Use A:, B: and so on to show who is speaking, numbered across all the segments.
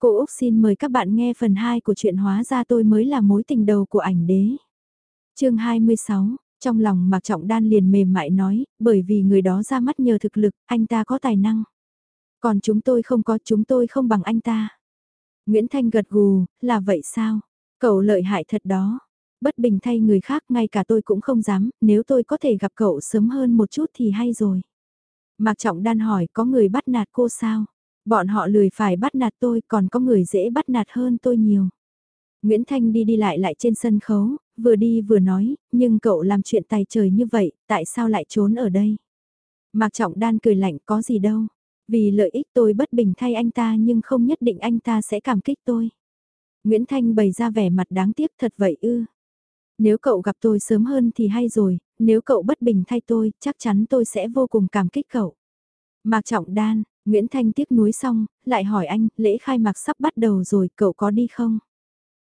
A: Cô Úc xin mời các bạn nghe phần 2 của truyện hóa ra tôi mới là mối tình đầu của ảnh đế. chương 26, trong lòng Mạc Trọng Đan liền mềm mại nói, bởi vì người đó ra mắt nhờ thực lực, anh ta có tài năng. Còn chúng tôi không có, chúng tôi không bằng anh ta. Nguyễn Thanh gật gù, là vậy sao? Cậu lợi hại thật đó. Bất bình thay người khác ngay cả tôi cũng không dám, nếu tôi có thể gặp cậu sớm hơn một chút thì hay rồi. Mạc Trọng Đan hỏi có người bắt nạt cô sao? Bọn họ lười phải bắt nạt tôi còn có người dễ bắt nạt hơn tôi nhiều. Nguyễn Thanh đi đi lại lại trên sân khấu, vừa đi vừa nói, nhưng cậu làm chuyện tài trời như vậy, tại sao lại trốn ở đây? Mạc Trọng Đan cười lạnh có gì đâu, vì lợi ích tôi bất bình thay anh ta nhưng không nhất định anh ta sẽ cảm kích tôi. Nguyễn Thanh bày ra vẻ mặt đáng tiếc thật vậy ư. Nếu cậu gặp tôi sớm hơn thì hay rồi, nếu cậu bất bình thay tôi, chắc chắn tôi sẽ vô cùng cảm kích cậu. Mạc Trọng Đan, Nguyễn Thanh tiếc nuối xong, lại hỏi anh, lễ khai mạc sắp bắt đầu rồi, cậu có đi không?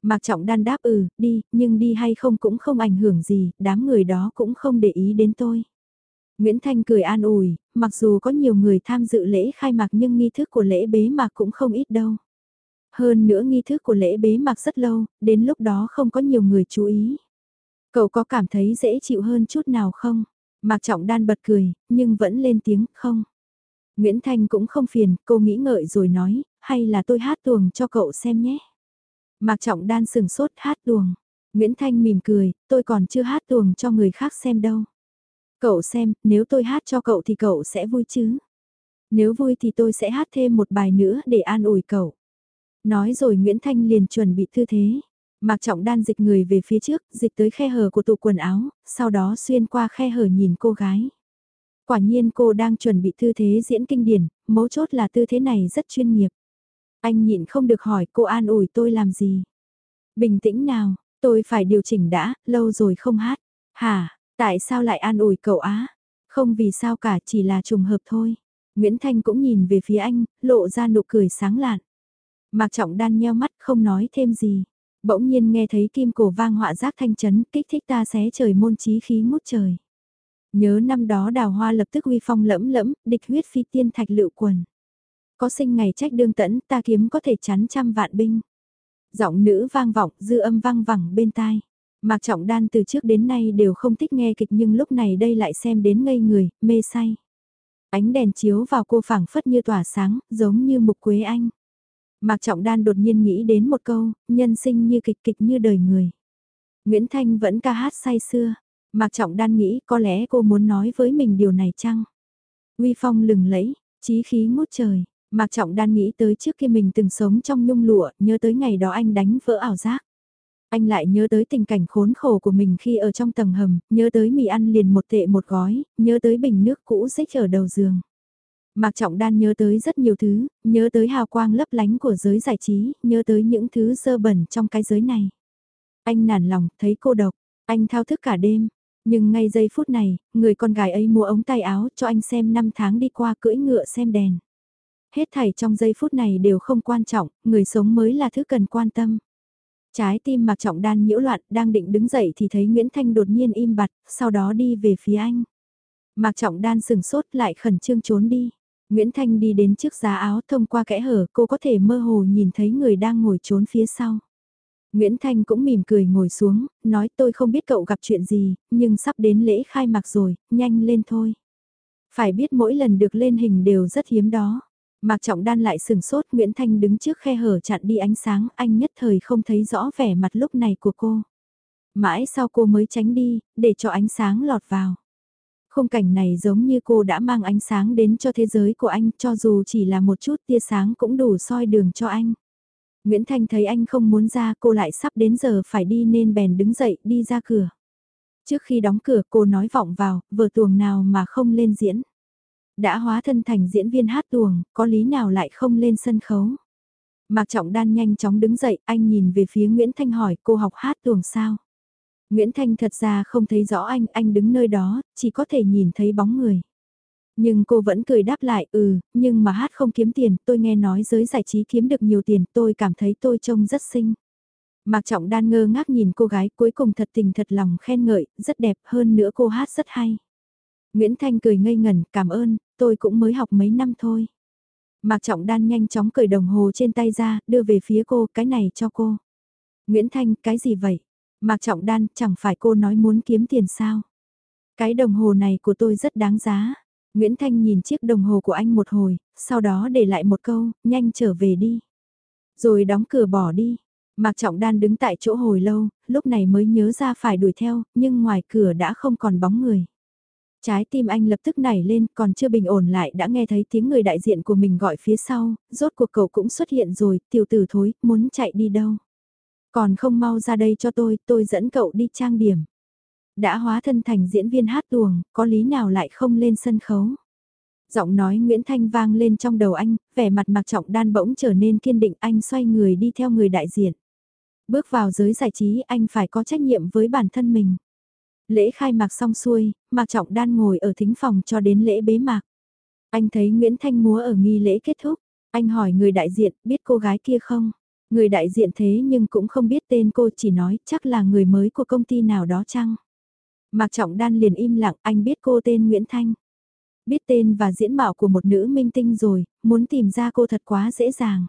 A: Mạc Trọng Đan đáp ừ, đi, nhưng đi hay không cũng không ảnh hưởng gì, đám người đó cũng không để ý đến tôi. Nguyễn Thanh cười an ủi, mặc dù có nhiều người tham dự lễ khai mạc nhưng nghi thức của lễ bế mạc cũng không ít đâu. Hơn nữa nghi thức của lễ bế mạc rất lâu, đến lúc đó không có nhiều người chú ý. Cậu có cảm thấy dễ chịu hơn chút nào không? Mạc Trọng Đan bật cười, nhưng vẫn lên tiếng, không. Nguyễn Thanh cũng không phiền, cô nghĩ ngợi rồi nói, hay là tôi hát tuồng cho cậu xem nhé. Mạc Trọng Đan sừng sốt hát tuồng. Nguyễn Thanh mỉm cười, tôi còn chưa hát tuồng cho người khác xem đâu. Cậu xem, nếu tôi hát cho cậu thì cậu sẽ vui chứ. Nếu vui thì tôi sẽ hát thêm một bài nữa để an ủi cậu. Nói rồi Nguyễn Thanh liền chuẩn bị tư thế. Mạc Trọng Đan dịch người về phía trước, dịch tới khe hở của tủ quần áo, sau đó xuyên qua khe hở nhìn cô gái. Quả nhiên cô đang chuẩn bị tư thế diễn kinh điển, mấu chốt là tư thế này rất chuyên nghiệp. Anh nhịn không được hỏi cô an ủi tôi làm gì. Bình tĩnh nào, tôi phải điều chỉnh đã, lâu rồi không hát. Hả, tại sao lại an ủi cậu á? Không vì sao cả chỉ là trùng hợp thôi. Nguyễn Thanh cũng nhìn về phía anh, lộ ra nụ cười sáng lạn. Mạc Trọng đan nheo mắt không nói thêm gì. Bỗng nhiên nghe thấy kim cổ vang họa giác thanh chấn kích thích ta xé trời môn trí khí ngút trời. Nhớ năm đó đào hoa lập tức uy phong lẫm lẫm, địch huyết phi tiên thạch lựu quần. Có sinh ngày trách đương tẫn, ta kiếm có thể chắn trăm vạn binh. Giọng nữ vang vọng, dư âm vang vẳng bên tai. Mạc Trọng Đan từ trước đến nay đều không thích nghe kịch nhưng lúc này đây lại xem đến ngây người, mê say. Ánh đèn chiếu vào cô phảng phất như tỏa sáng, giống như mục quế anh. Mạc Trọng Đan đột nhiên nghĩ đến một câu, nhân sinh như kịch kịch như đời người. Nguyễn Thanh vẫn ca hát say xưa, Mạc Trọng Đan nghĩ có lẽ cô muốn nói với mình điều này chăng? Uy phong lừng lẫy, chí khí ngút trời, Mạc Trọng Đan nghĩ tới trước khi mình từng sống trong nhung lụa, nhớ tới ngày đó anh đánh vỡ ảo giác. Anh lại nhớ tới tình cảnh khốn khổ của mình khi ở trong tầng hầm, nhớ tới mì ăn liền một tệ một gói, nhớ tới bình nước cũ rách ở đầu giường. Mạc Trọng Đan nhớ tới rất nhiều thứ, nhớ tới hào quang lấp lánh của giới giải trí, nhớ tới những thứ dơ bẩn trong cái giới này. Anh nản lòng, thấy cô độc, anh thao thức cả đêm, nhưng ngay giây phút này, người con gái ấy mua ống tay áo cho anh xem năm tháng đi qua cưỡi ngựa xem đèn. Hết thảy trong giây phút này đều không quan trọng, người sống mới là thứ cần quan tâm. Trái tim Mạc Trọng Đan nhiễu loạn, đang định đứng dậy thì thấy Nguyễn Thanh đột nhiên im bặt, sau đó đi về phía anh. Mạc Trọng Đan sừng sốt lại khẩn trương trốn đi. Nguyễn Thanh đi đến trước giá áo thông qua kẽ hở cô có thể mơ hồ nhìn thấy người đang ngồi trốn phía sau. Nguyễn Thanh cũng mỉm cười ngồi xuống, nói tôi không biết cậu gặp chuyện gì, nhưng sắp đến lễ khai mạc rồi, nhanh lên thôi. Phải biết mỗi lần được lên hình đều rất hiếm đó. Mạc Trọng Đan lại sừng sốt Nguyễn Thanh đứng trước khe hở chặn đi ánh sáng, anh nhất thời không thấy rõ vẻ mặt lúc này của cô. Mãi sau cô mới tránh đi, để cho ánh sáng lọt vào. Khung cảnh này giống như cô đã mang ánh sáng đến cho thế giới của anh cho dù chỉ là một chút tia sáng cũng đủ soi đường cho anh. Nguyễn Thanh thấy anh không muốn ra cô lại sắp đến giờ phải đi nên bèn đứng dậy đi ra cửa. Trước khi đóng cửa cô nói vọng vào, vừa tuồng nào mà không lên diễn. Đã hóa thân thành diễn viên hát tuồng, có lý nào lại không lên sân khấu. Mạc Trọng Đan nhanh chóng đứng dậy, anh nhìn về phía Nguyễn Thanh hỏi cô học hát tuồng sao. Nguyễn Thanh thật ra không thấy rõ anh, anh đứng nơi đó, chỉ có thể nhìn thấy bóng người. Nhưng cô vẫn cười đáp lại, ừ, nhưng mà hát không kiếm tiền, tôi nghe nói giới giải trí kiếm được nhiều tiền, tôi cảm thấy tôi trông rất xinh. Mạc Trọng Đan ngơ ngác nhìn cô gái cuối cùng thật tình thật lòng khen ngợi, rất đẹp hơn nữa cô hát rất hay. Nguyễn Thanh cười ngây ngẩn, cảm ơn, tôi cũng mới học mấy năm thôi. Mạc Trọng Đan nhanh chóng cởi đồng hồ trên tay ra, đưa về phía cô, cái này cho cô. Nguyễn Thanh, cái gì vậy? Mạc Trọng Đan, chẳng phải cô nói muốn kiếm tiền sao? Cái đồng hồ này của tôi rất đáng giá. Nguyễn Thanh nhìn chiếc đồng hồ của anh một hồi, sau đó để lại một câu, nhanh trở về đi. Rồi đóng cửa bỏ đi. Mạc Trọng Đan đứng tại chỗ hồi lâu, lúc này mới nhớ ra phải đuổi theo, nhưng ngoài cửa đã không còn bóng người. Trái tim anh lập tức nảy lên, còn chưa bình ổn lại đã nghe thấy tiếng người đại diện của mình gọi phía sau, rốt cuộc cậu cũng xuất hiện rồi, tiểu tử thối, muốn chạy đi đâu. Còn không mau ra đây cho tôi, tôi dẫn cậu đi trang điểm. Đã hóa thân thành diễn viên hát tuồng, có lý nào lại không lên sân khấu. Giọng nói Nguyễn Thanh vang lên trong đầu anh, vẻ mặt mặc trọng đan bỗng trở nên kiên định anh xoay người đi theo người đại diện. Bước vào giới giải trí anh phải có trách nhiệm với bản thân mình. Lễ khai mạc xong xuôi, Mạc Trọng Đan ngồi ở thính phòng cho đến lễ bế mạc. Anh thấy Nguyễn Thanh múa ở nghi lễ kết thúc. Anh hỏi người đại diện, biết cô gái kia không? Người đại diện thế nhưng cũng không biết tên cô chỉ nói chắc là người mới của công ty nào đó chăng? Mạc Trọng Đan liền im lặng, anh biết cô tên Nguyễn Thanh. Biết tên và diễn mạo của một nữ minh tinh rồi, muốn tìm ra cô thật quá dễ dàng.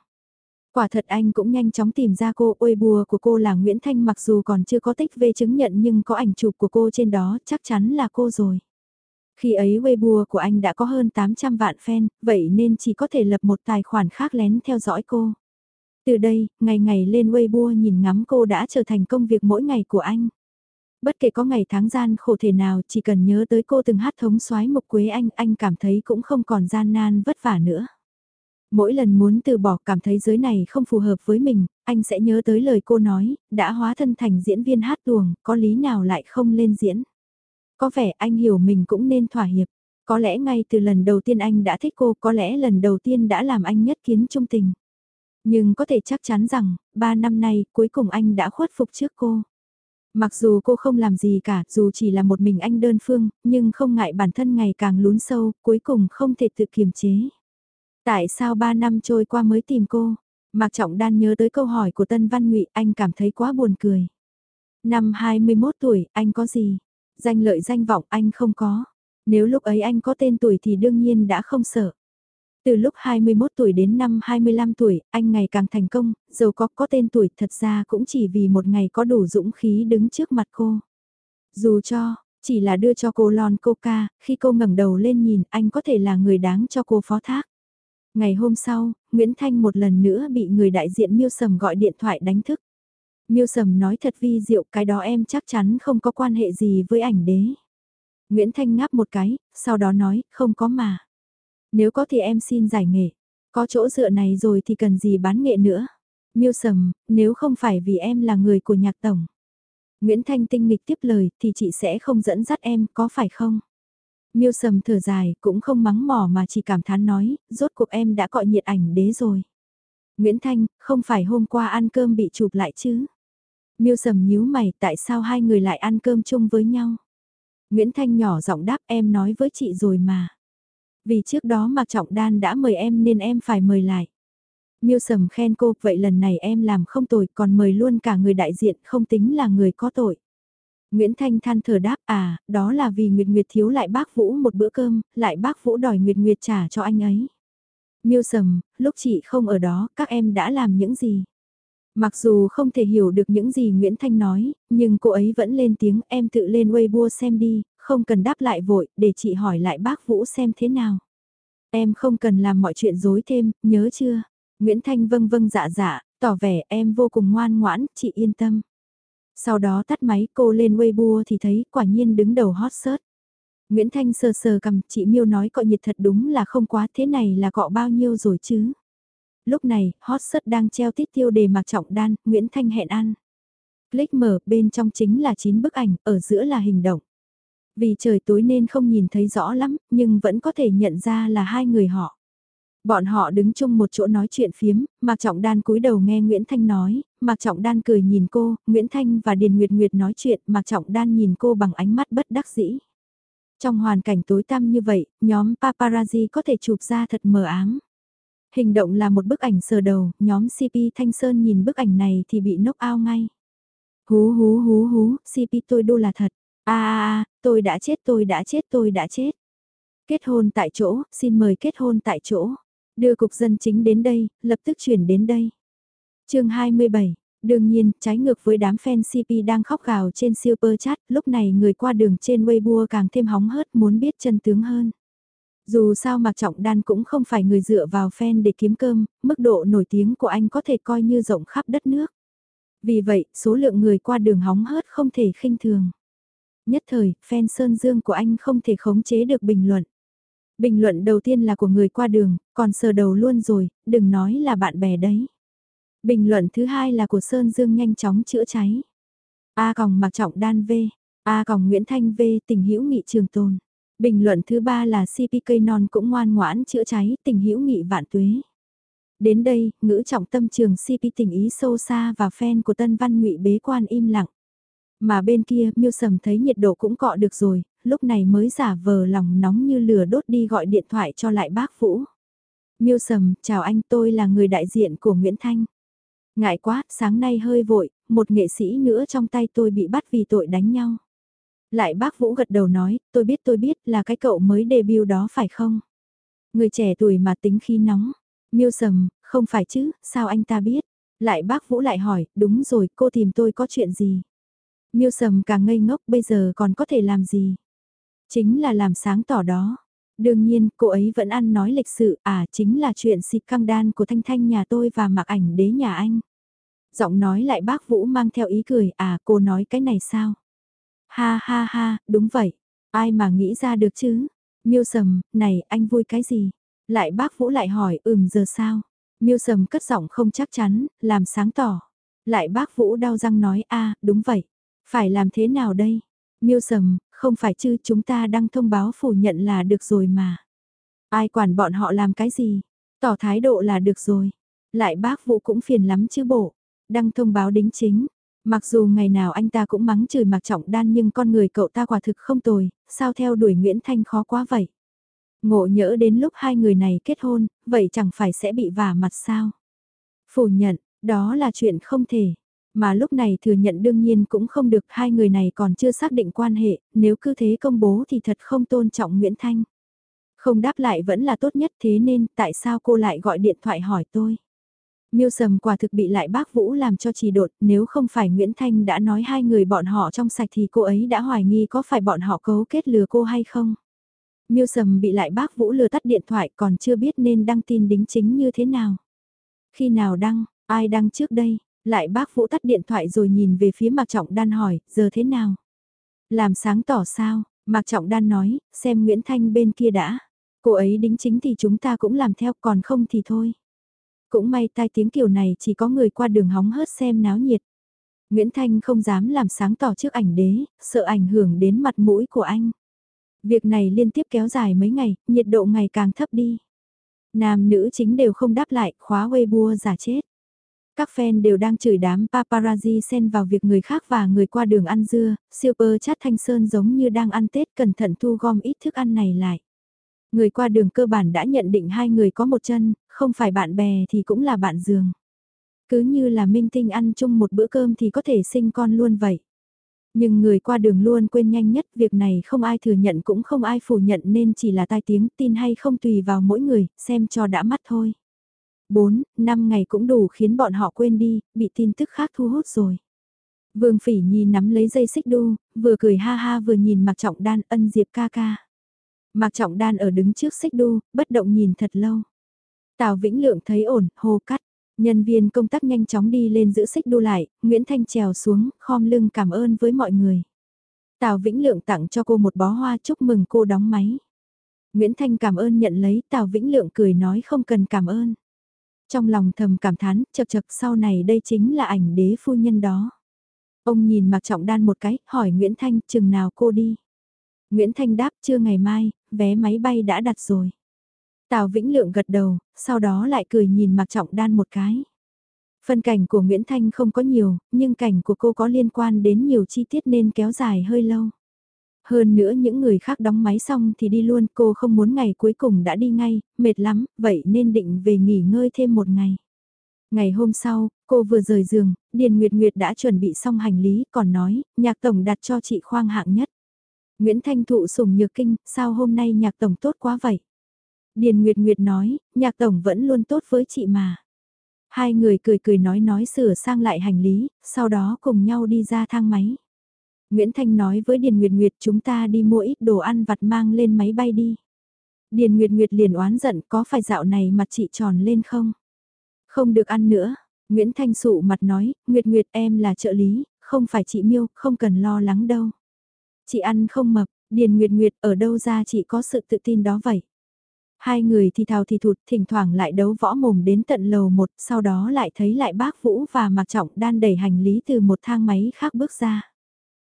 A: Quả thật anh cũng nhanh chóng tìm ra cô, ôi bùa của cô là Nguyễn Thanh mặc dù còn chưa có tích về chứng nhận nhưng có ảnh chụp của cô trên đó chắc chắn là cô rồi. Khi ấy Weibo của anh đã có hơn 800 vạn fan, vậy nên chỉ có thể lập một tài khoản khác lén theo dõi cô. Từ đây, ngày ngày lên Weibo nhìn ngắm cô đã trở thành công việc mỗi ngày của anh. Bất kể có ngày tháng gian khổ thể nào chỉ cần nhớ tới cô từng hát thống soái mục quế anh, anh cảm thấy cũng không còn gian nan vất vả nữa. Mỗi lần muốn từ bỏ cảm thấy giới này không phù hợp với mình, anh sẽ nhớ tới lời cô nói, đã hóa thân thành diễn viên hát tuồng, có lý nào lại không lên diễn. Có vẻ anh hiểu mình cũng nên thỏa hiệp. Có lẽ ngay từ lần đầu tiên anh đã thích cô, có lẽ lần đầu tiên đã làm anh nhất kiến trung tình. Nhưng có thể chắc chắn rằng, ba năm nay cuối cùng anh đã khuất phục trước cô. Mặc dù cô không làm gì cả, dù chỉ là một mình anh đơn phương, nhưng không ngại bản thân ngày càng lún sâu, cuối cùng không thể tự kiềm chế. Tại sao ba năm trôi qua mới tìm cô? Mạc Trọng Đan nhớ tới câu hỏi của Tân Văn Ngụy, anh cảm thấy quá buồn cười. Năm 21 tuổi, anh có gì? Danh lợi danh vọng anh không có. Nếu lúc ấy anh có tên tuổi thì đương nhiên đã không sợ. Từ lúc 21 tuổi đến năm 25 tuổi, anh ngày càng thành công, giàu có có tên tuổi thật ra cũng chỉ vì một ngày có đủ dũng khí đứng trước mặt cô. Dù cho, chỉ là đưa cho cô lon coca, khi cô ngẩng đầu lên nhìn anh có thể là người đáng cho cô phó thác. Ngày hôm sau, Nguyễn Thanh một lần nữa bị người đại diện Miêu Sầm gọi điện thoại đánh thức. Miêu Sầm nói thật vi diệu cái đó em chắc chắn không có quan hệ gì với ảnh đế. Nguyễn Thanh ngáp một cái, sau đó nói, không có mà. Nếu có thì em xin giải nghệ. Có chỗ dựa này rồi thì cần gì bán nghệ nữa. Miêu Sầm, nếu không phải vì em là người của nhạc tổng. Nguyễn Thanh tinh nghịch tiếp lời thì chị sẽ không dẫn dắt em, có phải không? Miêu sầm thở dài, cũng không mắng mỏ mà chỉ cảm thán nói, rốt cuộc em đã cọi nhiệt ảnh đế rồi. Nguyễn Thanh, không phải hôm qua ăn cơm bị chụp lại chứ? Miêu sầm nhíu mày, tại sao hai người lại ăn cơm chung với nhau? Nguyễn Thanh nhỏ giọng đáp em nói với chị rồi mà. Vì trước đó Mạc Trọng Đan đã mời em nên em phải mời lại. Miêu sầm khen cô, vậy lần này em làm không tồi còn mời luôn cả người đại diện không tính là người có tội. Nguyễn Thanh than thở đáp à, đó là vì Nguyệt Nguyệt thiếu lại bác Vũ một bữa cơm, lại bác Vũ đòi Nguyệt Nguyệt trả cho anh ấy. Miêu sầm, lúc chị không ở đó, các em đã làm những gì? Mặc dù không thể hiểu được những gì Nguyễn Thanh nói, nhưng cô ấy vẫn lên tiếng em tự lên Weibo xem đi, không cần đáp lại vội, để chị hỏi lại bác Vũ xem thế nào. Em không cần làm mọi chuyện dối thêm, nhớ chưa? Nguyễn Thanh vâng vâng dạ dạ, tỏ vẻ em vô cùng ngoan ngoãn, chị yên tâm. Sau đó tắt máy cô lên Weibo thì thấy quả nhiên đứng đầu hot search. Nguyễn Thanh sờ sờ cầm chị Miêu nói cọ nhiệt thật đúng là không quá thế này là cọ bao nhiêu rồi chứ. Lúc này, hot search đang treo tiết tiêu đề mạc trọng đan, Nguyễn Thanh hẹn ăn. Click mở, bên trong chính là 9 bức ảnh, ở giữa là hình động. Vì trời tối nên không nhìn thấy rõ lắm, nhưng vẫn có thể nhận ra là hai người họ. Bọn họ đứng chung một chỗ nói chuyện phiếm, Mạc Trọng Đan cúi đầu nghe Nguyễn Thanh nói, Mạc Trọng Đan cười nhìn cô, Nguyễn Thanh và Điền Nguyệt Nguyệt nói chuyện, Mạc Trọng Đan nhìn cô bằng ánh mắt bất đắc dĩ. Trong hoàn cảnh tối tăm như vậy, nhóm paparazzi có thể chụp ra thật mờ ám. Hình động là một bức ảnh sờ đầu, nhóm CP Thanh Sơn nhìn bức ảnh này thì bị nốc ao ngay. Hú hú hú hú, CP tôi đô là thật a a tôi đã chết tôi đã chết tôi đã chết. Kết hôn tại chỗ, xin mời kết hôn tại chỗ. Đưa cục dân chính đến đây, lập tức chuyển đến đây. chương 27, đương nhiên, trái ngược với đám fan CP đang khóc gào trên super chat, lúc này người qua đường trên Weibo càng thêm hóng hớt muốn biết chân tướng hơn. Dù sao Mạc Trọng Đan cũng không phải người dựa vào fan để kiếm cơm, mức độ nổi tiếng của anh có thể coi như rộng khắp đất nước. Vì vậy, số lượng người qua đường hóng hớt không thể khinh thường. Nhất thời, fan Sơn Dương của anh không thể khống chế được bình luận. Bình luận đầu tiên là của người qua đường, còn sờ đầu luôn rồi, đừng nói là bạn bè đấy. Bình luận thứ hai là của Sơn Dương nhanh chóng chữa cháy. A còng Mạc Trọng Đan V, A còng Nguyễn Thanh V tình hữu nghị trường tồn. Bình luận thứ ba là CPK non cũng ngoan ngoãn chữa cháy tình hữu nghị vạn tuế. Đến đây, ngữ trọng tâm trường CP tình ý sâu xa và fan của Tân Văn Ngụy bế quan im lặng. Mà bên kia, Miêu Sầm thấy nhiệt độ cũng cọ được rồi, lúc này mới giả vờ lòng nóng như lửa đốt đi gọi điện thoại cho lại bác Vũ. Miêu Sầm, chào anh tôi là người đại diện của Nguyễn Thanh. Ngại quá, sáng nay hơi vội, một nghệ sĩ nữa trong tay tôi bị bắt vì tội đánh nhau. Lại bác Vũ gật đầu nói, tôi biết tôi biết là cái cậu mới debut đó phải không? Người trẻ tuổi mà tính khi nóng. Miêu sầm, không phải chứ, sao anh ta biết? Lại bác Vũ lại hỏi, đúng rồi, cô tìm tôi có chuyện gì? Miêu sầm càng ngây ngốc bây giờ còn có thể làm gì? Chính là làm sáng tỏ đó. Đương nhiên, cô ấy vẫn ăn nói lịch sự, à chính là chuyện xịt căng đan của Thanh Thanh nhà tôi và mặc ảnh đế nhà anh. Giọng nói lại bác Vũ mang theo ý cười, à cô nói cái này sao? Ha ha ha, đúng vậy. Ai mà nghĩ ra được chứ? Miêu sầm, này anh vui cái gì? Lại bác Vũ lại hỏi, ừm giờ sao? Miêu sầm cất giọng không chắc chắn, làm sáng tỏ. Lại bác Vũ đau răng nói, a đúng vậy. Phải làm thế nào đây? Miêu sầm, không phải chứ chúng ta đăng thông báo phủ nhận là được rồi mà. Ai quản bọn họ làm cái gì? Tỏ thái độ là được rồi. Lại bác Vũ cũng phiền lắm chứ bộ. Đăng thông báo đính chính, Mặc dù ngày nào anh ta cũng mắng chửi Mạc Trọng Đan nhưng con người cậu ta quả thực không tồi, sao theo đuổi Nguyễn Thanh khó quá vậy? Ngộ nhỡ đến lúc hai người này kết hôn, vậy chẳng phải sẽ bị vả mặt sao? Phủ nhận, đó là chuyện không thể. Mà lúc này thừa nhận đương nhiên cũng không được hai người này còn chưa xác định quan hệ, nếu cứ thế công bố thì thật không tôn trọng Nguyễn Thanh. Không đáp lại vẫn là tốt nhất thế nên tại sao cô lại gọi điện thoại hỏi tôi? Miêu sầm quả thực bị lại bác Vũ làm cho trì đột, nếu không phải Nguyễn Thanh đã nói hai người bọn họ trong sạch thì cô ấy đã hoài nghi có phải bọn họ cấu kết lừa cô hay không. Miêu sầm bị lại bác Vũ lừa tắt điện thoại còn chưa biết nên đăng tin đính chính như thế nào. Khi nào đăng, ai đăng trước đây, lại bác Vũ tắt điện thoại rồi nhìn về phía Mạc Trọng Đan hỏi, giờ thế nào? Làm sáng tỏ sao, Mạc Trọng Đan nói, xem Nguyễn Thanh bên kia đã. Cô ấy đính chính thì chúng ta cũng làm theo còn không thì thôi. Cũng may tai tiếng kiểu này chỉ có người qua đường hóng hớt xem náo nhiệt. Nguyễn Thanh không dám làm sáng tỏ trước ảnh đế, sợ ảnh hưởng đến mặt mũi của anh. Việc này liên tiếp kéo dài mấy ngày, nhiệt độ ngày càng thấp đi. Nam nữ chính đều không đáp lại, khóa Weibo giả chết. Các fan đều đang chửi đám paparazzi xen vào việc người khác và người qua đường ăn dưa, super chat thanh sơn giống như đang ăn Tết cẩn thận thu gom ít thức ăn này lại. Người qua đường cơ bản đã nhận định hai người có một chân, không phải bạn bè thì cũng là bạn giường. Cứ như là minh tinh ăn chung một bữa cơm thì có thể sinh con luôn vậy. Nhưng người qua đường luôn quên nhanh nhất việc này không ai thừa nhận cũng không ai phủ nhận nên chỉ là tai tiếng tin hay không tùy vào mỗi người, xem cho đã mắt thôi. 4, 5 ngày cũng đủ khiến bọn họ quên đi, bị tin tức khác thu hút rồi. Vương phỉ nhi nắm lấy dây xích đu, vừa cười ha ha vừa nhìn mặc trọng đan ân diệp ca ca. Mạc Trọng Đan ở đứng trước xích đu, bất động nhìn thật lâu. Tào Vĩnh Lượng thấy ổn, hô cắt. Nhân viên công tác nhanh chóng đi lên giữ xích đu lại, Nguyễn Thanh trèo xuống, khom lưng cảm ơn với mọi người. Tào Vĩnh Lượng tặng cho cô một bó hoa chúc mừng cô đóng máy. Nguyễn Thanh cảm ơn nhận lấy, Tào Vĩnh Lượng cười nói không cần cảm ơn. Trong lòng thầm cảm thán, chật chật sau này đây chính là ảnh đế phu nhân đó. Ông nhìn Mạc Trọng Đan một cái, hỏi Nguyễn Thanh chừng nào cô đi. Nguyễn Thanh đáp chưa ngày mai, vé máy bay đã đặt rồi. Tào Vĩnh Lượng gật đầu, sau đó lại cười nhìn Mạc Trọng Đan một cái. Phân cảnh của Nguyễn Thanh không có nhiều, nhưng cảnh của cô có liên quan đến nhiều chi tiết nên kéo dài hơi lâu. Hơn nữa những người khác đóng máy xong thì đi luôn, cô không muốn ngày cuối cùng đã đi ngay, mệt lắm, vậy nên định về nghỉ ngơi thêm một ngày. Ngày hôm sau, cô vừa rời giường, Điền Nguyệt Nguyệt đã chuẩn bị xong hành lý, còn nói, nhạc tổng đặt cho chị khoang hạng nhất. Nguyễn Thanh Thụ sùng nhược kinh, sao hôm nay nhạc tổng tốt quá vậy? Điền Nguyệt Nguyệt nói, nhạc tổng vẫn luôn tốt với chị mà. Hai người cười cười nói nói sửa sang lại hành lý, sau đó cùng nhau đi ra thang máy. Nguyễn Thanh nói với Điền Nguyệt Nguyệt chúng ta đi mua ít đồ ăn vặt mang lên máy bay đi. Điền Nguyệt Nguyệt liền oán giận có phải dạo này mặt chị tròn lên không? Không được ăn nữa. Nguyễn Thanh sụ mặt nói, Nguyệt Nguyệt em là trợ lý, không phải chị Miêu, không cần lo lắng đâu. Chị ăn không mập, Điền Nguyệt Nguyệt ở đâu ra chị có sự tự tin đó vậy? Hai người thì thào thì thụt, thỉnh thoảng lại đấu võ mồm đến tận lầu một, sau đó lại thấy lại bác Vũ và Mạc Trọng đan đẩy hành lý từ một thang máy khác bước ra.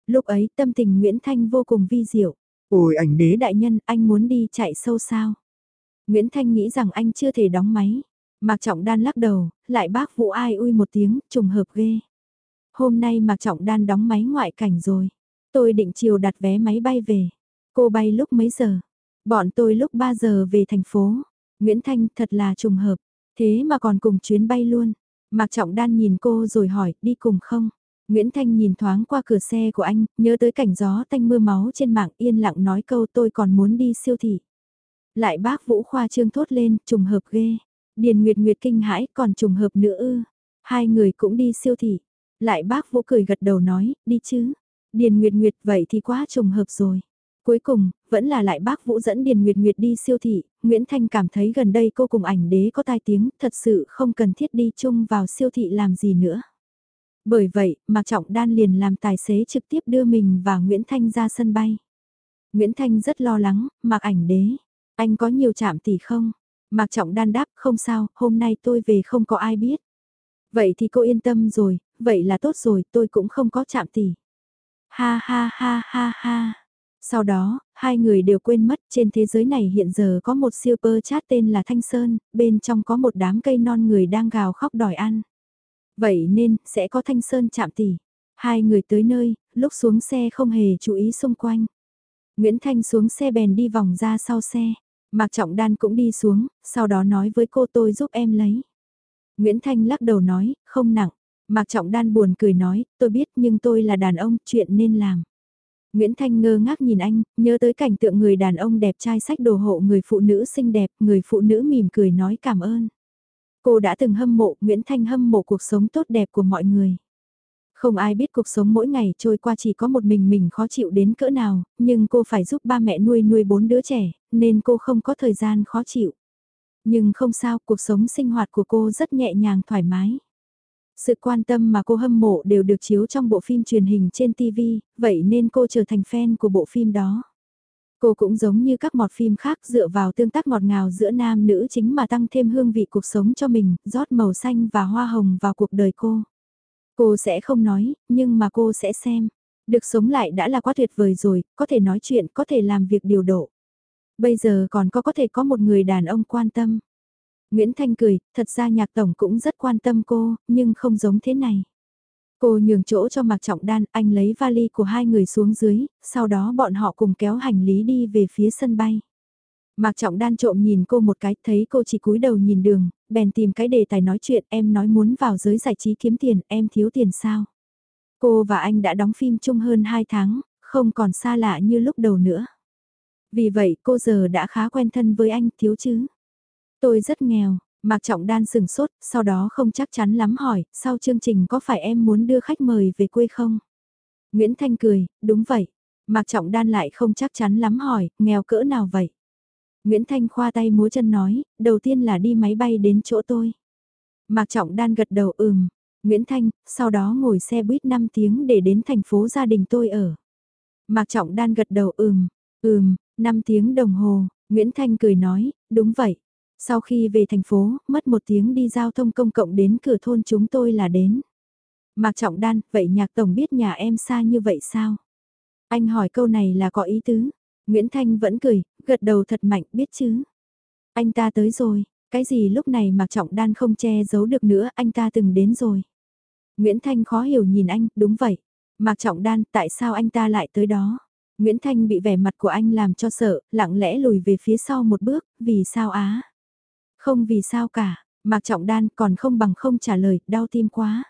A: Lúc ấy tâm tình Nguyễn Thanh vô cùng vi diệu. Ôi ảnh đế đại nhân, anh muốn đi chạy sâu sao? Nguyễn Thanh nghĩ rằng anh chưa thể đóng máy. Mạc Trọng Đan lắc đầu, lại bác Vũ ai ui một tiếng, trùng hợp ghê. Hôm nay Mạc Trọng Đan đóng máy ngoại cảnh rồi. Tôi định chiều đặt vé máy bay về. Cô bay lúc mấy giờ? Bọn tôi lúc 3 giờ về thành phố. Nguyễn Thanh thật là trùng hợp. Thế mà còn cùng chuyến bay luôn. Mạc Trọng Đan nhìn cô rồi hỏi, đi cùng không? Nguyễn Thanh nhìn thoáng qua cửa xe của anh, nhớ tới cảnh gió tanh mưa máu trên mạng yên lặng nói câu tôi còn muốn đi siêu thị. Lại bác Vũ Khoa trương thốt lên, trùng hợp ghê. Điền Nguyệt Nguyệt kinh hãi còn trùng hợp nữa ư. Hai người cũng đi siêu thị. Lại bác Vũ cười gật đầu nói, đi chứ. Điền Nguyệt Nguyệt vậy thì quá trùng hợp rồi. Cuối cùng, vẫn là lại bác Vũ dẫn Điền Nguyệt Nguyệt đi siêu thị, Nguyễn Thanh cảm thấy gần đây cô cùng ảnh đế có tai tiếng, thật sự không cần thiết đi chung vào siêu thị làm gì nữa. Bởi vậy, Mạc Trọng Đan liền làm tài xế trực tiếp đưa mình và Nguyễn Thanh ra sân bay. Nguyễn Thanh rất lo lắng, Mạc ảnh đế, anh có nhiều chạm tỷ không? Mạc Trọng Đan đáp, không sao, hôm nay tôi về không có ai biết. Vậy thì cô yên tâm rồi, vậy là tốt rồi, tôi cũng không có chạm tỷ. Ha ha ha ha ha. Sau đó, hai người đều quên mất trên thế giới này hiện giờ có một super chat tên là Thanh Sơn, bên trong có một đám cây non người đang gào khóc đòi ăn. Vậy nên, sẽ có Thanh Sơn chạm tỷ. Hai người tới nơi, lúc xuống xe không hề chú ý xung quanh. Nguyễn Thanh xuống xe bèn đi vòng ra sau xe. Mạc Trọng Đan cũng đi xuống, sau đó nói với cô tôi giúp em lấy. Nguyễn Thanh lắc đầu nói, không nặng. Mạc Trọng Đan buồn cười nói, tôi biết nhưng tôi là đàn ông, chuyện nên làm. Nguyễn Thanh ngơ ngác nhìn anh, nhớ tới cảnh tượng người đàn ông đẹp trai sách đồ hộ người phụ nữ xinh đẹp, người phụ nữ mỉm cười nói cảm ơn. Cô đã từng hâm mộ, Nguyễn Thanh hâm mộ cuộc sống tốt đẹp của mọi người. Không ai biết cuộc sống mỗi ngày trôi qua chỉ có một mình mình khó chịu đến cỡ nào, nhưng cô phải giúp ba mẹ nuôi nuôi bốn đứa trẻ, nên cô không có thời gian khó chịu. Nhưng không sao, cuộc sống sinh hoạt của cô rất nhẹ nhàng thoải mái. Sự quan tâm mà cô hâm mộ đều được chiếu trong bộ phim truyền hình trên TV, vậy nên cô trở thành fan của bộ phim đó. Cô cũng giống như các mọt phim khác dựa vào tương tác ngọt ngào giữa nam nữ chính mà tăng thêm hương vị cuộc sống cho mình, rót màu xanh và hoa hồng vào cuộc đời cô. Cô sẽ không nói, nhưng mà cô sẽ xem. Được sống lại đã là quá tuyệt vời rồi, có thể nói chuyện, có thể làm việc điều độ. Bây giờ còn có có thể có một người đàn ông quan tâm. Nguyễn Thanh cười, thật ra nhạc tổng cũng rất quan tâm cô, nhưng không giống thế này. Cô nhường chỗ cho Mạc Trọng Đan, anh lấy vali của hai người xuống dưới, sau đó bọn họ cùng kéo hành lý đi về phía sân bay. Mạc Trọng Đan trộm nhìn cô một cái, thấy cô chỉ cúi đầu nhìn đường, bèn tìm cái đề tài nói chuyện, em nói muốn vào giới giải trí kiếm tiền, em thiếu tiền sao? Cô và anh đã đóng phim chung hơn 2 tháng, không còn xa lạ như lúc đầu nữa. Vì vậy cô giờ đã khá quen thân với anh, thiếu chứ? Tôi rất nghèo, Mạc Trọng Đan sừng sốt, sau đó không chắc chắn lắm hỏi, sau chương trình có phải em muốn đưa khách mời về quê không? Nguyễn Thanh cười, đúng vậy. Mạc Trọng Đan lại không chắc chắn lắm hỏi, nghèo cỡ nào vậy? Nguyễn Thanh khoa tay múa chân nói, đầu tiên là đi máy bay đến chỗ tôi. Mạc Trọng Đan gật đầu ừm. Nguyễn Thanh, sau đó ngồi xe buýt 5 tiếng để đến thành phố gia đình tôi ở. Mạc Trọng Đan gật đầu ừm, ừm, 5 tiếng đồng hồ, Nguyễn Thanh cười nói, đúng vậy. Sau khi về thành phố, mất một tiếng đi giao thông công cộng đến cửa thôn chúng tôi là đến. Mạc Trọng Đan, vậy nhạc tổng biết nhà em xa như vậy sao? Anh hỏi câu này là có ý tứ. Nguyễn Thanh vẫn cười, gật đầu thật mạnh biết chứ. Anh ta tới rồi, cái gì lúc này Mạc Trọng Đan không che giấu được nữa, anh ta từng đến rồi. Nguyễn Thanh khó hiểu nhìn anh, đúng vậy. Mạc Trọng Đan, tại sao anh ta lại tới đó? Nguyễn Thanh bị vẻ mặt của anh làm cho sợ, lặng lẽ lùi về phía sau một bước, vì sao á? Không vì sao cả, Mạc Trọng Đan còn không bằng không trả lời, đau tim quá.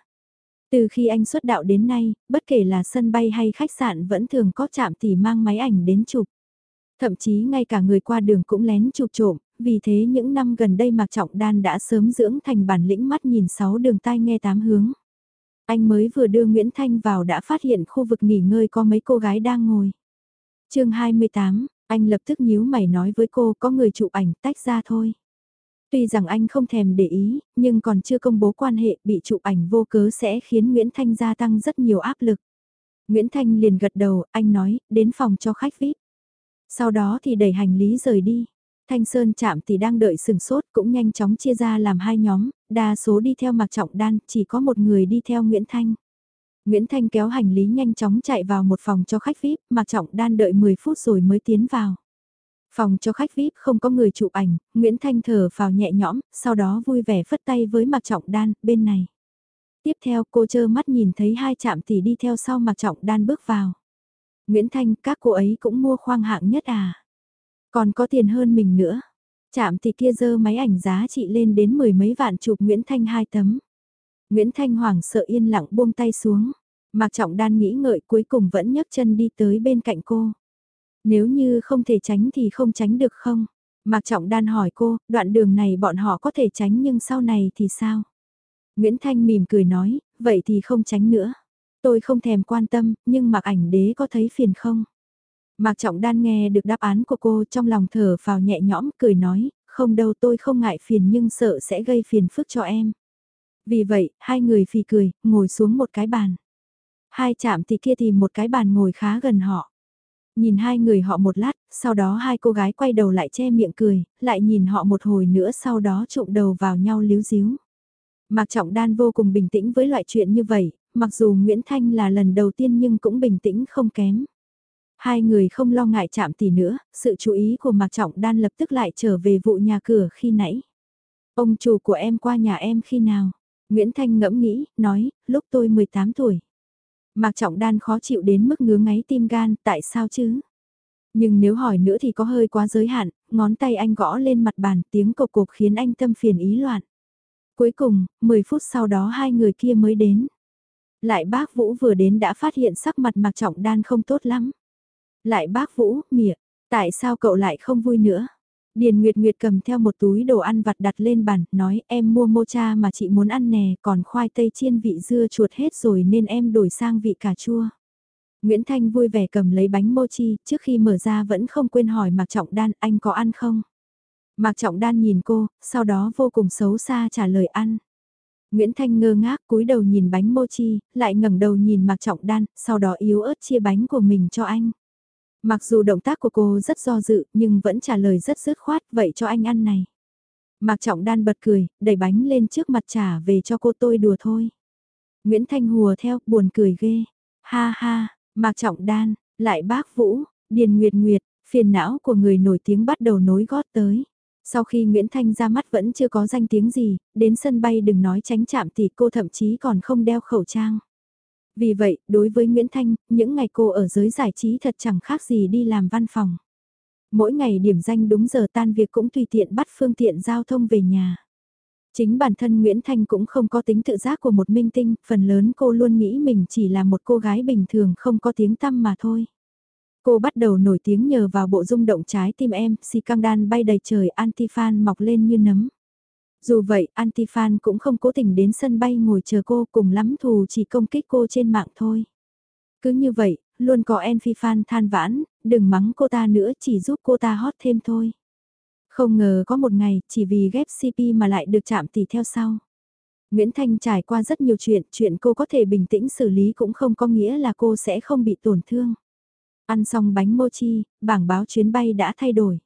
A: Từ khi anh xuất đạo đến nay, bất kể là sân bay hay khách sạn vẫn thường có chạm tỉ mang máy ảnh đến chụp. Thậm chí ngay cả người qua đường cũng lén chụp trộm, vì thế những năm gần đây Mạc Trọng Đan đã sớm dưỡng thành bản lĩnh mắt nhìn sáu đường tai nghe tám hướng. Anh mới vừa đưa Nguyễn Thanh vào đã phát hiện khu vực nghỉ ngơi có mấy cô gái đang ngồi. chương 28, anh lập tức nhíu mày nói với cô có người chụp ảnh tách ra thôi. Tuy rằng anh không thèm để ý, nhưng còn chưa công bố quan hệ bị chụp ảnh vô cớ sẽ khiến Nguyễn Thanh gia tăng rất nhiều áp lực. Nguyễn Thanh liền gật đầu, anh nói, đến phòng cho khách VIP. Sau đó thì đẩy hành lý rời đi. Thanh Sơn chạm thì đang đợi sừng sốt cũng nhanh chóng chia ra làm hai nhóm, đa số đi theo Mạc Trọng Đan, chỉ có một người đi theo Nguyễn Thanh. Nguyễn Thanh kéo hành lý nhanh chóng chạy vào một phòng cho khách VIP, Mạc Trọng Đan đợi 10 phút rồi mới tiến vào. Phòng cho khách VIP không có người chụp ảnh, Nguyễn Thanh thở vào nhẹ nhõm, sau đó vui vẻ phất tay với Mạc Trọng Đan, bên này. Tiếp theo cô chơ mắt nhìn thấy hai chạm tỷ đi theo sau Mạc Trọng Đan bước vào. Nguyễn Thanh, các cô ấy cũng mua khoang hạng nhất à? Còn có tiền hơn mình nữa. Chạm tỷ kia dơ máy ảnh giá trị lên đến mười mấy vạn chụp Nguyễn Thanh hai tấm. Nguyễn Thanh hoảng sợ yên lặng buông tay xuống. Mạc Trọng Đan nghĩ ngợi cuối cùng vẫn nhấc chân đi tới bên cạnh cô. Nếu như không thể tránh thì không tránh được không? Mạc Trọng Đan hỏi cô, đoạn đường này bọn họ có thể tránh nhưng sau này thì sao? Nguyễn Thanh mỉm cười nói, vậy thì không tránh nữa. Tôi không thèm quan tâm, nhưng Mạc ảnh đế có thấy phiền không? Mạc Trọng Đan nghe được đáp án của cô trong lòng thở vào nhẹ nhõm, cười nói, không đâu tôi không ngại phiền nhưng sợ sẽ gây phiền phức cho em. Vì vậy, hai người phì cười, ngồi xuống một cái bàn. Hai chạm thì kia thì một cái bàn ngồi khá gần họ. Nhìn hai người họ một lát, sau đó hai cô gái quay đầu lại che miệng cười, lại nhìn họ một hồi nữa sau đó trụm đầu vào nhau líu díu. Mạc Trọng Đan vô cùng bình tĩnh với loại chuyện như vậy, mặc dù Nguyễn Thanh là lần đầu tiên nhưng cũng bình tĩnh không kém. Hai người không lo ngại chạm tỷ nữa, sự chú ý của Mạc Trọng Đan lập tức lại trở về vụ nhà cửa khi nãy. Ông chủ của em qua nhà em khi nào? Nguyễn Thanh ngẫm nghĩ, nói, lúc tôi 18 tuổi. Mạc Trọng Đan khó chịu đến mức ngứa ngáy tim gan, tại sao chứ? Nhưng nếu hỏi nữa thì có hơi quá giới hạn, ngón tay anh gõ lên mặt bàn tiếng cộc cục khiến anh tâm phiền ý loạn. Cuối cùng, 10 phút sau đó hai người kia mới đến. Lại bác Vũ vừa đến đã phát hiện sắc mặt Mạc Trọng Đan không tốt lắm. Lại bác Vũ, mỉa, tại sao cậu lại không vui nữa? Điền Nguyệt Nguyệt cầm theo một túi đồ ăn vặt đặt lên bàn, nói em mua mocha mà chị muốn ăn nè, còn khoai tây chiên vị dưa chuột hết rồi nên em đổi sang vị cà chua. Nguyễn Thanh vui vẻ cầm lấy bánh mochi, trước khi mở ra vẫn không quên hỏi Mạc Trọng Đan anh có ăn không? Mạc Trọng Đan nhìn cô, sau đó vô cùng xấu xa trả lời ăn. Nguyễn Thanh ngơ ngác cúi đầu nhìn bánh mochi, lại ngẩng đầu nhìn Mạc Trọng Đan, sau đó yếu ớt chia bánh của mình cho anh. Mặc dù động tác của cô rất do dự nhưng vẫn trả lời rất dứt khoát vậy cho anh ăn này. Mạc Trọng Đan bật cười, đẩy bánh lên trước mặt trả về cho cô tôi đùa thôi. Nguyễn Thanh hùa theo, buồn cười ghê. Ha ha, Mạc Trọng Đan, lại bác Vũ, Điền Nguyệt Nguyệt, phiền não của người nổi tiếng bắt đầu nối gót tới. Sau khi Nguyễn Thanh ra mắt vẫn chưa có danh tiếng gì, đến sân bay đừng nói tránh chạm thì cô thậm chí còn không đeo khẩu trang. Vì vậy, đối với Nguyễn Thanh, những ngày cô ở giới giải trí thật chẳng khác gì đi làm văn phòng. Mỗi ngày điểm danh đúng giờ tan việc cũng tùy tiện bắt phương tiện giao thông về nhà. Chính bản thân Nguyễn Thanh cũng không có tính tự giác của một minh tinh, phần lớn cô luôn nghĩ mình chỉ là một cô gái bình thường không có tiếng tăm mà thôi. Cô bắt đầu nổi tiếng nhờ vào bộ rung động trái tim em, si căng đan bay đầy trời anti-fan mọc lên như nấm. Dù vậy, Antifan cũng không cố tình đến sân bay ngồi chờ cô cùng lắm thù chỉ công kích cô trên mạng thôi. Cứ như vậy, luôn có Enfifan than vãn, đừng mắng cô ta nữa chỉ giúp cô ta hot thêm thôi. Không ngờ có một ngày, chỉ vì ghép CP mà lại được chạm tỷ theo sau. Nguyễn Thanh trải qua rất nhiều chuyện, chuyện cô có thể bình tĩnh xử lý cũng không có nghĩa là cô sẽ không bị tổn thương. Ăn xong bánh mochi, bảng báo chuyến bay đã thay đổi.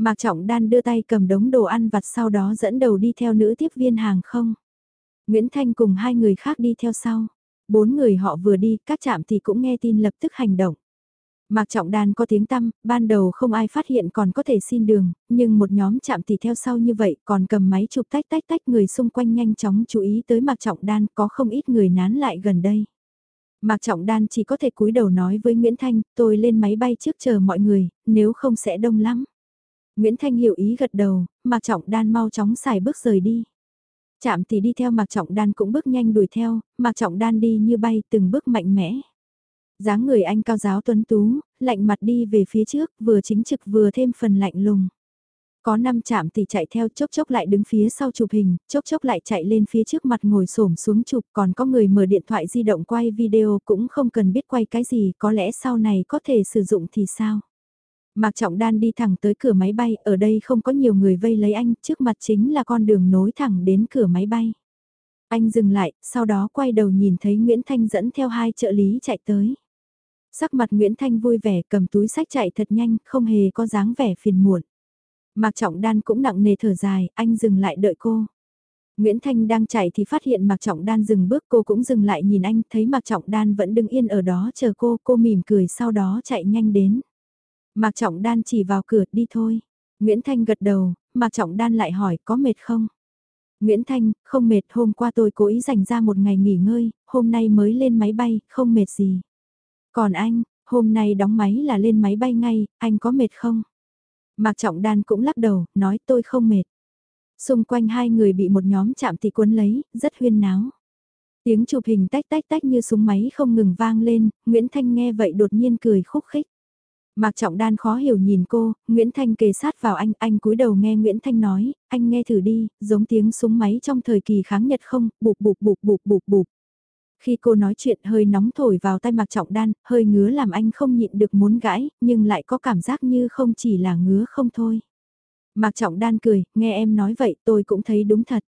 A: Mạc Trọng Đan đưa tay cầm đống đồ ăn vặt sau đó dẫn đầu đi theo nữ tiếp viên hàng không. Nguyễn Thanh cùng hai người khác đi theo sau. Bốn người họ vừa đi, các trạm thì cũng nghe tin lập tức hành động. Mạc Trọng Đan có tiếng tăm, ban đầu không ai phát hiện còn có thể xin đường, nhưng một nhóm chạm thì theo sau như vậy còn cầm máy chụp tách tách tách người xung quanh nhanh chóng chú ý tới Mạc Trọng Đan có không ít người nán lại gần đây. Mạc Trọng Đan chỉ có thể cúi đầu nói với Nguyễn Thanh, tôi lên máy bay trước chờ mọi người, nếu không sẽ đông lắm. Nguyễn Thanh hiểu ý gật đầu, Mạc Trọng Đan mau chóng xài bước rời đi. Chạm thì đi theo Mạc Trọng Đan cũng bước nhanh đuổi theo, Mạc Trọng Đan đi như bay từng bước mạnh mẽ. dáng người anh cao giáo tuấn tú, lạnh mặt đi về phía trước, vừa chính trực vừa thêm phần lạnh lùng. Có năm chạm thì chạy theo chốc chốc lại đứng phía sau chụp hình, chốc chốc lại chạy lên phía trước mặt ngồi xổm xuống chụp còn có người mở điện thoại di động quay video cũng không cần biết quay cái gì có lẽ sau này có thể sử dụng thì sao. Mạc Trọng Đan đi thẳng tới cửa máy bay, ở đây không có nhiều người vây lấy anh, trước mặt chính là con đường nối thẳng đến cửa máy bay. Anh dừng lại, sau đó quay đầu nhìn thấy Nguyễn Thanh dẫn theo hai trợ lý chạy tới. Sắc mặt Nguyễn Thanh vui vẻ cầm túi sách chạy thật nhanh, không hề có dáng vẻ phiền muộn. Mạc Trọng Đan cũng nặng nề thở dài, anh dừng lại đợi cô. Nguyễn Thanh đang chạy thì phát hiện Mạc Trọng Đan dừng bước cô cũng dừng lại nhìn anh, thấy Mạc Trọng Đan vẫn đứng yên ở đó chờ cô, cô mỉm cười sau đó chạy nhanh đến. Mạc Trọng Đan chỉ vào cửa đi thôi. Nguyễn Thanh gật đầu, Mạc Trọng Đan lại hỏi có mệt không? Nguyễn Thanh, không mệt hôm qua tôi cố ý dành ra một ngày nghỉ ngơi, hôm nay mới lên máy bay, không mệt gì. Còn anh, hôm nay đóng máy là lên máy bay ngay, anh có mệt không? Mạc Trọng Đan cũng lắc đầu, nói tôi không mệt. Xung quanh hai người bị một nhóm chạm thì cuốn lấy, rất huyên náo. Tiếng chụp hình tách tách tách như súng máy không ngừng vang lên, Nguyễn Thanh nghe vậy đột nhiên cười khúc khích. Mạc Trọng Đan khó hiểu nhìn cô, Nguyễn Thanh kề sát vào anh, anh cúi đầu nghe Nguyễn Thanh nói, anh nghe thử đi, giống tiếng súng máy trong thời kỳ kháng Nhật không, bụp bụp bụp bụp bụp bụp. Khi cô nói chuyện hơi nóng thổi vào tay Mạc Trọng Đan, hơi ngứa làm anh không nhịn được muốn gãi, nhưng lại có cảm giác như không chỉ là ngứa không thôi. Mạc Trọng Đan cười, nghe em nói vậy tôi cũng thấy đúng thật.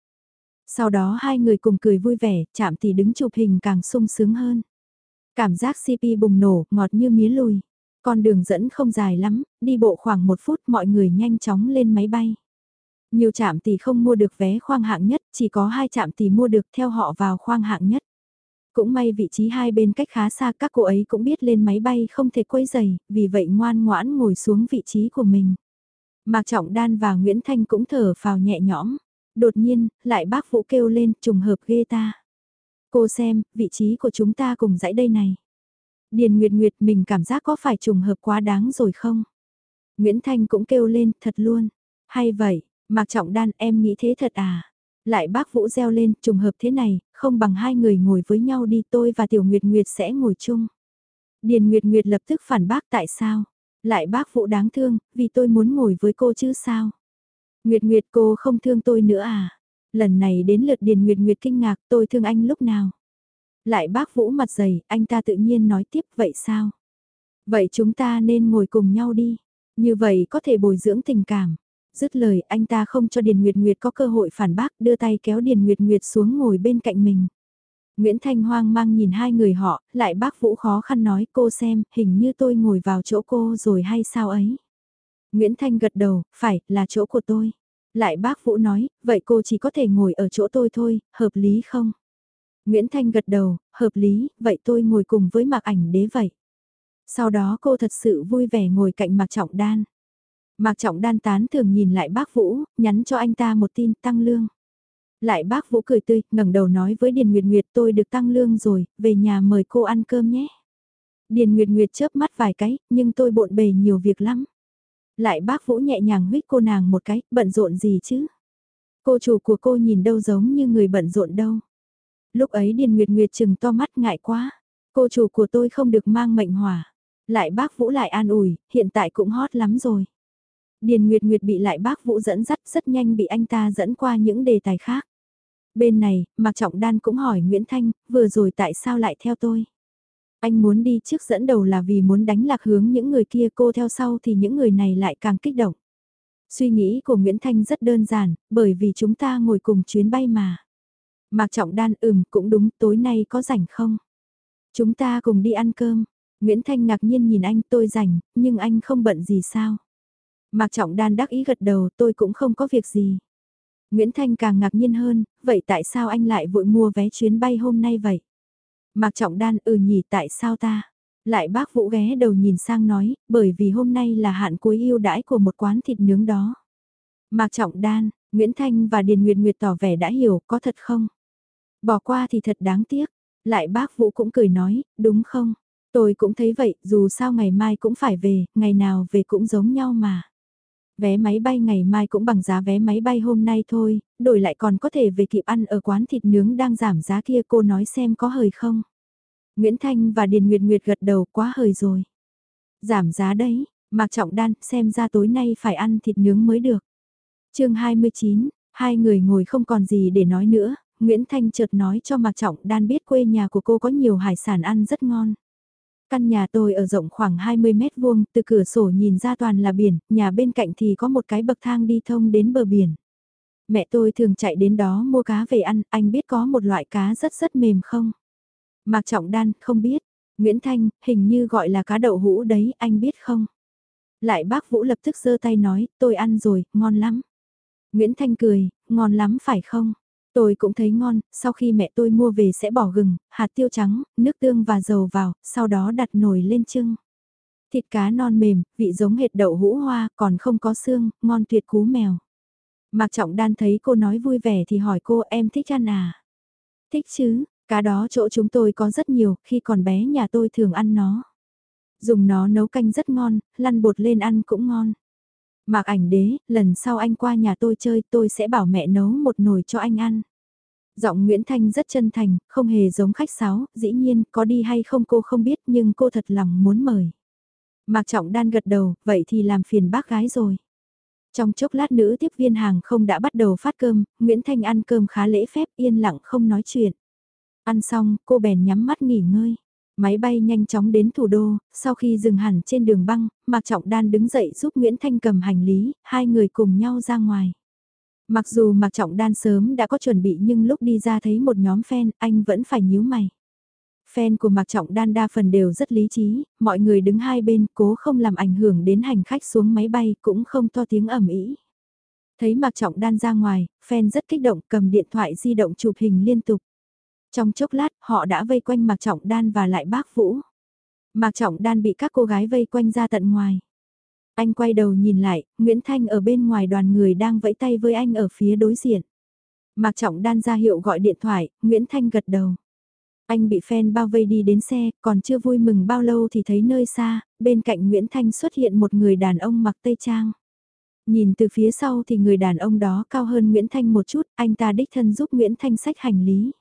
A: Sau đó hai người cùng cười vui vẻ, chạm thì đứng chụp hình càng sung sướng hơn. Cảm giác CP bùng nổ, ngọt như mía lùi. Con đường dẫn không dài lắm, đi bộ khoảng một phút mọi người nhanh chóng lên máy bay. Nhiều trạm tỷ không mua được vé khoang hạng nhất, chỉ có hai trạm tỷ mua được theo họ vào khoang hạng nhất. Cũng may vị trí hai bên cách khá xa các cô ấy cũng biết lên máy bay không thể quấy giày, vì vậy ngoan ngoãn ngồi xuống vị trí của mình. Mạc Trọng Đan và Nguyễn Thanh cũng thở phào nhẹ nhõm. Đột nhiên, lại bác Vũ kêu lên trùng hợp ghê ta. Cô xem, vị trí của chúng ta cùng dãy đây này. Điền Nguyệt Nguyệt mình cảm giác có phải trùng hợp quá đáng rồi không? Nguyễn Thanh cũng kêu lên, thật luôn. Hay vậy, Mạc Trọng Đan em nghĩ thế thật à? Lại bác Vũ reo lên, trùng hợp thế này, không bằng hai người ngồi với nhau đi tôi và Tiểu Nguyệt Nguyệt sẽ ngồi chung. Điền Nguyệt Nguyệt lập tức phản bác tại sao? Lại bác Vũ đáng thương, vì tôi muốn ngồi với cô chứ sao? Nguyệt Nguyệt cô không thương tôi nữa à? Lần này đến lượt Điền Nguyệt Nguyệt kinh ngạc tôi thương anh lúc nào? Lại bác Vũ mặt dày, anh ta tự nhiên nói tiếp vậy sao? Vậy chúng ta nên ngồi cùng nhau đi. Như vậy có thể bồi dưỡng tình cảm. Dứt lời anh ta không cho Điền Nguyệt Nguyệt có cơ hội phản bác đưa tay kéo Điền Nguyệt Nguyệt xuống ngồi bên cạnh mình. Nguyễn Thanh hoang mang nhìn hai người họ, lại bác Vũ khó khăn nói cô xem, hình như tôi ngồi vào chỗ cô rồi hay sao ấy. Nguyễn Thanh gật đầu, phải, là chỗ của tôi. Lại bác Vũ nói, vậy cô chỉ có thể ngồi ở chỗ tôi thôi, hợp lý không? Nguyễn Thanh gật đầu, hợp lý, vậy tôi ngồi cùng với Mạc Ảnh Đế vậy. Sau đó cô thật sự vui vẻ ngồi cạnh Mạc Trọng Đan. Mạc Trọng Đan tán thường nhìn lại bác Vũ, nhắn cho anh ta một tin tăng lương. Lại bác Vũ cười tươi, ngẩng đầu nói với Điền Nguyệt Nguyệt tôi được tăng lương rồi, về nhà mời cô ăn cơm nhé. Điền Nguyệt Nguyệt chớp mắt vài cái, nhưng tôi bộn bề nhiều việc lắm. Lại bác Vũ nhẹ nhàng huyết cô nàng một cái, bận rộn gì chứ? Cô chủ của cô nhìn đâu giống như người bận rộn đâu. Lúc ấy Điền Nguyệt Nguyệt chừng to mắt ngại quá. Cô chủ của tôi không được mang mệnh hỏa. Lại bác Vũ lại an ủi, hiện tại cũng hot lắm rồi. Điền Nguyệt Nguyệt bị lại bác Vũ dẫn dắt rất nhanh bị anh ta dẫn qua những đề tài khác. Bên này, Mạc Trọng Đan cũng hỏi Nguyễn Thanh, vừa rồi tại sao lại theo tôi? Anh muốn đi trước dẫn đầu là vì muốn đánh lạc hướng những người kia cô theo sau thì những người này lại càng kích động. Suy nghĩ của Nguyễn Thanh rất đơn giản, bởi vì chúng ta ngồi cùng chuyến bay mà. Mạc Trọng Đan ừm cũng đúng tối nay có rảnh không? Chúng ta cùng đi ăn cơm. Nguyễn Thanh ngạc nhiên nhìn anh tôi rảnh, nhưng anh không bận gì sao? Mạc Trọng Đan đắc ý gật đầu tôi cũng không có việc gì. Nguyễn Thanh càng ngạc nhiên hơn, vậy tại sao anh lại vội mua vé chuyến bay hôm nay vậy? Mạc Trọng Đan ừ nhỉ tại sao ta? Lại bác Vũ ghé đầu nhìn sang nói, bởi vì hôm nay là hạn cuối yêu đãi của một quán thịt nướng đó. Mạc Trọng Đan, Nguyễn Thanh và Điền Nguyệt Nguyệt tỏ vẻ đã hiểu, có thật không? Bỏ qua thì thật đáng tiếc. Lại bác Vũ cũng cười nói, đúng không? Tôi cũng thấy vậy, dù sao ngày mai cũng phải về, ngày nào về cũng giống nhau mà. Vé máy bay ngày mai cũng bằng giá vé máy bay hôm nay thôi, đổi lại còn có thể về kịp ăn ở quán thịt nướng đang giảm giá kia cô nói xem có hời không. Nguyễn Thanh và Điền Nguyệt Nguyệt gật đầu quá hời rồi. Giảm giá đấy, Mạc Trọng Đan xem ra tối nay phải ăn thịt nướng mới được. chương 29, hai người ngồi không còn gì để nói nữa, Nguyễn Thanh chợt nói cho Mạc Trọng Đan biết quê nhà của cô có nhiều hải sản ăn rất ngon. Căn nhà tôi ở rộng khoảng 20 mét vuông, từ cửa sổ nhìn ra toàn là biển, nhà bên cạnh thì có một cái bậc thang đi thông đến bờ biển. Mẹ tôi thường chạy đến đó mua cá về ăn, anh biết có một loại cá rất rất mềm không? Mạc Trọng Đan, không biết. Nguyễn Thanh, hình như gọi là cá đậu hũ đấy, anh biết không? Lại bác Vũ lập tức giơ tay nói, tôi ăn rồi, ngon lắm. Nguyễn Thanh cười, ngon lắm phải không? Tôi cũng thấy ngon, sau khi mẹ tôi mua về sẽ bỏ gừng, hạt tiêu trắng, nước tương và dầu vào, sau đó đặt nồi lên trưng. Thịt cá non mềm, vị giống hệt đậu hũ hoa, còn không có xương, ngon tuyệt cú mèo. Mạc Trọng Đan thấy cô nói vui vẻ thì hỏi cô em thích ăn à? Thích chứ, cá đó chỗ chúng tôi có rất nhiều, khi còn bé nhà tôi thường ăn nó. Dùng nó nấu canh rất ngon, lăn bột lên ăn cũng ngon. Mạc ảnh đế, lần sau anh qua nhà tôi chơi tôi sẽ bảo mẹ nấu một nồi cho anh ăn. Giọng Nguyễn Thanh rất chân thành, không hề giống khách sáo, dĩ nhiên có đi hay không cô không biết nhưng cô thật lòng muốn mời. Mạc Trọng Đan gật đầu, vậy thì làm phiền bác gái rồi. Trong chốc lát nữ tiếp viên hàng không đã bắt đầu phát cơm, Nguyễn Thanh ăn cơm khá lễ phép yên lặng không nói chuyện. Ăn xong, cô bèn nhắm mắt nghỉ ngơi. Máy bay nhanh chóng đến thủ đô, sau khi dừng hẳn trên đường băng, Mạc Trọng Đan đứng dậy giúp Nguyễn Thanh cầm hành lý, hai người cùng nhau ra ngoài. Mặc dù Mạc Trọng Đan sớm đã có chuẩn bị nhưng lúc đi ra thấy một nhóm fan, anh vẫn phải nhíu mày. Fan của Mạc Trọng Đan đa phần đều rất lý trí, mọi người đứng hai bên cố không làm ảnh hưởng đến hành khách xuống máy bay cũng không to tiếng ầm ĩ. Thấy Mạc Trọng Đan ra ngoài, fan rất kích động cầm điện thoại di động chụp hình liên tục. Trong chốc lát, họ đã vây quanh Mạc Trọng Đan và lại bác Vũ. Mạc Trọng Đan bị các cô gái vây quanh ra tận ngoài. Anh quay đầu nhìn lại, Nguyễn Thanh ở bên ngoài đoàn người đang vẫy tay với anh ở phía đối diện. Mạc Trọng Đan ra hiệu gọi điện thoại, Nguyễn Thanh gật đầu. Anh bị fan bao vây đi đến xe, còn chưa vui mừng bao lâu thì thấy nơi xa, bên cạnh Nguyễn Thanh xuất hiện một người đàn ông mặc tây trang. Nhìn từ phía sau thì người đàn ông đó cao hơn Nguyễn Thanh một chút, anh ta đích thân giúp Nguyễn Thanh sách hành lý.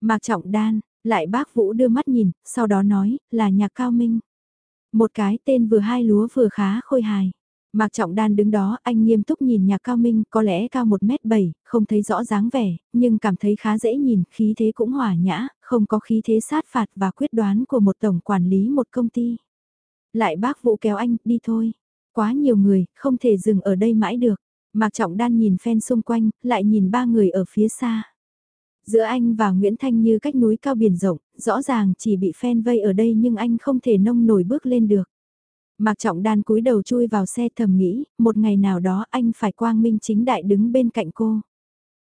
A: Mạc Trọng Đan, lại bác Vũ đưa mắt nhìn, sau đó nói, là nhạc cao minh. Một cái tên vừa hai lúa vừa khá khôi hài. Mạc Trọng Đan đứng đó, anh nghiêm túc nhìn nhạc cao minh, có lẽ cao 1m7, không thấy rõ dáng vẻ, nhưng cảm thấy khá dễ nhìn, khí thế cũng hỏa nhã, không có khí thế sát phạt và quyết đoán của một tổng quản lý một công ty. Lại bác Vũ kéo anh, đi thôi. Quá nhiều người, không thể dừng ở đây mãi được. Mạc Trọng Đan nhìn phen xung quanh, lại nhìn ba người ở phía xa. Giữa anh và Nguyễn Thanh như cách núi cao biển rộng, rõ ràng chỉ bị phen vây ở đây nhưng anh không thể nông nổi bước lên được. Mạc Trọng Đan cúi đầu chui vào xe thầm nghĩ, một ngày nào đó anh phải quang minh chính đại đứng bên cạnh cô.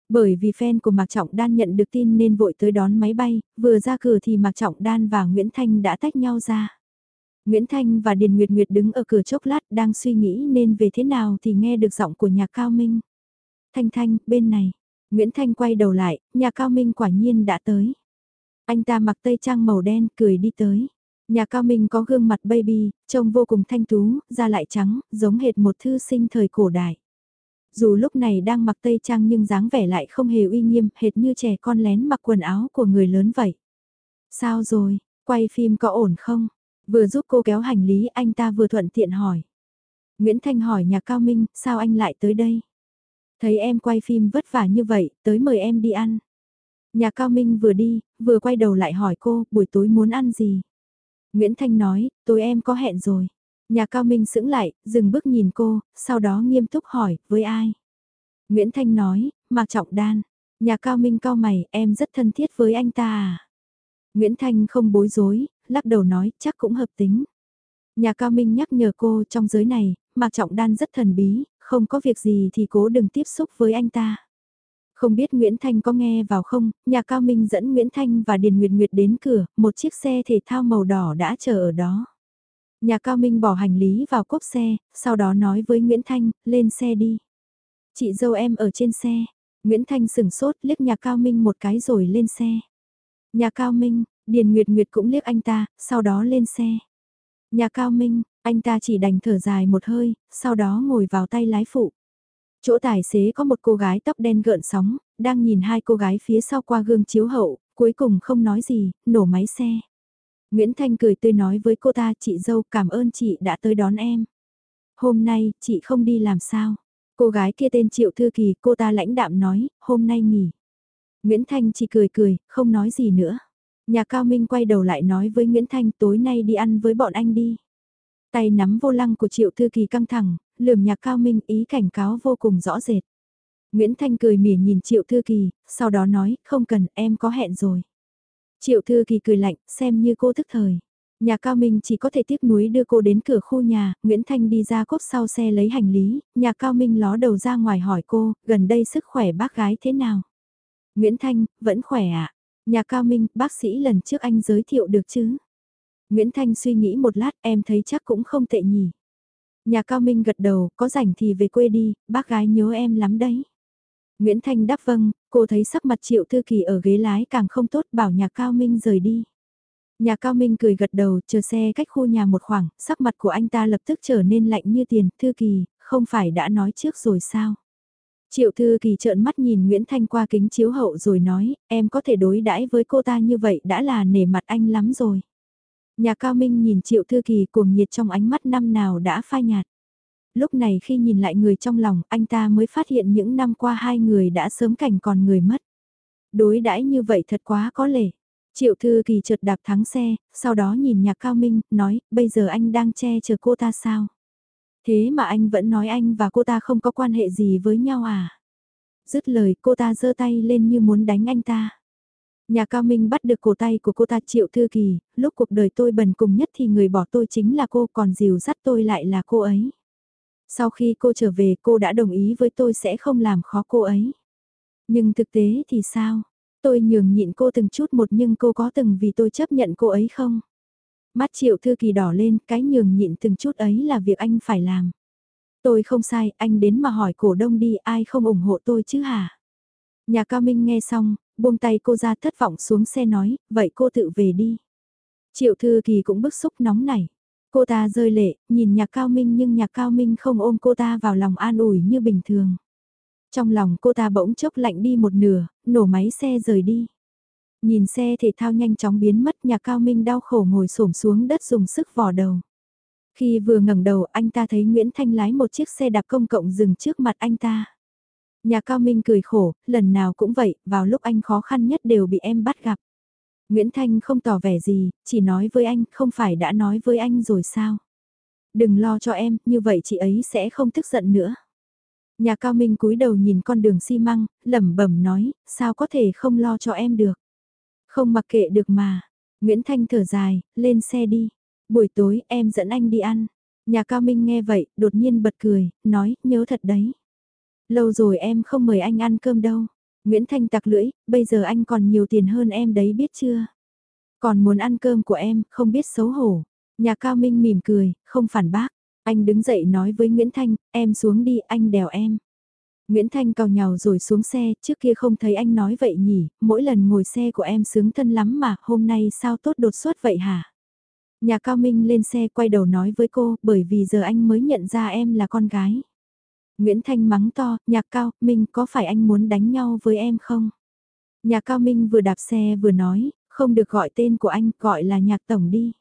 A: Bởi vì fan của Mạc Trọng Đan nhận được tin nên vội tới đón máy bay, vừa ra cửa thì Mạc Trọng Đan và Nguyễn Thanh đã tách nhau ra. Nguyễn Thanh và Điền Nguyệt Nguyệt đứng ở cửa chốc lát đang suy nghĩ nên về thế nào thì nghe được giọng của nhạc cao minh. Thanh Thanh, bên này. Nguyễn Thanh quay đầu lại, nhà cao minh quả nhiên đã tới. Anh ta mặc tây trang màu đen cười đi tới. Nhà cao minh có gương mặt baby, trông vô cùng thanh tú, da lại trắng, giống hệt một thư sinh thời cổ đại. Dù lúc này đang mặc tây trang nhưng dáng vẻ lại không hề uy nghiêm, hệt như trẻ con lén mặc quần áo của người lớn vậy. Sao rồi, quay phim có ổn không? Vừa giúp cô kéo hành lý anh ta vừa thuận tiện hỏi. Nguyễn Thanh hỏi nhà cao minh, sao anh lại tới đây? Thấy em quay phim vất vả như vậy, tới mời em đi ăn. Nhà Cao Minh vừa đi, vừa quay đầu lại hỏi cô, buổi tối muốn ăn gì? Nguyễn Thanh nói, tối em có hẹn rồi. Nhà Cao Minh sững lại, dừng bước nhìn cô, sau đó nghiêm túc hỏi, với ai? Nguyễn Thanh nói, Mạc Trọng Đan. Nhà Cao Minh cao mày, em rất thân thiết với anh ta à? Nguyễn Thanh không bối rối, lắc đầu nói, chắc cũng hợp tính. Nhà Cao Minh nhắc nhở cô trong giới này, Mạc Trọng Đan rất thần bí, không có việc gì thì cố đừng tiếp xúc với anh ta. Không biết Nguyễn Thanh có nghe vào không, nhà Cao Minh dẫn Nguyễn Thanh và Điền Nguyệt Nguyệt đến cửa, một chiếc xe thể thao màu đỏ đã chờ ở đó. Nhà Cao Minh bỏ hành lý vào cốp xe, sau đó nói với Nguyễn Thanh, lên xe đi. Chị dâu em ở trên xe. Nguyễn Thanh sừng sốt liếc nhà Cao Minh một cái rồi lên xe. Nhà Cao Minh, Điền Nguyệt Nguyệt cũng liếc anh ta, sau đó lên xe. Nhà Cao Minh, anh ta chỉ đành thở dài một hơi, sau đó ngồi vào tay lái phụ. Chỗ tài xế có một cô gái tóc đen gợn sóng, đang nhìn hai cô gái phía sau qua gương chiếu hậu, cuối cùng không nói gì, nổ máy xe. Nguyễn Thanh cười tươi nói với cô ta chị dâu cảm ơn chị đã tới đón em. Hôm nay, chị không đi làm sao? Cô gái kia tên Triệu Thư Kỳ, cô ta lãnh đạm nói, hôm nay nghỉ. Nguyễn Thanh chỉ cười cười, không nói gì nữa. Nhà Cao Minh quay đầu lại nói với Nguyễn Thanh tối nay đi ăn với bọn anh đi. Tay nắm vô lăng của Triệu Thư Kỳ căng thẳng, lườm nhạc Cao Minh ý cảnh cáo vô cùng rõ rệt. Nguyễn Thanh cười mỉa nhìn Triệu Thư Kỳ, sau đó nói, không cần, em có hẹn rồi. Triệu Thư Kỳ cười lạnh, xem như cô thức thời. Nhà Cao Minh chỉ có thể tiếc núi đưa cô đến cửa khu nhà, Nguyễn Thanh đi ra cốp sau xe lấy hành lý, nhà Cao Minh ló đầu ra ngoài hỏi cô, gần đây sức khỏe bác gái thế nào? Nguyễn Thanh, vẫn khỏe ạ. À? Nhà Cao Minh, bác sĩ lần trước anh giới thiệu được chứ? Nguyễn Thanh suy nghĩ một lát, em thấy chắc cũng không tệ nhỉ. Nhà Cao Minh gật đầu, có rảnh thì về quê đi, bác gái nhớ em lắm đấy. Nguyễn Thanh đáp vâng, cô thấy sắc mặt Triệu Thư Kỳ ở ghế lái càng không tốt bảo nhà Cao Minh rời đi. Nhà Cao Minh cười gật đầu, chờ xe cách khu nhà một khoảng, sắc mặt của anh ta lập tức trở nên lạnh như tiền, Thư Kỳ, không phải đã nói trước rồi sao? Triệu Thư Kỳ trợn mắt nhìn Nguyễn Thanh qua kính chiếu hậu rồi nói, em có thể đối đãi với cô ta như vậy đã là nể mặt anh lắm rồi. Nhà Cao Minh nhìn Triệu Thư Kỳ cuồng nhiệt trong ánh mắt năm nào đã phai nhạt. Lúc này khi nhìn lại người trong lòng, anh ta mới phát hiện những năm qua hai người đã sớm cảnh còn người mất. Đối đãi như vậy thật quá có lệ. Triệu Thư Kỳ chợt đạp thắng xe, sau đó nhìn nhạc Cao Minh, nói, bây giờ anh đang che chở cô ta sao? Thế mà anh vẫn nói anh và cô ta không có quan hệ gì với nhau à? Dứt lời cô ta giơ tay lên như muốn đánh anh ta. Nhà Cao Minh bắt được cổ tay của cô ta Triệu Thư Kỳ, lúc cuộc đời tôi bần cùng nhất thì người bỏ tôi chính là cô còn dìu dắt tôi lại là cô ấy. Sau khi cô trở về cô đã đồng ý với tôi sẽ không làm khó cô ấy. Nhưng thực tế thì sao? Tôi nhường nhịn cô từng chút một nhưng cô có từng vì tôi chấp nhận cô ấy không? Mắt triệu thư kỳ đỏ lên, cái nhường nhịn từng chút ấy là việc anh phải làm. Tôi không sai, anh đến mà hỏi cổ đông đi ai không ủng hộ tôi chứ hả? Nhà cao minh nghe xong, buông tay cô ra thất vọng xuống xe nói, vậy cô tự về đi. Triệu thư kỳ cũng bức xúc nóng nảy. Cô ta rơi lệ, nhìn nhạc cao minh nhưng nhạc cao minh không ôm cô ta vào lòng an ủi như bình thường. Trong lòng cô ta bỗng chốc lạnh đi một nửa, nổ máy xe rời đi. Nhìn xe thể thao nhanh chóng biến mất nhạc cao minh đau khổ ngồi xổm xuống đất dùng sức vò đầu. Khi vừa ngẩng đầu anh ta thấy Nguyễn Thanh lái một chiếc xe đạp công cộng dừng trước mặt anh ta. Nhà cao minh cười khổ, lần nào cũng vậy, vào lúc anh khó khăn nhất đều bị em bắt gặp. Nguyễn Thanh không tỏ vẻ gì, chỉ nói với anh, không phải đã nói với anh rồi sao? Đừng lo cho em, như vậy chị ấy sẽ không tức giận nữa. Nhà cao minh cúi đầu nhìn con đường xi măng, lẩm bẩm nói, sao có thể không lo cho em được. Không mặc kệ được mà. Nguyễn Thanh thở dài, lên xe đi. Buổi tối em dẫn anh đi ăn. Nhà cao minh nghe vậy, đột nhiên bật cười, nói, nhớ thật đấy. Lâu rồi em không mời anh ăn cơm đâu. Nguyễn Thanh tặc lưỡi, bây giờ anh còn nhiều tiền hơn em đấy biết chưa? Còn muốn ăn cơm của em, không biết xấu hổ. Nhà cao minh mỉm cười, không phản bác. Anh đứng dậy nói với Nguyễn Thanh, em xuống đi, anh đèo em. Nguyễn Thanh cào nhào rồi xuống xe, trước kia không thấy anh nói vậy nhỉ, mỗi lần ngồi xe của em sướng thân lắm mà, hôm nay sao tốt đột xuất vậy hả? Nhà Cao Minh lên xe quay đầu nói với cô, bởi vì giờ anh mới nhận ra em là con gái. Nguyễn Thanh mắng to, nhạc Cao, Minh có phải anh muốn đánh nhau với em không? Nhà Cao Minh vừa đạp xe vừa nói, không được gọi tên của anh, gọi là nhạc tổng đi.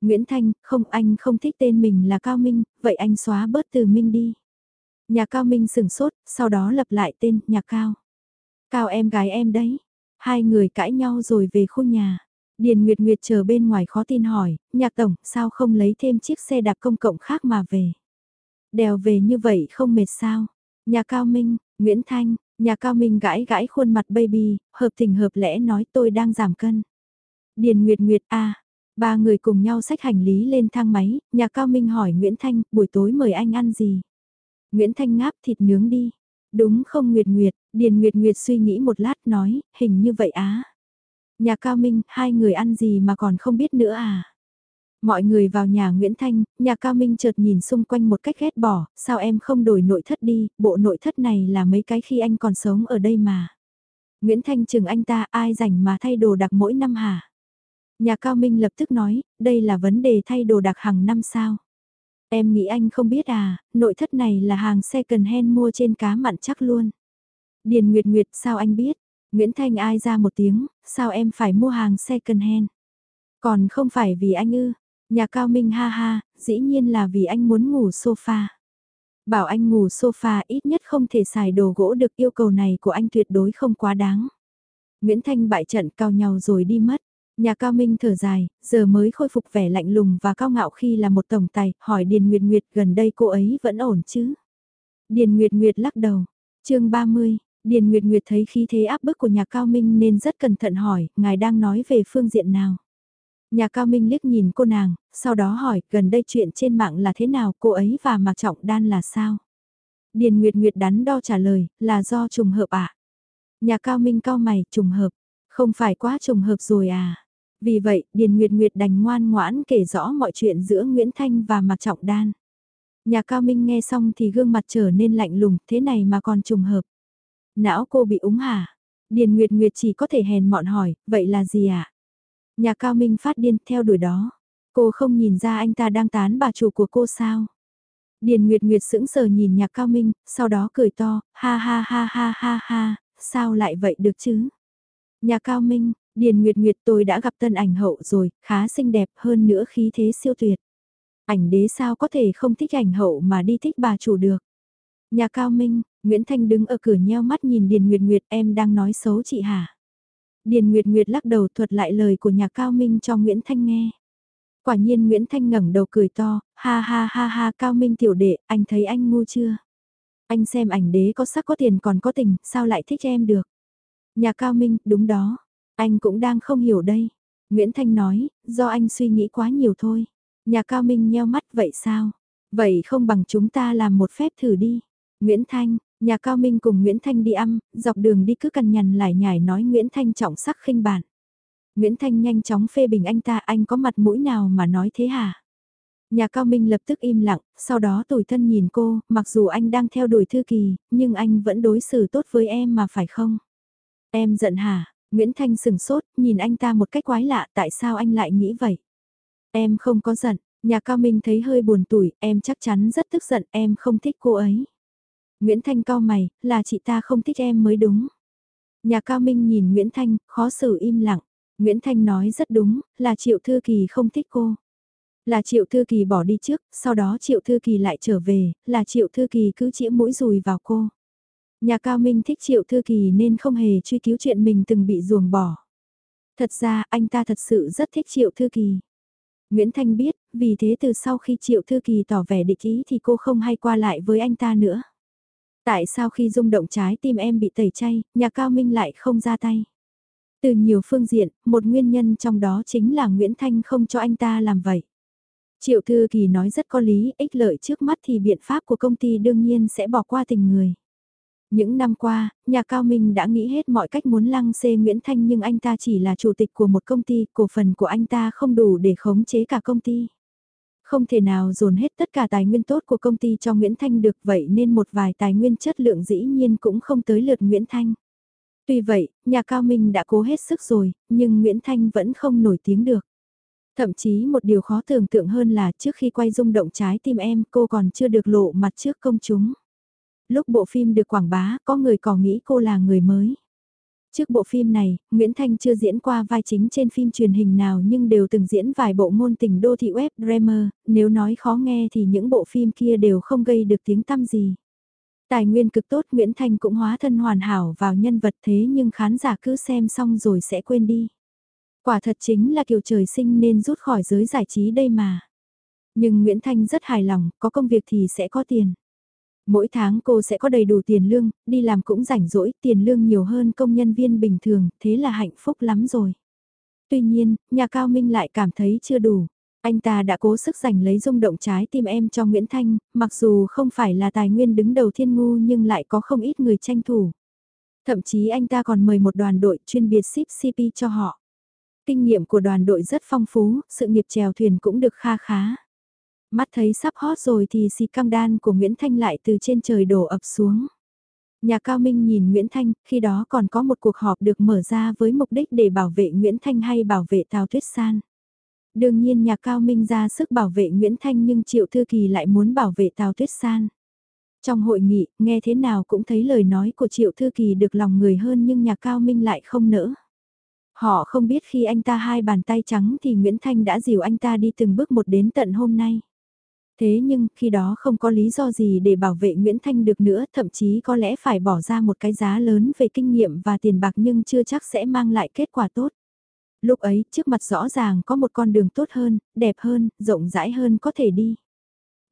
A: Nguyễn Thanh, không anh không thích tên mình là Cao Minh, vậy anh xóa bớt từ Minh đi. Nhà Cao Minh sừng sốt, sau đó lập lại tên, nhà Cao. Cao em gái em đấy. Hai người cãi nhau rồi về khu nhà. Điền Nguyệt Nguyệt chờ bên ngoài khó tin hỏi, nhạc tổng, sao không lấy thêm chiếc xe đạp công cộng khác mà về? Đèo về như vậy không mệt sao? Nhà Cao Minh, Nguyễn Thanh, nhà Cao Minh gãi gãi khuôn mặt baby, hợp tình hợp lẽ nói tôi đang giảm cân. Điền Nguyệt Nguyệt a Ba người cùng nhau xách hành lý lên thang máy, nhà Cao Minh hỏi Nguyễn Thanh, buổi tối mời anh ăn gì? Nguyễn Thanh ngáp thịt nướng đi. Đúng không Nguyệt Nguyệt, Điền Nguyệt Nguyệt suy nghĩ một lát nói, hình như vậy á. Nhà Cao Minh, hai người ăn gì mà còn không biết nữa à? Mọi người vào nhà Nguyễn Thanh, nhà Cao Minh chợt nhìn xung quanh một cách ghét bỏ, sao em không đổi nội thất đi, bộ nội thất này là mấy cái khi anh còn sống ở đây mà. Nguyễn Thanh chừng anh ta ai rảnh mà thay đồ đặc mỗi năm hả? Nhà Cao Minh lập tức nói, đây là vấn đề thay đồ đặc hàng năm sao? Em nghĩ anh không biết à, nội thất này là hàng second hand mua trên cá mặn chắc luôn. Điền Nguyệt Nguyệt sao anh biết? Nguyễn Thanh ai ra một tiếng, sao em phải mua hàng second hand? Còn không phải vì anh ư, nhà cao minh ha ha, dĩ nhiên là vì anh muốn ngủ sofa. Bảo anh ngủ sofa ít nhất không thể xài đồ gỗ được yêu cầu này của anh tuyệt đối không quá đáng. Nguyễn Thanh bại trận cao nhau rồi đi mất. Nhà cao minh thở dài, giờ mới khôi phục vẻ lạnh lùng và cao ngạo khi là một tổng tài, hỏi Điền Nguyệt Nguyệt gần đây cô ấy vẫn ổn chứ? Điền Nguyệt Nguyệt lắc đầu. chương 30, Điền Nguyệt Nguyệt thấy khí thế áp bức của nhà cao minh nên rất cẩn thận hỏi, ngài đang nói về phương diện nào? Nhà cao minh liếc nhìn cô nàng, sau đó hỏi, gần đây chuyện trên mạng là thế nào, cô ấy và Mạc Trọng Đan là sao? Điền Nguyệt Nguyệt đắn đo trả lời, là do trùng hợp ạ. À? Nhà cao minh cao mày, trùng hợp, không phải quá trùng hợp rồi à? Vì vậy, Điền Nguyệt Nguyệt đành ngoan ngoãn kể rõ mọi chuyện giữa Nguyễn Thanh và Mạc Trọng Đan. Nhà cao minh nghe xong thì gương mặt trở nên lạnh lùng, thế này mà còn trùng hợp. Não cô bị úng hả? Điền Nguyệt Nguyệt chỉ có thể hèn mọn hỏi, vậy là gì ạ? À? Nhà cao minh phát điên theo đuổi đó. Cô không nhìn ra anh ta đang tán bà chủ của cô sao? Điền Nguyệt Nguyệt sững sờ nhìn nhạc cao minh, sau đó cười to, ha ha ha ha ha ha, sao lại vậy được chứ? Nhà cao minh, Điền Nguyệt Nguyệt tôi đã gặp tân ảnh hậu rồi, khá xinh đẹp hơn nữa khí thế siêu tuyệt. Ảnh đế sao có thể không thích ảnh hậu mà đi thích bà chủ được? Nhà cao minh, Nguyễn Thanh đứng ở cửa nheo mắt nhìn Điền Nguyệt Nguyệt em đang nói xấu chị hả? Điền Nguyệt Nguyệt lắc đầu thuật lại lời của nhà cao minh cho Nguyễn Thanh nghe. Quả nhiên Nguyễn Thanh ngẩng đầu cười to, ha ha ha ha cao minh tiểu đệ, anh thấy anh ngu chưa? Anh xem ảnh đế có sắc có tiền còn có tình, sao lại thích em được? Nhà cao minh, đúng đó. Anh cũng đang không hiểu đây. Nguyễn Thanh nói, do anh suy nghĩ quá nhiều thôi. Nhà cao minh nheo mắt vậy sao? Vậy không bằng chúng ta làm một phép thử đi. Nguyễn Thanh, nhà cao minh cùng Nguyễn Thanh đi ăn, dọc đường đi cứ cằn nhằn lại nhải nói Nguyễn Thanh trọng sắc khinh bản. Nguyễn Thanh nhanh chóng phê bình anh ta anh có mặt mũi nào mà nói thế hả? Nhà cao minh lập tức im lặng, sau đó tủi thân nhìn cô, mặc dù anh đang theo đuổi thư kỳ, nhưng anh vẫn đối xử tốt với em mà phải không? Em giận hả? Nguyễn Thanh sừng sốt, nhìn anh ta một cách quái lạ tại sao anh lại nghĩ vậy? Em không có giận, nhà cao minh thấy hơi buồn tủi, em chắc chắn rất tức giận, em không thích cô ấy. Nguyễn Thanh cao mày, là chị ta không thích em mới đúng. Nhà cao minh nhìn Nguyễn Thanh, khó xử im lặng. Nguyễn Thanh nói rất đúng, là Triệu Thư Kỳ không thích cô. Là Triệu Thư Kỳ bỏ đi trước, sau đó Triệu Thư Kỳ lại trở về, là Triệu Thư Kỳ cứ chĩa mũi rùi vào cô. Nhà Cao Minh thích Triệu Thư Kỳ nên không hề truy cứu chuyện mình từng bị ruồng bỏ. Thật ra anh ta thật sự rất thích Triệu Thư Kỳ. Nguyễn Thanh biết, vì thế từ sau khi Triệu Thư Kỳ tỏ vẻ địch ý thì cô không hay qua lại với anh ta nữa. Tại sao khi rung động trái tim em bị tẩy chay, nhà Cao Minh lại không ra tay? Từ nhiều phương diện, một nguyên nhân trong đó chính là Nguyễn Thanh không cho anh ta làm vậy. Triệu Thư Kỳ nói rất có lý, ích lợi trước mắt thì biện pháp của công ty đương nhiên sẽ bỏ qua tình người. Những năm qua, nhà Cao Minh đã nghĩ hết mọi cách muốn lăng xê Nguyễn Thanh nhưng anh ta chỉ là chủ tịch của một công ty, cổ phần của anh ta không đủ để khống chế cả công ty. Không thể nào dồn hết tất cả tài nguyên tốt của công ty cho Nguyễn Thanh được vậy nên một vài tài nguyên chất lượng dĩ nhiên cũng không tới lượt Nguyễn Thanh. Tuy vậy, nhà Cao Minh đã cố hết sức rồi, nhưng Nguyễn Thanh vẫn không nổi tiếng được. Thậm chí một điều khó tưởng tượng hơn là trước khi quay rung động trái tim em cô còn chưa được lộ mặt trước công chúng lúc bộ phim được quảng bá, có người có nghĩ cô là người mới. Trước bộ phim này, Nguyễn Thanh chưa diễn qua vai chính trên phim truyền hình nào nhưng đều từng diễn vài bộ ngôn tình đô thị web drama, nếu nói khó nghe thì những bộ phim kia đều không gây được tiếng tăm gì. Tài nguyên cực tốt Nguyễn Thanh cũng hóa thân hoàn hảo vào nhân vật thế nhưng khán giả cứ xem xong rồi sẽ quên đi. Quả thật chính là kiểu trời sinh nên rút khỏi giới giải trí đây mà. Nhưng Nguyễn Thanh rất hài lòng, có công việc thì sẽ có tiền. Mỗi tháng cô sẽ có đầy đủ tiền lương, đi làm cũng rảnh rỗi, tiền lương nhiều hơn công nhân viên bình thường, thế là hạnh phúc lắm rồi. Tuy nhiên, nhà Cao Minh lại cảm thấy chưa đủ. Anh ta đã cố sức giành lấy rung động trái tim em cho Nguyễn Thanh, mặc dù không phải là tài nguyên đứng đầu thiên ngu nhưng lại có không ít người tranh thủ. Thậm chí anh ta còn mời một đoàn đội chuyên biệt ship CP cho họ. Kinh nghiệm của đoàn đội rất phong phú, sự nghiệp chèo thuyền cũng được kha khá. Mắt thấy sắp hot rồi thì xì căng đan của Nguyễn Thanh lại từ trên trời đổ ập xuống. Nhà Cao Minh nhìn Nguyễn Thanh, khi đó còn có một cuộc họp được mở ra với mục đích để bảo vệ Nguyễn Thanh hay bảo vệ Tào Tuyết San. Đương nhiên nhà Cao Minh ra sức bảo vệ Nguyễn Thanh nhưng Triệu Thư Kỳ lại muốn bảo vệ Tào Tuyết San. Trong hội nghị, nghe thế nào cũng thấy lời nói của Triệu Thư Kỳ được lòng người hơn nhưng nhà Cao Minh lại không nỡ. Họ không biết khi anh ta hai bàn tay trắng thì Nguyễn Thanh đã dìu anh ta đi từng bước một đến tận hôm nay. Thế nhưng, khi đó không có lý do gì để bảo vệ Nguyễn Thanh được nữa, thậm chí có lẽ phải bỏ ra một cái giá lớn về kinh nghiệm và tiền bạc nhưng chưa chắc sẽ mang lại kết quả tốt. Lúc ấy, trước mặt rõ ràng có một con đường tốt hơn, đẹp hơn, rộng rãi hơn có thể đi.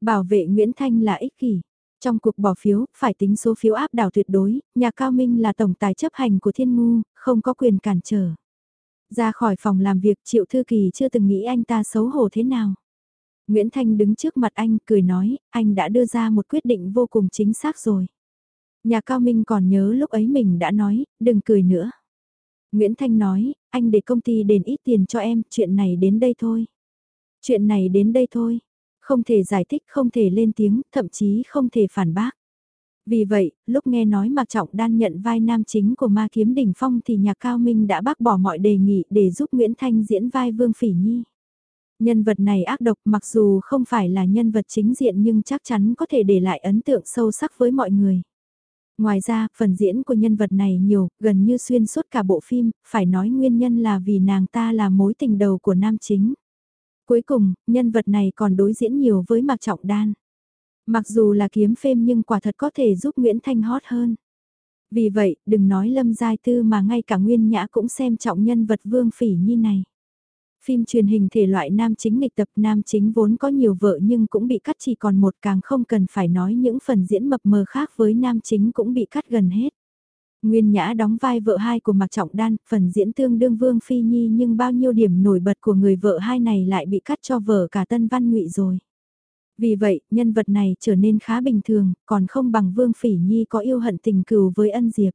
A: Bảo vệ Nguyễn Thanh là ích kỷ. Trong cuộc bỏ phiếu, phải tính số phiếu áp đảo tuyệt đối, nhà Cao Minh là tổng tài chấp hành của Thiên Ngu, không có quyền cản trở. Ra khỏi phòng làm việc Triệu Thư Kỳ chưa từng nghĩ anh ta xấu hổ thế nào. Nguyễn Thanh đứng trước mặt anh cười nói, anh đã đưa ra một quyết định vô cùng chính xác rồi. Nhà Cao Minh còn nhớ lúc ấy mình đã nói, đừng cười nữa. Nguyễn Thanh nói, anh để công ty đền ít tiền cho em, chuyện này đến đây thôi. Chuyện này đến đây thôi. Không thể giải thích, không thể lên tiếng, thậm chí không thể phản bác. Vì vậy, lúc nghe nói Mạc Trọng Đan nhận vai nam chính của Ma Kiếm Đỉnh Phong thì nhà Cao Minh đã bác bỏ mọi đề nghị để giúp Nguyễn Thanh diễn vai Vương Phỉ Nhi. Nhân vật này ác độc mặc dù không phải là nhân vật chính diện nhưng chắc chắn có thể để lại ấn tượng sâu sắc với mọi người. Ngoài ra, phần diễn của nhân vật này nhiều, gần như xuyên suốt cả bộ phim, phải nói nguyên nhân là vì nàng ta là mối tình đầu của nam chính. Cuối cùng, nhân vật này còn đối diễn nhiều với Mạc Trọng Đan. Mặc dù là kiếm phim nhưng quả thật có thể giúp Nguyễn Thanh hot hơn. Vì vậy, đừng nói Lâm Giai Tư mà ngay cả Nguyên Nhã cũng xem trọng nhân vật Vương Phỉ Nhi này. Phim truyền hình thể loại nam chính nghịch tập nam chính vốn có nhiều vợ nhưng cũng bị cắt chỉ còn một càng không cần phải nói những phần diễn mập mờ khác với nam chính cũng bị cắt gần hết. Nguyên Nhã đóng vai vợ hai của Mạc Trọng Đan, phần diễn tương đương Vương Phi Nhi nhưng bao nhiêu điểm nổi bật của người vợ hai này lại bị cắt cho vợ cả Tân Văn Ngụy rồi. Vì vậy, nhân vật này trở nên khá bình thường, còn không bằng Vương Phỉ Nhi có yêu hận tình cừu với ân diệp.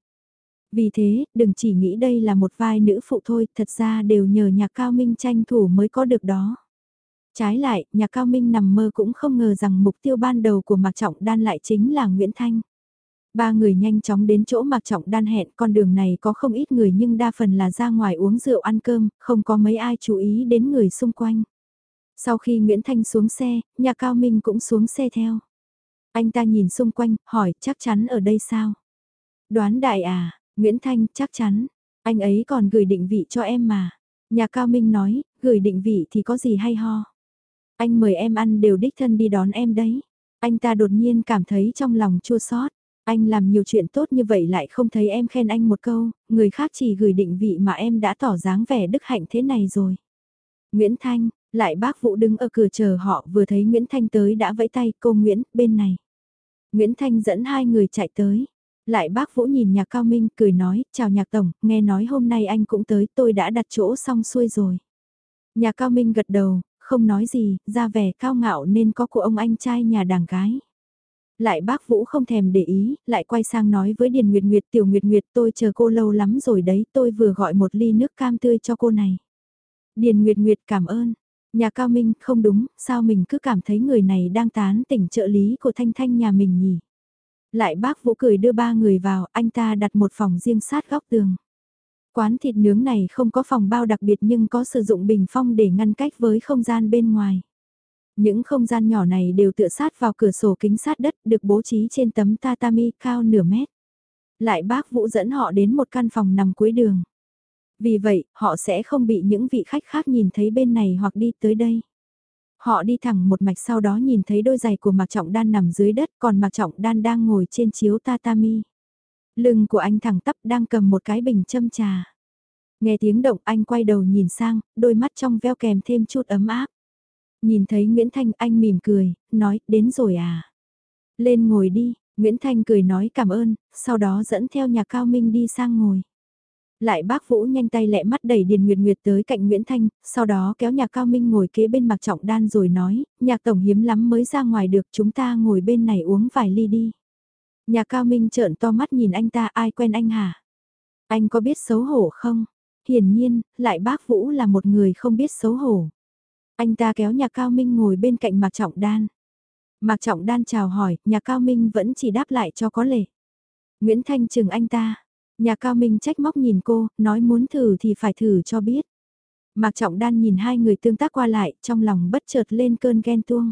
A: Vì thế, đừng chỉ nghĩ đây là một vai nữ phụ thôi, thật ra đều nhờ nhạc cao minh tranh thủ mới có được đó. Trái lại, nhạc cao minh nằm mơ cũng không ngờ rằng mục tiêu ban đầu của Mạc Trọng Đan lại chính là Nguyễn Thanh. Ba người nhanh chóng đến chỗ Mạc Trọng Đan hẹn con đường này có không ít người nhưng đa phần là ra ngoài uống rượu ăn cơm, không có mấy ai chú ý đến người xung quanh. Sau khi Nguyễn Thanh xuống xe, nhà Cao Minh cũng xuống xe theo. Anh ta nhìn xung quanh, hỏi chắc chắn ở đây sao? Đoán đại à, Nguyễn Thanh chắc chắn, anh ấy còn gửi định vị cho em mà. Nhà Cao Minh nói, gửi định vị thì có gì hay ho. Anh mời em ăn đều đích thân đi đón em đấy. Anh ta đột nhiên cảm thấy trong lòng chua xót. Anh làm nhiều chuyện tốt như vậy lại không thấy em khen anh một câu, người khác chỉ gửi định vị mà em đã tỏ dáng vẻ đức hạnh thế này rồi. Nguyễn Thanh, lại bác Vũ đứng ở cửa chờ họ vừa thấy Nguyễn Thanh tới đã vẫy tay cô Nguyễn, bên này. Nguyễn Thanh dẫn hai người chạy tới. Lại bác Vũ nhìn nhạc cao minh cười nói, chào nhạc tổng, nghe nói hôm nay anh cũng tới, tôi đã đặt chỗ xong xuôi rồi. Nhạc cao minh gật đầu, không nói gì, ra vẻ cao ngạo nên có của ông anh trai nhà đàng gái. Lại bác Vũ không thèm để ý, lại quay sang nói với Điền Nguyệt Nguyệt tiểu Nguyệt Nguyệt tôi chờ cô lâu lắm rồi đấy, tôi vừa gọi một ly nước cam tươi cho cô này. Điền Nguyệt Nguyệt cảm ơn, Nhà Cao Minh, không đúng, sao mình cứ cảm thấy người này đang tán tỉnh trợ lý của Thanh Thanh nhà mình nhỉ? Lại bác Vũ cười đưa ba người vào, anh ta đặt một phòng riêng sát góc tường. Quán thịt nướng này không có phòng bao đặc biệt nhưng có sử dụng bình phong để ngăn cách với không gian bên ngoài. Những không gian nhỏ này đều tựa sát vào cửa sổ kính sát đất được bố trí trên tấm tatami cao nửa mét. Lại bác Vũ dẫn họ đến một căn phòng nằm cuối đường. Vì vậy, họ sẽ không bị những vị khách khác nhìn thấy bên này hoặc đi tới đây. Họ đi thẳng một mạch sau đó nhìn thấy đôi giày của Mạc Trọng Đan nằm dưới đất còn Mạc Trọng Đan đang ngồi trên chiếu tatami. Lưng của anh thẳng tắp đang cầm một cái bình châm trà. Nghe tiếng động anh quay đầu nhìn sang, đôi mắt trong veo kèm thêm chút ấm áp. Nhìn thấy Nguyễn Thanh anh mỉm cười, nói, đến rồi à. Lên ngồi đi, Nguyễn Thanh cười nói cảm ơn, sau đó dẫn theo nhà cao minh đi sang ngồi. Lại bác Vũ nhanh tay lẹ mắt đẩy Điền Nguyệt Nguyệt tới cạnh Nguyễn Thanh, sau đó kéo nhạc cao minh ngồi kế bên mạc trọng đan rồi nói, nhạc tổng hiếm lắm mới ra ngoài được chúng ta ngồi bên này uống vài ly đi. Nhạc cao minh trợn to mắt nhìn anh ta ai quen anh hả? Anh có biết xấu hổ không? Hiển nhiên, lại bác Vũ là một người không biết xấu hổ. Anh ta kéo nhạc cao minh ngồi bên cạnh Mạc Trọng Đan. Mạc Trọng Đan chào hỏi, nhạc cao minh vẫn chỉ đáp lại cho có lệ. Nguyễn Thanh chừng anh ta, Nhà cao minh trách móc nhìn cô, nói muốn thử thì phải thử cho biết. Mạc Trọng Đan nhìn hai người tương tác qua lại, trong lòng bất chợt lên cơn ghen tuông.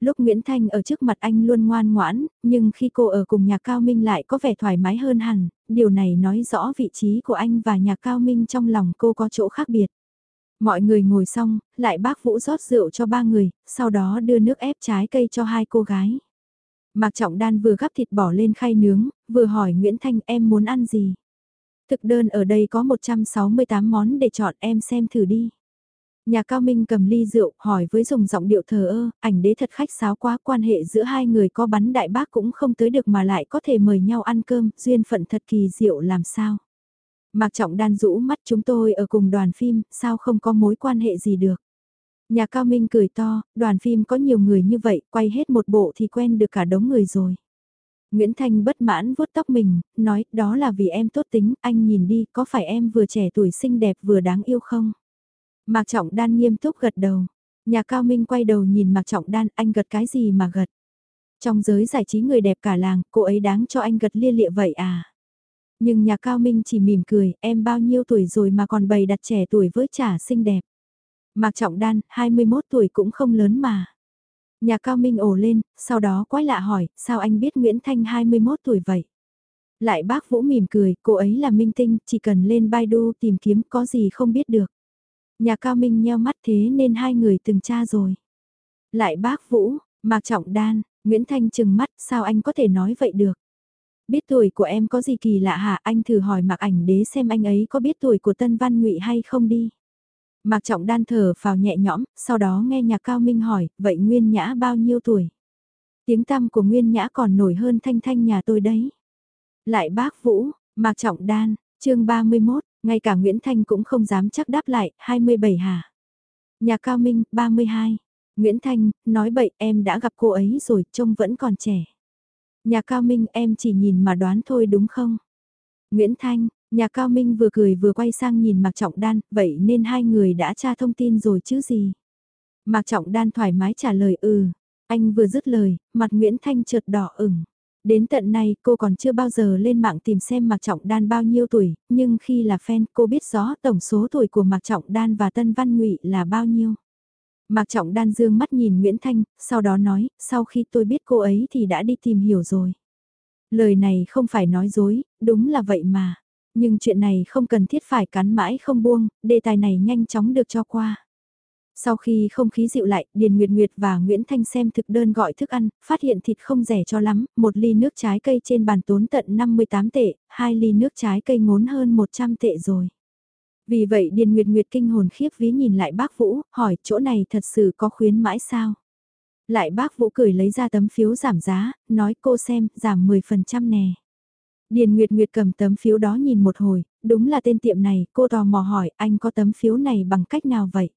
A: Lúc Nguyễn Thanh ở trước mặt anh luôn ngoan ngoãn, nhưng khi cô ở cùng nhà cao minh lại có vẻ thoải mái hơn hẳn, điều này nói rõ vị trí của anh và nhà cao minh trong lòng cô có chỗ khác biệt. Mọi người ngồi xong, lại bác Vũ rót rượu cho ba người, sau đó đưa nước ép trái cây cho hai cô gái. Mạc Trọng Đan vừa gắp thịt bỏ lên khay nướng, vừa hỏi Nguyễn Thanh em muốn ăn gì. Thực đơn ở đây có 168 món để chọn em xem thử đi. Nhà cao minh cầm ly rượu, hỏi với dùng giọng điệu thờ ơ, ảnh đế thật khách sáo quá quan hệ giữa hai người có bắn đại bác cũng không tới được mà lại có thể mời nhau ăn cơm, duyên phận thật kỳ diệu làm sao. Mạc Trọng đan rũ mắt chúng tôi ở cùng đoàn phim, sao không có mối quan hệ gì được. Nhà cao minh cười to, đoàn phim có nhiều người như vậy, quay hết một bộ thì quen được cả đống người rồi. Nguyễn Thanh bất mãn vuốt tóc mình, nói, đó là vì em tốt tính, anh nhìn đi, có phải em vừa trẻ tuổi xinh đẹp vừa đáng yêu không? Mạc Trọng Đan nghiêm túc gật đầu. Nhà Cao Minh quay đầu nhìn Mạc Trọng Đan, anh gật cái gì mà gật? Trong giới giải trí người đẹp cả làng, cô ấy đáng cho anh gật lia lịa vậy à? Nhưng nhà Cao Minh chỉ mỉm cười, em bao nhiêu tuổi rồi mà còn bày đặt trẻ tuổi với trả xinh đẹp. Mạc Trọng Đan, 21 tuổi cũng không lớn mà. Nhà Cao Minh ồ lên, sau đó quái lạ hỏi, sao anh biết Nguyễn Thanh 21 tuổi vậy? Lại bác Vũ mỉm cười, cô ấy là minh tinh, chỉ cần lên Baidu tìm kiếm có gì không biết được. Nhà Cao Minh nheo mắt thế nên hai người từng tra rồi. Lại bác Vũ, Mạc Trọng Đan, Nguyễn Thanh chừng mắt, sao anh có thể nói vậy được? Biết tuổi của em có gì kỳ lạ hả? Anh thử hỏi Mạc Ảnh Đế xem anh ấy có biết tuổi của Tân Văn Ngụy hay không đi. Mạc Trọng Đan thở vào nhẹ nhõm, sau đó nghe nhạc Cao Minh hỏi, vậy Nguyên Nhã bao nhiêu tuổi? Tiếng tăm của Nguyên Nhã còn nổi hơn thanh thanh nhà tôi đấy. Lại bác Vũ, Mạc Trọng Đan, chương 31, ngay cả Nguyễn Thanh cũng không dám chắc đáp lại, 27 hả? Nhà Cao Minh, 32. Nguyễn Thanh, nói bậy em đã gặp cô ấy rồi, trông vẫn còn trẻ. Nhà Cao Minh em chỉ nhìn mà đoán thôi đúng không? Nguyễn Thanh, nhà Cao Minh vừa cười vừa quay sang nhìn Mạc Trọng Đan, vậy nên hai người đã tra thông tin rồi chứ gì? Mạc Trọng Đan thoải mái trả lời ừ. Anh vừa dứt lời, mặt Nguyễn Thanh chợt đỏ ửng. Đến tận nay cô còn chưa bao giờ lên mạng tìm xem Mạc Trọng Đan bao nhiêu tuổi, nhưng khi là fan cô biết rõ tổng số tuổi của Mạc Trọng Đan và Tân Văn Ngụy là bao nhiêu. Mạc Trọng Đan dương mắt nhìn Nguyễn Thanh, sau đó nói, sau khi tôi biết cô ấy thì đã đi tìm hiểu rồi. Lời này không phải nói dối, đúng là vậy mà. Nhưng chuyện này không cần thiết phải cắn mãi không buông, đề tài này nhanh chóng được cho qua. Sau khi không khí dịu lại, Điền Nguyệt Nguyệt và Nguyễn Thanh xem thực đơn gọi thức ăn, phát hiện thịt không rẻ cho lắm, một ly nước trái cây trên bàn tốn tận 58 tệ, hai ly nước trái cây ngốn hơn 100 tệ rồi. Vì vậy Điền Nguyệt Nguyệt kinh hồn khiếp ví nhìn lại bác Vũ, hỏi chỗ này thật sự có khuyến mãi sao? Lại bác Vũ cười lấy ra tấm phiếu giảm giá, nói cô xem, giảm 10% nè. Điền Nguyệt Nguyệt cầm tấm phiếu đó nhìn một hồi, đúng là tên tiệm này, cô tò mò hỏi anh có tấm phiếu này bằng cách nào vậy?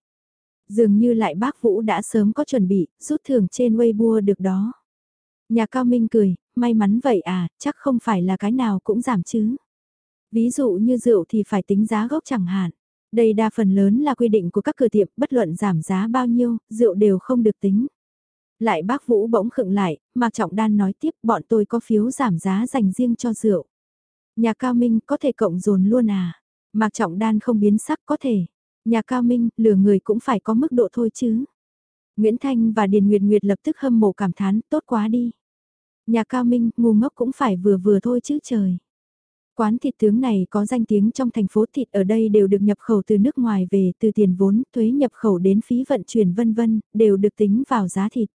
A: Dường như lại bác Vũ đã sớm có chuẩn bị, rút thưởng trên Weibo được đó. Nhà Cao Minh cười, may mắn vậy à, chắc không phải là cái nào cũng giảm chứ. Ví dụ như rượu thì phải tính giá gốc chẳng hạn. Đây đa phần lớn là quy định của các cửa tiệm, bất luận giảm giá bao nhiêu, rượu đều không được tính. Lại bác Vũ bỗng khựng lại, Mạc Trọng Đan nói tiếp bọn tôi có phiếu giảm giá dành riêng cho rượu. Nhà Cao Minh có thể cộng dồn luôn à? Mạc Trọng Đan không biến sắc có thể. Nhà Cao Minh, lừa người cũng phải có mức độ thôi chứ. Nguyễn Thanh và Điền Nguyệt Nguyệt lập tức hâm mộ cảm thán, tốt quá đi. Nhà Cao Minh, ngu ngốc cũng phải vừa vừa thôi chứ trời. Quán thịt tướng này có danh tiếng trong thành phố thịt ở đây đều được nhập khẩu từ nước ngoài về, từ tiền vốn, thuế nhập khẩu đến phí vận chuyển vân vân, đều được tính vào giá thịt.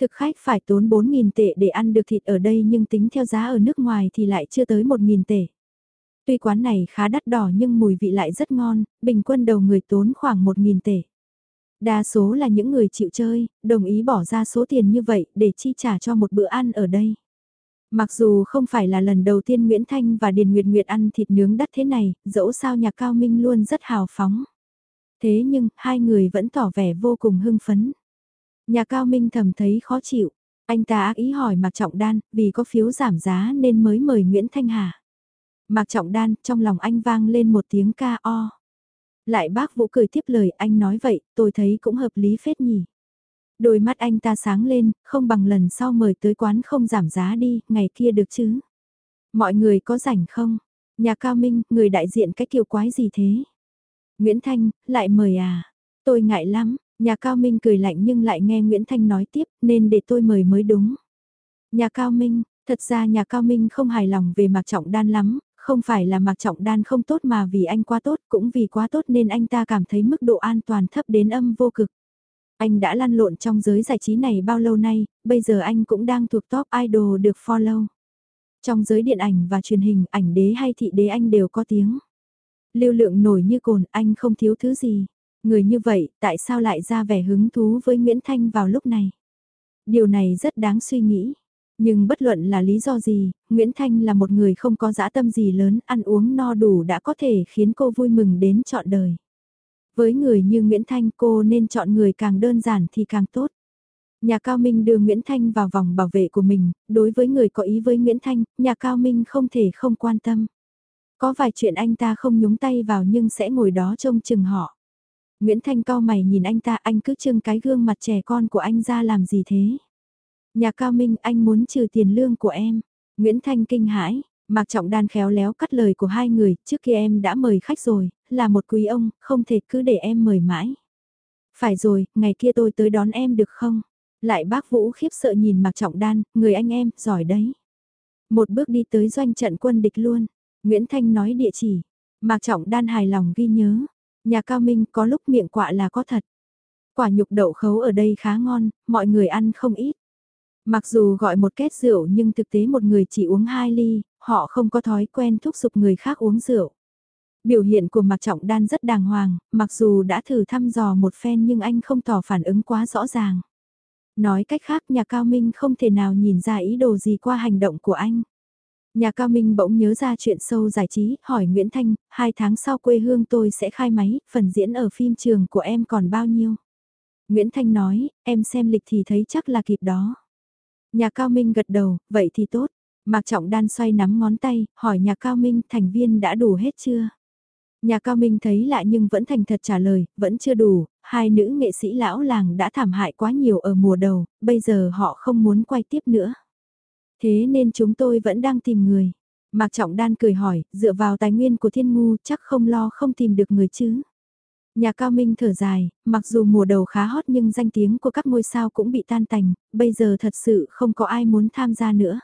A: Thực khách phải tốn 4.000 tệ để ăn được thịt ở đây nhưng tính theo giá ở nước ngoài thì lại chưa tới 1.000 tệ. Tuy quán này khá đắt đỏ nhưng mùi vị lại rất ngon, bình quân đầu người tốn khoảng 1.000 tệ. Đa số là những người chịu chơi, đồng ý bỏ ra số tiền như vậy để chi trả cho một bữa ăn ở đây. Mặc dù không phải là lần đầu tiên Nguyễn Thanh và Điền Nguyệt Nguyệt ăn thịt nướng đắt thế này, dẫu sao nhà Cao Minh luôn rất hào phóng. Thế nhưng, hai người vẫn tỏ vẻ vô cùng hưng phấn. Nhà Cao Minh thầm thấy khó chịu. Anh ta ác ý hỏi Mạc Trọng Đan, vì có phiếu giảm giá nên mới mời Nguyễn Thanh Hà. Mạc Trọng Đan, trong lòng anh vang lên một tiếng ca o. Lại bác Vũ cười tiếp lời anh nói vậy, tôi thấy cũng hợp lý phết nhỉ. Đôi mắt anh ta sáng lên, không bằng lần sau mời tới quán không giảm giá đi, ngày kia được chứ. Mọi người có rảnh không? Nhà Cao Minh, người đại diện cái kiều quái gì thế? Nguyễn Thanh, lại mời à? Tôi ngại lắm, Nhà Cao Minh cười lạnh nhưng lại nghe Nguyễn Thanh nói tiếp nên để tôi mời mới đúng. Nhà Cao Minh, thật ra nhà Cao Minh không hài lòng về Mạc Trọng Đan lắm, không phải là Mạc Trọng Đan không tốt mà vì anh quá tốt cũng vì quá tốt nên anh ta cảm thấy mức độ an toàn thấp đến âm vô cực. Anh đã lăn lộn trong giới giải trí này bao lâu nay, bây giờ anh cũng đang thuộc top idol được follow. Trong giới điện ảnh và truyền hình, ảnh đế hay thị đế anh đều có tiếng. Lưu lượng nổi như cồn, anh không thiếu thứ gì. Người như vậy, tại sao lại ra vẻ hứng thú với Nguyễn Thanh vào lúc này? Điều này rất đáng suy nghĩ. Nhưng bất luận là lý do gì, Nguyễn Thanh là một người không có dã tâm gì lớn, ăn uống no đủ đã có thể khiến cô vui mừng đến trọn đời. Với người như Nguyễn Thanh cô nên chọn người càng đơn giản thì càng tốt. Nhà Cao Minh đưa Nguyễn Thanh vào vòng bảo vệ của mình, đối với người có ý với Nguyễn Thanh, nhà Cao Minh không thể không quan tâm. Có vài chuyện anh ta không nhúng tay vào nhưng sẽ ngồi đó trông chừng họ. Nguyễn Thanh cao mày nhìn anh ta anh cứ trưng cái gương mặt trẻ con của anh ra làm gì thế? Nhà Cao Minh anh muốn trừ tiền lương của em. Nguyễn Thanh kinh hãi, Mạc Trọng Đan khéo léo cắt lời của hai người, trước kia em đã mời khách rồi, là một quý ông, không thể cứ để em mời mãi. Phải rồi, ngày kia tôi tới đón em được không? Lại bác Vũ khiếp sợ nhìn Mạc Trọng Đan, người anh em, giỏi đấy. Một bước đi tới doanh trận quân địch luôn. Nguyễn Thanh nói địa chỉ. Mạc Trọng Đan hài lòng ghi nhớ. Nhà Cao Minh có lúc miệng quạ là có thật. Quả nhục đậu khấu ở đây khá ngon, mọi người ăn không ít. Mặc dù gọi một két rượu nhưng thực tế một người chỉ uống hai ly, họ không có thói quen thúc giục người khác uống rượu. Biểu hiện của Mạc Trọng Đan rất đàng hoàng, mặc dù đã thử thăm dò một phen nhưng anh không tỏ phản ứng quá rõ ràng. Nói cách khác nhà Cao Minh không thể nào nhìn ra ý đồ gì qua hành động của anh. Nhà Cao Minh bỗng nhớ ra chuyện sâu giải trí, hỏi Nguyễn Thanh, hai tháng sau quê hương tôi sẽ khai máy, phần diễn ở phim trường của em còn bao nhiêu? Nguyễn Thanh nói, em xem lịch thì thấy chắc là kịp đó. Nhà Cao Minh gật đầu, vậy thì tốt. Mạc Trọng Đan xoay nắm ngón tay, hỏi nhà Cao Minh thành viên đã đủ hết chưa? Nhà Cao Minh thấy lạ nhưng vẫn thành thật trả lời, vẫn chưa đủ, hai nữ nghệ sĩ lão làng đã thảm hại quá nhiều ở mùa đầu, bây giờ họ không muốn quay tiếp nữa. Thế nên chúng tôi vẫn đang tìm người. Mạc Trọng Đan cười hỏi, dựa vào tài nguyên của thiên ngu chắc không lo không tìm được người chứ. Nhà Cao Minh thở dài, mặc dù mùa đầu khá hot nhưng danh tiếng của các ngôi sao cũng bị tan tành, bây giờ thật sự không có ai muốn tham gia nữa.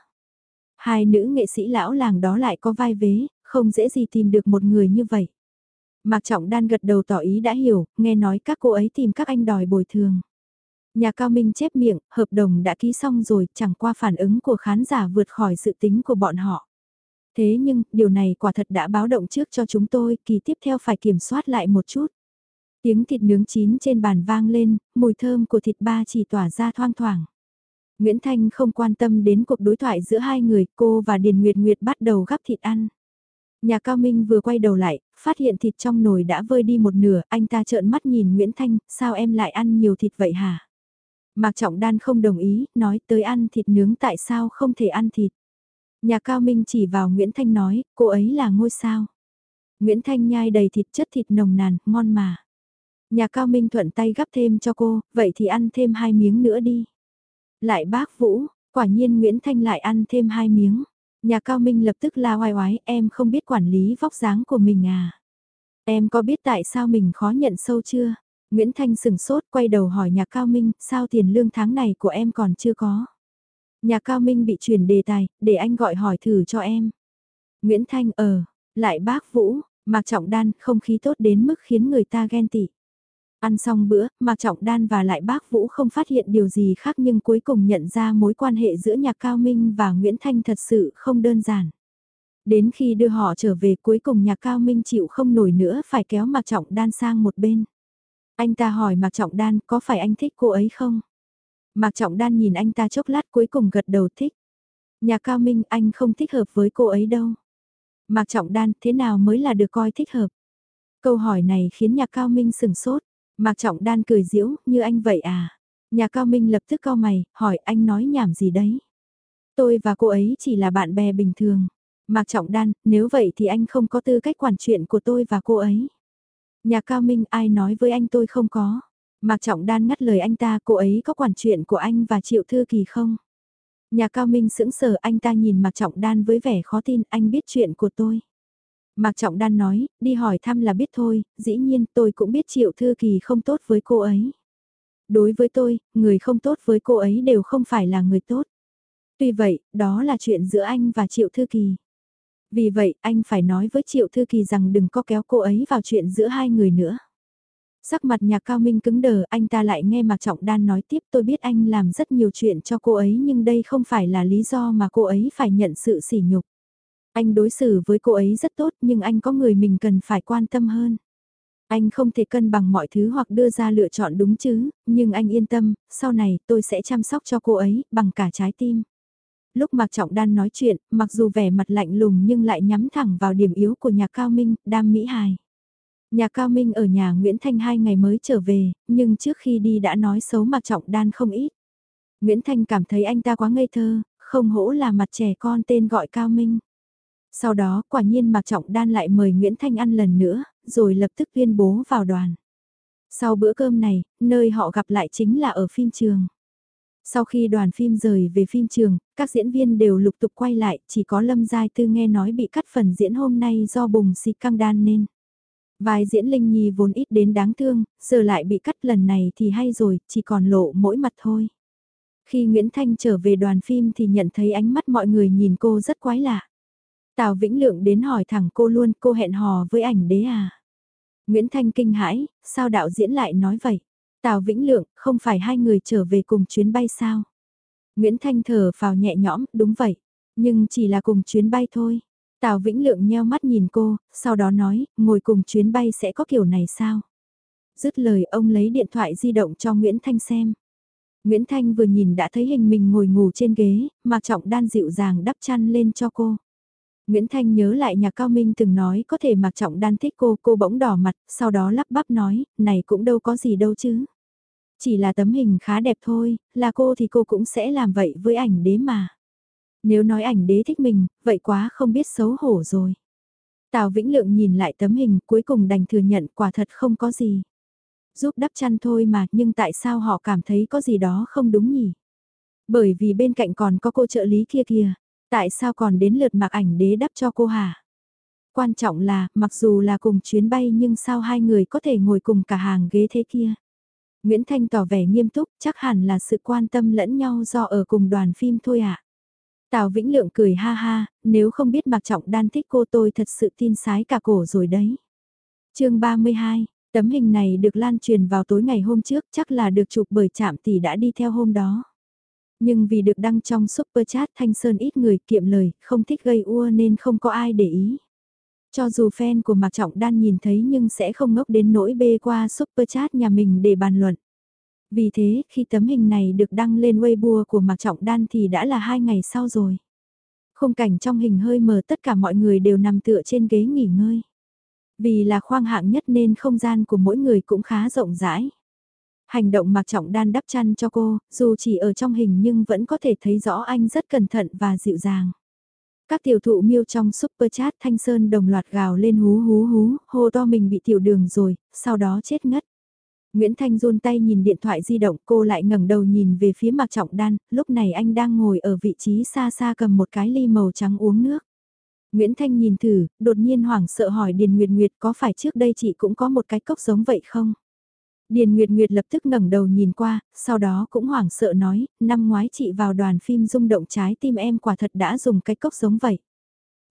A: Hai nữ nghệ sĩ lão làng đó lại có vai vế, không dễ gì tìm được một người như vậy. Mạc Trọng Đan gật đầu tỏ ý đã hiểu, nghe nói các cô ấy tìm các anh đòi bồi thường. Nhà Cao Minh chép miệng, hợp đồng đã ký xong rồi, chẳng qua phản ứng của khán giả vượt khỏi sự tính của bọn họ. Thế nhưng, điều này quả thật đã báo động trước cho chúng tôi, kỳ tiếp theo phải kiểm soát lại một chút. Tiếng thịt nướng chín trên bàn vang lên, mùi thơm của thịt ba chỉ tỏa ra thoang thoảng. Nguyễn Thanh không quan tâm đến cuộc đối thoại giữa hai người, cô và Điền Nguyệt Nguyệt bắt đầu gắp thịt ăn. Nhà Cao Minh vừa quay đầu lại, phát hiện thịt trong nồi đã vơi đi một nửa, anh ta trợn mắt nhìn Nguyễn Thanh, sao em lại ăn nhiều thịt vậy hả? Mạc Trọng Đan không đồng ý, nói tới ăn thịt nướng tại sao không thể ăn thịt. Nhà Cao Minh chỉ vào Nguyễn Thanh nói, cô ấy là ngôi sao. Nguyễn Thanh nhai đầy thịt chất thịt nồng nàn, ngon mà. Nhà Cao Minh thuận tay gắp thêm cho cô, vậy thì ăn thêm hai miếng nữa đi. Lại bác Vũ, quả nhiên Nguyễn Thanh lại ăn thêm hai miếng. Nhà Cao Minh lập tức la oai oái, em không biết quản lý vóc dáng của mình à. Em có biết tại sao mình khó nhận sâu chưa? Nguyễn Thanh sừng sốt quay đầu hỏi nhà Cao Minh, sao tiền lương tháng này của em còn chưa có? Nhà Cao Minh bị chuyển đề tài, để anh gọi hỏi thử cho em. Nguyễn Thanh ờ, lại bác Vũ, Mạc Trọng Đan không khí tốt đến mức khiến người ta ghen tị. Ăn xong bữa, Mạc Trọng Đan và lại bác Vũ không phát hiện điều gì khác nhưng cuối cùng nhận ra mối quan hệ giữa Nhạc Cao Minh và Nguyễn Thanh thật sự không đơn giản. Đến khi đưa họ trở về cuối cùng Nhạc Cao Minh chịu không nổi nữa phải kéo Mạc Trọng Đan sang một bên. Anh ta hỏi Mạc Trọng Đan có phải anh thích cô ấy không? Mạc Trọng Đan nhìn anh ta chốc lát cuối cùng gật đầu thích. Nhà Cao Minh anh không thích hợp với cô ấy đâu. Mạc Trọng Đan thế nào mới là được coi thích hợp? Câu hỏi này khiến nhà Cao Minh sừng sốt. Mạc Trọng Đan cười giễu, như anh vậy à? Nhà Cao Minh lập tức cau mày, hỏi anh nói nhảm gì đấy? Tôi và cô ấy chỉ là bạn bè bình thường. Mạc Trọng Đan, nếu vậy thì anh không có tư cách quản chuyện của tôi và cô ấy. Nhà Cao Minh ai nói với anh tôi không có. Mạc Trọng Đan ngắt lời anh ta, cô ấy có quản chuyện của anh và Triệu Thư Kỳ không? Nhà Cao Minh sững sờ anh ta nhìn Mạc Trọng Đan với vẻ khó tin, anh biết chuyện của tôi. Mạc Trọng Đan nói, đi hỏi thăm là biết thôi, dĩ nhiên tôi cũng biết Triệu Thư Kỳ không tốt với cô ấy. Đối với tôi, người không tốt với cô ấy đều không phải là người tốt. Tuy vậy, đó là chuyện giữa anh và Triệu Thư Kỳ. Vì vậy, anh phải nói với Triệu Thư Kỳ rằng đừng có kéo cô ấy vào chuyện giữa hai người nữa. Sắc mặt nhạc cao minh cứng đờ, anh ta lại nghe Mạc Trọng Đan nói tiếp tôi biết anh làm rất nhiều chuyện cho cô ấy nhưng đây không phải là lý do mà cô ấy phải nhận sự sỉ nhục. Anh đối xử với cô ấy rất tốt nhưng anh có người mình cần phải quan tâm hơn. Anh không thể cân bằng mọi thứ hoặc đưa ra lựa chọn đúng chứ, nhưng anh yên tâm, sau này tôi sẽ chăm sóc cho cô ấy bằng cả trái tim. Lúc Mạc Trọng Đan nói chuyện, mặc dù vẻ mặt lạnh lùng nhưng lại nhắm thẳng vào điểm yếu của nhà Cao Minh, Đam Mỹ Hài. Nhà Cao Minh ở nhà Nguyễn Thanh hai ngày mới trở về, nhưng trước khi đi đã nói xấu Mạc Trọng Đan không ít. Nguyễn Thanh cảm thấy anh ta quá ngây thơ, không hổ là mặt trẻ con tên gọi Cao Minh. Sau đó quả nhiên Mạc Trọng Đan lại mời Nguyễn Thanh ăn lần nữa, rồi lập tức tuyên bố vào đoàn. Sau bữa cơm này, nơi họ gặp lại chính là ở phim trường. Sau khi đoàn phim rời về phim trường, các diễn viên đều lục tục quay lại, chỉ có Lâm Giai Tư nghe nói bị cắt phần diễn hôm nay do bùng xịt căng đan nên. vài diễn Linh Nhi vốn ít đến đáng thương, giờ lại bị cắt lần này thì hay rồi, chỉ còn lộ mỗi mặt thôi. Khi Nguyễn Thanh trở về đoàn phim thì nhận thấy ánh mắt mọi người nhìn cô rất quái lạ. Tào Vĩnh Lượng đến hỏi thẳng cô luôn, cô hẹn hò với ảnh đế à? Nguyễn Thanh kinh hãi, sao đạo diễn lại nói vậy? Tào Vĩnh Lượng, không phải hai người trở về cùng chuyến bay sao? Nguyễn Thanh thở vào nhẹ nhõm, đúng vậy. Nhưng chỉ là cùng chuyến bay thôi. Tào Vĩnh Lượng nheo mắt nhìn cô, sau đó nói, ngồi cùng chuyến bay sẽ có kiểu này sao? Dứt lời ông lấy điện thoại di động cho Nguyễn Thanh xem. Nguyễn Thanh vừa nhìn đã thấy hình mình ngồi ngủ trên ghế, mà Trọng Đan dịu dàng đắp chăn lên cho cô. Nguyễn Thanh nhớ lại nhà Cao Minh từng nói có thể mặc trọng đan thích cô, cô bỗng đỏ mặt, sau đó lắp bắp nói, này cũng đâu có gì đâu chứ. Chỉ là tấm hình khá đẹp thôi, là cô thì cô cũng sẽ làm vậy với ảnh đế mà. Nếu nói ảnh đế thích mình, vậy quá không biết xấu hổ rồi. Tào Vĩnh Lượng nhìn lại tấm hình cuối cùng đành thừa nhận quả thật không có gì. Giúp đắp chăn thôi mà nhưng tại sao họ cảm thấy có gì đó không đúng nhỉ? Bởi vì bên cạnh còn có cô trợ lý kia kìa, Tại sao còn đến lượt mặc ảnh đế đắp cho cô hả? Quan trọng là, mặc dù là cùng chuyến bay nhưng sao hai người có thể ngồi cùng cả hàng ghế thế kia? Nguyễn Thanh tỏ vẻ nghiêm túc, chắc hẳn là sự quan tâm lẫn nhau do ở cùng đoàn phim thôi ạ. À? Tào Vĩnh Lượng cười ha ha, nếu không biết Mạc Trọng Đan thích cô tôi thật sự tin sái cả cổ rồi đấy. chương 32, tấm hình này được lan truyền vào tối ngày hôm trước chắc là được chụp bởi trạm tỷ đã đi theo hôm đó. Nhưng vì được đăng trong super chat Thanh Sơn ít người kiệm lời, không thích gây ua nên không có ai để ý. Cho dù fan của Mạc Trọng Đan nhìn thấy nhưng sẽ không ngốc đến nỗi bê qua super chat nhà mình để bàn luận. Vì thế, khi tấm hình này được đăng lên Weibo của Mạc Trọng Đan thì đã là hai ngày sau rồi. Khung cảnh trong hình hơi mờ tất cả mọi người đều nằm tựa trên ghế nghỉ ngơi. Vì là khoang hạng nhất nên không gian của mỗi người cũng khá rộng rãi. Hành động mặc trọng đan đắp chăn cho cô, dù chỉ ở trong hình nhưng vẫn có thể thấy rõ anh rất cẩn thận và dịu dàng. Các tiểu thụ miêu trong super chat thanh sơn đồng loạt gào lên hú hú hú, hô to mình bị tiểu đường rồi, sau đó chết ngất. Nguyễn Thanh run tay nhìn điện thoại di động cô lại ngẩng đầu nhìn về phía mặc trọng đan, lúc này anh đang ngồi ở vị trí xa xa cầm một cái ly màu trắng uống nước. Nguyễn Thanh nhìn thử, đột nhiên hoảng sợ hỏi Điền Nguyệt Nguyệt có phải trước đây chị cũng có một cái cốc giống vậy không? Điền Nguyệt Nguyệt lập tức ngẩng đầu nhìn qua, sau đó cũng hoảng sợ nói, năm ngoái chị vào đoàn phim rung động trái tim em quả thật đã dùng cái cốc giống vậy.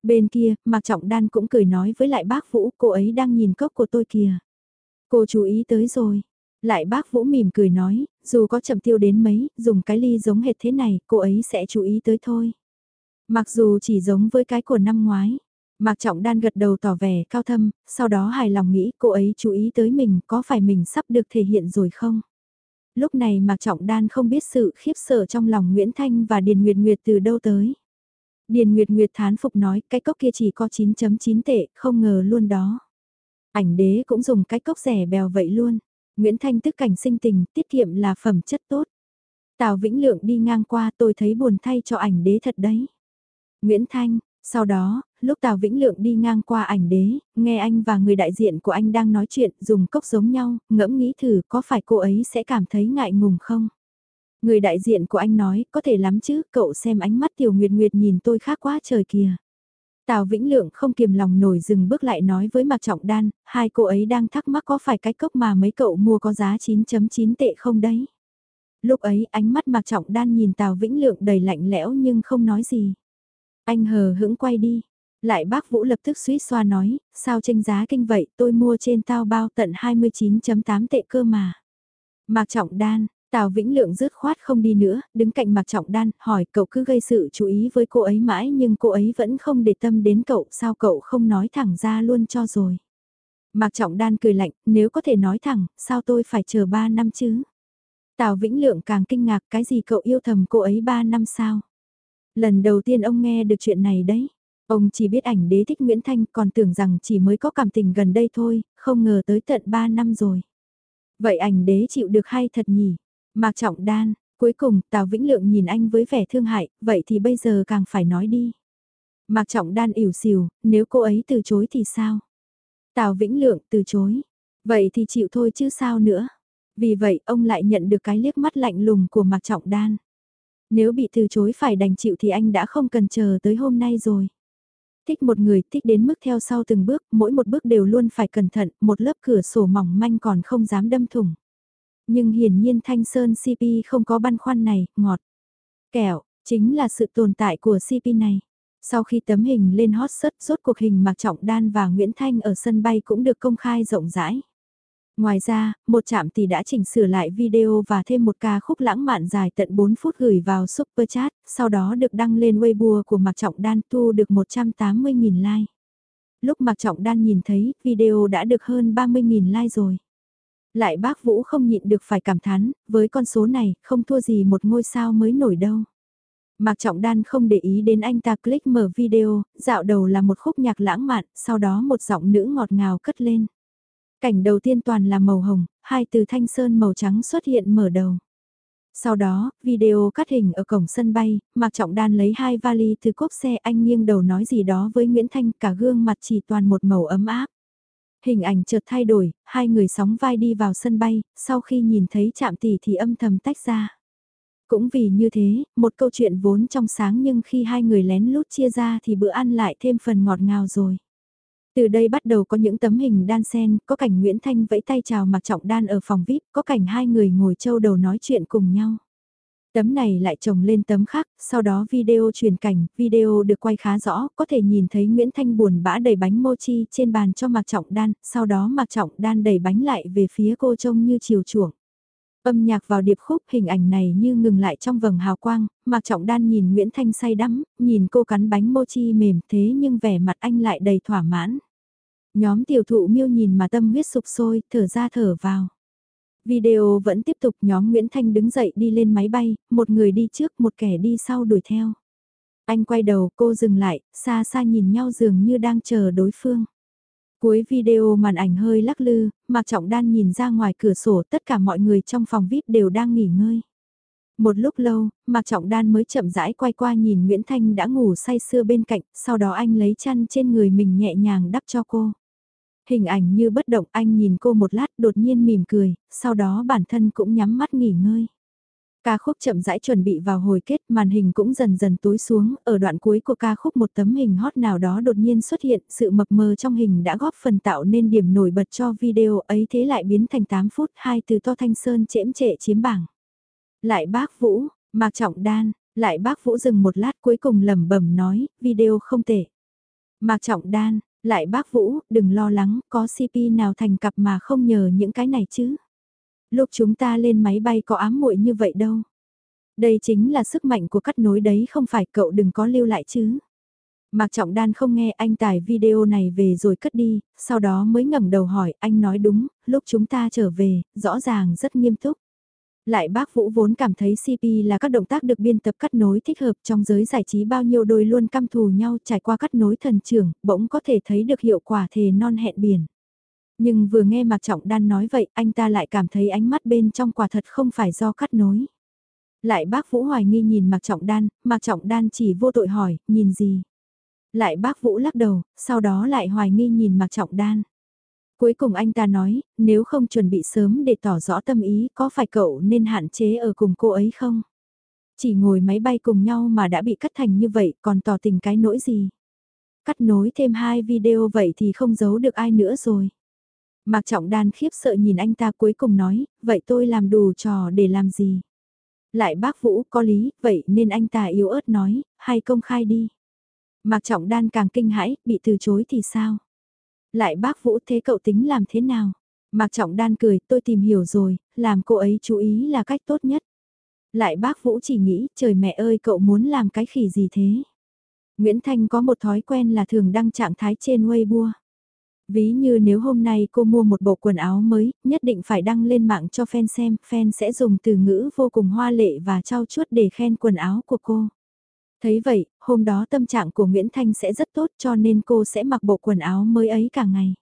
A: Bên kia, Mạc Trọng Đan cũng cười nói với lại bác Vũ, cô ấy đang nhìn cốc của tôi kìa. Cô chú ý tới rồi. Lại bác Vũ mỉm cười nói, dù có chậm tiêu đến mấy, dùng cái ly giống hệt thế này, cô ấy sẽ chú ý tới thôi. Mặc dù chỉ giống với cái của năm ngoái. Mạc Trọng Đan gật đầu tỏ vẻ cao thâm, sau đó hài lòng nghĩ cô ấy chú ý tới mình có phải mình sắp được thể hiện rồi không? Lúc này Mạc Trọng Đan không biết sự khiếp sợ trong lòng Nguyễn Thanh và Điền Nguyệt Nguyệt từ đâu tới. Điền Nguyệt Nguyệt thán phục nói cái cốc kia chỉ có 9.9 tệ, không ngờ luôn đó. Ảnh đế cũng dùng cái cốc rẻ bèo vậy luôn. Nguyễn Thanh tức cảnh sinh tình, tiết kiệm là phẩm chất tốt. Tào Vĩnh Lượng đi ngang qua tôi thấy buồn thay cho ảnh đế thật đấy. Nguyễn Thanh, sau đó, lúc Tào Vĩnh Lượng đi ngang qua ảnh đế, nghe anh và người đại diện của anh đang nói chuyện dùng cốc giống nhau, ngẫm nghĩ thử có phải cô ấy sẽ cảm thấy ngại ngùng không? Người đại diện của anh nói, có thể lắm chứ, cậu xem ánh mắt Tiểu Nguyệt Nguyệt nhìn tôi khác quá trời kìa. Tào Vĩnh Lượng không kiềm lòng nổi dừng bước lại nói với Mạc Trọng Đan, hai cô ấy đang thắc mắc có phải cái cốc mà mấy cậu mua có giá 9.9 tệ không đấy. Lúc ấy ánh mắt Mạc Trọng Đan nhìn Tào Vĩnh Lượng đầy lạnh lẽo nhưng không nói gì. Anh hờ hững quay đi. Lại bác Vũ lập tức suýt xoa nói, sao tranh giá kinh vậy tôi mua trên tao bao tận 29.8 tệ cơ mà. Mạc Trọng Đan, Tào Vĩnh Lượng rứt khoát không đi nữa, đứng cạnh Mạc Trọng Đan, hỏi cậu cứ gây sự chú ý với cô ấy mãi nhưng cô ấy vẫn không để tâm đến cậu, sao cậu không nói thẳng ra luôn cho rồi. Mạc Trọng Đan cười lạnh, nếu có thể nói thẳng, sao tôi phải chờ 3 năm chứ? Tào Vĩnh Lượng càng kinh ngạc cái gì cậu yêu thầm cô ấy 3 năm sao? Lần đầu tiên ông nghe được chuyện này đấy. Ông chỉ biết ảnh đế thích Nguyễn Thanh còn tưởng rằng chỉ mới có cảm tình gần đây thôi, không ngờ tới tận 3 năm rồi. Vậy ảnh đế chịu được hay thật nhỉ? Mạc Trọng Đan, cuối cùng Tào Vĩnh Lượng nhìn anh với vẻ thương hại, vậy thì bây giờ càng phải nói đi. Mạc Trọng Đan ỉu xìu, nếu cô ấy từ chối thì sao? Tào Vĩnh Lượng từ chối. Vậy thì chịu thôi chứ sao nữa. Vì vậy ông lại nhận được cái liếc mắt lạnh lùng của Mạc Trọng Đan. Nếu bị từ chối phải đành chịu thì anh đã không cần chờ tới hôm nay rồi. Thích một người thích đến mức theo sau từng bước, mỗi một bước đều luôn phải cẩn thận, một lớp cửa sổ mỏng manh còn không dám đâm thủng. Nhưng hiển nhiên Thanh Sơn CP không có băn khoăn này, ngọt. Kẹo, chính là sự tồn tại của CP này. Sau khi tấm hình lên hot search, rốt cuộc hình Mạc Trọng Đan và Nguyễn Thanh ở sân bay cũng được công khai rộng rãi. Ngoài ra, một trạm thì đã chỉnh sửa lại video và thêm một ca khúc lãng mạn dài tận 4 phút gửi vào Super Chat, sau đó được đăng lên Weibo của Mạc Trọng Đan thu được 180.000 like. Lúc Mạc Trọng Đan nhìn thấy, video đã được hơn 30.000 like rồi. Lại bác Vũ không nhịn được phải cảm thán, với con số này, không thua gì một ngôi sao mới nổi đâu. Mạc Trọng Đan không để ý đến anh ta click mở video, dạo đầu là một khúc nhạc lãng mạn, sau đó một giọng nữ ngọt ngào cất lên. Cảnh đầu tiên toàn là màu hồng, hai từ thanh sơn màu trắng xuất hiện mở đầu. Sau đó, video cắt hình ở cổng sân bay, Mạc Trọng Đan lấy hai vali từ cốp xe anh nghiêng đầu nói gì đó với Nguyễn Thanh cả gương mặt chỉ toàn một màu ấm áp. Hình ảnh chợt thay đổi, hai người sóng vai đi vào sân bay, sau khi nhìn thấy chạm tỷ thì âm thầm tách ra. Cũng vì như thế, một câu chuyện vốn trong sáng nhưng khi hai người lén lút chia ra thì bữa ăn lại thêm phần ngọt ngào rồi. Từ đây bắt đầu có những tấm hình đan sen, có cảnh Nguyễn Thanh vẫy tay chào Mạc Trọng Đan ở phòng VIP, có cảnh hai người ngồi châu đầu nói chuyện cùng nhau. Tấm này lại chồng lên tấm khác, sau đó video truyền cảnh, video được quay khá rõ, có thể nhìn thấy Nguyễn Thanh buồn bã đầy bánh mochi trên bàn cho Mạc Trọng Đan, sau đó Mạc Trọng Đan đẩy bánh lại về phía cô trông như chiều chuộng. Âm nhạc vào điệp khúc hình ảnh này như ngừng lại trong vầng hào quang, Mạc Trọng Đan nhìn Nguyễn Thanh say đắm, nhìn cô cắn bánh mochi mềm thế nhưng vẻ mặt anh lại đầy thỏa mãn. Nhóm tiểu thụ miêu nhìn mà tâm huyết sụp sôi, thở ra thở vào. Video vẫn tiếp tục nhóm Nguyễn Thanh đứng dậy đi lên máy bay, một người đi trước một kẻ đi sau đuổi theo. Anh quay đầu cô dừng lại, xa xa nhìn nhau dường như đang chờ đối phương. Cuối video màn ảnh hơi lắc lư, Mạc Trọng Đan nhìn ra ngoài cửa sổ tất cả mọi người trong phòng VIP đều đang nghỉ ngơi. Một lúc lâu, Mạc Trọng Đan mới chậm rãi quay qua nhìn Nguyễn Thanh đã ngủ say sưa bên cạnh, sau đó anh lấy chăn trên người mình nhẹ nhàng đắp cho cô. Hình ảnh như bất động anh nhìn cô một lát đột nhiên mỉm cười, sau đó bản thân cũng nhắm mắt nghỉ ngơi. Ca khúc chậm rãi chuẩn bị vào hồi kết, màn hình cũng dần dần tối xuống, ở đoạn cuối của ca khúc một tấm hình hot nào đó đột nhiên xuất hiện, sự mập mờ trong hình đã góp phần tạo nên điểm nổi bật cho video ấy thế lại biến thành 8 phút, hai từ to thanh sơn chễm trệ chiếm bảng. Lại bác Vũ, Mạc Trọng Đan, lại bác Vũ dừng một lát cuối cùng lẩm bẩm nói, video không tệ. Mạc Trọng Đan, lại bác Vũ, đừng lo lắng, có CP nào thành cặp mà không nhờ những cái này chứ. Lúc chúng ta lên máy bay có ám muội như vậy đâu. Đây chính là sức mạnh của cắt nối đấy không phải cậu đừng có lưu lại chứ. Mạc Trọng Đan không nghe anh tải video này về rồi cất đi, sau đó mới ngẩng đầu hỏi anh nói đúng, lúc chúng ta trở về, rõ ràng rất nghiêm túc. Lại bác Vũ vốn cảm thấy CP là các động tác được biên tập cắt nối thích hợp trong giới giải trí bao nhiêu đôi luôn căm thù nhau trải qua cắt nối thần trưởng, bỗng có thể thấy được hiệu quả thề non hẹn biển. Nhưng vừa nghe Mạc Trọng Đan nói vậy, anh ta lại cảm thấy ánh mắt bên trong quả thật không phải do cắt nối. Lại bác Vũ hoài nghi nhìn Mạc Trọng Đan, Mạc Trọng Đan chỉ vô tội hỏi, nhìn gì? Lại bác Vũ lắc đầu, sau đó lại hoài nghi nhìn Mạc Trọng Đan. Cuối cùng anh ta nói, nếu không chuẩn bị sớm để tỏ rõ tâm ý có phải cậu nên hạn chế ở cùng cô ấy không? Chỉ ngồi máy bay cùng nhau mà đã bị cắt thành như vậy còn tỏ tình cái nỗi gì? cắt nối thêm hai video vậy thì không giấu được ai nữa rồi. Mạc Trọng Đan khiếp sợ nhìn anh ta cuối cùng nói, vậy tôi làm đủ trò để làm gì? Lại bác Vũ có lý, vậy nên anh ta yếu ớt nói, hay công khai đi. Mạc Trọng Đan càng kinh hãi, bị từ chối thì sao? Lại bác Vũ thế cậu tính làm thế nào? Mạc Trọng Đan cười, tôi tìm hiểu rồi, làm cô ấy chú ý là cách tốt nhất. Lại bác Vũ chỉ nghĩ, trời mẹ ơi cậu muốn làm cái khỉ gì thế? Nguyễn Thanh có một thói quen là thường đăng trạng thái trên Weibo. Ví như nếu hôm nay cô mua một bộ quần áo mới, nhất định phải đăng lên mạng cho fan xem, fan sẽ dùng từ ngữ vô cùng hoa lệ và trao chuốt để khen quần áo của cô. Thấy vậy, hôm đó tâm trạng của Nguyễn Thanh sẽ rất tốt cho nên cô sẽ mặc bộ quần áo mới ấy cả ngày.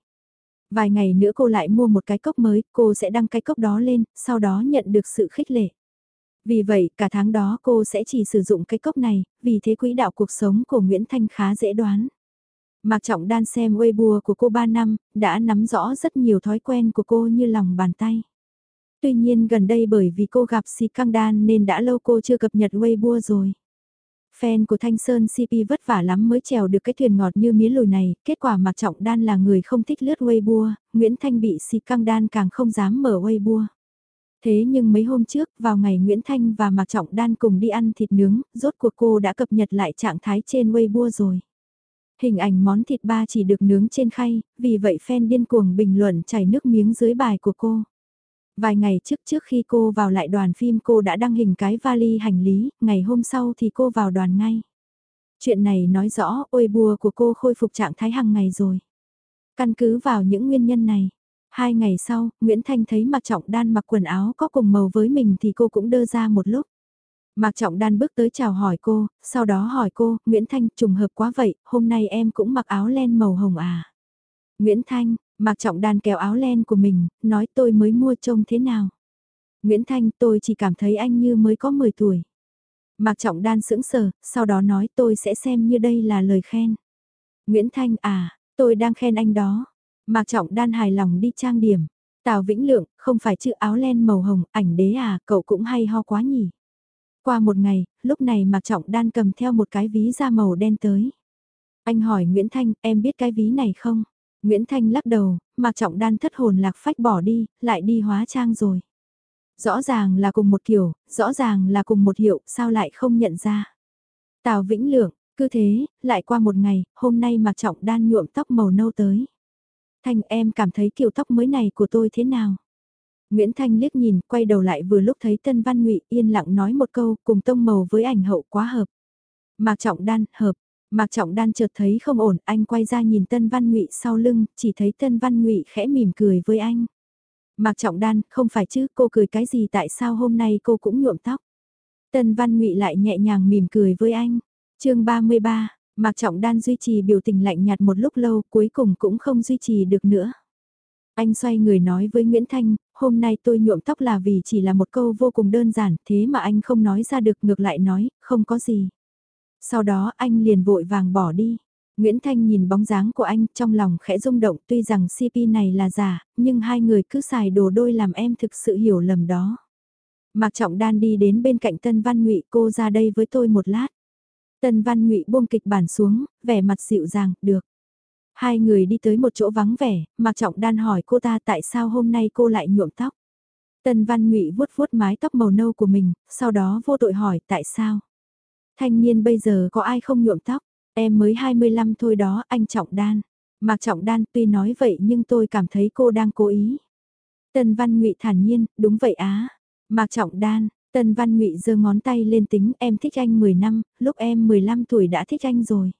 A: Vài ngày nữa cô lại mua một cái cốc mới, cô sẽ đăng cái cốc đó lên, sau đó nhận được sự khích lệ. Vì vậy, cả tháng đó cô sẽ chỉ sử dụng cái cốc này, vì thế quỹ đạo cuộc sống của Nguyễn Thanh khá dễ đoán. Mạc Trọng Đan xem Weibo của cô 3 năm, đã nắm rõ rất nhiều thói quen của cô như lòng bàn tay. Tuy nhiên gần đây bởi vì cô gặp Si Căng Đan nên đã lâu cô chưa cập nhật Weibo rồi. Fan của Thanh Sơn CP vất vả lắm mới trèo được cái thuyền ngọt như mía lùi này, kết quả Mạc Trọng Đan là người không thích lướt Weibo, Nguyễn Thanh bị Si Căng Đan càng không dám mở Weibo. Thế nhưng mấy hôm trước, vào ngày Nguyễn Thanh và Mạc Trọng Đan cùng đi ăn thịt nướng, rốt cuộc cô đã cập nhật lại trạng thái trên Weibo rồi. Hình ảnh món thịt ba chỉ được nướng trên khay, vì vậy fan điên cuồng bình luận chảy nước miếng dưới bài của cô. Vài ngày trước trước khi cô vào lại đoàn phim cô đã đăng hình cái vali hành lý, ngày hôm sau thì cô vào đoàn ngay. Chuyện này nói rõ ôi bùa của cô khôi phục trạng thái hàng ngày rồi. Căn cứ vào những nguyên nhân này, hai ngày sau, Nguyễn Thanh thấy Mạc Trọng Đan mặc quần áo có cùng màu với mình thì cô cũng đơ ra một lúc. Mạc Trọng Đan bước tới chào hỏi cô, sau đó hỏi cô, Nguyễn Thanh trùng hợp quá vậy, hôm nay em cũng mặc áo len màu hồng à. Nguyễn Thanh, Mạc Trọng Đan kéo áo len của mình, nói tôi mới mua trông thế nào. Nguyễn Thanh tôi chỉ cảm thấy anh như mới có 10 tuổi. Mạc Trọng Đan sững sờ, sau đó nói tôi sẽ xem như đây là lời khen. Nguyễn Thanh à, tôi đang khen anh đó. Mạc Trọng Đan hài lòng đi trang điểm. Tào Vĩnh Lượng, không phải chữ áo len màu hồng, ảnh đế à, cậu cũng hay ho quá nhỉ. Qua một ngày, lúc này Mạc Trọng Đan cầm theo một cái ví da màu đen tới. Anh hỏi Nguyễn Thanh, em biết cái ví này không? Nguyễn Thanh lắc đầu, Mạc Trọng Đan thất hồn lạc phách bỏ đi, lại đi hóa trang rồi. Rõ ràng là cùng một kiểu, rõ ràng là cùng một hiệu, sao lại không nhận ra? Tào Vĩnh Lượng, cứ thế, lại qua một ngày, hôm nay Mạc Trọng Đan nhuộm tóc màu nâu tới. Thanh em cảm thấy kiểu tóc mới này của tôi thế nào? Nguyễn Thanh liếc nhìn, quay đầu lại vừa lúc thấy Tân Văn Ngụy yên lặng nói một câu, cùng tông màu với ảnh hậu quá hợp. Mạc Trọng Đan, hợp. Mạc Trọng Đan chợt thấy không ổn, anh quay ra nhìn Tân Văn Ngụy sau lưng, chỉ thấy Tân Văn Ngụy khẽ mỉm cười với anh. Mạc Trọng Đan, không phải chứ, cô cười cái gì tại sao hôm nay cô cũng nhuộm tóc. Tân Văn Ngụy lại nhẹ nhàng mỉm cười với anh. chương 33, Mạc Trọng Đan duy trì biểu tình lạnh nhạt một lúc lâu cuối cùng cũng không duy trì được nữa. Anh xoay người nói với Nguyễn Thanh, hôm nay tôi nhuộm tóc là vì chỉ là một câu vô cùng đơn giản, thế mà anh không nói ra được ngược lại nói, không có gì. Sau đó anh liền vội vàng bỏ đi. Nguyễn Thanh nhìn bóng dáng của anh trong lòng khẽ rung động tuy rằng CP này là giả, nhưng hai người cứ xài đồ đôi làm em thực sự hiểu lầm đó. Mạc Trọng Đan đi đến bên cạnh Tân Văn Ngụy cô ra đây với tôi một lát. Tân Văn Ngụy buông kịch bản xuống, vẻ mặt dịu dàng, được. Hai người đi tới một chỗ vắng vẻ, Mạc Trọng Đan hỏi cô ta tại sao hôm nay cô lại nhuộm tóc. tần Văn Ngụy vuốt vuốt mái tóc màu nâu của mình, sau đó vô tội hỏi tại sao. Thanh niên bây giờ có ai không nhuộm tóc, em mới 25 thôi đó anh Trọng Đan. Mạc Trọng Đan tuy nói vậy nhưng tôi cảm thấy cô đang cố ý. tần Văn Ngụy thản nhiên, đúng vậy á. Mạc Trọng Đan, tần Văn Ngụy giơ ngón tay lên tính em thích anh 10 năm, lúc em 15 tuổi đã thích anh rồi.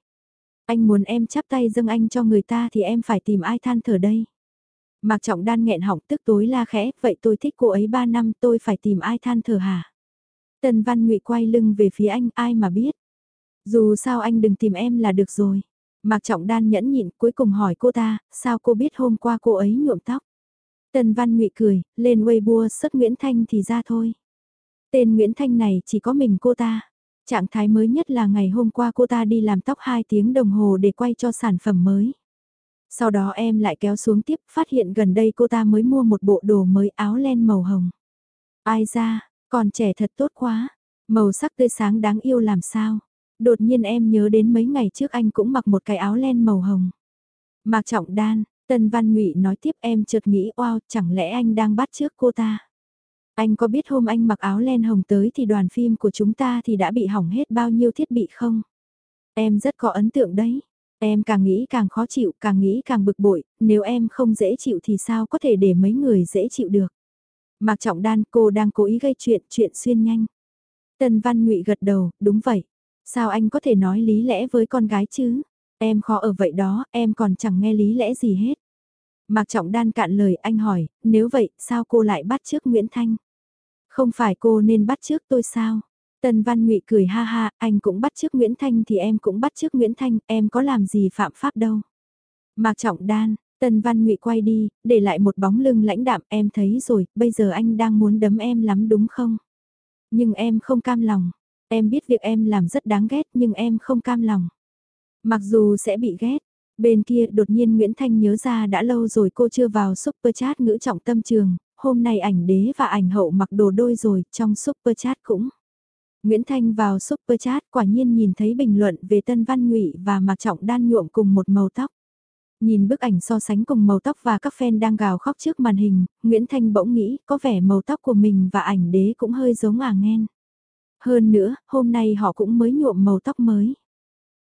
A: Anh muốn em chắp tay dâng anh cho người ta thì em phải tìm ai than thở đây. Mạc Trọng Đan nghẹn họng tức tối la khẽ, vậy tôi thích cô ấy 3 năm tôi phải tìm ai than thở hả? Tần Văn Ngụy quay lưng về phía anh, ai mà biết. Dù sao anh đừng tìm em là được rồi. Mạc Trọng Đan nhẫn nhịn cuối cùng hỏi cô ta, sao cô biết hôm qua cô ấy nhuộm tóc? Tần Văn Ngụy cười, lên Weibo xuất Nguyễn Thanh thì ra thôi. Tên Nguyễn Thanh này chỉ có mình cô ta. Trạng thái mới nhất là ngày hôm qua cô ta đi làm tóc 2 tiếng đồng hồ để quay cho sản phẩm mới. Sau đó em lại kéo xuống tiếp, phát hiện gần đây cô ta mới mua một bộ đồ mới áo len màu hồng. Ai ra, còn trẻ thật tốt quá, màu sắc tươi sáng đáng yêu làm sao. Đột nhiên em nhớ đến mấy ngày trước anh cũng mặc một cái áo len màu hồng. Mạc Trọng Đan, Tân Văn Ngụy nói tiếp em chợt nghĩ wow, chẳng lẽ anh đang bắt trước cô ta? Anh có biết hôm anh mặc áo len hồng tới thì đoàn phim của chúng ta thì đã bị hỏng hết bao nhiêu thiết bị không? Em rất có ấn tượng đấy. Em càng nghĩ càng khó chịu, càng nghĩ càng bực bội, nếu em không dễ chịu thì sao có thể để mấy người dễ chịu được. Mạc Trọng Đan cô đang cố ý gây chuyện, chuyện xuyên nhanh. Tần Văn Ngụy gật đầu, đúng vậy. Sao anh có thể nói lý lẽ với con gái chứ? Em khó ở vậy đó, em còn chẳng nghe lý lẽ gì hết. Mạc Trọng Đan cạn lời anh hỏi, nếu vậy, sao cô lại bắt trước Nguyễn Thanh? Không phải cô nên bắt trước tôi sao? Tần Văn Ngụy cười ha ha, anh cũng bắt trước Nguyễn Thanh thì em cũng bắt trước Nguyễn Thanh, em có làm gì phạm pháp đâu. Mạc Trọng Đan, Tần Văn Ngụy quay đi, để lại một bóng lưng lãnh đạm, em thấy rồi, bây giờ anh đang muốn đấm em lắm đúng không? Nhưng em không cam lòng, em biết việc em làm rất đáng ghét nhưng em không cam lòng. Mặc dù sẽ bị ghét, bên kia đột nhiên Nguyễn Thanh nhớ ra đã lâu rồi cô chưa vào super chat ngữ trọng tâm trường, hôm nay ảnh đế và ảnh hậu mặc đồ đôi rồi, trong super chat cũng. Nguyễn Thanh vào super chat quả nhiên nhìn thấy bình luận về Tân Văn Ngụy và Mạc Trọng Đan nhuộm cùng một màu tóc. Nhìn bức ảnh so sánh cùng màu tóc và các fan đang gào khóc trước màn hình, Nguyễn Thanh bỗng nghĩ có vẻ màu tóc của mình và ảnh đế cũng hơi giống à nghen. Hơn nữa, hôm nay họ cũng mới nhuộm màu tóc mới.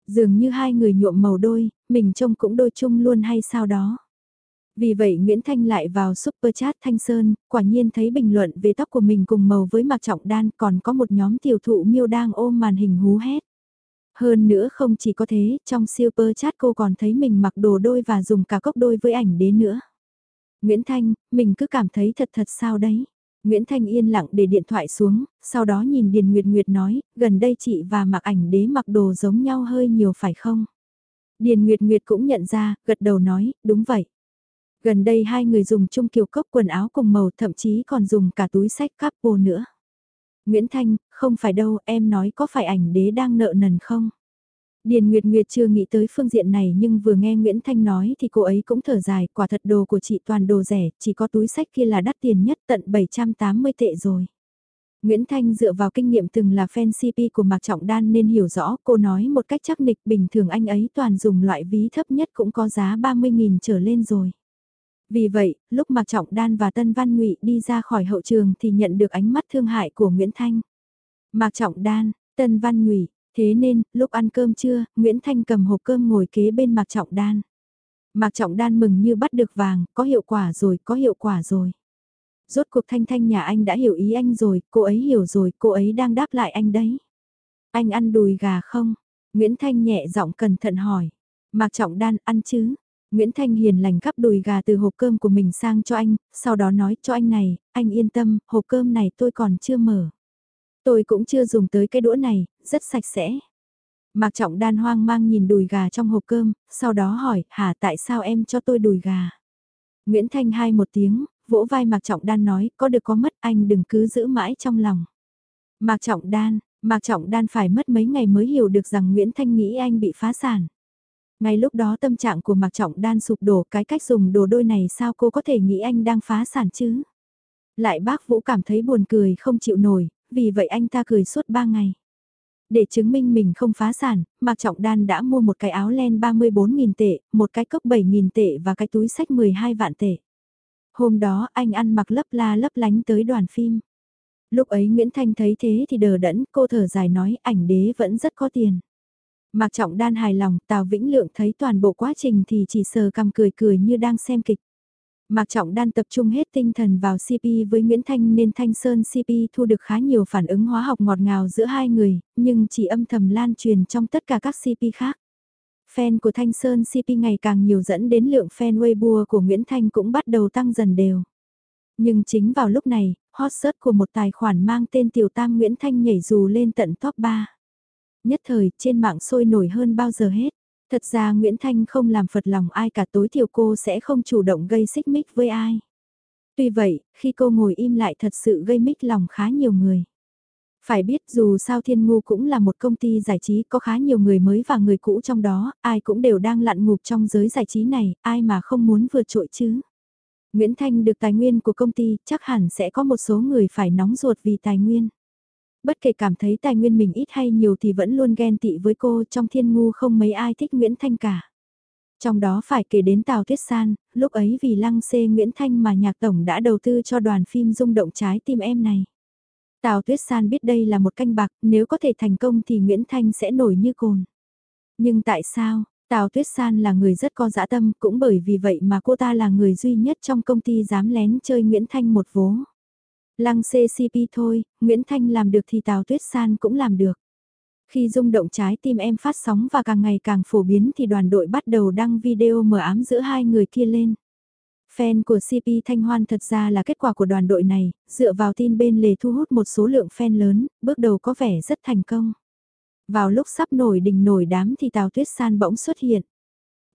A: Dường như hai người nhuộm màu đôi, mình trông cũng đôi chung luôn hay sao đó. Vì vậy Nguyễn Thanh lại vào Super Chat Thanh Sơn, quả nhiên thấy bình luận về tóc của mình cùng màu với Mạc Trọng Đan còn có một nhóm tiểu thụ miêu đang ôm màn hình hú hét. Hơn nữa không chỉ có thế, trong Super Chat cô còn thấy mình mặc đồ đôi và dùng cả cốc đôi với ảnh đế nữa. Nguyễn Thanh, mình cứ cảm thấy thật thật sao đấy. Nguyễn Thanh yên lặng để điện thoại xuống, sau đó nhìn Điền Nguyệt Nguyệt nói, gần đây chị và mặc ảnh đế mặc đồ giống nhau hơi nhiều phải không? Điền Nguyệt Nguyệt cũng nhận ra, gật đầu nói, đúng vậy. Gần đây hai người dùng chung kiểu cốc quần áo cùng màu thậm chí còn dùng cả túi sách capo nữa. Nguyễn Thanh, không phải đâu, em nói có phải ảnh đế đang nợ nần không? Điền Nguyệt Nguyệt chưa nghĩ tới phương diện này nhưng vừa nghe Nguyễn Thanh nói thì cô ấy cũng thở dài, quả thật đồ của chị toàn đồ rẻ, chỉ có túi sách kia là đắt tiền nhất tận 780 tệ rồi. Nguyễn Thanh dựa vào kinh nghiệm từng là fan CP của Mạc Trọng Đan nên hiểu rõ cô nói một cách chắc nịch bình thường anh ấy toàn dùng loại ví thấp nhất cũng có giá 30.000 trở lên rồi. Vì vậy, lúc Mạc Trọng Đan và Tân Văn Ngụy đi ra khỏi hậu trường thì nhận được ánh mắt thương hại của Nguyễn Thanh. Mạc Trọng Đan, Tân Văn Ngụy, thế nên, lúc ăn cơm trưa, Nguyễn Thanh cầm hộp cơm ngồi kế bên Mạc Trọng Đan. Mạc Trọng Đan mừng như bắt được vàng, có hiệu quả rồi, có hiệu quả rồi. Rốt cuộc Thanh Thanh nhà anh đã hiểu ý anh rồi, cô ấy hiểu rồi, cô ấy đang đáp lại anh đấy. Anh ăn đùi gà không? Nguyễn Thanh nhẹ giọng cẩn thận hỏi. Mạc Trọng Đan ăn chứ? Nguyễn Thanh hiền lành gắp đùi gà từ hộp cơm của mình sang cho anh, sau đó nói cho anh này, anh yên tâm, hộp cơm này tôi còn chưa mở. Tôi cũng chưa dùng tới cái đũa này, rất sạch sẽ. Mạc Trọng Đan hoang mang nhìn đùi gà trong hộp cơm, sau đó hỏi, hả tại sao em cho tôi đùi gà? Nguyễn Thanh hai một tiếng, vỗ vai Mạc Trọng Đan nói, có được có mất anh đừng cứ giữ mãi trong lòng. Mạc Trọng Đan, Mạc Trọng Đan phải mất mấy ngày mới hiểu được rằng Nguyễn Thanh nghĩ anh bị phá sản. Ngay lúc đó tâm trạng của Mạc Trọng Đan sụp đổ cái cách dùng đồ đôi này sao cô có thể nghĩ anh đang phá sản chứ? Lại bác Vũ cảm thấy buồn cười không chịu nổi, vì vậy anh ta cười suốt ba ngày. Để chứng minh mình không phá sản, Mạc Trọng Đan đã mua một cái áo len 34.000 tệ, một cái cốc 7.000 tệ và cái túi sách 12 vạn tệ. Hôm đó anh ăn mặc lấp la lấp lánh tới đoàn phim. Lúc ấy Nguyễn Thanh thấy thế thì đờ đẫn, cô thở dài nói ảnh đế vẫn rất có tiền. Mạc Trọng Đan hài lòng, Tào Vĩnh Lượng thấy toàn bộ quá trình thì chỉ sờ cằm cười cười như đang xem kịch. Mạc Trọng Đan tập trung hết tinh thần vào CP với Nguyễn Thanh nên Thanh Sơn CP thu được khá nhiều phản ứng hóa học ngọt ngào giữa hai người, nhưng chỉ âm thầm lan truyền trong tất cả các CP khác. Fan của Thanh Sơn CP ngày càng nhiều dẫn đến lượng fan Weibo của Nguyễn Thanh cũng bắt đầu tăng dần đều. Nhưng chính vào lúc này, hot search của một tài khoản mang tên Tiểu Tam Nguyễn Thanh nhảy dù lên tận top 3. Nhất thời, trên mạng sôi nổi hơn bao giờ hết. Thật ra Nguyễn Thanh không làm phật lòng ai cả tối thiểu cô sẽ không chủ động gây xích mích với ai. Tuy vậy, khi cô ngồi im lại thật sự gây mích lòng khá nhiều người. Phải biết dù sao Thiên Ngu cũng là một công ty giải trí có khá nhiều người mới và người cũ trong đó, ai cũng đều đang lặn ngục trong giới giải trí này, ai mà không muốn vượt trội chứ. Nguyễn Thanh được tài nguyên của công ty, chắc hẳn sẽ có một số người phải nóng ruột vì tài nguyên. Bất kể cảm thấy tài nguyên mình ít hay nhiều thì vẫn luôn ghen tị với cô trong thiên ngu không mấy ai thích Nguyễn Thanh cả. Trong đó phải kể đến Tào Tuyết San, lúc ấy vì lăng xê Nguyễn Thanh mà nhạc tổng đã đầu tư cho đoàn phim rung động trái tim em này. Tào Tuyết San biết đây là một canh bạc, nếu có thể thành công thì Nguyễn Thanh sẽ nổi như cồn. Nhưng tại sao, Tào Tuyết San là người rất có dã tâm, cũng bởi vì vậy mà cô ta là người duy nhất trong công ty dám lén chơi Nguyễn Thanh một vố. Lăng CCP thôi, Nguyễn Thanh làm được thì Tào Tuyết San cũng làm được. Khi rung động trái tim em phát sóng và càng ngày càng phổ biến thì đoàn đội bắt đầu đăng video mờ ám giữa hai người kia lên. Fan của CP Thanh Hoan thật ra là kết quả của đoàn đội này, dựa vào tin bên lề thu hút một số lượng fan lớn, bước đầu có vẻ rất thành công. Vào lúc sắp nổi đỉnh nổi đám thì Tào Tuyết San bỗng xuất hiện.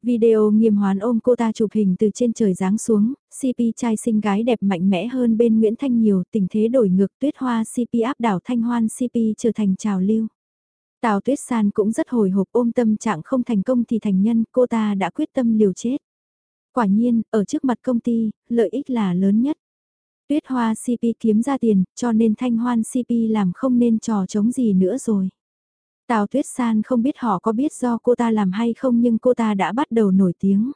A: Video nghiêm hoán ôm cô ta chụp hình từ trên trời giáng xuống, CP trai xinh gái đẹp mạnh mẽ hơn bên Nguyễn Thanh nhiều, tình thế đổi ngược tuyết hoa CP áp đảo Thanh Hoan CP trở thành trào lưu. Tào Tuyết San cũng rất hồi hộp ôm tâm trạng không thành công thì thành nhân, cô ta đã quyết tâm liều chết. Quả nhiên, ở trước mặt công ty, lợi ích là lớn nhất. Tuyết hoa CP kiếm ra tiền, cho nên Thanh Hoan CP làm không nên trò chống gì nữa rồi. Tào Tuyết San không biết họ có biết do cô ta làm hay không nhưng cô ta đã bắt đầu nổi tiếng.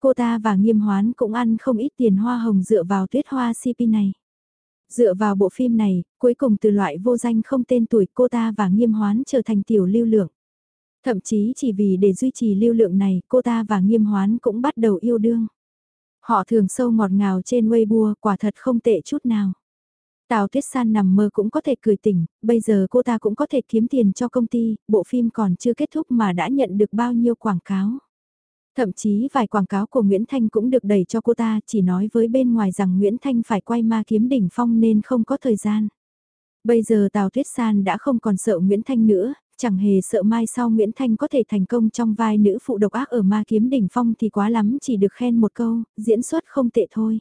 A: Cô ta và nghiêm hoán cũng ăn không ít tiền hoa hồng dựa vào tuyết hoa CP này. Dựa vào bộ phim này, cuối cùng từ loại vô danh không tên tuổi cô ta và nghiêm hoán trở thành tiểu lưu lượng. Thậm chí chỉ vì để duy trì lưu lượng này, cô ta và nghiêm hoán cũng bắt đầu yêu đương. Họ thường sâu ngọt ngào trên Weibo, quả thật không tệ chút nào. Tào Tuyết San nằm mơ cũng có thể cười tỉnh, bây giờ cô ta cũng có thể kiếm tiền cho công ty, bộ phim còn chưa kết thúc mà đã nhận được bao nhiêu quảng cáo. Thậm chí vài quảng cáo của Nguyễn Thanh cũng được đẩy cho cô ta, chỉ nói với bên ngoài rằng Nguyễn Thanh phải quay ma kiếm đỉnh phong nên không có thời gian. Bây giờ Tào Tuyết San đã không còn sợ Nguyễn Thanh nữa, chẳng hề sợ mai sau Nguyễn Thanh có thể thành công trong vai nữ phụ độc ác ở ma kiếm đỉnh phong thì quá lắm chỉ được khen một câu, diễn xuất không tệ thôi.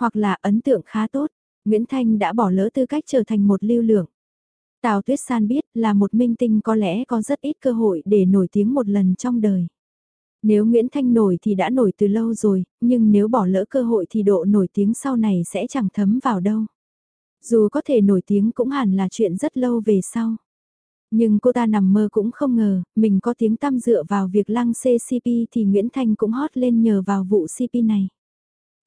A: Hoặc là ấn tượng khá tốt, Nguyễn Thanh đã bỏ lỡ tư cách trở thành một lưu lượng. Tào Tuyết San biết là một minh tinh có lẽ có rất ít cơ hội để nổi tiếng một lần trong đời. Nếu Nguyễn Thanh nổi thì đã nổi từ lâu rồi, nhưng nếu bỏ lỡ cơ hội thì độ nổi tiếng sau này sẽ chẳng thấm vào đâu. Dù có thể nổi tiếng cũng hẳn là chuyện rất lâu về sau. Nhưng cô ta nằm mơ cũng không ngờ, mình có tiếng tăm dựa vào việc lăng CCP thì Nguyễn Thanh cũng hot lên nhờ vào vụ CP này.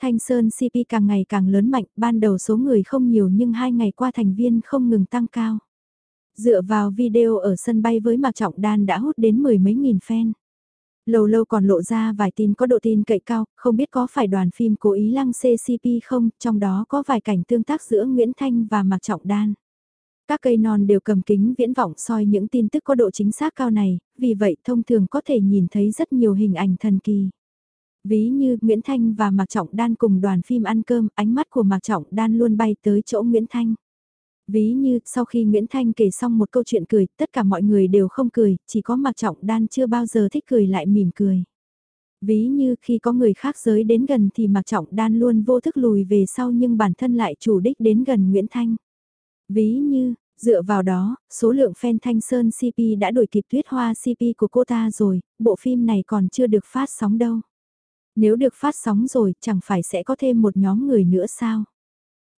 A: Thanh Sơn CP càng ngày càng lớn mạnh, ban đầu số người không nhiều nhưng hai ngày qua thành viên không ngừng tăng cao. Dựa vào video ở sân bay với Mạc Trọng Đan đã hút đến mười mấy nghìn fan. Lâu lâu còn lộ ra vài tin có độ tin cậy cao, không biết có phải đoàn phim cố ý lăng CCP không, trong đó có vài cảnh tương tác giữa Nguyễn Thanh và Mạc Trọng Đan. Các cây non đều cầm kính viễn vọng soi những tin tức có độ chính xác cao này, vì vậy thông thường có thể nhìn thấy rất nhiều hình ảnh thần kỳ. Ví như Nguyễn Thanh và Mạc Trọng Đan cùng đoàn phim ăn cơm, ánh mắt của Mạc Trọng Đan luôn bay tới chỗ Nguyễn Thanh. Ví như, sau khi Nguyễn Thanh kể xong một câu chuyện cười, tất cả mọi người đều không cười, chỉ có Mạc Trọng Đan chưa bao giờ thích cười lại mỉm cười. Ví như khi có người khác giới đến gần thì Mạc Trọng Đan luôn vô thức lùi về sau nhưng bản thân lại chủ đích đến gần Nguyễn Thanh. Ví như, dựa vào đó, số lượng fan Thanh Sơn CP đã đuổi kịp tuyết hoa CP của cô ta rồi, bộ phim này còn chưa được phát sóng đâu. Nếu được phát sóng rồi, chẳng phải sẽ có thêm một nhóm người nữa sao?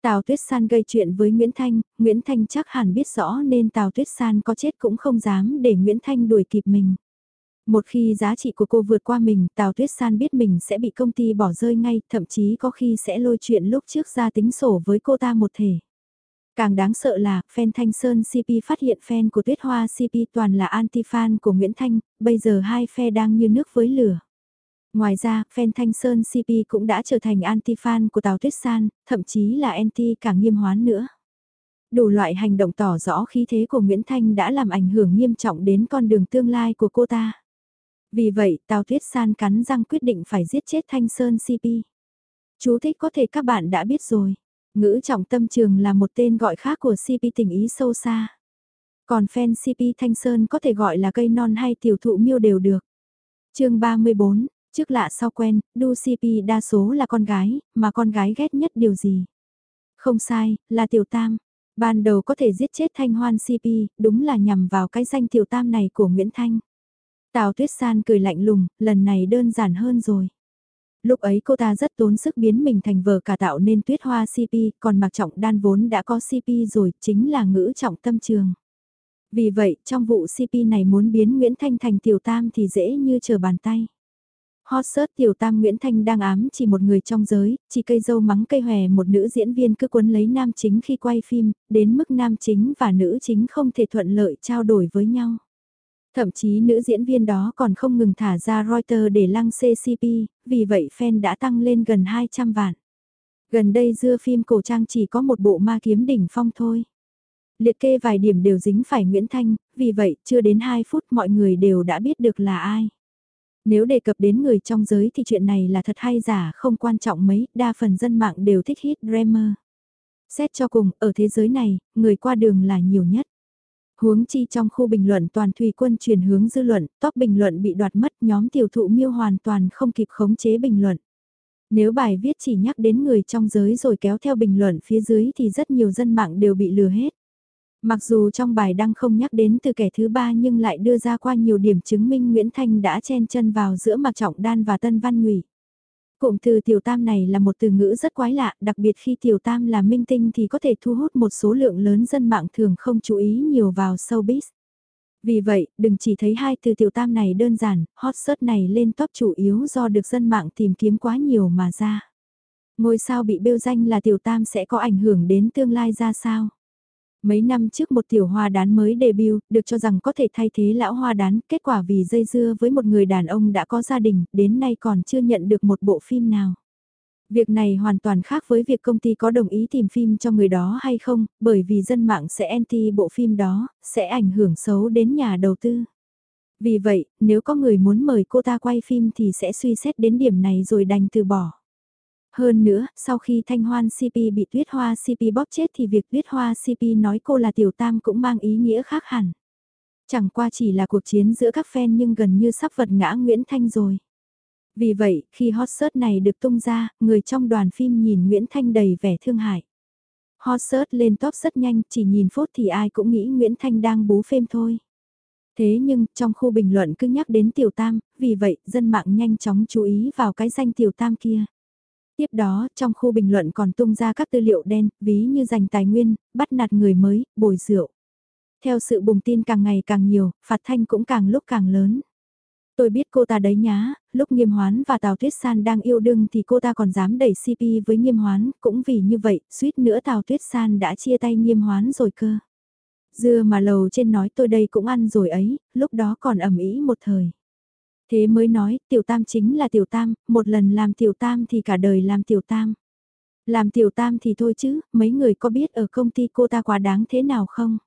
A: Tào Tuyết San gây chuyện với Nguyễn Thanh, Nguyễn Thanh chắc hẳn biết rõ nên Tào Tuyết San có chết cũng không dám để Nguyễn Thanh đuổi kịp mình. Một khi giá trị của cô vượt qua mình, Tào Tuyết San biết mình sẽ bị công ty bỏ rơi ngay, thậm chí có khi sẽ lôi chuyện lúc trước ra tính sổ với cô ta một thể. Càng đáng sợ là, fan Thanh Sơn CP phát hiện fan của Tuyết Hoa CP toàn là anti-fan của Nguyễn Thanh, bây giờ hai phe đang như nước với lửa. Ngoài ra, fan Thanh Sơn CP cũng đã trở thành anti-fan của Tào Tuyết San, thậm chí là anti cả nghiêm hoán nữa. Đủ loại hành động tỏ rõ khí thế của Nguyễn Thanh đã làm ảnh hưởng nghiêm trọng đến con đường tương lai của cô ta. Vì vậy, Tào Tuyết San cắn răng quyết định phải giết chết Thanh Sơn CP. Chú thích có thể các bạn đã biết rồi. Ngữ trọng tâm trường là một tên gọi khác của CP tình ý sâu xa. Còn fan CP Thanh Sơn có thể gọi là cây non hay tiểu thụ miêu đều được. chương 34, Trước lạ sau quen, đu CP đa số là con gái, mà con gái ghét nhất điều gì? Không sai, là tiểu tam. Ban đầu có thể giết chết thanh hoan CP, đúng là nhằm vào cái danh tiểu tam này của Nguyễn Thanh. Tào Tuyết San cười lạnh lùng, lần này đơn giản hơn rồi. Lúc ấy cô ta rất tốn sức biến mình thành vờ cả tạo nên tuyết hoa CP, còn Mạc Trọng Đan vốn đã có CP rồi, chính là ngữ trọng tâm trường. Vì vậy, trong vụ CP này muốn biến Nguyễn Thanh thành tiểu tam thì dễ như chờ bàn tay. Hot search tiểu tam Nguyễn Thanh đang ám chỉ một người trong giới, chỉ cây dâu mắng cây hòe một nữ diễn viên cứ cuốn lấy nam chính khi quay phim, đến mức nam chính và nữ chính không thể thuận lợi trao đổi với nhau. Thậm chí nữ diễn viên đó còn không ngừng thả ra Reuters để lăng CCP, vì vậy fan đã tăng lên gần 200 vạn. Gần đây dưa phim cổ trang chỉ có một bộ ma kiếm đỉnh phong thôi. Liệt kê vài điểm đều dính phải Nguyễn Thanh, vì vậy chưa đến 2 phút mọi người đều đã biết được là ai. Nếu đề cập đến người trong giới thì chuyện này là thật hay giả không quan trọng mấy, đa phần dân mạng đều thích hit Dreamer. Xét cho cùng, ở thế giới này, người qua đường là nhiều nhất. Huống chi trong khu bình luận toàn thủy quân chuyển hướng dư luận, top bình luận bị đoạt mất nhóm tiểu thụ miêu hoàn toàn không kịp khống chế bình luận. Nếu bài viết chỉ nhắc đến người trong giới rồi kéo theo bình luận phía dưới thì rất nhiều dân mạng đều bị lừa hết. Mặc dù trong bài đăng không nhắc đến từ kẻ thứ ba nhưng lại đưa ra qua nhiều điểm chứng minh Nguyễn Thanh đã chen chân vào giữa Mạc Trọng Đan và Tân Văn Nhụy. Cụm từ tiểu tam này là một từ ngữ rất quái lạ, đặc biệt khi tiểu tam là minh tinh thì có thể thu hút một số lượng lớn dân mạng thường không chú ý nhiều vào showbiz. Vì vậy, đừng chỉ thấy hai từ tiểu tam này đơn giản, hot search này lên top chủ yếu do được dân mạng tìm kiếm quá nhiều mà ra. Ngôi sao bị bêu danh là tiểu tam sẽ có ảnh hưởng đến tương lai ra sao? Mấy năm trước một tiểu hoa đán mới debut, được cho rằng có thể thay thế lão hoa đán, kết quả vì dây dưa với một người đàn ông đã có gia đình, đến nay còn chưa nhận được một bộ phim nào. Việc này hoàn toàn khác với việc công ty có đồng ý tìm phim cho người đó hay không, bởi vì dân mạng sẽ anti bộ phim đó, sẽ ảnh hưởng xấu đến nhà đầu tư. Vì vậy, nếu có người muốn mời cô ta quay phim thì sẽ suy xét đến điểm này rồi đành từ bỏ. Hơn nữa, sau khi thanh hoan CP bị tuyết hoa CP bóp chết thì việc tuyết hoa CP nói cô là tiểu tam cũng mang ý nghĩa khác hẳn. Chẳng qua chỉ là cuộc chiến giữa các fan nhưng gần như sắp vật ngã Nguyễn Thanh rồi. Vì vậy, khi hot search này được tung ra, người trong đoàn phim nhìn Nguyễn Thanh đầy vẻ thương hại. Hot search lên top rất nhanh, chỉ nhìn phút thì ai cũng nghĩ Nguyễn Thanh đang bú phim thôi. Thế nhưng, trong khu bình luận cứ nhắc đến tiểu tam, vì vậy, dân mạng nhanh chóng chú ý vào cái danh tiểu tam kia. Tiếp đó, trong khu bình luận còn tung ra các tư liệu đen, ví như giành tài nguyên, bắt nạt người mới, bồi rượu. Theo sự bùng tin càng ngày càng nhiều, phạt thanh cũng càng lúc càng lớn. Tôi biết cô ta đấy nhá, lúc Nghiêm Hoán và Tào Tuyết San đang yêu đương thì cô ta còn dám đẩy CP với Nghiêm Hoán, cũng vì như vậy, suýt nữa Tào Tuyết San đã chia tay Nghiêm Hoán rồi cơ. Dưa mà lầu trên nói tôi đây cũng ăn rồi ấy, lúc đó còn ẩm ý một thời. Thế mới nói, tiểu tam chính là tiểu tam, một lần làm tiểu tam thì cả đời làm tiểu tam. Làm tiểu tam thì thôi chứ, mấy người có biết ở công ty cô ta quá đáng thế nào không?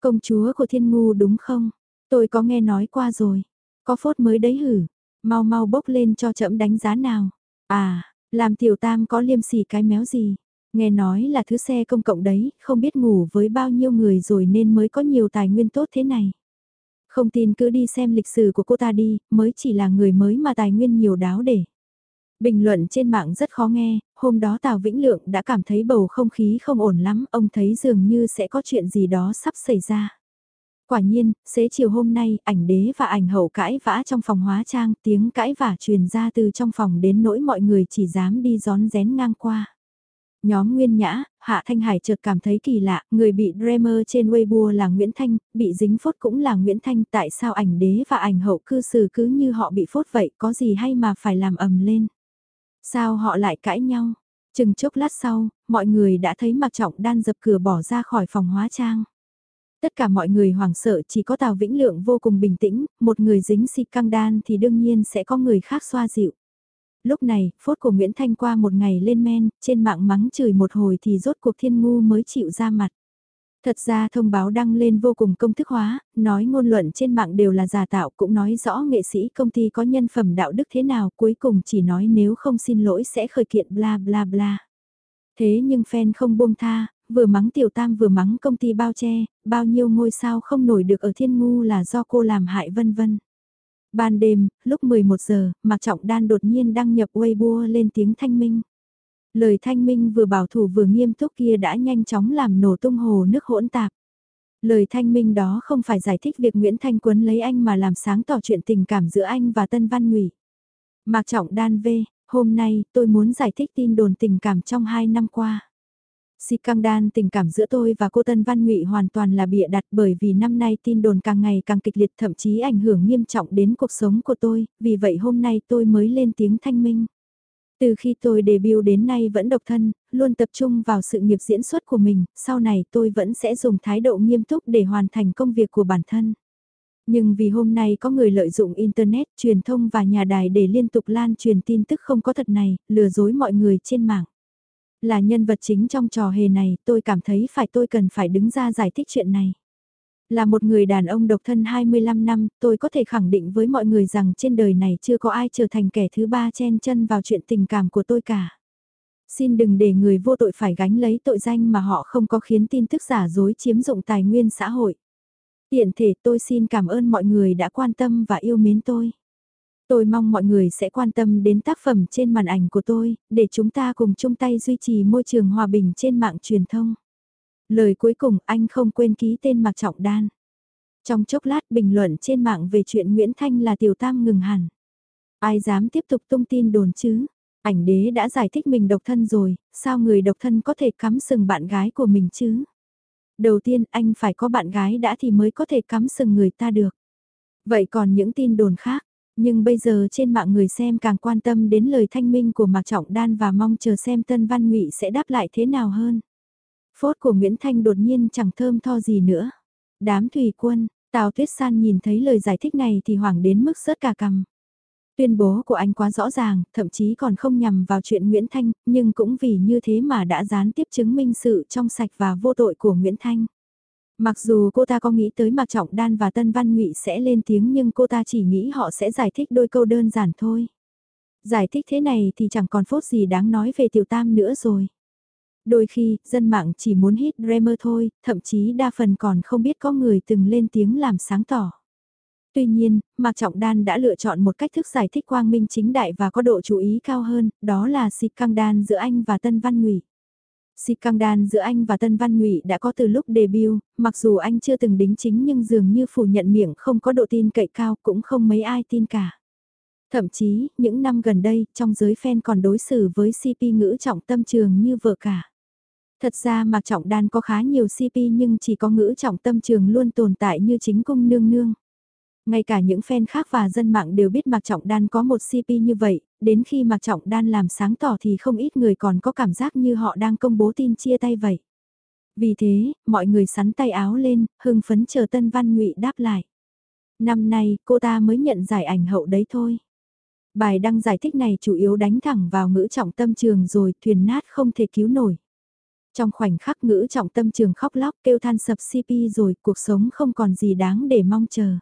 A: Công chúa của thiên ngu đúng không? Tôi có nghe nói qua rồi. Có phốt mới đấy hử. Mau mau bốc lên cho chậm đánh giá nào. À, làm tiểu tam có liêm sỉ cái méo gì? Nghe nói là thứ xe công cộng đấy, không biết ngủ với bao nhiêu người rồi nên mới có nhiều tài nguyên tốt thế này. Không tin cứ đi xem lịch sử của cô ta đi, mới chỉ là người mới mà tài nguyên nhiều đáo để. Bình luận trên mạng rất khó nghe, hôm đó Tào Vĩnh Lượng đã cảm thấy bầu không khí không ổn lắm, ông thấy dường như sẽ có chuyện gì đó sắp xảy ra. Quả nhiên, xế chiều hôm nay, ảnh đế và ảnh hậu cãi vã trong phòng hóa trang, tiếng cãi vã truyền ra từ trong phòng đến nỗi mọi người chỉ dám đi gión rén ngang qua. Nhóm Nguyên Nhã, Hạ Thanh Hải chợt cảm thấy kỳ lạ, người bị Dreamer trên Weibo là Nguyễn Thanh, bị dính phốt cũng là Nguyễn Thanh, tại sao ảnh đế và ảnh hậu cư xử cứ như họ bị phốt vậy, có gì hay mà phải làm ầm lên. Sao họ lại cãi nhau? Chừng chốc lát sau, mọi người đã thấy Mạc Trọng Đan dập cửa bỏ ra khỏi phòng hóa trang. Tất cả mọi người hoảng sợ chỉ có Tào Vĩnh Lượng vô cùng bình tĩnh, một người dính xịt căng đan thì đương nhiên sẽ có người khác xoa dịu lúc này, phốt của Nguyễn Thanh qua một ngày lên men, trên mạng mắng chửi một hồi thì rốt cuộc thiên ngu mới chịu ra mặt. Thật ra thông báo đăng lên vô cùng công thức hóa, nói ngôn luận trên mạng đều là giả tạo cũng nói rõ nghệ sĩ công ty có nhân phẩm đạo đức thế nào cuối cùng chỉ nói nếu không xin lỗi sẽ khởi kiện bla bla bla. Thế nhưng fan không buông tha, vừa mắng tiểu tam vừa mắng công ty bao che, bao nhiêu ngôi sao không nổi được ở thiên ngu là do cô làm hại vân vân. Ban đêm, lúc 11 giờ, Mạc Trọng Đan đột nhiên đăng nhập Weibo lên tiếng thanh minh. Lời thanh minh vừa bảo thủ vừa nghiêm túc kia đã nhanh chóng làm nổ tung hồ nước hỗn tạp. Lời thanh minh đó không phải giải thích việc Nguyễn Thanh Quấn lấy anh mà làm sáng tỏ chuyện tình cảm giữa anh và Tân Văn Ngụy. Mạc Trọng Đan V, Hôm nay tôi muốn giải thích tin đồn tình cảm trong hai năm qua. Si căng đan tình cảm giữa tôi và cô Tân Văn Ngụy hoàn toàn là bịa đặt bởi vì năm nay tin đồn càng ngày càng kịch liệt thậm chí ảnh hưởng nghiêm trọng đến cuộc sống của tôi, vì vậy hôm nay tôi mới lên tiếng thanh minh. Từ khi tôi debut đến nay vẫn độc thân, luôn tập trung vào sự nghiệp diễn xuất của mình, sau này tôi vẫn sẽ dùng thái độ nghiêm túc để hoàn thành công việc của bản thân. Nhưng vì hôm nay có người lợi dụng Internet, truyền thông và nhà đài để liên tục lan truyền tin tức không có thật này, lừa dối mọi người trên mạng. Là nhân vật chính trong trò hề này, tôi cảm thấy phải tôi cần phải đứng ra giải thích chuyện này. Là một người đàn ông độc thân 25 năm, tôi có thể khẳng định với mọi người rằng trên đời này chưa có ai trở thành kẻ thứ ba chen chân vào chuyện tình cảm của tôi cả. Xin đừng để người vô tội phải gánh lấy tội danh mà họ không có khiến tin tức giả dối chiếm dụng tài nguyên xã hội. Tiện thể tôi xin cảm ơn mọi người đã quan tâm và yêu mến tôi. Tôi mong mọi người sẽ quan tâm đến tác phẩm trên màn ảnh của tôi, để chúng ta cùng chung tay duy trì môi trường hòa bình trên mạng truyền thông. Lời cuối cùng anh không quên ký tên Mạc Trọng Đan. Trong chốc lát bình luận trên mạng về chuyện Nguyễn Thanh là tiểu tam ngừng hẳn. Ai dám tiếp tục tung tin đồn chứ? Ảnh đế đã giải thích mình độc thân rồi, sao người độc thân có thể cắm sừng bạn gái của mình chứ? Đầu tiên anh phải có bạn gái đã thì mới có thể cắm sừng người ta được. Vậy còn những tin đồn khác, nhưng bây giờ trên mạng người xem càng quan tâm đến lời thanh minh của Mạc Trọng Đan và mong chờ xem Tân Văn Ngụy sẽ đáp lại thế nào hơn. Phốt của Nguyễn Thanh đột nhiên chẳng thơm tho gì nữa. Đám thủy quân, Tào Tuyết San nhìn thấy lời giải thích này thì hoảng đến mức rớt cả cằm. Tuyên bố của anh quá rõ ràng, thậm chí còn không nhằm vào chuyện Nguyễn Thanh, nhưng cũng vì như thế mà đã gián tiếp chứng minh sự trong sạch và vô tội của Nguyễn Thanh. Mặc dù cô ta có nghĩ tới Mạc Trọng Đan và Tân Văn Ngụy sẽ lên tiếng nhưng cô ta chỉ nghĩ họ sẽ giải thích đôi câu đơn giản thôi. Giải thích thế này thì chẳng còn phốt gì đáng nói về tiểu tam nữa rồi. Đôi khi, dân mạng chỉ muốn hít Dreamer thôi, thậm chí đa phần còn không biết có người từng lên tiếng làm sáng tỏ. Tuy nhiên, Mạc Trọng Đan đã lựa chọn một cách thức giải thích quang minh chính đại và có độ chú ý cao hơn, đó là xịt căng đan giữa anh và Tân Văn Ngụy. Si căng đan giữa anh và Tân Văn Ngụy đã có từ lúc debut, mặc dù anh chưa từng đính chính nhưng dường như phủ nhận miệng không có độ tin cậy cao cũng không mấy ai tin cả. Thậm chí, những năm gần đây, trong giới fan còn đối xử với CP ngữ trọng tâm trường như vợ cả. Thật ra Mạc Trọng Đan có khá nhiều CP nhưng chỉ có ngữ trọng tâm trường luôn tồn tại như chính cung nương nương. Ngay cả những fan khác và dân mạng đều biết Mạc Trọng Đan có một CP như vậy, đến khi Mạc Trọng Đan làm sáng tỏ thì không ít người còn có cảm giác như họ đang công bố tin chia tay vậy. Vì thế, mọi người sắn tay áo lên, hưng phấn chờ Tân Văn Ngụy đáp lại. Năm nay, cô ta mới nhận giải ảnh hậu đấy thôi. Bài đăng giải thích này chủ yếu đánh thẳng vào ngữ trọng tâm trường rồi, thuyền nát không thể cứu nổi. Trong khoảnh khắc ngữ trọng tâm trường khóc lóc kêu than sập CP rồi cuộc sống không còn gì đáng để mong chờ.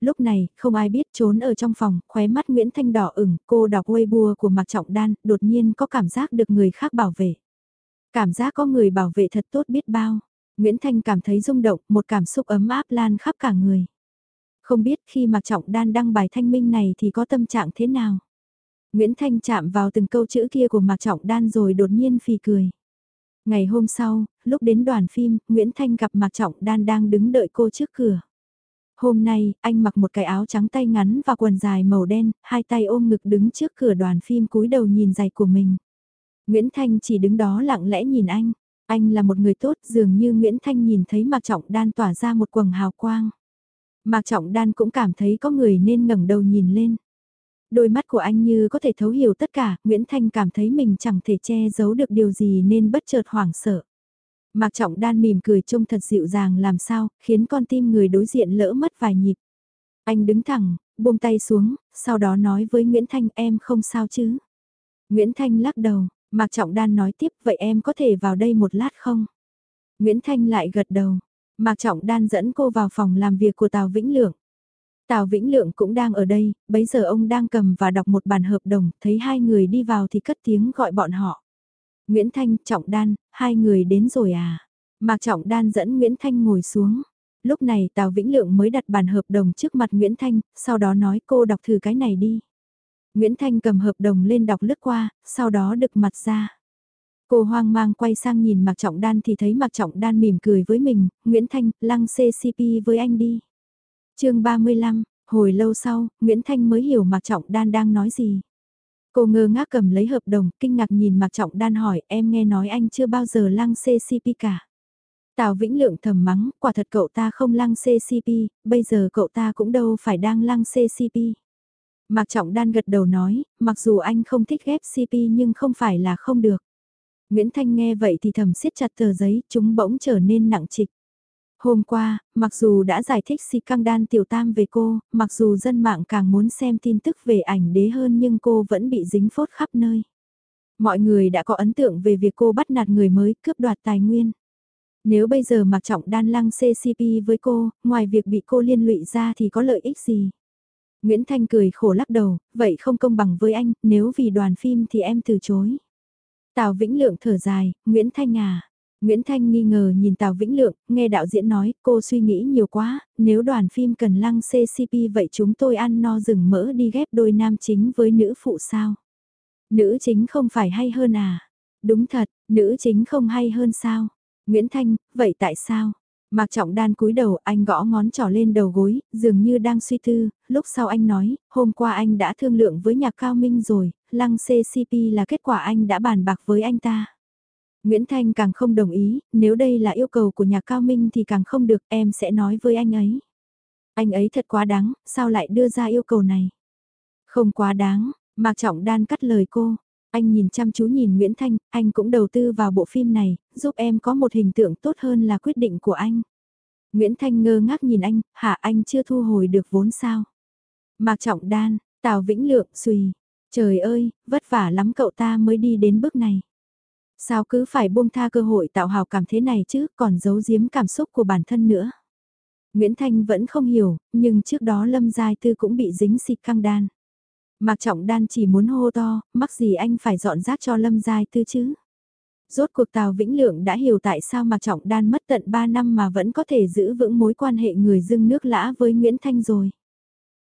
A: Lúc này, không ai biết trốn ở trong phòng, khóe mắt Nguyễn Thanh đỏ ửng, cô đọc Weibo của Mạc Trọng Đan, đột nhiên có cảm giác được người khác bảo vệ. Cảm giác có người bảo vệ thật tốt biết bao. Nguyễn Thanh cảm thấy rung động, một cảm xúc ấm áp lan khắp cả người. Không biết khi Mạc Trọng Đan đăng bài thanh minh này thì có tâm trạng thế nào? Nguyễn Thanh chạm vào từng câu chữ kia của Mạc Trọng Đan rồi đột nhiên phì cười. Ngày hôm sau, lúc đến đoàn phim, Nguyễn Thanh gặp Mạc Trọng Đan đang đứng đợi cô trước cửa. Hôm nay, anh mặc một cái áo trắng tay ngắn và quần dài màu đen, hai tay ôm ngực đứng trước cửa đoàn phim cúi đầu nhìn giày của mình. Nguyễn Thanh chỉ đứng đó lặng lẽ nhìn anh. Anh là một người tốt dường như Nguyễn Thanh nhìn thấy Mạc Trọng Đan tỏa ra một quầng hào quang. Mạc Trọng Đan cũng cảm thấy có người nên ngẩng đầu nhìn lên. Đôi mắt của anh như có thể thấu hiểu tất cả, Nguyễn Thanh cảm thấy mình chẳng thể che giấu được điều gì nên bất chợt hoảng sợ. Mạc Trọng Đan mỉm cười trông thật dịu dàng làm sao, khiến con tim người đối diện lỡ mất vài nhịp. Anh đứng thẳng, buông tay xuống, sau đó nói với Nguyễn Thanh em không sao chứ. Nguyễn Thanh lắc đầu, Mạc Trọng Đan nói tiếp vậy em có thể vào đây một lát không? Nguyễn Thanh lại gật đầu, Mạc Trọng Đan dẫn cô vào phòng làm việc của Tào Vĩnh Lượng. Tào Vĩnh Lượng cũng đang ở đây, bấy giờ ông đang cầm và đọc một bản hợp đồng, thấy hai người đi vào thì cất tiếng gọi bọn họ. Nguyễn Thanh, Trọng Đan, hai người đến rồi à? Mạc Trọng Đan dẫn Nguyễn Thanh ngồi xuống. Lúc này Tào Vĩnh Lượng mới đặt bản hợp đồng trước mặt Nguyễn Thanh, sau đó nói cô đọc thử cái này đi. Nguyễn Thanh cầm hợp đồng lên đọc lướt qua, sau đó đực mặt ra. Cô hoang mang quay sang nhìn Mạc Trọng Đan thì thấy Mạc Trọng Đan mỉm cười với mình, Nguyễn Thanh, lăng CCP với anh đi. chương 35, hồi lâu sau, Nguyễn Thanh mới hiểu Mạc Trọng Đan đang nói gì. Cô ngơ ngác cầm lấy hợp đồng, kinh ngạc nhìn Mạc Trọng Đan hỏi em nghe nói anh chưa bao giờ lăng CCP cả. Tào Vĩnh Lượng thầm mắng, quả thật cậu ta không lăng CCP, bây giờ cậu ta cũng đâu phải đang lăng CCP. Mạc Trọng Đan gật đầu nói, mặc dù anh không thích ghép CP nhưng không phải là không được. Nguyễn Thanh nghe vậy thì thầm siết chặt tờ giấy, chúng bỗng trở nên nặng trịch. Hôm qua, mặc dù đã giải thích si căng đan tiểu tam về cô, mặc dù dân mạng càng muốn xem tin tức về ảnh đế hơn nhưng cô vẫn bị dính phốt khắp nơi. Mọi người đã có ấn tượng về việc cô bắt nạt người mới cướp đoạt tài nguyên. Nếu bây giờ mặc trọng đan lăng CCP với cô, ngoài việc bị cô liên lụy ra thì có lợi ích gì? Nguyễn Thanh cười khổ lắc đầu, vậy không công bằng với anh, nếu vì đoàn phim thì em từ chối. Tào Vĩnh Lượng thở dài, Nguyễn Thanh à. Nguyễn Thanh nghi ngờ nhìn Tào Vĩnh Lượng, nghe đạo diễn nói, cô suy nghĩ nhiều quá, nếu đoàn phim cần lăng CCP vậy chúng tôi ăn no rừng mỡ đi ghép đôi nam chính với nữ phụ sao? Nữ chính không phải hay hơn à? Đúng thật, nữ chính không hay hơn sao? Nguyễn Thanh, vậy tại sao? Mạc Trọng Đan cúi đầu anh gõ ngón trỏ lên đầu gối, dường như đang suy tư, lúc sau anh nói, hôm qua anh đã thương lượng với nhạc cao minh rồi, lăng CCP là kết quả anh đã bàn bạc với anh ta. Nguyễn Thanh càng không đồng ý, nếu đây là yêu cầu của nhà cao minh thì càng không được, em sẽ nói với anh ấy. Anh ấy thật quá đáng, sao lại đưa ra yêu cầu này? Không quá đáng, Mạc Trọng Đan cắt lời cô, anh nhìn chăm chú nhìn Nguyễn Thanh, anh cũng đầu tư vào bộ phim này, giúp em có một hình tượng tốt hơn là quyết định của anh. Nguyễn Thanh ngơ ngác nhìn anh, hả anh chưa thu hồi được vốn sao? Mạc Trọng Đan, Tào Vĩnh Lượng, suy. Trời ơi, vất vả lắm cậu ta mới đi đến bước này. Sao cứ phải buông tha cơ hội tạo hào cảm thế này chứ, còn giấu giếm cảm xúc của bản thân nữa. Nguyễn Thanh vẫn không hiểu, nhưng trước đó Lâm Giai Tư cũng bị dính xịt căng đan. Mạc Trọng Đan chỉ muốn hô to, mắc gì anh phải dọn rác cho Lâm Giai Tư chứ? Rốt cuộc Tào Vĩnh Lượng đã hiểu tại sao Mạc Trọng Đan mất tận 3 năm mà vẫn có thể giữ vững mối quan hệ người dưng nước lã với Nguyễn Thanh rồi.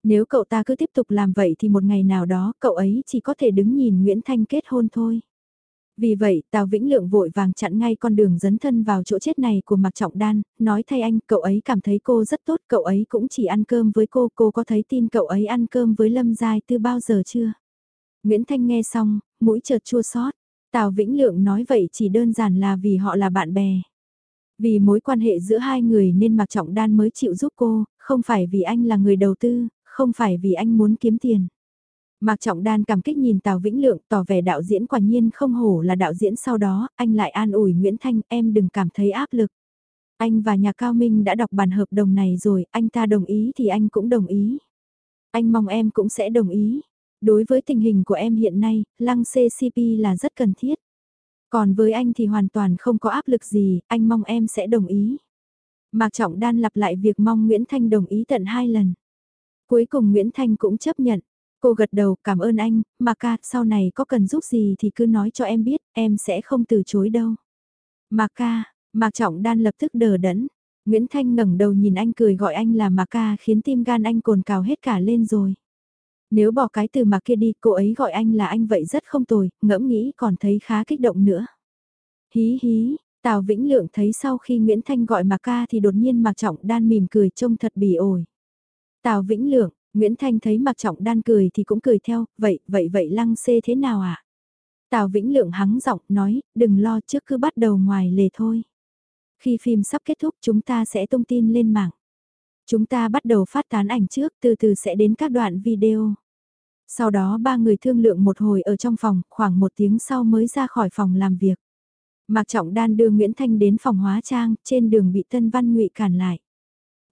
A: Nếu cậu ta cứ tiếp tục làm vậy thì một ngày nào đó cậu ấy chỉ có thể đứng nhìn Nguyễn Thanh kết hôn thôi. Vì vậy, Tào Vĩnh Lượng vội vàng chặn ngay con đường dấn thân vào chỗ chết này của Mạc Trọng Đan, nói thay anh, cậu ấy cảm thấy cô rất tốt, cậu ấy cũng chỉ ăn cơm với cô, cô có thấy tin cậu ấy ăn cơm với Lâm Giai từ bao giờ chưa? Nguyễn Thanh nghe xong, mũi chợt chua xót. Tào Vĩnh Lượng nói vậy chỉ đơn giản là vì họ là bạn bè. Vì mối quan hệ giữa hai người nên Mạc Trọng Đan mới chịu giúp cô, không phải vì anh là người đầu tư, không phải vì anh muốn kiếm tiền. Mạc Trọng Đan cảm kích nhìn Tào Vĩnh Lượng tỏ vẻ đạo diễn quả nhiên không hổ là đạo diễn sau đó, anh lại an ủi Nguyễn Thanh em đừng cảm thấy áp lực. Anh và nhà Cao Minh đã đọc bản hợp đồng này rồi, anh ta đồng ý thì anh cũng đồng ý. Anh mong em cũng sẽ đồng ý. Đối với tình hình của em hiện nay, lăng CCP là rất cần thiết. Còn với anh thì hoàn toàn không có áp lực gì, anh mong em sẽ đồng ý. Mạc Trọng Đan lặp lại việc mong Nguyễn Thanh đồng ý tận hai lần. Cuối cùng Nguyễn Thanh cũng chấp nhận. Cô gật đầu cảm ơn anh, mà ca, sau này có cần giúp gì thì cứ nói cho em biết, em sẽ không từ chối đâu. Mà ca, Mạc Trọng Đan lập tức đờ đẫn. Nguyễn Thanh ngẩng đầu nhìn anh cười gọi anh là Mạc ca khiến tim gan anh cồn cào hết cả lên rồi. Nếu bỏ cái từ mà kia đi, cô ấy gọi anh là anh vậy rất không tồi, ngẫm nghĩ còn thấy khá kích động nữa. Hí hí, Tào Vĩnh Lượng thấy sau khi Nguyễn Thanh gọi Mạc ca thì đột nhiên Mạc Trọng Đan mỉm cười trông thật bỉ ổi. Tào Vĩnh Lượng, Nguyễn Thanh thấy Mạc Trọng Đan cười thì cũng cười theo, vậy, vậy vậy lăng xê thế nào ạ? À? Tào Vĩnh Lượng hắng giọng nói, đừng lo trước cứ bắt đầu ngoài lề thôi. Khi phim sắp kết thúc chúng ta sẽ tung tin lên mạng. Chúng ta bắt đầu phát tán ảnh trước, từ từ sẽ đến các đoạn video. Sau đó ba người thương lượng một hồi ở trong phòng, khoảng một tiếng sau mới ra khỏi phòng làm việc. Mạc Trọng Đan đưa Nguyễn Thanh đến phòng hóa trang, trên đường bị Tân Văn Ngụy cản lại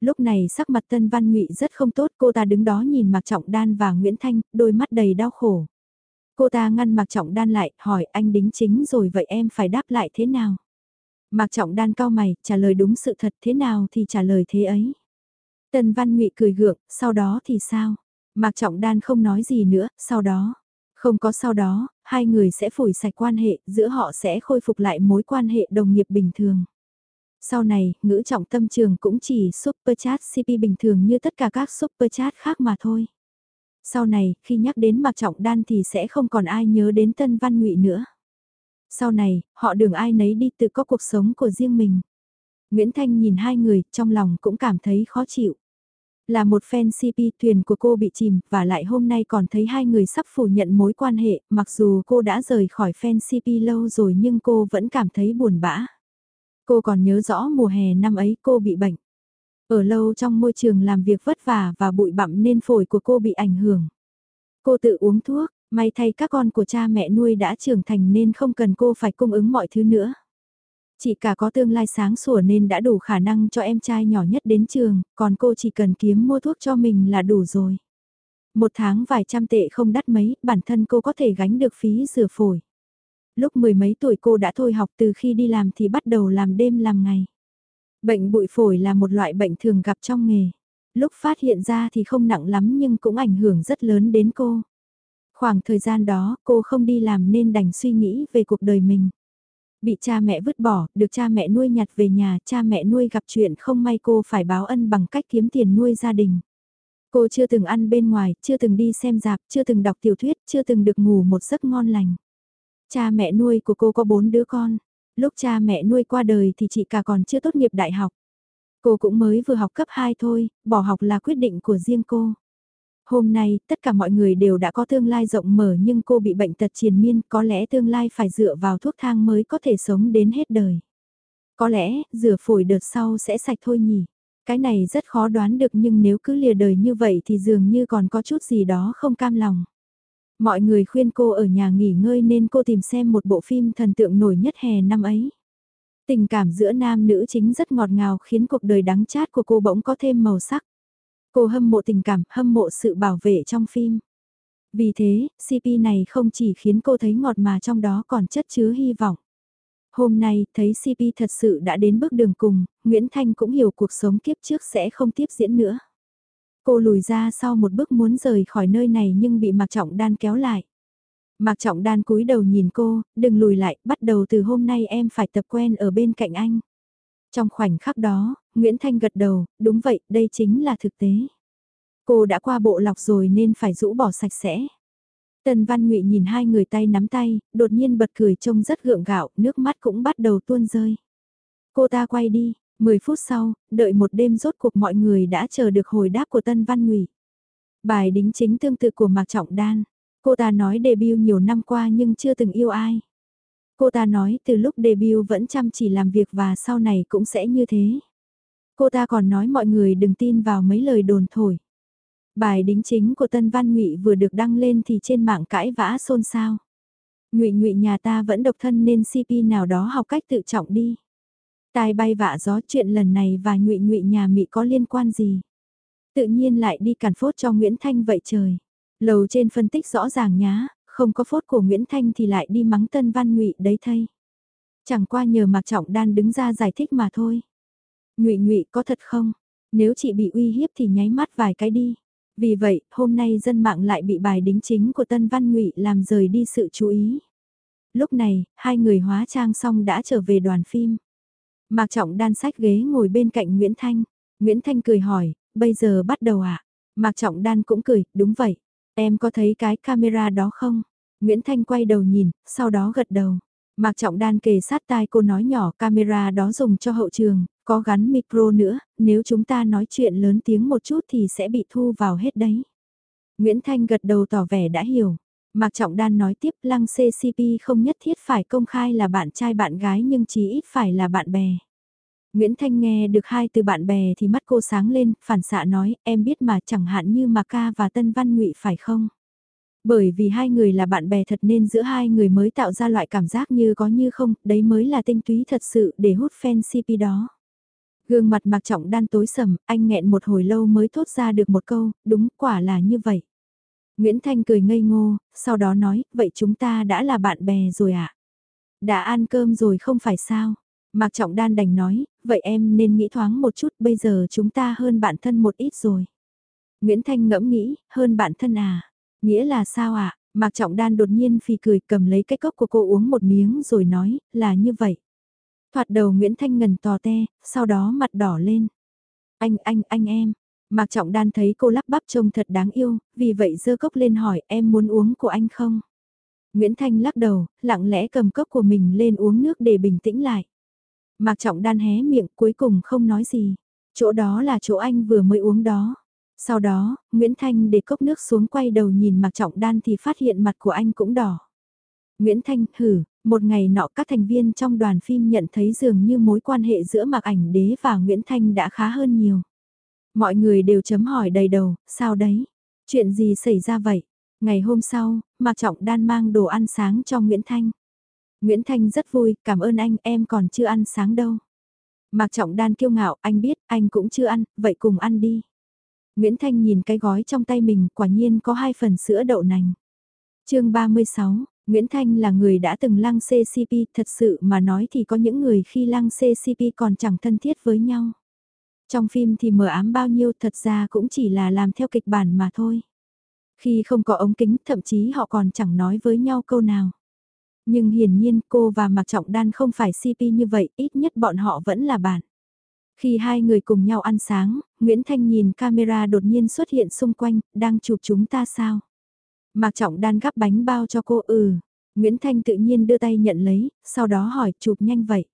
A: lúc này sắc mặt Tân Văn Ngụy rất không tốt, cô ta đứng đó nhìn Mạc Trọng Đan và Nguyễn Thanh, đôi mắt đầy đau khổ. Cô ta ngăn Mạc Trọng Đan lại, hỏi anh đính chính rồi vậy em phải đáp lại thế nào? Mạc Trọng Đan cao mày, trả lời đúng sự thật thế nào thì trả lời thế ấy. Tân Văn Ngụy cười gượng, sau đó thì sao? Mạc Trọng Đan không nói gì nữa, sau đó. Không có sau đó, hai người sẽ phủi sạch quan hệ, giữa họ sẽ khôi phục lại mối quan hệ đồng nghiệp bình thường. Sau này, ngữ trọng tâm trường cũng chỉ super chat CP bình thường như tất cả các super chat khác mà thôi. Sau này, khi nhắc đến Mạc Trọng Đan thì sẽ không còn ai nhớ đến Tân Văn Ngụy nữa. Sau này, họ đường ai nấy đi tự có cuộc sống của riêng mình. Nguyễn Thanh nhìn hai người, trong lòng cũng cảm thấy khó chịu. Là một fan CP thuyền của cô bị chìm và lại hôm nay còn thấy hai người sắp phủ nhận mối quan hệ mặc dù cô đã rời khỏi fan CP lâu rồi nhưng cô vẫn cảm thấy buồn bã. Cô còn nhớ rõ mùa hè năm ấy cô bị bệnh. Ở lâu trong môi trường làm việc vất vả và bụi bặm nên phổi của cô bị ảnh hưởng. Cô tự uống thuốc, may thay các con của cha mẹ nuôi đã trưởng thành nên không cần cô phải cung ứng mọi thứ nữa. Chị cả có tương lai sáng sủa nên đã đủ khả năng cho em trai nhỏ nhất đến trường, còn cô chỉ cần kiếm mua thuốc cho mình là đủ rồi. Một tháng vài trăm tệ không đắt mấy, bản thân cô có thể gánh được phí rửa phổi. Lúc mười mấy tuổi cô đã thôi học từ khi đi làm thì bắt đầu làm đêm làm ngày. Bệnh bụi phổi là một loại bệnh thường gặp trong nghề. Lúc phát hiện ra thì không nặng lắm nhưng cũng ảnh hưởng rất lớn đến cô. Khoảng thời gian đó cô không đi làm nên đành suy nghĩ về cuộc đời mình. Bị cha mẹ vứt bỏ, được cha mẹ nuôi nhặt về nhà, cha mẹ nuôi gặp chuyện không may cô phải báo ân bằng cách kiếm tiền nuôi gia đình. Cô chưa từng ăn bên ngoài, chưa từng đi xem dạp, chưa từng đọc tiểu thuyết, chưa từng được ngủ một giấc ngon lành. Cha mẹ nuôi của cô có bốn đứa con. Lúc cha mẹ nuôi qua đời thì chị cả còn chưa tốt nghiệp đại học. Cô cũng mới vừa học cấp 2 thôi, bỏ học là quyết định của riêng cô. Hôm nay, tất cả mọi người đều đã có tương lai rộng mở nhưng cô bị bệnh tật triền miên, có lẽ tương lai phải dựa vào thuốc thang mới có thể sống đến hết đời. Có lẽ, rửa phổi đợt sau sẽ sạch thôi nhỉ. Cái này rất khó đoán được nhưng nếu cứ lìa đời như vậy thì dường như còn có chút gì đó không cam lòng. Mọi người khuyên cô ở nhà nghỉ ngơi nên cô tìm xem một bộ phim thần tượng nổi nhất hè năm ấy. Tình cảm giữa nam nữ chính rất ngọt ngào khiến cuộc đời đắng chát của cô bỗng có thêm màu sắc. Cô hâm mộ tình cảm, hâm mộ sự bảo vệ trong phim. Vì thế, CP này không chỉ khiến cô thấy ngọt mà trong đó còn chất chứa hy vọng. Hôm nay, thấy CP thật sự đã đến bước đường cùng, Nguyễn Thanh cũng hiểu cuộc sống kiếp trước sẽ không tiếp diễn nữa. Cô lùi ra sau một bước muốn rời khỏi nơi này nhưng bị Mạc Trọng Đan kéo lại. Mạc Trọng Đan cúi đầu nhìn cô, đừng lùi lại, bắt đầu từ hôm nay em phải tập quen ở bên cạnh anh. Trong khoảnh khắc đó, Nguyễn Thanh gật đầu, đúng vậy, đây chính là thực tế. Cô đã qua bộ lọc rồi nên phải rũ bỏ sạch sẽ. Tần Văn Ngụy nhìn hai người tay nắm tay, đột nhiên bật cười trông rất gượng gạo, nước mắt cũng bắt đầu tuôn rơi. Cô ta quay đi, 10 phút sau, đợi một đêm rốt cuộc mọi người đã chờ được hồi đáp của Tân Văn Ngụy. Bài đính chính tương tự của Mạc Trọng Đan. Cô ta nói debut nhiều năm qua nhưng chưa từng yêu ai. Cô ta nói từ lúc debut vẫn chăm chỉ làm việc và sau này cũng sẽ như thế. Cô ta còn nói mọi người đừng tin vào mấy lời đồn thổi. Bài đính chính của Tân Văn Ngụy vừa được đăng lên thì trên mạng cãi vã xôn xao. Ngụy Ngụy nhà ta vẫn độc thân nên CP nào đó học cách tự trọng đi. Tai bay vạ gió chuyện lần này và nhụy nhụy nhà Mị có liên quan gì? Tự nhiên lại đi cản phốt cho Nguyễn Thanh vậy trời. Lầu trên phân tích rõ ràng nhá, không có phốt của Nguyễn Thanh thì lại đi mắng Tân Văn nhụy đấy thay. Chẳng qua nhờ Mạc Trọng Đan đứng ra giải thích mà thôi. nhụy nhụy có thật không? Nếu chị bị uy hiếp thì nháy mắt vài cái đi. Vì vậy, hôm nay dân mạng lại bị bài đính chính của Tân Văn nhụy làm rời đi sự chú ý. Lúc này, hai người hóa trang xong đã trở về đoàn phim. Mạc Trọng đan sách ghế ngồi bên cạnh Nguyễn Thanh. Nguyễn Thanh cười hỏi, bây giờ bắt đầu ạ? À? Mạc Trọng đan cũng cười, đúng vậy. Em có thấy cái camera đó không? Nguyễn Thanh quay đầu nhìn, sau đó gật đầu. Mạc Trọng Đan kề sát tai cô nói nhỏ camera đó dùng cho hậu trường, có gắn micro nữa, nếu chúng ta nói chuyện lớn tiếng một chút thì sẽ bị thu vào hết đấy. Nguyễn Thanh gật đầu tỏ vẻ đã hiểu. Mạc Trọng Đan nói tiếp lăng CCP không nhất thiết phải công khai là bạn trai bạn gái nhưng chí ít phải là bạn bè. Nguyễn Thanh nghe được hai từ bạn bè thì mắt cô sáng lên, phản xạ nói, em biết mà chẳng hạn như Mạc Ca và Tân Văn Ngụy phải không? Bởi vì hai người là bạn bè thật nên giữa hai người mới tạo ra loại cảm giác như có như không, đấy mới là tinh túy thật sự để hút fan CP đó. Gương mặt Mạc Trọng Đan tối sầm, anh nghẹn một hồi lâu mới thốt ra được một câu, đúng quả là như vậy. Nguyễn Thanh cười ngây ngô, sau đó nói, vậy chúng ta đã là bạn bè rồi ạ? À? Đã ăn cơm rồi không phải sao? Mạc Trọng Đan đành nói, vậy em nên nghĩ thoáng một chút, bây giờ chúng ta hơn bạn thân một ít rồi. Nguyễn Thanh ngẫm nghĩ, hơn bạn thân à? Nghĩa là sao ạ? À? Mạc Trọng Đan đột nhiên phì cười cầm lấy cái cốc của cô uống một miếng rồi nói, là như vậy. Thoạt đầu Nguyễn Thanh Ngần tò te, sau đó mặt đỏ lên. Anh, anh, anh em. Mạc Trọng Đan thấy cô lắp bắp trông thật đáng yêu, vì vậy dơ cốc lên hỏi em muốn uống của anh không? Nguyễn Thanh lắc đầu, lặng lẽ cầm cốc của mình lên uống nước để bình tĩnh lại. Mạc Trọng Đan hé miệng cuối cùng không nói gì. Chỗ đó là chỗ anh vừa mới uống đó. Sau đó, Nguyễn Thanh để cốc nước xuống quay đầu nhìn Mạc Trọng Đan thì phát hiện mặt của anh cũng đỏ. Nguyễn Thanh, hử, một ngày nọ các thành viên trong đoàn phim nhận thấy dường như mối quan hệ giữa Mạc Ảnh Đế và Nguyễn Thanh đã khá hơn nhiều. Mọi người đều chấm hỏi đầy đầu, sao đấy? Chuyện gì xảy ra vậy? Ngày hôm sau, Mạc Trọng Đan mang đồ ăn sáng cho Nguyễn Thanh. Nguyễn Thanh rất vui, cảm ơn anh, em còn chưa ăn sáng đâu. Mạc Trọng Đan kiêu ngạo, anh biết, anh cũng chưa ăn, vậy cùng ăn đi. Nguyễn Thanh nhìn cái gói trong tay mình, quả nhiên có hai phần sữa đậu nành. chương 36, Nguyễn Thanh là người đã từng lăng CCP, thật sự mà nói thì có những người khi lăng CCP còn chẳng thân thiết với nhau. Trong phim thì mờ ám bao nhiêu thật ra cũng chỉ là làm theo kịch bản mà thôi. Khi không có ống kính thậm chí họ còn chẳng nói với nhau câu nào. Nhưng hiển nhiên cô và Mạc Trọng Đan không phải CP như vậy, ít nhất bọn họ vẫn là bạn. Khi hai người cùng nhau ăn sáng, Nguyễn Thanh nhìn camera đột nhiên xuất hiện xung quanh, đang chụp chúng ta sao? Mạc Trọng Đan gắp bánh bao cho cô ừ. Nguyễn Thanh tự nhiên đưa tay nhận lấy, sau đó hỏi chụp nhanh vậy.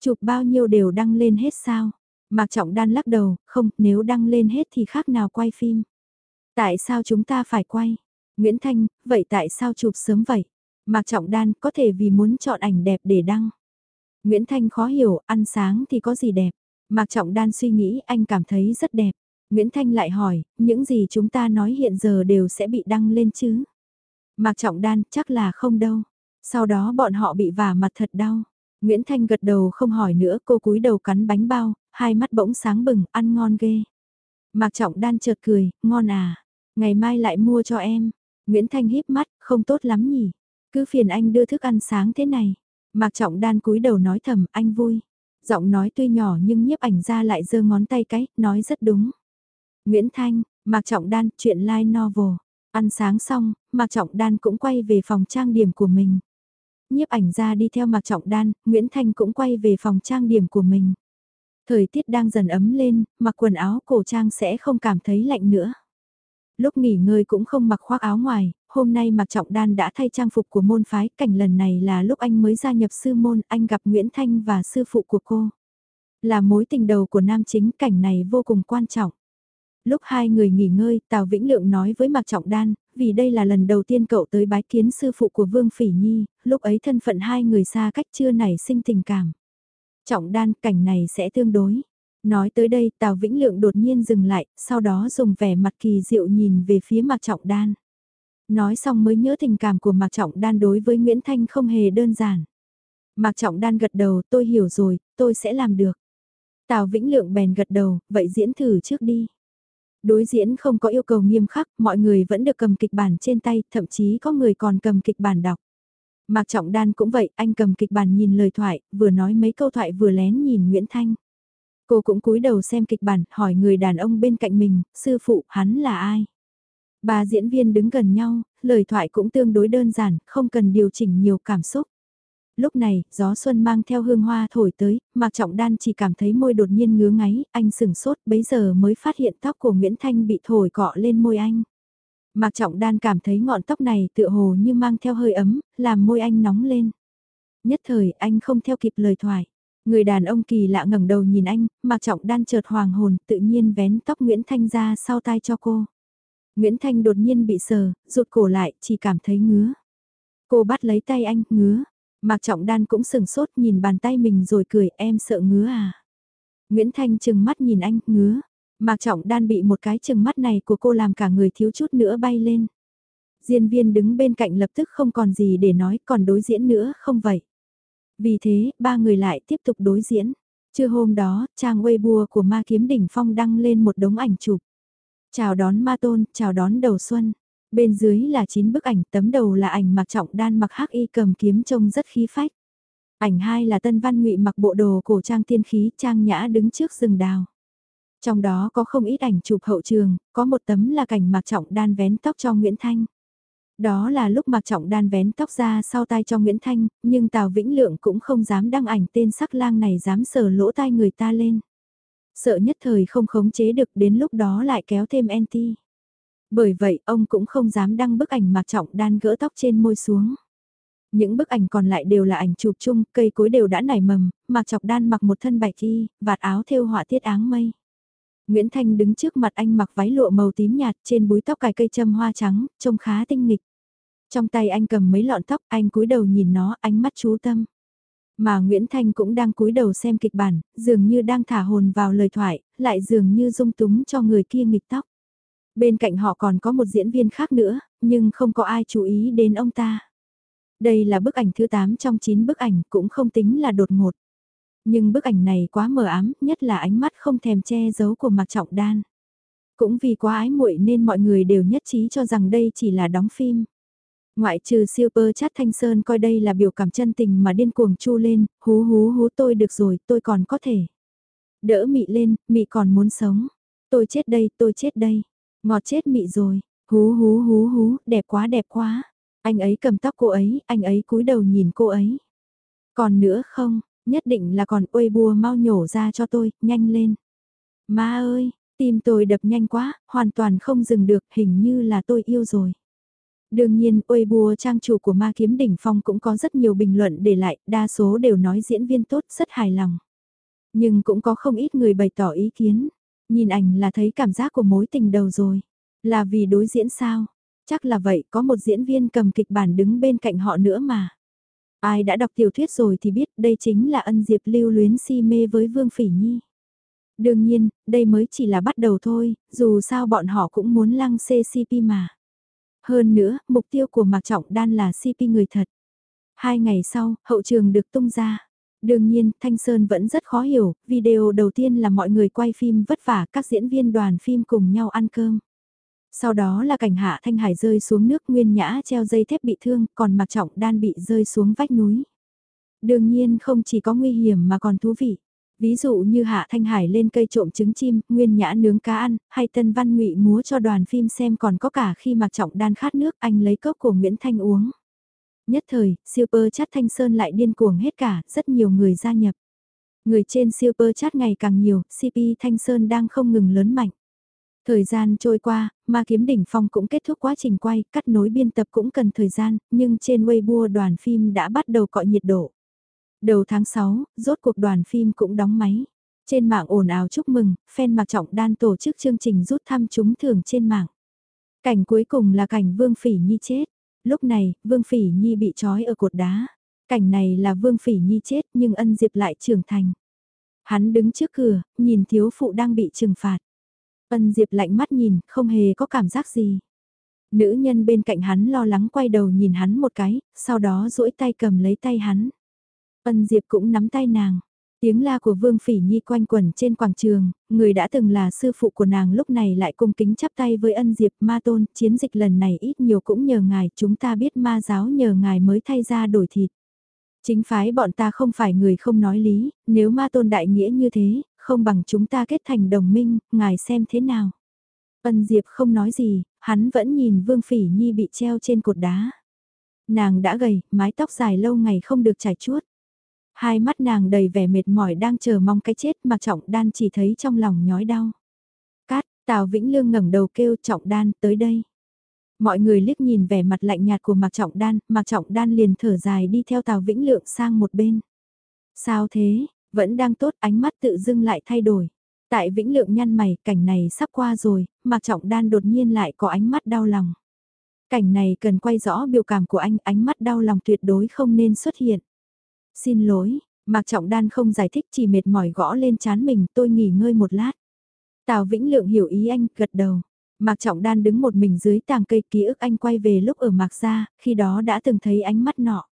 A: Chụp bao nhiêu đều đăng lên hết sao? Mạc Trọng Đan lắc đầu, không, nếu đăng lên hết thì khác nào quay phim. Tại sao chúng ta phải quay? Nguyễn Thanh, vậy tại sao chụp sớm vậy? Mạc Trọng Đan có thể vì muốn chọn ảnh đẹp để đăng. Nguyễn Thanh khó hiểu, ăn sáng thì có gì đẹp. Mạc Trọng Đan suy nghĩ anh cảm thấy rất đẹp. Nguyễn Thanh lại hỏi, những gì chúng ta nói hiện giờ đều sẽ bị đăng lên chứ? Mạc Trọng Đan, chắc là không đâu. Sau đó bọn họ bị vả mặt thật đau. Nguyễn Thanh gật đầu không hỏi nữa, cô cúi đầu cắn bánh bao, hai mắt bỗng sáng bừng, ăn ngon ghê. Mạc Trọng Đan chợt cười, ngon à, ngày mai lại mua cho em. Nguyễn Thanh híp mắt, không tốt lắm nhỉ, cứ phiền anh đưa thức ăn sáng thế này. Mạc Trọng Đan cúi đầu nói thầm, anh vui. Giọng nói tuy nhỏ nhưng nhiếp ảnh ra lại giơ ngón tay cái, nói rất đúng. Nguyễn Thanh, Mạc Trọng Đan, chuyện live novel. Ăn sáng xong, Mạc Trọng Đan cũng quay về phòng trang điểm của mình. Nhiếp ảnh ra đi theo Mạc Trọng Đan, Nguyễn Thanh cũng quay về phòng trang điểm của mình. Thời tiết đang dần ấm lên, mặc quần áo cổ trang sẽ không cảm thấy lạnh nữa. Lúc nghỉ ngơi cũng không mặc khoác áo ngoài, hôm nay Mạc Trọng Đan đã thay trang phục của môn phái, cảnh lần này là lúc anh mới gia nhập sư môn, anh gặp Nguyễn Thanh và sư phụ của cô. Là mối tình đầu của nam chính, cảnh này vô cùng quan trọng. Lúc hai người nghỉ ngơi, Tào Vĩnh Lượng nói với Mạc Trọng Đan, vì đây là lần đầu tiên cậu tới bái kiến sư phụ của Vương Phỉ Nhi, lúc ấy thân phận hai người xa cách chưa nảy sinh tình cảm. Trọng Đan, cảnh này sẽ tương đối. Nói tới đây, Tào Vĩnh Lượng đột nhiên dừng lại, sau đó dùng vẻ mặt kỳ diệu nhìn về phía Mạc Trọng Đan. Nói xong mới nhớ tình cảm của Mạc Trọng Đan đối với Nguyễn Thanh không hề đơn giản. Mạc Trọng Đan gật đầu, tôi hiểu rồi, tôi sẽ làm được. Tào Vĩnh Lượng bèn gật đầu, vậy diễn thử trước đi. Đối diễn không có yêu cầu nghiêm khắc, mọi người vẫn được cầm kịch bản trên tay, thậm chí có người còn cầm kịch bản đọc. Mạc Trọng Đan cũng vậy, anh cầm kịch bản nhìn lời thoại, vừa nói mấy câu thoại vừa lén nhìn Nguyễn Thanh. Cô cũng cúi đầu xem kịch bản, hỏi người đàn ông bên cạnh mình, sư phụ, hắn là ai? Ba diễn viên đứng gần nhau, lời thoại cũng tương đối đơn giản, không cần điều chỉnh nhiều cảm xúc. Lúc này, gió xuân mang theo hương hoa thổi tới, Mạc Trọng Đan chỉ cảm thấy môi đột nhiên ngứa ngáy, anh sừng sốt, bấy giờ mới phát hiện tóc của Nguyễn Thanh bị thổi cọ lên môi anh. Mạc Trọng Đan cảm thấy ngọn tóc này tựa hồ như mang theo hơi ấm, làm môi anh nóng lên. Nhất thời anh không theo kịp lời thoại. Người đàn ông kỳ lạ ngẩng đầu nhìn anh, Mạc Trọng Đan chợt hoàng hồn tự nhiên vén tóc Nguyễn Thanh ra sau tai cho cô. Nguyễn Thanh đột nhiên bị sờ, rụt cổ lại, chỉ cảm thấy ngứa. Cô bắt lấy tay anh, ngứa. Mạc Trọng Đan cũng sừng sốt nhìn bàn tay mình rồi cười, em sợ ngứa à. Nguyễn Thanh chừng mắt nhìn anh, ngứa. Mạc Trọng Đan bị một cái chừng mắt này của cô làm cả người thiếu chút nữa bay lên. diên viên đứng bên cạnh lập tức không còn gì để nói, còn đối diễn nữa, không vậy. Vì thế, ba người lại tiếp tục đối diễn. Trưa hôm đó, trang Weibo của Ma Kiếm Đỉnh Phong đăng lên một đống ảnh chụp. Chào đón Ma Tôn, chào đón đầu xuân. Bên dưới là 9 bức ảnh, tấm đầu là ảnh mặc trọng đan mặc hắc y cầm kiếm trông rất khí phách. Ảnh hai là Tân Văn Ngụy mặc bộ đồ cổ trang tiên khí, trang nhã đứng trước rừng đào. Trong đó có không ít ảnh chụp hậu trường, có một tấm là cảnh mặc trọng đan vén tóc cho Nguyễn Thanh. Đó là lúc mặc trọng đan vén tóc ra sau tai cho Nguyễn Thanh, nhưng Tào Vĩnh Lượng cũng không dám đăng ảnh tên sắc lang này dám sờ lỗ tai người ta lên. Sợ nhất thời không khống chế được đến lúc đó lại kéo thêm NT. Bởi vậy ông cũng không dám đăng bức ảnh mặc trọng đan gỡ tóc trên môi xuống. Những bức ảnh còn lại đều là ảnh chụp chung, cây cối đều đã nảy mầm, mặc chọc đan mặc một thân bạch y, vạt áo thêu họa tiết áng mây. Nguyễn Thanh đứng trước mặt anh mặc váy lụa màu tím nhạt trên búi tóc cài cây châm hoa trắng, trông khá tinh nghịch. Trong tay anh cầm mấy lọn tóc, anh cúi đầu nhìn nó, ánh mắt chú tâm. Mà Nguyễn Thanh cũng đang cúi đầu xem kịch bản, dường như đang thả hồn vào lời thoại, lại dường như dung túng cho người kia nghịch tóc. Bên cạnh họ còn có một diễn viên khác nữa, nhưng không có ai chú ý đến ông ta. Đây là bức ảnh thứ 8 trong 9 bức ảnh cũng không tính là đột ngột. Nhưng bức ảnh này quá mờ ám, nhất là ánh mắt không thèm che giấu của Mạc Trọng Đan. Cũng vì quá ái muội nên mọi người đều nhất trí cho rằng đây chỉ là đóng phim. Ngoại trừ Super Chat Thanh Sơn coi đây là biểu cảm chân tình mà điên cuồng chu lên, hú hú hú tôi được rồi, tôi còn có thể. Đỡ mị lên, mị còn muốn sống. Tôi chết đây, tôi chết đây. Ngọt chết mị rồi, hú hú hú hú, đẹp quá đẹp quá. Anh ấy cầm tóc cô ấy, anh ấy cúi đầu nhìn cô ấy. Còn nữa không, nhất định là còn uây bùa mau nhổ ra cho tôi, nhanh lên. Ma ơi, tim tôi đập nhanh quá, hoàn toàn không dừng được, hình như là tôi yêu rồi. Đương nhiên, ôi bùa trang chủ của ma kiếm đỉnh phong cũng có rất nhiều bình luận để lại, đa số đều nói diễn viên tốt, rất hài lòng. Nhưng cũng có không ít người bày tỏ ý kiến. Nhìn ảnh là thấy cảm giác của mối tình đầu rồi. Là vì đối diễn sao? Chắc là vậy, có một diễn viên cầm kịch bản đứng bên cạnh họ nữa mà. Ai đã đọc tiểu thuyết rồi thì biết đây chính là ân diệp lưu luyến si mê với Vương Phỉ Nhi. Đương nhiên, đây mới chỉ là bắt đầu thôi, dù sao bọn họ cũng muốn lăng CCP mà. Hơn nữa, mục tiêu của Mạc Trọng Đan là CP người thật. Hai ngày sau, hậu trường được tung ra. Đương nhiên, Thanh Sơn vẫn rất khó hiểu, video đầu tiên là mọi người quay phim vất vả các diễn viên đoàn phim cùng nhau ăn cơm. Sau đó là cảnh hạ Thanh Hải rơi xuống nước nguyên nhã treo dây thép bị thương, còn Mặc Trọng Đan bị rơi xuống vách núi. Đương nhiên không chỉ có nguy hiểm mà còn thú vị. Ví dụ như Hạ Thanh Hải lên cây trộm trứng chim, Nguyên Nhã nướng cá ăn, hay Tân Văn Ngụy múa cho đoàn phim xem còn có cả khi Mạc Trọng Đan khát nước anh lấy cốc của Nguyễn Thanh uống. Nhất thời, Super Chat Thanh Sơn lại điên cuồng hết cả, rất nhiều người gia nhập. Người trên Super Chat ngày càng nhiều, CP Thanh Sơn đang không ngừng lớn mạnh. Thời gian trôi qua, Ma Kiếm Đỉnh Phong cũng kết thúc quá trình quay, cắt nối biên tập cũng cần thời gian, nhưng trên Weibo đoàn phim đã bắt đầu cọ nhiệt độ. Đầu tháng 6, rốt cuộc đoàn phim cũng đóng máy. Trên mạng ồn ào chúc mừng, fan Mạc Trọng Đan tổ chức chương trình rút thăm trúng thưởng trên mạng. Cảnh cuối cùng là cảnh Vương Phỉ Nhi chết. Lúc này, Vương Phỉ Nhi bị trói ở cột đá. Cảnh này là Vương Phỉ Nhi chết nhưng ân diệp lại trưởng thành. Hắn đứng trước cửa, nhìn thiếu phụ đang bị trừng phạt. Ân diệp lạnh mắt nhìn, không hề có cảm giác gì. Nữ nhân bên cạnh hắn lo lắng quay đầu nhìn hắn một cái, sau đó duỗi tay cầm lấy tay hắn. Ân diệp cũng nắm tay nàng. Tiếng la của Vương Phỉ Nhi quanh quẩn trên quảng trường, người đã từng là sư phụ của nàng lúc này lại cung kính chắp tay với ân diệp ma tôn, chiến dịch lần này ít nhiều cũng nhờ ngài, chúng ta biết ma giáo nhờ ngài mới thay ra đổi thịt. Chính phái bọn ta không phải người không nói lý, nếu ma tôn đại nghĩa như thế, không bằng chúng ta kết thành đồng minh, ngài xem thế nào. Ân diệp không nói gì, hắn vẫn nhìn Vương Phỉ Nhi bị treo trên cột đá. Nàng đã gầy, mái tóc dài lâu ngày không được trải chuốt. Hai mắt nàng đầy vẻ mệt mỏi đang chờ mong cái chết mà Trọng Đan chỉ thấy trong lòng nhói đau. Cát, Tào Vĩnh Lương ngẩng đầu kêu Trọng Đan tới đây. Mọi người liếc nhìn vẻ mặt lạnh nhạt của Mạc Trọng Đan, Mạc Trọng Đan liền thở dài đi theo Tào Vĩnh Lượng sang một bên. Sao thế, vẫn đang tốt ánh mắt tự dưng lại thay đổi. Tại Vĩnh Lượng nhăn mày, cảnh này sắp qua rồi, Mạc Trọng Đan đột nhiên lại có ánh mắt đau lòng. Cảnh này cần quay rõ biểu cảm của anh, ánh mắt đau lòng tuyệt đối không nên xuất hiện. Xin lỗi, Mạc Trọng Đan không giải thích chỉ mệt mỏi gõ lên chán mình tôi nghỉ ngơi một lát. Tào Vĩnh Lượng hiểu ý anh, gật đầu. Mạc Trọng Đan đứng một mình dưới tàng cây ký ức anh quay về lúc ở Mạc Gia, khi đó đã từng thấy ánh mắt nọ.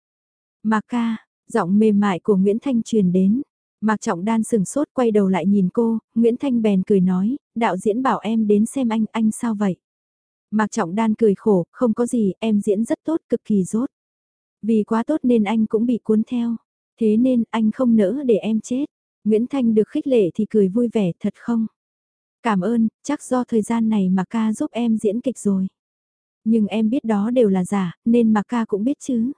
A: Mạc ca, giọng mềm mại của Nguyễn Thanh truyền đến. Mạc Trọng Đan sừng sốt quay đầu lại nhìn cô, Nguyễn Thanh bèn cười nói, đạo diễn bảo em đến xem anh, anh sao vậy? Mạc Trọng Đan cười khổ, không có gì, em diễn rất tốt, cực kỳ rốt. Vì quá tốt nên anh cũng bị cuốn theo. Thế nên anh không nỡ để em chết. Nguyễn Thanh được khích lệ thì cười vui vẻ thật không? Cảm ơn, chắc do thời gian này mà ca giúp em diễn kịch rồi. Nhưng em biết đó đều là giả, nên mà ca cũng biết chứ.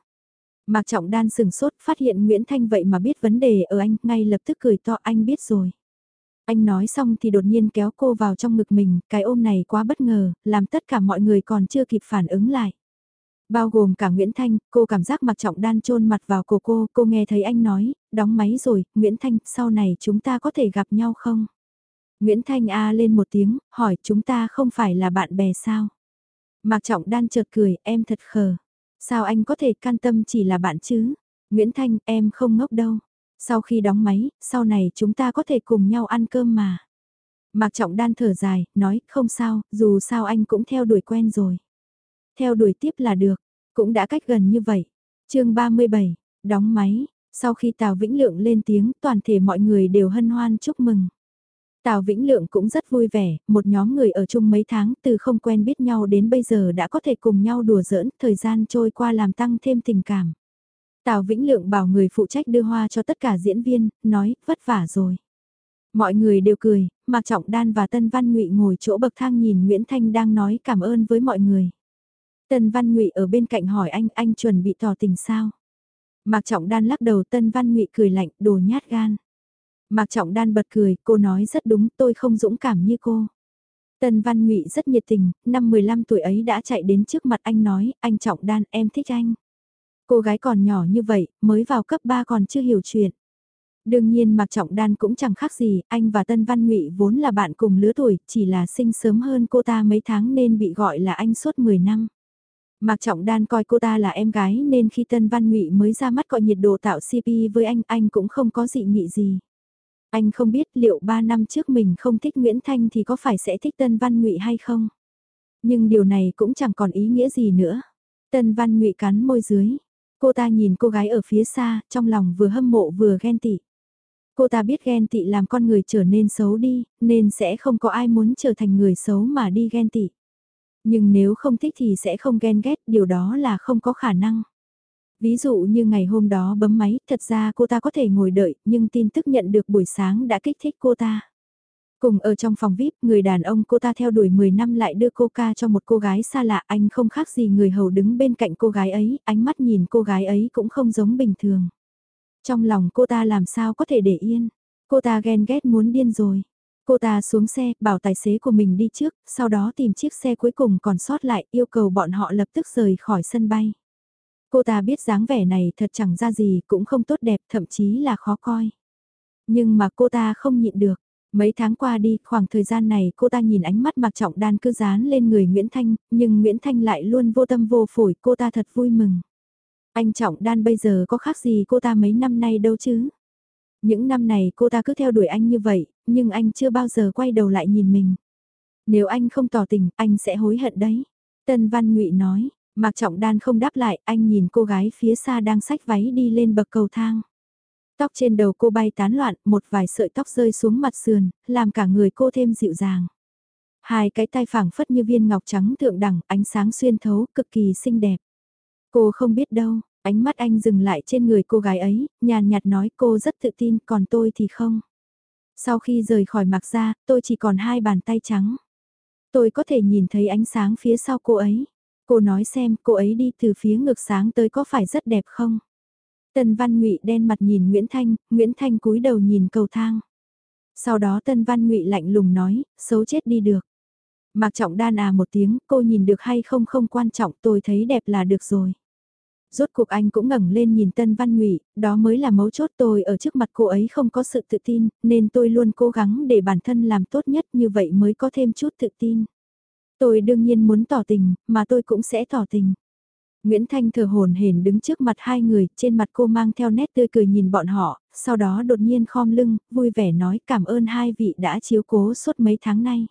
A: Mạc Trọng Đan sừng sốt phát hiện Nguyễn Thanh vậy mà biết vấn đề ở anh, ngay lập tức cười to anh biết rồi. Anh nói xong thì đột nhiên kéo cô vào trong ngực mình, cái ôm này quá bất ngờ, làm tất cả mọi người còn chưa kịp phản ứng lại. Bao gồm cả Nguyễn Thanh, cô cảm giác Mạc trọng đan chôn mặt vào cổ cô, cô nghe thấy anh nói, đóng máy rồi, Nguyễn Thanh, sau này chúng ta có thể gặp nhau không? Nguyễn Thanh A lên một tiếng, hỏi chúng ta không phải là bạn bè sao? Mạc Trọng Đan chợt cười, em thật khờ. Sao anh có thể can tâm chỉ là bạn chứ? Nguyễn Thanh, em không ngốc đâu. Sau khi đóng máy, sau này chúng ta có thể cùng nhau ăn cơm mà. Mạc Trọng Đan thở dài, nói, không sao, dù sao anh cũng theo đuổi quen rồi. Theo đuổi tiếp là được, cũng đã cách gần như vậy. chương 37, đóng máy, sau khi Tào Vĩnh Lượng lên tiếng, toàn thể mọi người đều hân hoan chúc mừng. Tào Vĩnh Lượng cũng rất vui vẻ, một nhóm người ở chung mấy tháng từ không quen biết nhau đến bây giờ đã có thể cùng nhau đùa giỡn, thời gian trôi qua làm tăng thêm tình cảm. Tào Vĩnh Lượng bảo người phụ trách đưa hoa cho tất cả diễn viên, nói, vất vả rồi. Mọi người đều cười, Mạc Trọng Đan và Tân Văn Ngụy ngồi chỗ bậc thang nhìn Nguyễn Thanh đang nói cảm ơn với mọi người. Tân Văn Ngụy ở bên cạnh hỏi anh, anh chuẩn bị tỏ tình sao? Mạc Trọng Đan lắc đầu Tân Văn Ngụy cười lạnh, đồ nhát gan. Mạc Trọng Đan bật cười, cô nói rất đúng, tôi không dũng cảm như cô. Tần Văn Ngụy rất nhiệt tình, năm 15 tuổi ấy đã chạy đến trước mặt anh nói, anh Trọng Đan em thích anh. Cô gái còn nhỏ như vậy, mới vào cấp 3 còn chưa hiểu chuyện. Đương nhiên Mạc Trọng Đan cũng chẳng khác gì, anh và Tân Văn Ngụy vốn là bạn cùng lứa tuổi, chỉ là sinh sớm hơn cô ta mấy tháng nên bị gọi là anh suốt 10 năm. Mạc Trọng Đan coi cô ta là em gái nên khi Tân Văn Ngụy mới ra mắt gọi nhiệt độ tạo CP với anh, anh cũng không có dị nghị gì. Anh không biết liệu 3 năm trước mình không thích Nguyễn Thanh thì có phải sẽ thích Tân Văn Ngụy hay không? Nhưng điều này cũng chẳng còn ý nghĩa gì nữa. Tân Văn Ngụy cắn môi dưới. Cô ta nhìn cô gái ở phía xa, trong lòng vừa hâm mộ vừa ghen tị. Cô ta biết ghen tị làm con người trở nên xấu đi, nên sẽ không có ai muốn trở thành người xấu mà đi ghen tị. Nhưng nếu không thích thì sẽ không ghen ghét, điều đó là không có khả năng. Ví dụ như ngày hôm đó bấm máy, thật ra cô ta có thể ngồi đợi, nhưng tin tức nhận được buổi sáng đã kích thích cô ta. Cùng ở trong phòng VIP, người đàn ông cô ta theo đuổi 10 năm lại đưa coca cho một cô gái xa lạ, anh không khác gì người hầu đứng bên cạnh cô gái ấy, ánh mắt nhìn cô gái ấy cũng không giống bình thường. Trong lòng cô ta làm sao có thể để yên, cô ta ghen ghét muốn điên rồi. Cô ta xuống xe, bảo tài xế của mình đi trước, sau đó tìm chiếc xe cuối cùng còn sót lại, yêu cầu bọn họ lập tức rời khỏi sân bay. Cô ta biết dáng vẻ này thật chẳng ra gì, cũng không tốt đẹp, thậm chí là khó coi. Nhưng mà cô ta không nhịn được. Mấy tháng qua đi, khoảng thời gian này cô ta nhìn ánh mắt Mạc Trọng Đan cứ dán lên người Nguyễn Thanh, nhưng Nguyễn Thanh lại luôn vô tâm vô phổi, cô ta thật vui mừng. Anh Trọng Đan bây giờ có khác gì cô ta mấy năm nay đâu chứ? Những năm này cô ta cứ theo đuổi anh như vậy, nhưng anh chưa bao giờ quay đầu lại nhìn mình. Nếu anh không tỏ tình, anh sẽ hối hận đấy. Tân Văn Ngụy nói, Mạc Trọng Đan không đáp lại, anh nhìn cô gái phía xa đang xách váy đi lên bậc cầu thang. Tóc trên đầu cô bay tán loạn, một vài sợi tóc rơi xuống mặt sườn, làm cả người cô thêm dịu dàng. Hai cái tay phẳng phất như viên ngọc trắng thượng đẳng, ánh sáng xuyên thấu, cực kỳ xinh đẹp. Cô không biết đâu, ánh mắt anh dừng lại trên người cô gái ấy, nhàn nhạt nói cô rất tự tin, còn tôi thì không. Sau khi rời khỏi mặc ra, tôi chỉ còn hai bàn tay trắng. Tôi có thể nhìn thấy ánh sáng phía sau cô ấy. Cô nói xem cô ấy đi từ phía ngược sáng tới có phải rất đẹp không? Tân Văn Ngụy đen mặt nhìn Nguyễn Thanh, Nguyễn Thanh cúi đầu nhìn cầu thang. Sau đó Tân Văn Ngụy lạnh lùng nói, xấu chết đi được. Mạc Trọng đan à một tiếng, cô nhìn được hay không không quan trọng, tôi thấy đẹp là được rồi. Rốt cuộc anh cũng ngẩng lên nhìn Tân Văn Ngụy, đó mới là mấu chốt tôi ở trước mặt cô ấy không có sự tự tin, nên tôi luôn cố gắng để bản thân làm tốt nhất như vậy mới có thêm chút tự tin. Tôi đương nhiên muốn tỏ tình, mà tôi cũng sẽ tỏ tình. Nguyễn Thanh thở hồn hển đứng trước mặt hai người, trên mặt cô mang theo nét tươi cười nhìn bọn họ, sau đó đột nhiên khom lưng, vui vẻ nói cảm ơn hai vị đã chiếu cố suốt mấy tháng nay.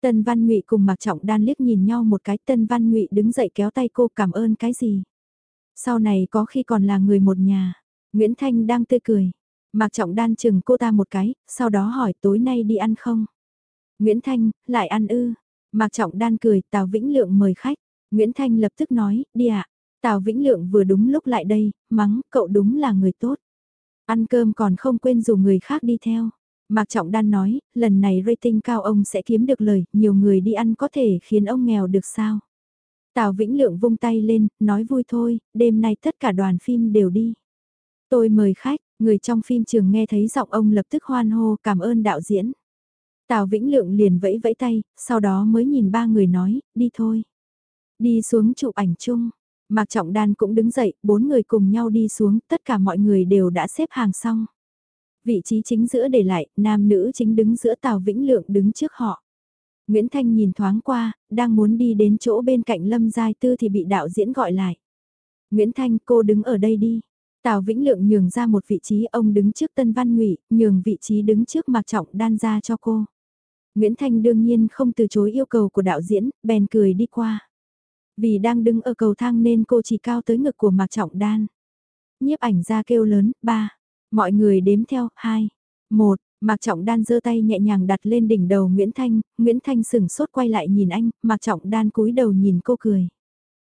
A: Tân Văn Ngụy cùng Mạc Trọng Đan liếc nhìn nhau một cái, Tân Văn Ngụy đứng dậy kéo tay cô cảm ơn cái gì. Sau này có khi còn là người một nhà. Nguyễn Thanh đang tươi cười. Mạc Trọng Đan chừng cô ta một cái, sau đó hỏi tối nay đi ăn không? Nguyễn Thanh, lại ăn ư? Mạc Trọng Đan cười, Tào Vĩnh Lượng mời khách. Nguyễn Thanh lập tức nói, đi ạ. Tào Vĩnh Lượng vừa đúng lúc lại đây, mắng, cậu đúng là người tốt. Ăn cơm còn không quên rủ người khác đi theo. Mạc Trọng Đan nói, lần này rating cao ông sẽ kiếm được lời, nhiều người đi ăn có thể khiến ông nghèo được sao? Tào Vĩnh Lượng vung tay lên, nói vui thôi, đêm nay tất cả đoàn phim đều đi. Tôi mời khách, người trong phim trường nghe thấy giọng ông lập tức hoan hô cảm ơn đạo diễn. Tào Vĩnh Lượng liền vẫy vẫy tay, sau đó mới nhìn ba người nói, đi thôi. Đi xuống chụp ảnh chung. Mạc Trọng Đan cũng đứng dậy, bốn người cùng nhau đi xuống, tất cả mọi người đều đã xếp hàng xong. Vị trí chính giữa để lại, nam nữ chính đứng giữa Tào Vĩnh Lượng đứng trước họ. Nguyễn Thanh nhìn thoáng qua, đang muốn đi đến chỗ bên cạnh Lâm Giai Tư thì bị đạo diễn gọi lại. Nguyễn Thanh cô đứng ở đây đi. Tào Vĩnh Lượng nhường ra một vị trí ông đứng trước Tân Văn Ngụy, nhường vị trí đứng trước Mạc Trọng Đan ra cho cô. Nguyễn Thanh đương nhiên không từ chối yêu cầu của đạo diễn, bèn cười đi qua. Vì đang đứng ở cầu thang nên cô chỉ cao tới ngực của Mạc Trọng Đan. Nhiếp ảnh ra kêu lớn, ba. Mọi người đếm theo, hai, một. Mạc Trọng Đan giơ tay nhẹ nhàng đặt lên đỉnh đầu Nguyễn Thanh, Nguyễn Thanh sửng sốt quay lại nhìn anh, Mạc Trọng Đan cúi đầu nhìn cô cười.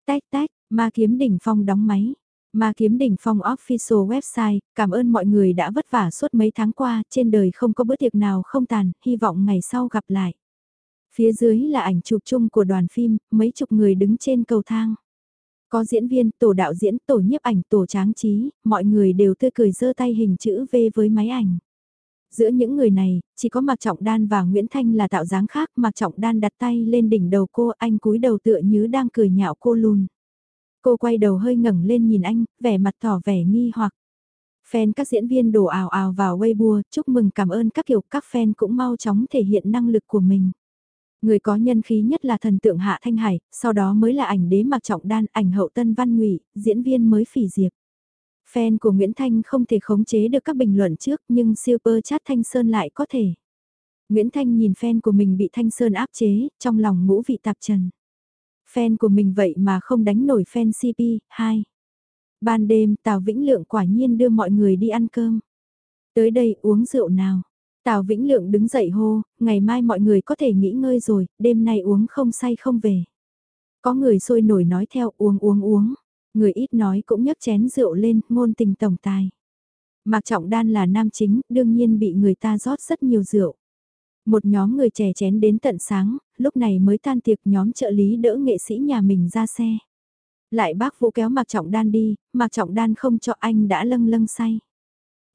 A: Tách tách, ma kiếm đỉnh phong đóng máy. Ma kiếm đỉnh phong official website, cảm ơn mọi người đã vất vả suốt mấy tháng qua, trên đời không có bữa tiệc nào không tàn, hy vọng ngày sau gặp lại. Phía dưới là ảnh chụp chung của đoàn phim, mấy chục người đứng trên cầu thang. Có diễn viên, tổ đạo diễn, tổ nhiếp ảnh, tổ tráng trí, mọi người đều tươi cười giơ tay hình chữ V với máy ảnh. Giữa những người này, chỉ có Mạc Trọng Đan và Nguyễn Thanh là tạo dáng khác, Mạc Trọng Đan đặt tay lên đỉnh đầu cô, anh cúi đầu tựa như đang cười nhạo cô lùn. Cô quay đầu hơi ngẩng lên nhìn anh, vẻ mặt tỏ vẻ nghi hoặc. Fan các diễn viên đổ ào ào vào Weibo, chúc mừng cảm ơn các kiểu, các fan cũng mau chóng thể hiện năng lực của mình. Người có nhân khí nhất là thần tượng Hạ Thanh Hải, sau đó mới là ảnh đế Mạc Trọng Đan, ảnh hậu Tân Văn Ngụy, diễn viên mới Phỉ Diệp. Fan của Nguyễn Thanh không thể khống chế được các bình luận trước nhưng super chat Thanh Sơn lại có thể. Nguyễn Thanh nhìn fan của mình bị Thanh Sơn áp chế, trong lòng ngũ vị tạp trần. Fan của mình vậy mà không đánh nổi fan CP, 2. Ban đêm Tào Vĩnh Lượng quả nhiên đưa mọi người đi ăn cơm. Tới đây uống rượu nào. Tào Vĩnh Lượng đứng dậy hô, ngày mai mọi người có thể nghỉ ngơi rồi, đêm nay uống không say không về. Có người sôi nổi nói theo uống uống uống. Người ít nói cũng nhấc chén rượu lên, ngôn tình tổng tài. Mạc Trọng Đan là nam chính, đương nhiên bị người ta rót rất nhiều rượu. Một nhóm người trẻ chén đến tận sáng, lúc này mới tan tiệc nhóm trợ lý đỡ nghệ sĩ nhà mình ra xe. Lại bác Vũ kéo Mạc Trọng Đan đi, Mạc Trọng Đan không cho anh đã lâng lâng say.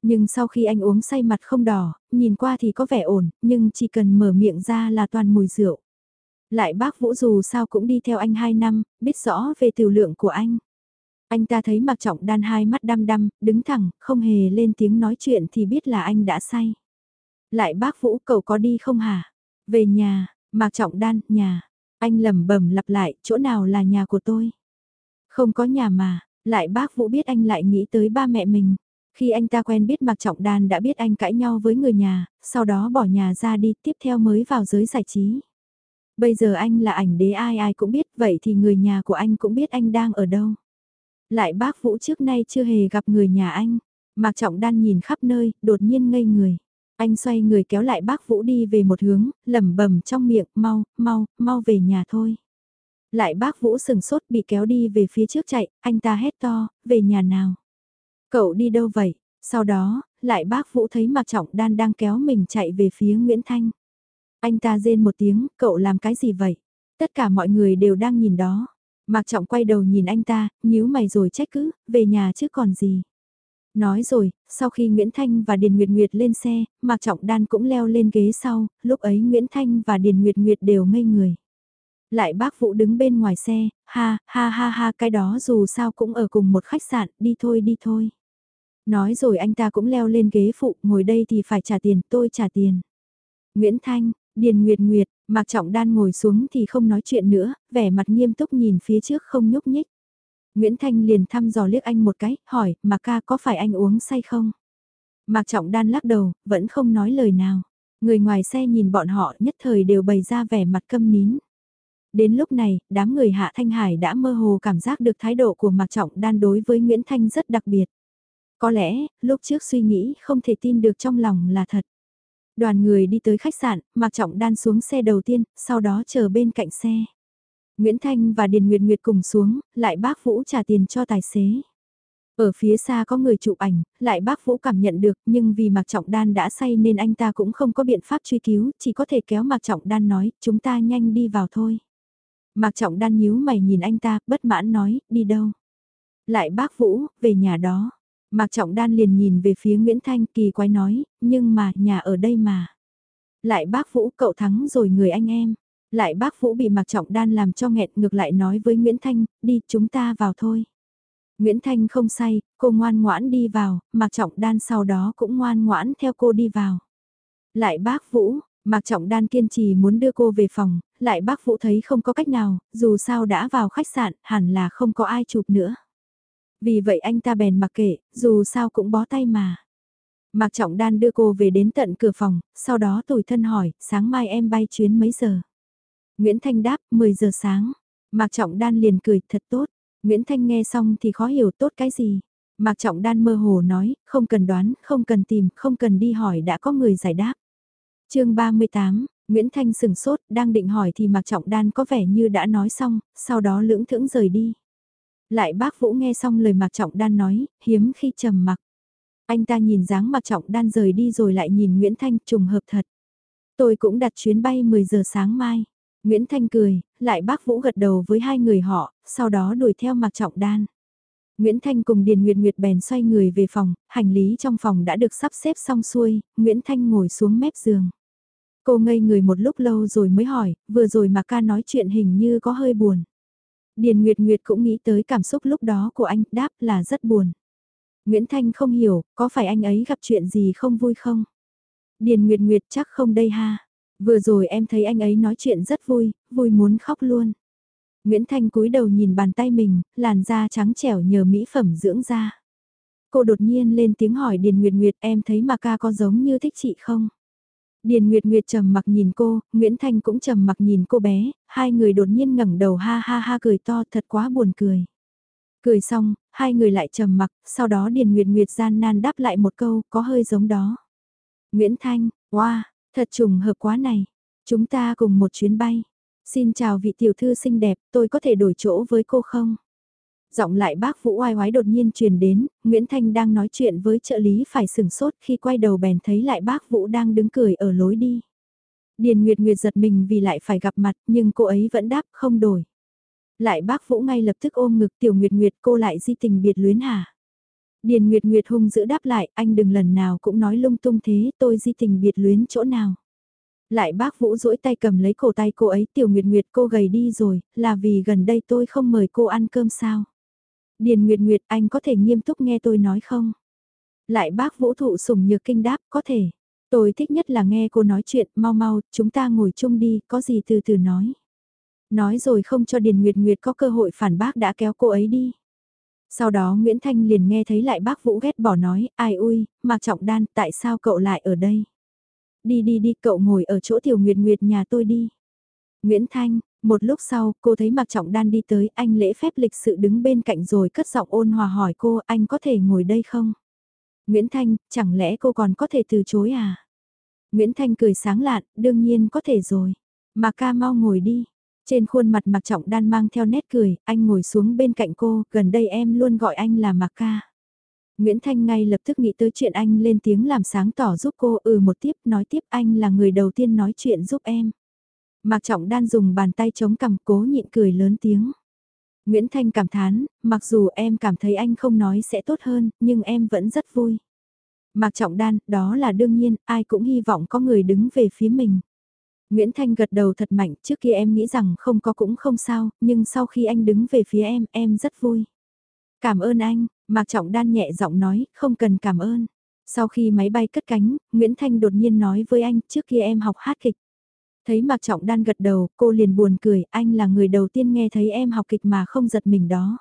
A: Nhưng sau khi anh uống say mặt không đỏ, nhìn qua thì có vẻ ổn, nhưng chỉ cần mở miệng ra là toàn mùi rượu. Lại bác Vũ dù sao cũng đi theo anh 2 năm, biết rõ về tiểu lượng của anh. Anh ta thấy Mạc Trọng Đan hai mắt đăm đăm, đứng thẳng, không hề lên tiếng nói chuyện thì biết là anh đã say. Lại bác Vũ cậu có đi không hả? Về nhà, Mạc Trọng Đan, nhà. Anh lẩm bẩm lặp lại, chỗ nào là nhà của tôi? Không có nhà mà, lại bác Vũ biết anh lại nghĩ tới ba mẹ mình. Khi anh ta quen biết Mạc Trọng Đan đã biết anh cãi nhau với người nhà, sau đó bỏ nhà ra đi tiếp theo mới vào giới giải trí. Bây giờ anh là ảnh đế ai ai cũng biết vậy thì người nhà của anh cũng biết anh đang ở đâu. Lại bác Vũ trước nay chưa hề gặp người nhà anh. Mạc Trọng Đan nhìn khắp nơi, đột nhiên ngây người. Anh xoay người kéo lại bác Vũ đi về một hướng, lẩm bẩm trong miệng, mau, mau, mau về nhà thôi. Lại bác Vũ sừng sốt bị kéo đi về phía trước chạy, anh ta hét to, về nhà nào. Cậu đi đâu vậy? Sau đó, lại bác Vũ thấy Mạc Trọng Đan đang kéo mình chạy về phía Nguyễn Thanh. Anh ta rên một tiếng, cậu làm cái gì vậy? Tất cả mọi người đều đang nhìn đó. Mạc Trọng quay đầu nhìn anh ta, nhíu mày rồi trách cứ, về nhà chứ còn gì. Nói rồi, sau khi Nguyễn Thanh và Điền Nguyệt Nguyệt lên xe, Mạc Trọng Đan cũng leo lên ghế sau, lúc ấy Nguyễn Thanh và Điền Nguyệt Nguyệt đều ngây người. Lại bác Vũ đứng bên ngoài xe, ha, ha ha ha cái đó dù sao cũng ở cùng một khách sạn, đi thôi đi thôi. Nói rồi anh ta cũng leo lên ghế phụ, ngồi đây thì phải trả tiền, tôi trả tiền. Nguyễn Thanh, Điền Nguyệt Nguyệt, Mạc Trọng Đan ngồi xuống thì không nói chuyện nữa, vẻ mặt nghiêm túc nhìn phía trước không nhúc nhích. Nguyễn Thanh liền thăm dò liếc anh một cái, hỏi, Mạc ca có phải anh uống say không? Mạc Trọng Đan lắc đầu, vẫn không nói lời nào. Người ngoài xe nhìn bọn họ nhất thời đều bày ra vẻ mặt câm nín. Đến lúc này, đám người Hạ Thanh Hải đã mơ hồ cảm giác được thái độ của Mạc Trọng Đan đối với Nguyễn Thanh rất đặc biệt. Có lẽ, lúc trước suy nghĩ không thể tin được trong lòng là thật. Đoàn người đi tới khách sạn, Mạc Trọng Đan xuống xe đầu tiên, sau đó chờ bên cạnh xe. Nguyễn Thanh và Điền Nguyệt Nguyệt cùng xuống, lại bác Vũ trả tiền cho tài xế. Ở phía xa có người chụp ảnh, lại bác Vũ cảm nhận được nhưng vì Mạc Trọng Đan đã say nên anh ta cũng không có biện pháp truy cứu, chỉ có thể kéo Mạc Trọng Đan nói, chúng ta nhanh đi vào thôi. Mạc Trọng Đan nhíu mày nhìn anh ta, bất mãn nói, đi đâu? Lại bác Vũ, về nhà đó. Mạc Trọng Đan liền nhìn về phía Nguyễn Thanh kỳ quái nói, nhưng mà, nhà ở đây mà. Lại bác Vũ cậu thắng rồi người anh em. Lại bác Vũ bị Mạc Trọng Đan làm cho nghẹn ngược lại nói với Nguyễn Thanh, đi chúng ta vào thôi. Nguyễn Thanh không say, cô ngoan ngoãn đi vào, Mạc Trọng Đan sau đó cũng ngoan ngoãn theo cô đi vào. Lại bác Vũ, Mạc Trọng Đan kiên trì muốn đưa cô về phòng, lại bác Vũ thấy không có cách nào, dù sao đã vào khách sạn, hẳn là không có ai chụp nữa. Vì vậy anh ta bèn mặc kệ, dù sao cũng bó tay mà. Mạc Trọng Đan đưa cô về đến tận cửa phòng, sau đó tủi thân hỏi, sáng mai em bay chuyến mấy giờ? Nguyễn Thanh đáp, 10 giờ sáng. Mạc Trọng Đan liền cười, thật tốt. Nguyễn Thanh nghe xong thì khó hiểu tốt cái gì. Mạc Trọng Đan mơ hồ nói, không cần đoán, không cần tìm, không cần đi hỏi đã có người giải đáp. chương 38, Nguyễn Thanh sừng sốt, đang định hỏi thì Mạc Trọng Đan có vẻ như đã nói xong, sau đó lưỡng thưởng rời đi. Lại bác Vũ nghe xong lời Mạc Trọng Đan nói, hiếm khi trầm mặc. Anh ta nhìn dáng Mạc Trọng Đan rời đi rồi lại nhìn Nguyễn Thanh trùng hợp thật. Tôi cũng đặt chuyến bay 10 giờ sáng mai. Nguyễn Thanh cười, lại bác Vũ gật đầu với hai người họ, sau đó đuổi theo Mạc Trọng Đan. Nguyễn Thanh cùng Điền Nguyệt Nguyệt bèn xoay người về phòng, hành lý trong phòng đã được sắp xếp xong xuôi, Nguyễn Thanh ngồi xuống mép giường. Cô ngây người một lúc lâu rồi mới hỏi, vừa rồi mà ca nói chuyện hình như có hơi buồn. Điền Nguyệt Nguyệt cũng nghĩ tới cảm xúc lúc đó của anh, đáp là rất buồn. Nguyễn Thanh không hiểu, có phải anh ấy gặp chuyện gì không vui không? Điền Nguyệt Nguyệt chắc không đây ha. Vừa rồi em thấy anh ấy nói chuyện rất vui, vui muốn khóc luôn. Nguyễn Thanh cúi đầu nhìn bàn tay mình, làn da trắng trẻo nhờ mỹ phẩm dưỡng da. Cô đột nhiên lên tiếng hỏi Điền Nguyệt Nguyệt em thấy mà ca có giống như thích chị không? Điền Nguyệt Nguyệt trầm mặc nhìn cô, Nguyễn Thanh cũng trầm mặc nhìn cô bé, hai người đột nhiên ngẩng đầu ha ha ha cười to thật quá buồn cười. Cười xong, hai người lại trầm mặc, sau đó Điền Nguyệt Nguyệt gian nan đáp lại một câu có hơi giống đó. Nguyễn Thanh, wow, thật trùng hợp quá này. Chúng ta cùng một chuyến bay. Xin chào vị tiểu thư xinh đẹp, tôi có thể đổi chỗ với cô không? Giọng lại bác Vũ oai oái đột nhiên truyền đến, Nguyễn Thanh đang nói chuyện với trợ lý phải sừng sốt khi quay đầu bèn thấy lại bác Vũ đang đứng cười ở lối đi. Điền Nguyệt Nguyệt giật mình vì lại phải gặp mặt nhưng cô ấy vẫn đáp không đổi. Lại bác Vũ ngay lập tức ôm ngực tiểu Nguyệt Nguyệt cô lại di tình biệt luyến hả? Điền Nguyệt Nguyệt hung giữ đáp lại anh đừng lần nào cũng nói lung tung thế tôi di tình biệt luyến chỗ nào. Lại bác Vũ duỗi tay cầm lấy cổ tay cô ấy tiểu Nguyệt Nguyệt cô gầy đi rồi, là vì gần đây tôi không mời cô ăn cơm sao? Điền Nguyệt Nguyệt anh có thể nghiêm túc nghe tôi nói không? Lại bác Vũ thụ sủng nhược kinh đáp có thể. Tôi thích nhất là nghe cô nói chuyện, mau mau, chúng ta ngồi chung đi, có gì từ từ nói. Nói rồi không cho Điền Nguyệt Nguyệt có cơ hội phản bác đã kéo cô ấy đi. Sau đó Nguyễn Thanh liền nghe thấy lại bác Vũ ghét bỏ nói, ai ui, Mạc Trọng Đan, tại sao cậu lại ở đây? Đi đi đi, cậu ngồi ở chỗ Tiểu Nguyệt Nguyệt nhà tôi đi. Nguyễn Thanh, một lúc sau, cô thấy Mạc Trọng Đan đi tới, anh lễ phép lịch sự đứng bên cạnh rồi cất giọng ôn hòa hỏi cô, anh có thể ngồi đây không? Nguyễn Thanh, chẳng lẽ cô còn có thể từ chối à? Nguyễn Thanh cười sáng lạn, đương nhiên có thể rồi. Mà ca mau ngồi đi. Trên khuôn mặt Mạc Trọng Đan mang theo nét cười, anh ngồi xuống bên cạnh cô, gần đây em luôn gọi anh là Mạc ca. Nguyễn Thanh ngay lập tức nghĩ tới chuyện anh lên tiếng làm sáng tỏ giúp cô ừ một tiếp nói tiếp anh là người đầu tiên nói chuyện giúp em. Mạc Trọng Đan dùng bàn tay chống cằm cố nhịn cười lớn tiếng. Nguyễn Thanh cảm thán, mặc dù em cảm thấy anh không nói sẽ tốt hơn, nhưng em vẫn rất vui. Mạc Trọng Đan, đó là đương nhiên, ai cũng hy vọng có người đứng về phía mình. Nguyễn Thanh gật đầu thật mạnh, trước kia em nghĩ rằng không có cũng không sao, nhưng sau khi anh đứng về phía em, em rất vui. Cảm ơn anh, Mạc Trọng Đan nhẹ giọng nói, không cần cảm ơn. Sau khi máy bay cất cánh, Nguyễn Thanh đột nhiên nói với anh, trước kia em học hát kịch. Thấy Mạc Trọng Đan gật đầu, cô liền buồn cười, anh là người đầu tiên nghe thấy em học kịch mà không giật mình đó.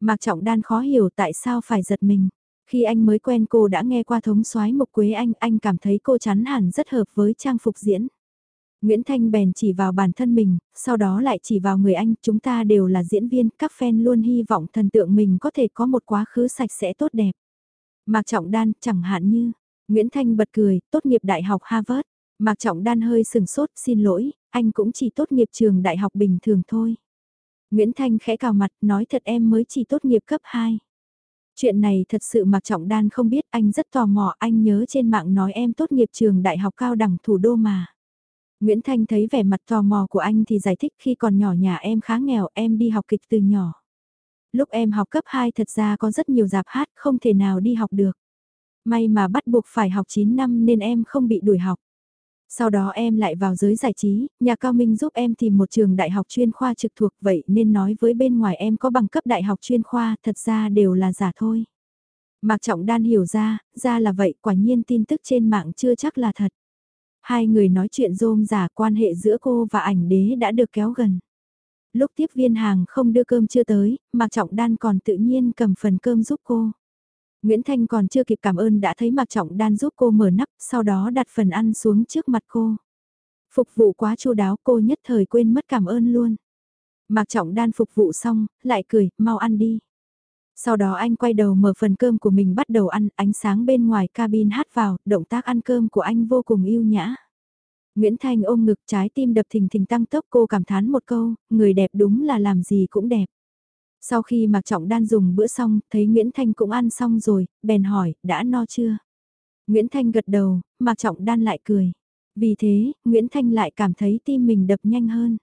A: Mạc Trọng Đan khó hiểu tại sao phải giật mình. Khi anh mới quen cô đã nghe qua thống soái Mục Quế Anh, anh cảm thấy cô chắn hẳn rất hợp với trang phục diễn. Nguyễn Thanh bèn chỉ vào bản thân mình, sau đó lại chỉ vào người anh, chúng ta đều là diễn viên, các fan luôn hy vọng thần tượng mình có thể có một quá khứ sạch sẽ tốt đẹp. Mạc Trọng Đan, chẳng hạn như, Nguyễn Thanh bật cười, tốt nghiệp Đại học Harvard, Mạc Trọng Đan hơi sừng sốt, xin lỗi, anh cũng chỉ tốt nghiệp trường đại học bình thường thôi. Nguyễn Thanh khẽ cào mặt, nói thật em mới chỉ tốt nghiệp cấp 2. Chuyện này thật sự Mạc Trọng Đan không biết, anh rất tò mò, anh nhớ trên mạng nói em tốt nghiệp trường đại học cao đẳng thủ đô mà. Nguyễn Thanh thấy vẻ mặt tò mò của anh thì giải thích khi còn nhỏ nhà em khá nghèo, em đi học kịch từ nhỏ. Lúc em học cấp 2 thật ra có rất nhiều dạp hát, không thể nào đi học được. May mà bắt buộc phải học 9 năm nên em không bị đuổi học. Sau đó em lại vào giới giải trí, nhà Cao Minh giúp em tìm một trường đại học chuyên khoa trực thuộc vậy nên nói với bên ngoài em có bằng cấp đại học chuyên khoa, thật ra đều là giả thôi. Mạc Trọng Đan hiểu ra, ra là vậy, quả nhiên tin tức trên mạng chưa chắc là thật. Hai người nói chuyện rôm giả quan hệ giữa cô và ảnh đế đã được kéo gần. Lúc tiếp viên hàng không đưa cơm chưa tới, Mạc Trọng Đan còn tự nhiên cầm phần cơm giúp cô. Nguyễn Thanh còn chưa kịp cảm ơn đã thấy Mạc Trọng Đan giúp cô mở nắp, sau đó đặt phần ăn xuống trước mặt cô. Phục vụ quá chu đáo cô nhất thời quên mất cảm ơn luôn. Mạc Trọng Đan phục vụ xong, lại cười, mau ăn đi. Sau đó anh quay đầu mở phần cơm của mình bắt đầu ăn, ánh sáng bên ngoài cabin hát vào, động tác ăn cơm của anh vô cùng yêu nhã. Nguyễn Thanh ôm ngực trái tim đập thình thình tăng tốc cô cảm thán một câu, người đẹp đúng là làm gì cũng đẹp. Sau khi Mạc Trọng Đan dùng bữa xong, thấy Nguyễn Thanh cũng ăn xong rồi, bèn hỏi, đã no chưa? Nguyễn Thanh gật đầu, Mạc Trọng Đan lại cười. Vì thế, Nguyễn Thanh lại cảm thấy tim mình đập nhanh hơn.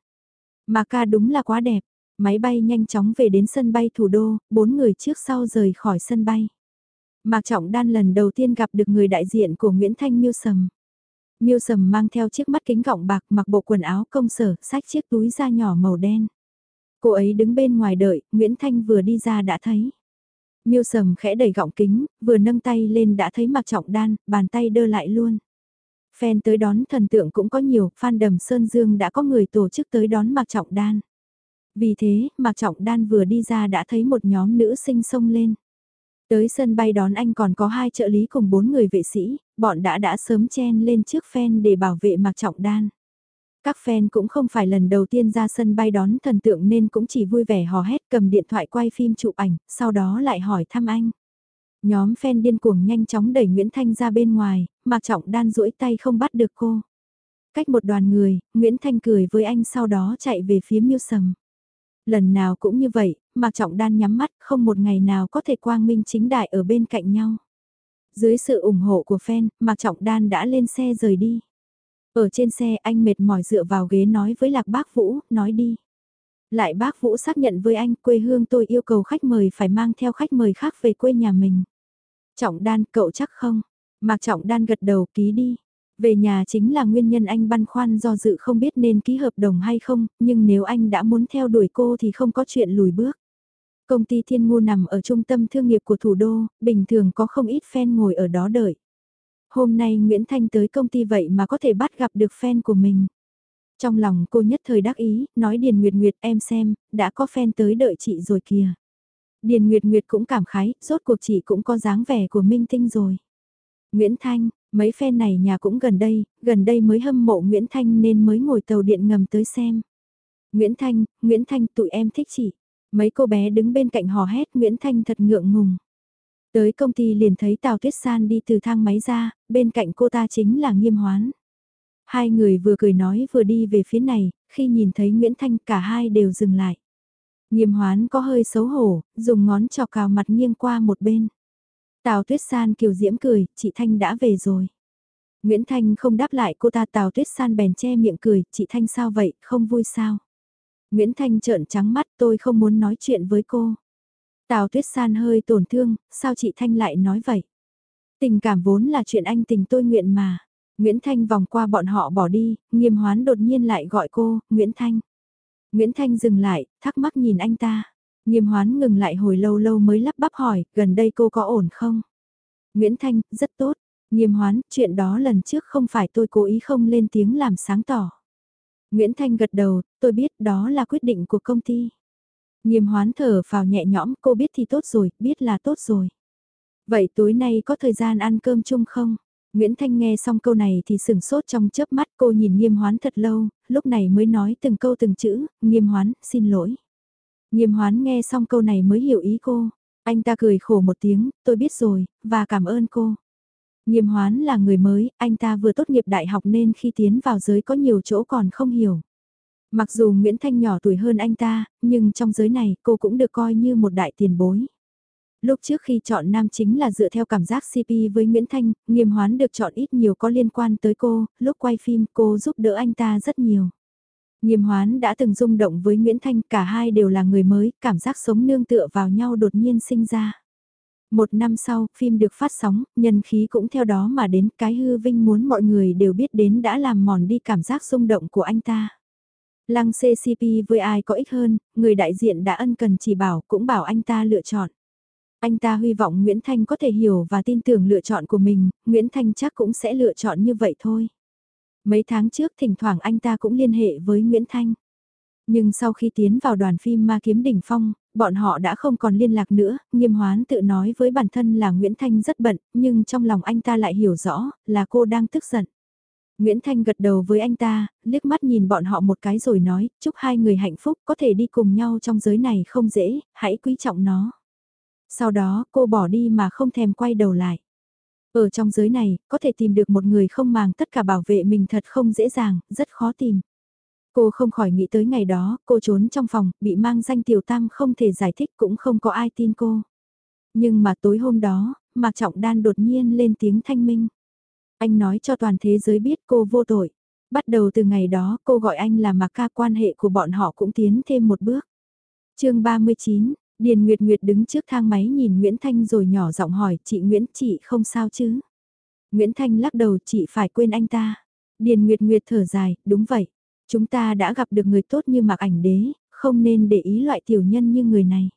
A: Mạc ca đúng là quá đẹp. Máy bay nhanh chóng về đến sân bay thủ đô, bốn người trước sau rời khỏi sân bay. Mạc Trọng Đan lần đầu tiên gặp được người đại diện của Nguyễn Thanh Miêu Sầm. Miêu Sầm mang theo chiếc mắt kính gọng bạc mặc bộ quần áo công sở, sách chiếc túi da nhỏ màu đen. Cô ấy đứng bên ngoài đợi, Nguyễn Thanh vừa đi ra đã thấy. Miêu Sầm khẽ đẩy gọng kính, vừa nâng tay lên đã thấy Mạc Trọng Đan, bàn tay đơ lại luôn. Fan tới đón thần tượng cũng có nhiều, fan đầm Sơn Dương đã có người tổ chức tới đón Mạc Trọng Đan. Vì thế, Mạc Trọng Đan vừa đi ra đã thấy một nhóm nữ sinh xông lên. Tới sân bay đón anh còn có hai trợ lý cùng bốn người vệ sĩ, bọn đã đã sớm chen lên trước fan để bảo vệ Mạc Trọng Đan. Các fan cũng không phải lần đầu tiên ra sân bay đón thần tượng nên cũng chỉ vui vẻ hò hét cầm điện thoại quay phim chụp ảnh, sau đó lại hỏi thăm anh. Nhóm fan điên cuồng nhanh chóng đẩy Nguyễn Thanh ra bên ngoài, Mạc Trọng Đan duỗi tay không bắt được cô. Cách một đoàn người, Nguyễn Thanh cười với anh sau đó chạy về phía miêu sầm. Lần nào cũng như vậy, Mạc Trọng Đan nhắm mắt, không một ngày nào có thể quang minh chính đại ở bên cạnh nhau. Dưới sự ủng hộ của fan, Mạc Trọng Đan đã lên xe rời đi. Ở trên xe anh mệt mỏi dựa vào ghế nói với Lạc Bác Vũ, nói đi. Lại bác Vũ xác nhận với anh quê hương tôi yêu cầu khách mời phải mang theo khách mời khác về quê nhà mình. Trọng Đan, cậu chắc không? Mạc Trọng Đan gật đầu ký đi. Về nhà chính là nguyên nhân anh băn khoăn do dự không biết nên ký hợp đồng hay không, nhưng nếu anh đã muốn theo đuổi cô thì không có chuyện lùi bước. Công ty Thiên Ngu nằm ở trung tâm thương nghiệp của thủ đô, bình thường có không ít fan ngồi ở đó đợi. Hôm nay Nguyễn Thanh tới công ty vậy mà có thể bắt gặp được fan của mình. Trong lòng cô nhất thời đắc ý, nói Điền Nguyệt Nguyệt em xem, đã có fan tới đợi chị rồi kìa. Điền Nguyệt Nguyệt cũng cảm khái, rốt cuộc chị cũng có dáng vẻ của minh tinh rồi. Nguyễn Thanh, mấy phen này nhà cũng gần đây, gần đây mới hâm mộ Nguyễn Thanh nên mới ngồi tàu điện ngầm tới xem. Nguyễn Thanh, Nguyễn Thanh tụi em thích chị. Mấy cô bé đứng bên cạnh hò hét Nguyễn Thanh thật ngượng ngùng. Tới công ty liền thấy Tào Tuyết San đi từ thang máy ra, bên cạnh cô ta chính là Nghiêm Hoán. Hai người vừa cười nói vừa đi về phía này, khi nhìn thấy Nguyễn Thanh cả hai đều dừng lại. Nghiêm Hoán có hơi xấu hổ, dùng ngón trò cào mặt nghiêng qua một bên. Tào Tuyết San kiều diễm cười, chị Thanh đã về rồi. Nguyễn Thanh không đáp lại cô ta Tào Tuyết San bèn che miệng cười, chị Thanh sao vậy, không vui sao? Nguyễn Thanh trợn trắng mắt tôi không muốn nói chuyện với cô. Tào Tuyết San hơi tổn thương, sao chị Thanh lại nói vậy? Tình cảm vốn là chuyện anh tình tôi nguyện mà. Nguyễn Thanh vòng qua bọn họ bỏ đi, nghiêm hoán đột nhiên lại gọi cô, Nguyễn Thanh. Nguyễn Thanh dừng lại, thắc mắc nhìn anh ta. Nghiêm hoán ngừng lại hồi lâu lâu mới lắp bắp hỏi, gần đây cô có ổn không? Nguyễn Thanh, rất tốt. Nghiêm hoán, chuyện đó lần trước không phải tôi cố ý không lên tiếng làm sáng tỏ. Nguyễn Thanh gật đầu, tôi biết đó là quyết định của công ty. Nghiêm hoán thở vào nhẹ nhõm, cô biết thì tốt rồi, biết là tốt rồi. Vậy tối nay có thời gian ăn cơm chung không? Nguyễn Thanh nghe xong câu này thì sừng sốt trong chớp mắt cô nhìn nghiêm hoán thật lâu, lúc này mới nói từng câu từng chữ, nghiêm hoán, xin lỗi. Nghiêm hoán nghe xong câu này mới hiểu ý cô, anh ta cười khổ một tiếng, tôi biết rồi, và cảm ơn cô. Nghiêm hoán là người mới, anh ta vừa tốt nghiệp đại học nên khi tiến vào giới có nhiều chỗ còn không hiểu. Mặc dù Nguyễn Thanh nhỏ tuổi hơn anh ta, nhưng trong giới này cô cũng được coi như một đại tiền bối. Lúc trước khi chọn nam chính là dựa theo cảm giác CP với Nguyễn Thanh, nghiêm hoán được chọn ít nhiều có liên quan tới cô, lúc quay phim cô giúp đỡ anh ta rất nhiều. Nghiêm hoán đã từng rung động với Nguyễn Thanh, cả hai đều là người mới, cảm giác sống nương tựa vào nhau đột nhiên sinh ra. Một năm sau, phim được phát sóng, nhân khí cũng theo đó mà đến cái hư vinh muốn mọi người đều biết đến đã làm mòn đi cảm giác rung động của anh ta. Lăng CCP với ai có ích hơn, người đại diện đã ân cần chỉ bảo cũng bảo anh ta lựa chọn. Anh ta hy vọng Nguyễn Thanh có thể hiểu và tin tưởng lựa chọn của mình, Nguyễn Thanh chắc cũng sẽ lựa chọn như vậy thôi. Mấy tháng trước thỉnh thoảng anh ta cũng liên hệ với Nguyễn Thanh. Nhưng sau khi tiến vào đoàn phim Ma Kiếm Đỉnh Phong, bọn họ đã không còn liên lạc nữa, nghiêm hoán tự nói với bản thân là Nguyễn Thanh rất bận, nhưng trong lòng anh ta lại hiểu rõ, là cô đang tức giận. Nguyễn Thanh gật đầu với anh ta, liếc mắt nhìn bọn họ một cái rồi nói, chúc hai người hạnh phúc có thể đi cùng nhau trong giới này không dễ, hãy quý trọng nó. Sau đó cô bỏ đi mà không thèm quay đầu lại. Ở trong giới này, có thể tìm được một người không màng tất cả bảo vệ mình thật không dễ dàng, rất khó tìm. Cô không khỏi nghĩ tới ngày đó, cô trốn trong phòng, bị mang danh tiểu tam không thể giải thích cũng không có ai tin cô. Nhưng mà tối hôm đó, Mạc Trọng Đan đột nhiên lên tiếng thanh minh. Anh nói cho toàn thế giới biết cô vô tội. Bắt đầu từ ngày đó cô gọi anh là Mạc Ca quan hệ của bọn họ cũng tiến thêm một bước. chương 39, Điền Nguyệt Nguyệt đứng trước thang máy nhìn Nguyễn Thanh rồi nhỏ giọng hỏi chị Nguyễn chị không sao chứ. Nguyễn Thanh lắc đầu chị phải quên anh ta. Điền Nguyệt Nguyệt thở dài, đúng vậy. Chúng ta đã gặp được người tốt như Mạc Ảnh Đế, không nên để ý loại tiểu nhân như người này.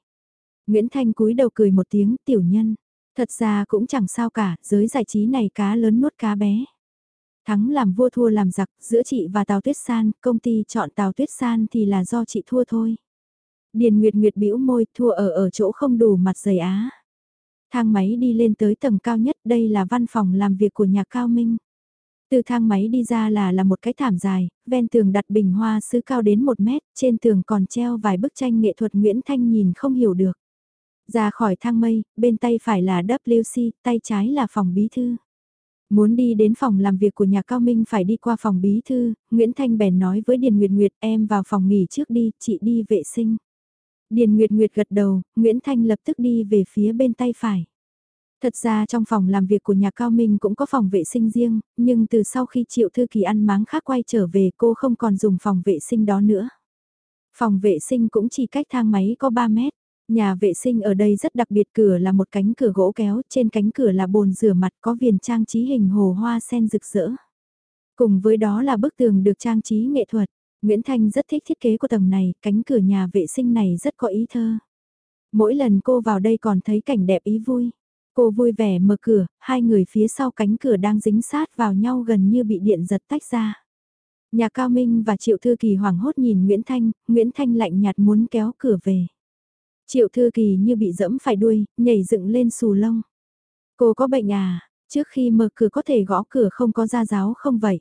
A: Nguyễn Thanh cúi đầu cười một tiếng tiểu nhân. Thật ra cũng chẳng sao cả, giới giải trí này cá lớn nuốt cá bé. Thắng làm vua thua làm giặc, giữa chị và Tào Tuyết San, công ty chọn Tào Tuyết San thì là do chị thua thôi. Điền Nguyệt Nguyệt bĩu môi, thua ở ở chỗ không đủ mặt dày á. Thang máy đi lên tới tầng cao nhất, đây là văn phòng làm việc của nhà Cao Minh. Từ thang máy đi ra là là một cái thảm dài, ven tường đặt bình hoa sứ cao đến một mét, trên tường còn treo vài bức tranh nghệ thuật Nguyễn Thanh nhìn không hiểu được. Ra khỏi thang mây, bên tay phải là WC, tay trái là phòng bí thư. Muốn đi đến phòng làm việc của nhà Cao Minh phải đi qua phòng bí thư, Nguyễn Thanh bèn nói với Điền Nguyệt Nguyệt em vào phòng nghỉ trước đi, chị đi vệ sinh. Điền Nguyệt Nguyệt gật đầu, Nguyễn Thanh lập tức đi về phía bên tay phải. Thật ra trong phòng làm việc của nhà Cao Minh cũng có phòng vệ sinh riêng, nhưng từ sau khi Triệu Thư Kỳ ăn máng khác quay trở về cô không còn dùng phòng vệ sinh đó nữa. Phòng vệ sinh cũng chỉ cách thang máy có 3 mét. Nhà vệ sinh ở đây rất đặc biệt cửa là một cánh cửa gỗ kéo, trên cánh cửa là bồn rửa mặt có viền trang trí hình hồ hoa sen rực rỡ. Cùng với đó là bức tường được trang trí nghệ thuật. Nguyễn Thanh rất thích thiết kế của tầng này, cánh cửa nhà vệ sinh này rất có ý thơ. Mỗi lần cô vào đây còn thấy cảnh đẹp ý vui. Cô vui vẻ mở cửa, hai người phía sau cánh cửa đang dính sát vào nhau gần như bị điện giật tách ra. Nhà Cao Minh và Triệu Thư Kỳ hoảng hốt nhìn Nguyễn Thanh, Nguyễn Thanh lạnh nhạt muốn kéo cửa về. Triệu Thư Kỳ như bị dẫm phải đuôi, nhảy dựng lên xù lông. Cô có bệnh à, trước khi mở cửa có thể gõ cửa không có ra giáo không vậy?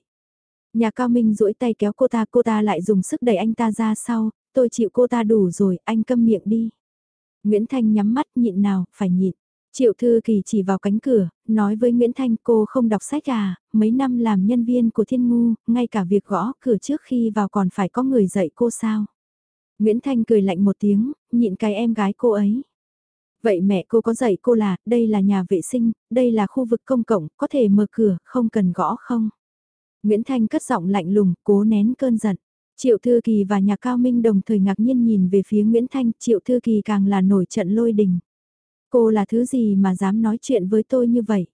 A: Nhà Cao Minh duỗi tay kéo cô ta, cô ta lại dùng sức đẩy anh ta ra sau, tôi chịu cô ta đủ rồi, anh câm miệng đi. Nguyễn Thanh nhắm mắt nhịn nào, phải nhịn. Triệu Thư Kỳ chỉ vào cánh cửa, nói với Nguyễn Thanh cô không đọc sách à, mấy năm làm nhân viên của Thiên Ngu, ngay cả việc gõ cửa trước khi vào còn phải có người dạy cô sao. Nguyễn Thanh cười lạnh một tiếng, nhịn cái em gái cô ấy. Vậy mẹ cô có dạy cô là, đây là nhà vệ sinh, đây là khu vực công cộng, có thể mở cửa, không cần gõ không? Nguyễn Thanh cất giọng lạnh lùng, cố nén cơn giận. Triệu Thư Kỳ và nhà Cao Minh đồng thời ngạc nhiên nhìn về phía Nguyễn Thanh, Triệu Thư Kỳ càng là nổi trận lôi đình. Cô là thứ gì mà dám nói chuyện với tôi như vậy?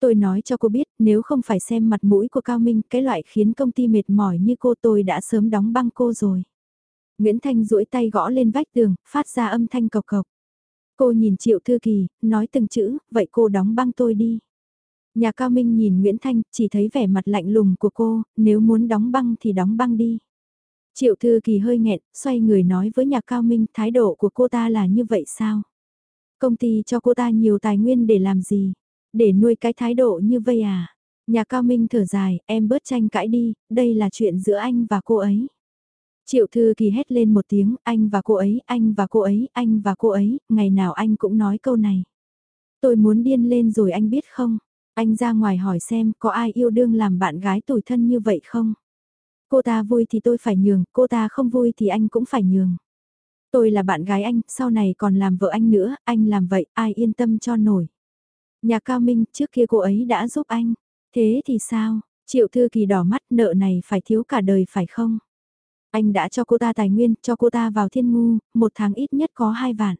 A: Tôi nói cho cô biết, nếu không phải xem mặt mũi của Cao Minh, cái loại khiến công ty mệt mỏi như cô tôi đã sớm đóng băng cô rồi. Nguyễn Thanh duỗi tay gõ lên vách tường, phát ra âm thanh cộc cộc. Cô nhìn Triệu Thư Kỳ, nói từng chữ, vậy cô đóng băng tôi đi. Nhà Cao Minh nhìn Nguyễn Thanh, chỉ thấy vẻ mặt lạnh lùng của cô, nếu muốn đóng băng thì đóng băng đi. Triệu Thư Kỳ hơi nghẹn, xoay người nói với nhà Cao Minh, thái độ của cô ta là như vậy sao? Công ty cho cô ta nhiều tài nguyên để làm gì? Để nuôi cái thái độ như vậy à? Nhà Cao Minh thở dài, em bớt tranh cãi đi, đây là chuyện giữa anh và cô ấy. Triệu Thư Kỳ hét lên một tiếng, anh và cô ấy, anh và cô ấy, anh và cô ấy, ngày nào anh cũng nói câu này. Tôi muốn điên lên rồi anh biết không? Anh ra ngoài hỏi xem có ai yêu đương làm bạn gái tuổi thân như vậy không? Cô ta vui thì tôi phải nhường, cô ta không vui thì anh cũng phải nhường. Tôi là bạn gái anh, sau này còn làm vợ anh nữa, anh làm vậy, ai yên tâm cho nổi. Nhà Cao Minh, trước kia cô ấy đã giúp anh. Thế thì sao? Triệu Thư Kỳ đỏ mắt nợ này phải thiếu cả đời phải không? Anh đã cho cô ta tài nguyên, cho cô ta vào thiên ngu, một tháng ít nhất có hai vạn.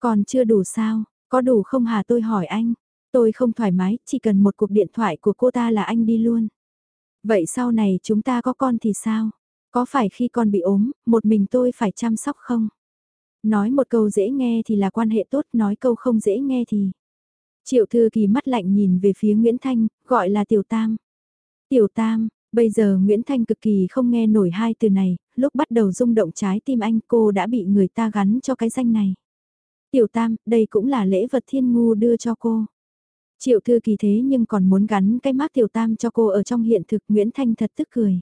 A: Còn chưa đủ sao? Có đủ không hà tôi hỏi anh, tôi không thoải mái, chỉ cần một cuộc điện thoại của cô ta là anh đi luôn. Vậy sau này chúng ta có con thì sao? Có phải khi con bị ốm, một mình tôi phải chăm sóc không? Nói một câu dễ nghe thì là quan hệ tốt, nói câu không dễ nghe thì... Triệu Thư Kỳ mắt lạnh nhìn về phía Nguyễn Thanh, gọi là Tiểu Tam. Tiểu Tam, bây giờ Nguyễn Thanh cực kỳ không nghe nổi hai từ này, lúc bắt đầu rung động trái tim anh cô đã bị người ta gắn cho cái danh này. Tiểu Tam, đây cũng là lễ vật thiên ngu đưa cho cô. Triệu Thư Kỳ thế nhưng còn muốn gắn cái mác Tiểu Tam cho cô ở trong hiện thực Nguyễn Thanh thật tức cười.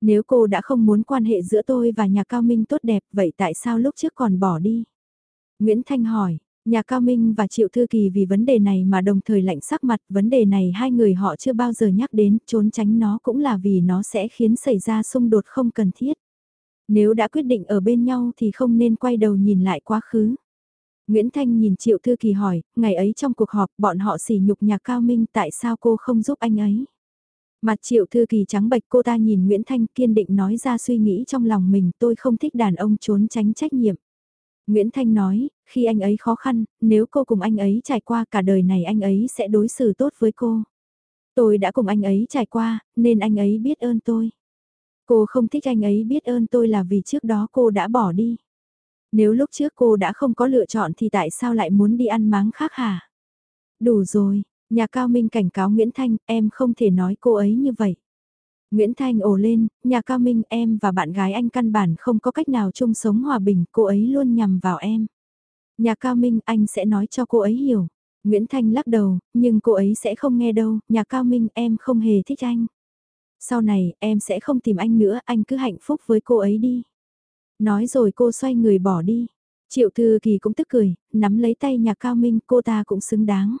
A: Nếu cô đã không muốn quan hệ giữa tôi và nhà cao minh tốt đẹp vậy tại sao lúc trước còn bỏ đi? Nguyễn Thanh hỏi, nhà cao minh và Triệu Thư Kỳ vì vấn đề này mà đồng thời lạnh sắc mặt vấn đề này hai người họ chưa bao giờ nhắc đến trốn tránh nó cũng là vì nó sẽ khiến xảy ra xung đột không cần thiết. Nếu đã quyết định ở bên nhau thì không nên quay đầu nhìn lại quá khứ. Nguyễn Thanh nhìn Triệu Thư Kỳ hỏi, ngày ấy trong cuộc họp bọn họ xỉ nhục nhà cao minh tại sao cô không giúp anh ấy? Mặt triệu thư kỳ trắng bệch cô ta nhìn Nguyễn Thanh kiên định nói ra suy nghĩ trong lòng mình tôi không thích đàn ông trốn tránh trách nhiệm. Nguyễn Thanh nói, khi anh ấy khó khăn, nếu cô cùng anh ấy trải qua cả đời này anh ấy sẽ đối xử tốt với cô. Tôi đã cùng anh ấy trải qua, nên anh ấy biết ơn tôi. Cô không thích anh ấy biết ơn tôi là vì trước đó cô đã bỏ đi. Nếu lúc trước cô đã không có lựa chọn thì tại sao lại muốn đi ăn máng khác hả? Đủ rồi, Nhà Cao Minh cảnh cáo Nguyễn Thanh, em không thể nói cô ấy như vậy. Nguyễn Thanh ồ lên, nhà Cao Minh em và bạn gái anh căn bản không có cách nào chung sống hòa bình, cô ấy luôn nhằm vào em. Nhà Cao Minh anh sẽ nói cho cô ấy hiểu. Nguyễn Thanh lắc đầu, nhưng cô ấy sẽ không nghe đâu, nhà Cao Minh em không hề thích anh. Sau này em sẽ không tìm anh nữa, anh cứ hạnh phúc với cô ấy đi. Nói rồi cô xoay người bỏ đi. Triệu Thư Kỳ cũng tức cười, nắm lấy tay nhà Cao Minh cô ta cũng xứng đáng.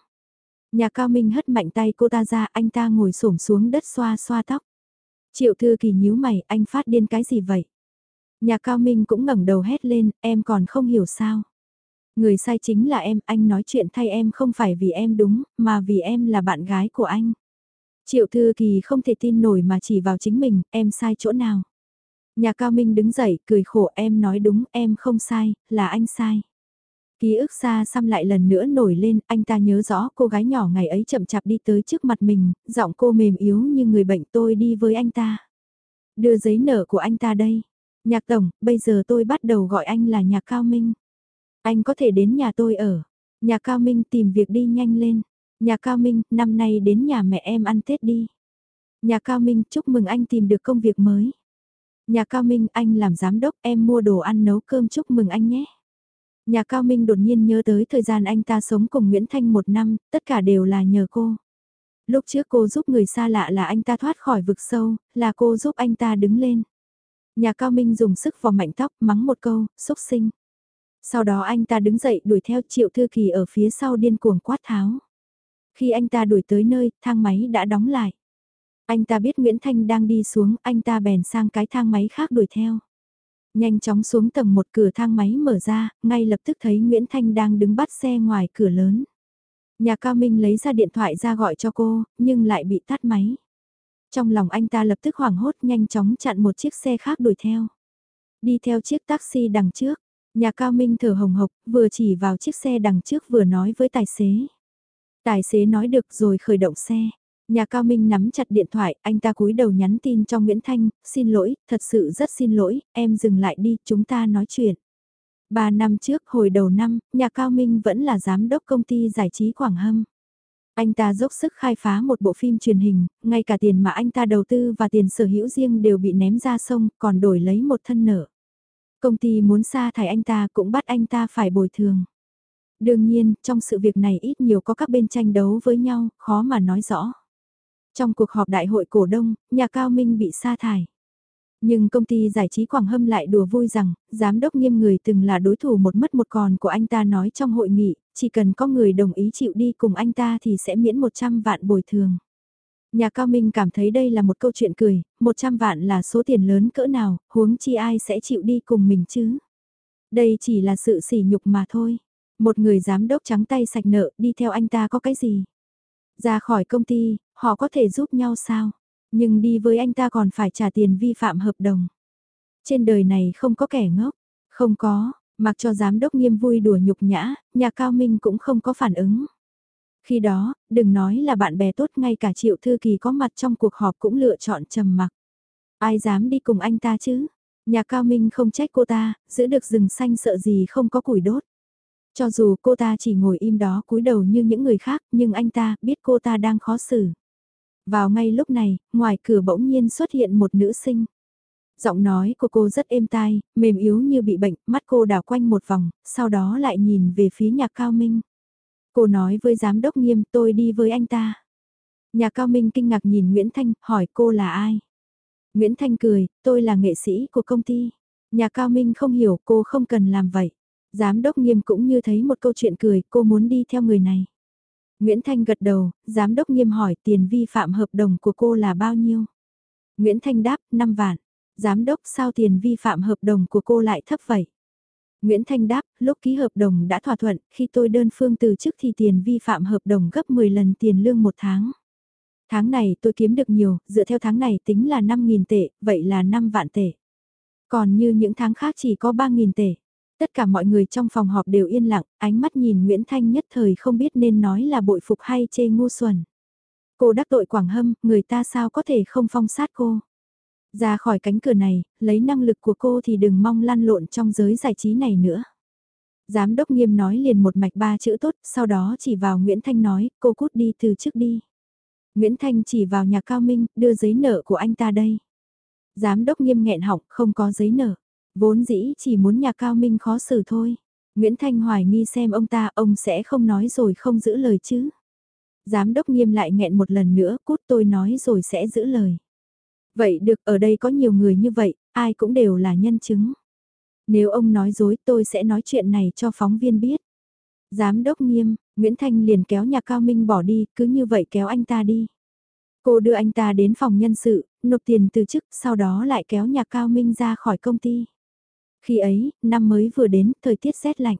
A: Nhà cao minh hất mạnh tay cô ta ra, anh ta ngồi xổm xuống đất xoa xoa tóc. Triệu thư kỳ nhíu mày, anh phát điên cái gì vậy? Nhà cao minh cũng ngẩng đầu hét lên, em còn không hiểu sao. Người sai chính là em, anh nói chuyện thay em không phải vì em đúng, mà vì em là bạn gái của anh. Triệu thư kỳ không thể tin nổi mà chỉ vào chính mình, em sai chỗ nào. Nhà cao minh đứng dậy, cười khổ em nói đúng, em không sai, là anh sai. Ký ức xa xăm lại lần nữa nổi lên, anh ta nhớ rõ cô gái nhỏ ngày ấy chậm chạp đi tới trước mặt mình, giọng cô mềm yếu như người bệnh tôi đi với anh ta. Đưa giấy nợ của anh ta đây. Nhạc tổng, bây giờ tôi bắt đầu gọi anh là nhạc cao minh. Anh có thể đến nhà tôi ở. Nhạc cao minh tìm việc đi nhanh lên. Nhạc cao minh, năm nay đến nhà mẹ em ăn Tết đi. Nhạc cao minh, chúc mừng anh tìm được công việc mới nhà cao minh, anh làm giám đốc, em mua đồ ăn nấu cơm chúc mừng anh nhé. Nhà Cao Minh đột nhiên nhớ tới thời gian anh ta sống cùng Nguyễn Thanh một năm, tất cả đều là nhờ cô. Lúc trước cô giúp người xa lạ là anh ta thoát khỏi vực sâu, là cô giúp anh ta đứng lên. Nhà Cao Minh dùng sức vò mạnh tóc, mắng một câu, xúc sinh. Sau đó anh ta đứng dậy đuổi theo Triệu Thư Kỳ ở phía sau điên cuồng quát tháo. Khi anh ta đuổi tới nơi, thang máy đã đóng lại. Anh ta biết Nguyễn Thanh đang đi xuống, anh ta bèn sang cái thang máy khác đuổi theo. Nhanh chóng xuống tầng một cửa thang máy mở ra, ngay lập tức thấy Nguyễn Thanh đang đứng bắt xe ngoài cửa lớn. Nhà Cao Minh lấy ra điện thoại ra gọi cho cô, nhưng lại bị tắt máy. Trong lòng anh ta lập tức hoảng hốt nhanh chóng chặn một chiếc xe khác đuổi theo. Đi theo chiếc taxi đằng trước, nhà Cao Minh thở hồng hộc, vừa chỉ vào chiếc xe đằng trước vừa nói với tài xế. Tài xế nói được rồi khởi động xe. Nhà Cao Minh nắm chặt điện thoại, anh ta cúi đầu nhắn tin cho Nguyễn Thanh, xin lỗi, thật sự rất xin lỗi, em dừng lại đi, chúng ta nói chuyện. Ba năm trước, hồi đầu năm, nhà Cao Minh vẫn là giám đốc công ty giải trí Quảng Hâm. Anh ta dốc sức khai phá một bộ phim truyền hình, ngay cả tiền mà anh ta đầu tư và tiền sở hữu riêng đều bị ném ra sông, còn đổi lấy một thân nợ. Công ty muốn sa thải anh ta cũng bắt anh ta phải bồi thường. Đương nhiên, trong sự việc này ít nhiều có các bên tranh đấu với nhau, khó mà nói rõ. Trong cuộc họp đại hội cổ đông, nhà Cao Minh bị sa thải. Nhưng công ty giải trí Quảng Hâm lại đùa vui rằng, giám đốc nghiêm người từng là đối thủ một mất một còn của anh ta nói trong hội nghị, chỉ cần có người đồng ý chịu đi cùng anh ta thì sẽ miễn 100 vạn bồi thường. Nhà Cao Minh cảm thấy đây là một câu chuyện cười, 100 vạn là số tiền lớn cỡ nào, huống chi ai sẽ chịu đi cùng mình chứ. Đây chỉ là sự sỉ nhục mà thôi. Một người giám đốc trắng tay sạch nợ đi theo anh ta có cái gì? Ra khỏi công ty, họ có thể giúp nhau sao? Nhưng đi với anh ta còn phải trả tiền vi phạm hợp đồng. Trên đời này không có kẻ ngốc, không có, Mặc cho giám đốc nghiêm vui đùa nhục nhã, nhà cao minh cũng không có phản ứng. Khi đó, đừng nói là bạn bè tốt ngay cả triệu thư kỳ có mặt trong cuộc họp cũng lựa chọn trầm mặc. Ai dám đi cùng anh ta chứ? Nhà cao minh không trách cô ta, giữ được rừng xanh sợ gì không có củi đốt. Cho dù cô ta chỉ ngồi im đó cúi đầu như những người khác, nhưng anh ta biết cô ta đang khó xử. Vào ngay lúc này, ngoài cửa bỗng nhiên xuất hiện một nữ sinh. Giọng nói của cô rất êm tai, mềm yếu như bị bệnh, mắt cô đảo quanh một vòng, sau đó lại nhìn về phía nhà cao minh. Cô nói với giám đốc nghiêm tôi đi với anh ta. Nhà cao minh kinh ngạc nhìn Nguyễn Thanh, hỏi cô là ai? Nguyễn Thanh cười, tôi là nghệ sĩ của công ty. Nhà cao minh không hiểu cô không cần làm vậy. Giám đốc nghiêm cũng như thấy một câu chuyện cười, cô muốn đi theo người này. Nguyễn Thanh gật đầu, giám đốc nghiêm hỏi tiền vi phạm hợp đồng của cô là bao nhiêu? Nguyễn Thanh đáp, 5 vạn. Giám đốc sao tiền vi phạm hợp đồng của cô lại thấp vậy? Nguyễn Thanh đáp, lúc ký hợp đồng đã thỏa thuận, khi tôi đơn phương từ chức thì tiền vi phạm hợp đồng gấp 10 lần tiền lương một tháng. Tháng này tôi kiếm được nhiều, dựa theo tháng này tính là 5.000 tệ, vậy là 5 vạn tệ. Còn như những tháng khác chỉ có 3.000 tệ. Tất cả mọi người trong phòng họp đều yên lặng, ánh mắt nhìn Nguyễn Thanh nhất thời không biết nên nói là bội phục hay chê ngu xuẩn. Cô đắc tội Quảng Hâm, người ta sao có thể không phong sát cô. Ra khỏi cánh cửa này, lấy năng lực của cô thì đừng mong lăn lộn trong giới giải trí này nữa. Giám đốc nghiêm nói liền một mạch ba chữ tốt, sau đó chỉ vào Nguyễn Thanh nói, cô cút đi từ trước đi. Nguyễn Thanh chỉ vào nhà cao minh, đưa giấy nợ của anh ta đây. Giám đốc nghiêm nghẹn họng, không có giấy nợ. Vốn dĩ chỉ muốn nhà cao minh khó xử thôi. Nguyễn Thanh hoài nghi xem ông ta, ông sẽ không nói rồi không giữ lời chứ. Giám đốc nghiêm lại nghẹn một lần nữa, cút tôi nói rồi sẽ giữ lời. Vậy được, ở đây có nhiều người như vậy, ai cũng đều là nhân chứng. Nếu ông nói dối tôi sẽ nói chuyện này cho phóng viên biết. Giám đốc nghiêm, Nguyễn Thanh liền kéo nhà Cao Minh bỏ đi, cứ như vậy kéo anh ta đi. Cô đưa anh ta đến phòng nhân sự, nộp tiền từ chức, sau đó lại kéo nhà Cao Minh ra khỏi công ty. Khi ấy, năm mới vừa đến, thời tiết rét lạnh.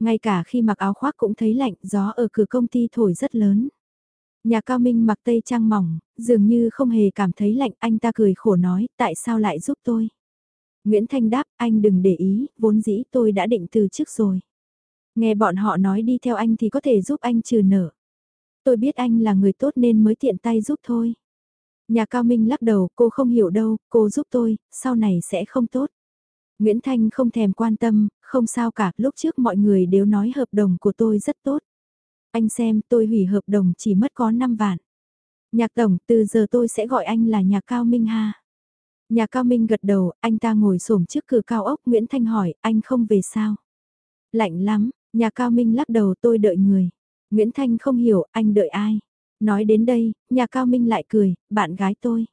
A: Ngay cả khi mặc áo khoác cũng thấy lạnh, gió ở cửa công ty thổi rất lớn. Nhà Cao Minh mặc tây trang mỏng, dường như không hề cảm thấy lạnh, anh ta cười khổ nói, tại sao lại giúp tôi? Nguyễn Thanh đáp, anh đừng để ý, vốn dĩ tôi đã định từ trước rồi. Nghe bọn họ nói đi theo anh thì có thể giúp anh trừ nợ. Tôi biết anh là người tốt nên mới tiện tay giúp thôi. Nhà Cao Minh lắc đầu, cô không hiểu đâu, cô giúp tôi, sau này sẽ không tốt. Nguyễn Thanh không thèm quan tâm, không sao cả, lúc trước mọi người đều nói hợp đồng của tôi rất tốt. Anh xem tôi hủy hợp đồng chỉ mất có 5 vạn. Nhạc tổng, từ giờ tôi sẽ gọi anh là nhạc cao Minh ha. Nhà cao Minh gật đầu, anh ta ngồi xổm trước cửa cao ốc Nguyễn Thanh hỏi, anh không về sao? Lạnh lắm, nhà cao Minh lắc đầu tôi đợi người. Nguyễn Thanh không hiểu, anh đợi ai? Nói đến đây, nhà cao Minh lại cười, bạn gái tôi.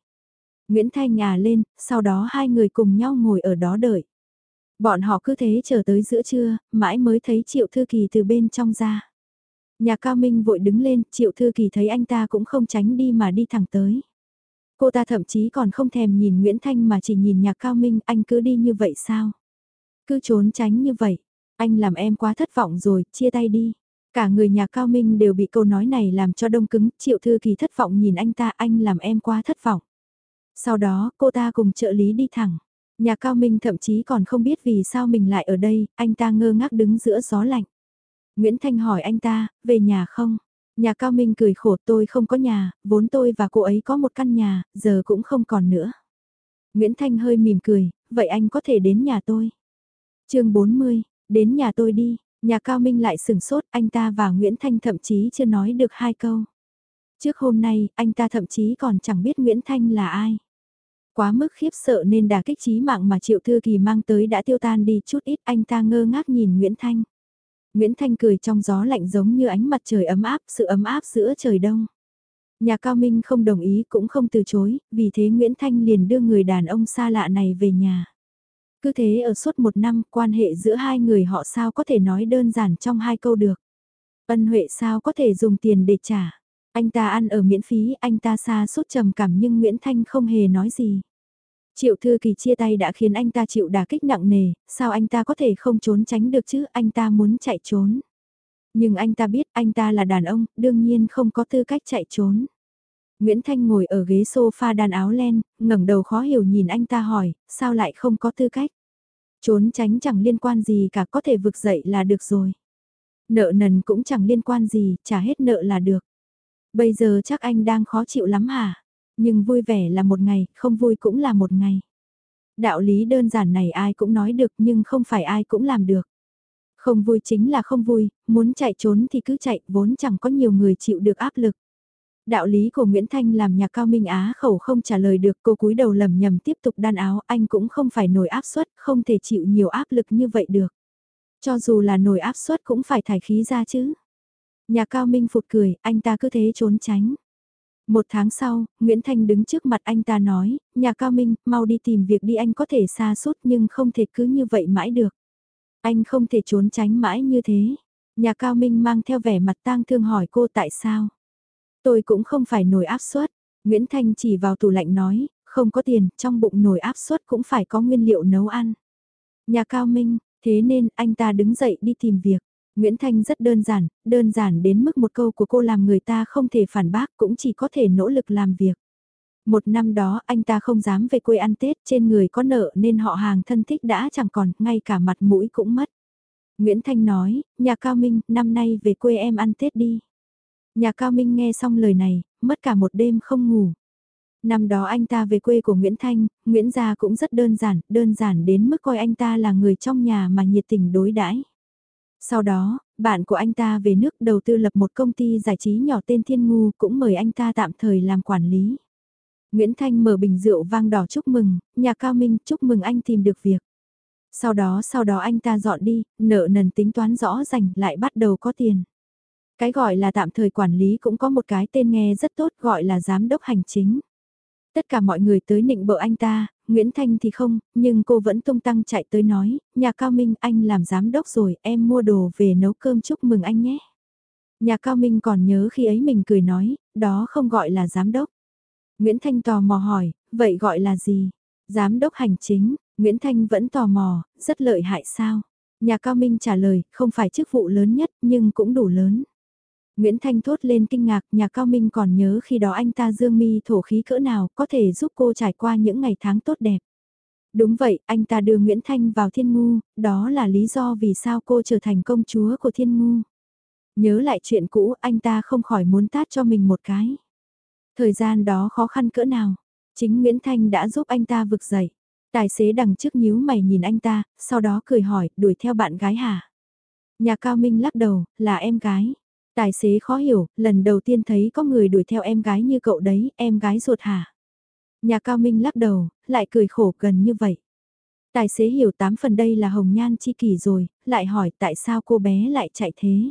A: Nguyễn Thanh nhà lên, sau đó hai người cùng nhau ngồi ở đó đợi. Bọn họ cứ thế chờ tới giữa trưa, mãi mới thấy Triệu Thư Kỳ từ bên trong ra. Nhà Cao Minh vội đứng lên, Triệu Thư Kỳ thấy anh ta cũng không tránh đi mà đi thẳng tới. Cô ta thậm chí còn không thèm nhìn Nguyễn Thanh mà chỉ nhìn nhà Cao Minh, anh cứ đi như vậy sao? Cứ trốn tránh như vậy, anh làm em quá thất vọng rồi, chia tay đi. Cả người nhà Cao Minh đều bị câu nói này làm cho đông cứng, Triệu Thư Kỳ thất vọng nhìn anh ta, anh làm em quá thất vọng. Sau đó, cô ta cùng trợ lý đi thẳng. Nhà Cao Minh thậm chí còn không biết vì sao mình lại ở đây, anh ta ngơ ngác đứng giữa gió lạnh. Nguyễn Thanh hỏi anh ta, về nhà không? Nhà Cao Minh cười khổ tôi không có nhà, vốn tôi và cô ấy có một căn nhà, giờ cũng không còn nữa. Nguyễn Thanh hơi mỉm cười, vậy anh có thể đến nhà tôi. chương 40, đến nhà tôi đi, nhà Cao Minh lại sừng sốt, anh ta và Nguyễn Thanh thậm chí chưa nói được hai câu. Trước hôm nay, anh ta thậm chí còn chẳng biết Nguyễn Thanh là ai. Quá mức khiếp sợ nên đà kích trí mạng mà Triệu Thư Kỳ mang tới đã tiêu tan đi chút ít anh ta ngơ ngác nhìn Nguyễn Thanh. Nguyễn Thanh cười trong gió lạnh giống như ánh mặt trời ấm áp, sự ấm áp giữa trời đông. Nhà Cao Minh không đồng ý cũng không từ chối, vì thế Nguyễn Thanh liền đưa người đàn ông xa lạ này về nhà. Cứ thế ở suốt một năm, quan hệ giữa hai người họ sao có thể nói đơn giản trong hai câu được. Ân Huệ sao có thể dùng tiền để trả. Anh ta ăn ở miễn phí, anh ta xa suốt trầm cảm nhưng Nguyễn Thanh không hề nói gì. Triệu Thư Kỳ chia tay đã khiến anh ta chịu đả kích nặng nề, sao anh ta có thể không trốn tránh được chứ, anh ta muốn chạy trốn. Nhưng anh ta biết anh ta là đàn ông, đương nhiên không có tư cách chạy trốn. Nguyễn Thanh ngồi ở ghế sofa đàn áo len, ngẩng đầu khó hiểu nhìn anh ta hỏi, sao lại không có tư cách? Trốn tránh chẳng liên quan gì cả có thể vực dậy là được rồi. Nợ nần cũng chẳng liên quan gì, trả hết nợ là được. Bây giờ chắc anh đang khó chịu lắm hả? Nhưng vui vẻ là một ngày, không vui cũng là một ngày. Đạo lý đơn giản này ai cũng nói được nhưng không phải ai cũng làm được. Không vui chính là không vui, muốn chạy trốn thì cứ chạy, vốn chẳng có nhiều người chịu được áp lực. Đạo lý của Nguyễn Thanh làm nhà cao minh á khẩu không trả lời được cô cúi đầu lầm nhầm tiếp tục đan áo anh cũng không phải nổi áp suất, không thể chịu nhiều áp lực như vậy được. Cho dù là nổi áp suất cũng phải thải khí ra chứ. Nhà cao minh phụt cười, anh ta cứ thế trốn tránh. Một tháng sau, Nguyễn Thanh đứng trước mặt anh ta nói, nhà cao minh, mau đi tìm việc đi anh có thể xa suốt nhưng không thể cứ như vậy mãi được. Anh không thể trốn tránh mãi như thế. Nhà cao minh mang theo vẻ mặt tang thương hỏi cô tại sao. Tôi cũng không phải nổi áp suất. Nguyễn Thanh chỉ vào tủ lạnh nói, không có tiền, trong bụng nổi áp suất cũng phải có nguyên liệu nấu ăn. Nhà cao minh, thế nên anh ta đứng dậy đi tìm việc. Nguyễn Thanh rất đơn giản, đơn giản đến mức một câu của cô làm người ta không thể phản bác cũng chỉ có thể nỗ lực làm việc. Một năm đó anh ta không dám về quê ăn Tết trên người có nợ nên họ hàng thân thích đã chẳng còn, ngay cả mặt mũi cũng mất. Nguyễn Thanh nói, nhà Cao Minh, năm nay về quê em ăn Tết đi. Nhà Cao Minh nghe xong lời này, mất cả một đêm không ngủ. Năm đó anh ta về quê của Nguyễn Thanh, Nguyễn Gia cũng rất đơn giản, đơn giản đến mức coi anh ta là người trong nhà mà nhiệt tình đối đãi. Sau đó, bạn của anh ta về nước đầu tư lập một công ty giải trí nhỏ tên Thiên Ngu cũng mời anh ta tạm thời làm quản lý. Nguyễn Thanh mở bình rượu vang đỏ chúc mừng, nhà Cao Minh chúc mừng anh tìm được việc. Sau đó sau đó anh ta dọn đi, nợ nần tính toán rõ rành lại bắt đầu có tiền. Cái gọi là tạm thời quản lý cũng có một cái tên nghe rất tốt gọi là giám đốc hành chính. Tất cả mọi người tới nịnh bợ anh ta, Nguyễn Thanh thì không, nhưng cô vẫn tung tăng chạy tới nói, nhà Cao Minh anh làm giám đốc rồi, em mua đồ về nấu cơm chúc mừng anh nhé. Nhà Cao Minh còn nhớ khi ấy mình cười nói, đó không gọi là giám đốc. Nguyễn Thanh tò mò hỏi, vậy gọi là gì? Giám đốc hành chính, Nguyễn Thanh vẫn tò mò, rất lợi hại sao? Nhà Cao Minh trả lời, không phải chức vụ lớn nhất nhưng cũng đủ lớn. Nguyễn Thanh thốt lên kinh ngạc, nhà Cao Minh còn nhớ khi đó anh ta dương mi thổ khí cỡ nào có thể giúp cô trải qua những ngày tháng tốt đẹp. Đúng vậy, anh ta đưa Nguyễn Thanh vào thiên ngu, đó là lý do vì sao cô trở thành công chúa của thiên ngu. Nhớ lại chuyện cũ, anh ta không khỏi muốn tát cho mình một cái. Thời gian đó khó khăn cỡ nào, chính Nguyễn Thanh đã giúp anh ta vực dậy. Tài xế đằng trước nhíu mày nhìn anh ta, sau đó cười hỏi, đuổi theo bạn gái hả? Nhà Cao Minh lắc đầu, là em gái. Tài xế khó hiểu, lần đầu tiên thấy có người đuổi theo em gái như cậu đấy, em gái ruột hả? Nhà Cao Minh lắc đầu, lại cười khổ gần như vậy. Tài xế hiểu tám phần đây là hồng nhan chi kỷ rồi, lại hỏi tại sao cô bé lại chạy thế.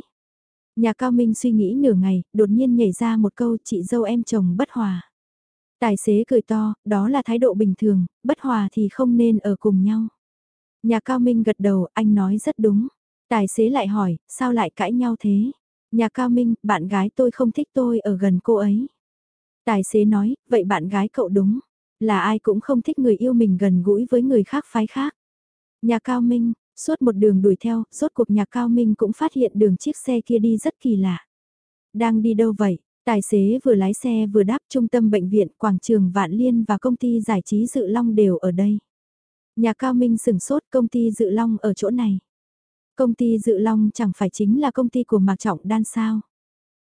A: Nhà Cao Minh suy nghĩ nửa ngày, đột nhiên nhảy ra một câu chị dâu em chồng bất hòa. Tài xế cười to, đó là thái độ bình thường, bất hòa thì không nên ở cùng nhau. Nhà Cao Minh gật đầu, anh nói rất đúng. Tài xế lại hỏi, sao lại cãi nhau thế? Nhà Cao Minh, bạn gái tôi không thích tôi ở gần cô ấy. Tài xế nói, vậy bạn gái cậu đúng. Là ai cũng không thích người yêu mình gần gũi với người khác phái khác. Nhà Cao Minh, suốt một đường đuổi theo, rốt cuộc nhà Cao Minh cũng phát hiện đường chiếc xe kia đi rất kỳ lạ. Đang đi đâu vậy? Tài xế vừa lái xe vừa đáp trung tâm bệnh viện, quảng trường Vạn Liên và công ty giải trí Dự Long đều ở đây. Nhà Cao Minh sửng sốt công ty Dự Long ở chỗ này. Công ty Dự Long chẳng phải chính là công ty của Mạc Trọng Đan sao?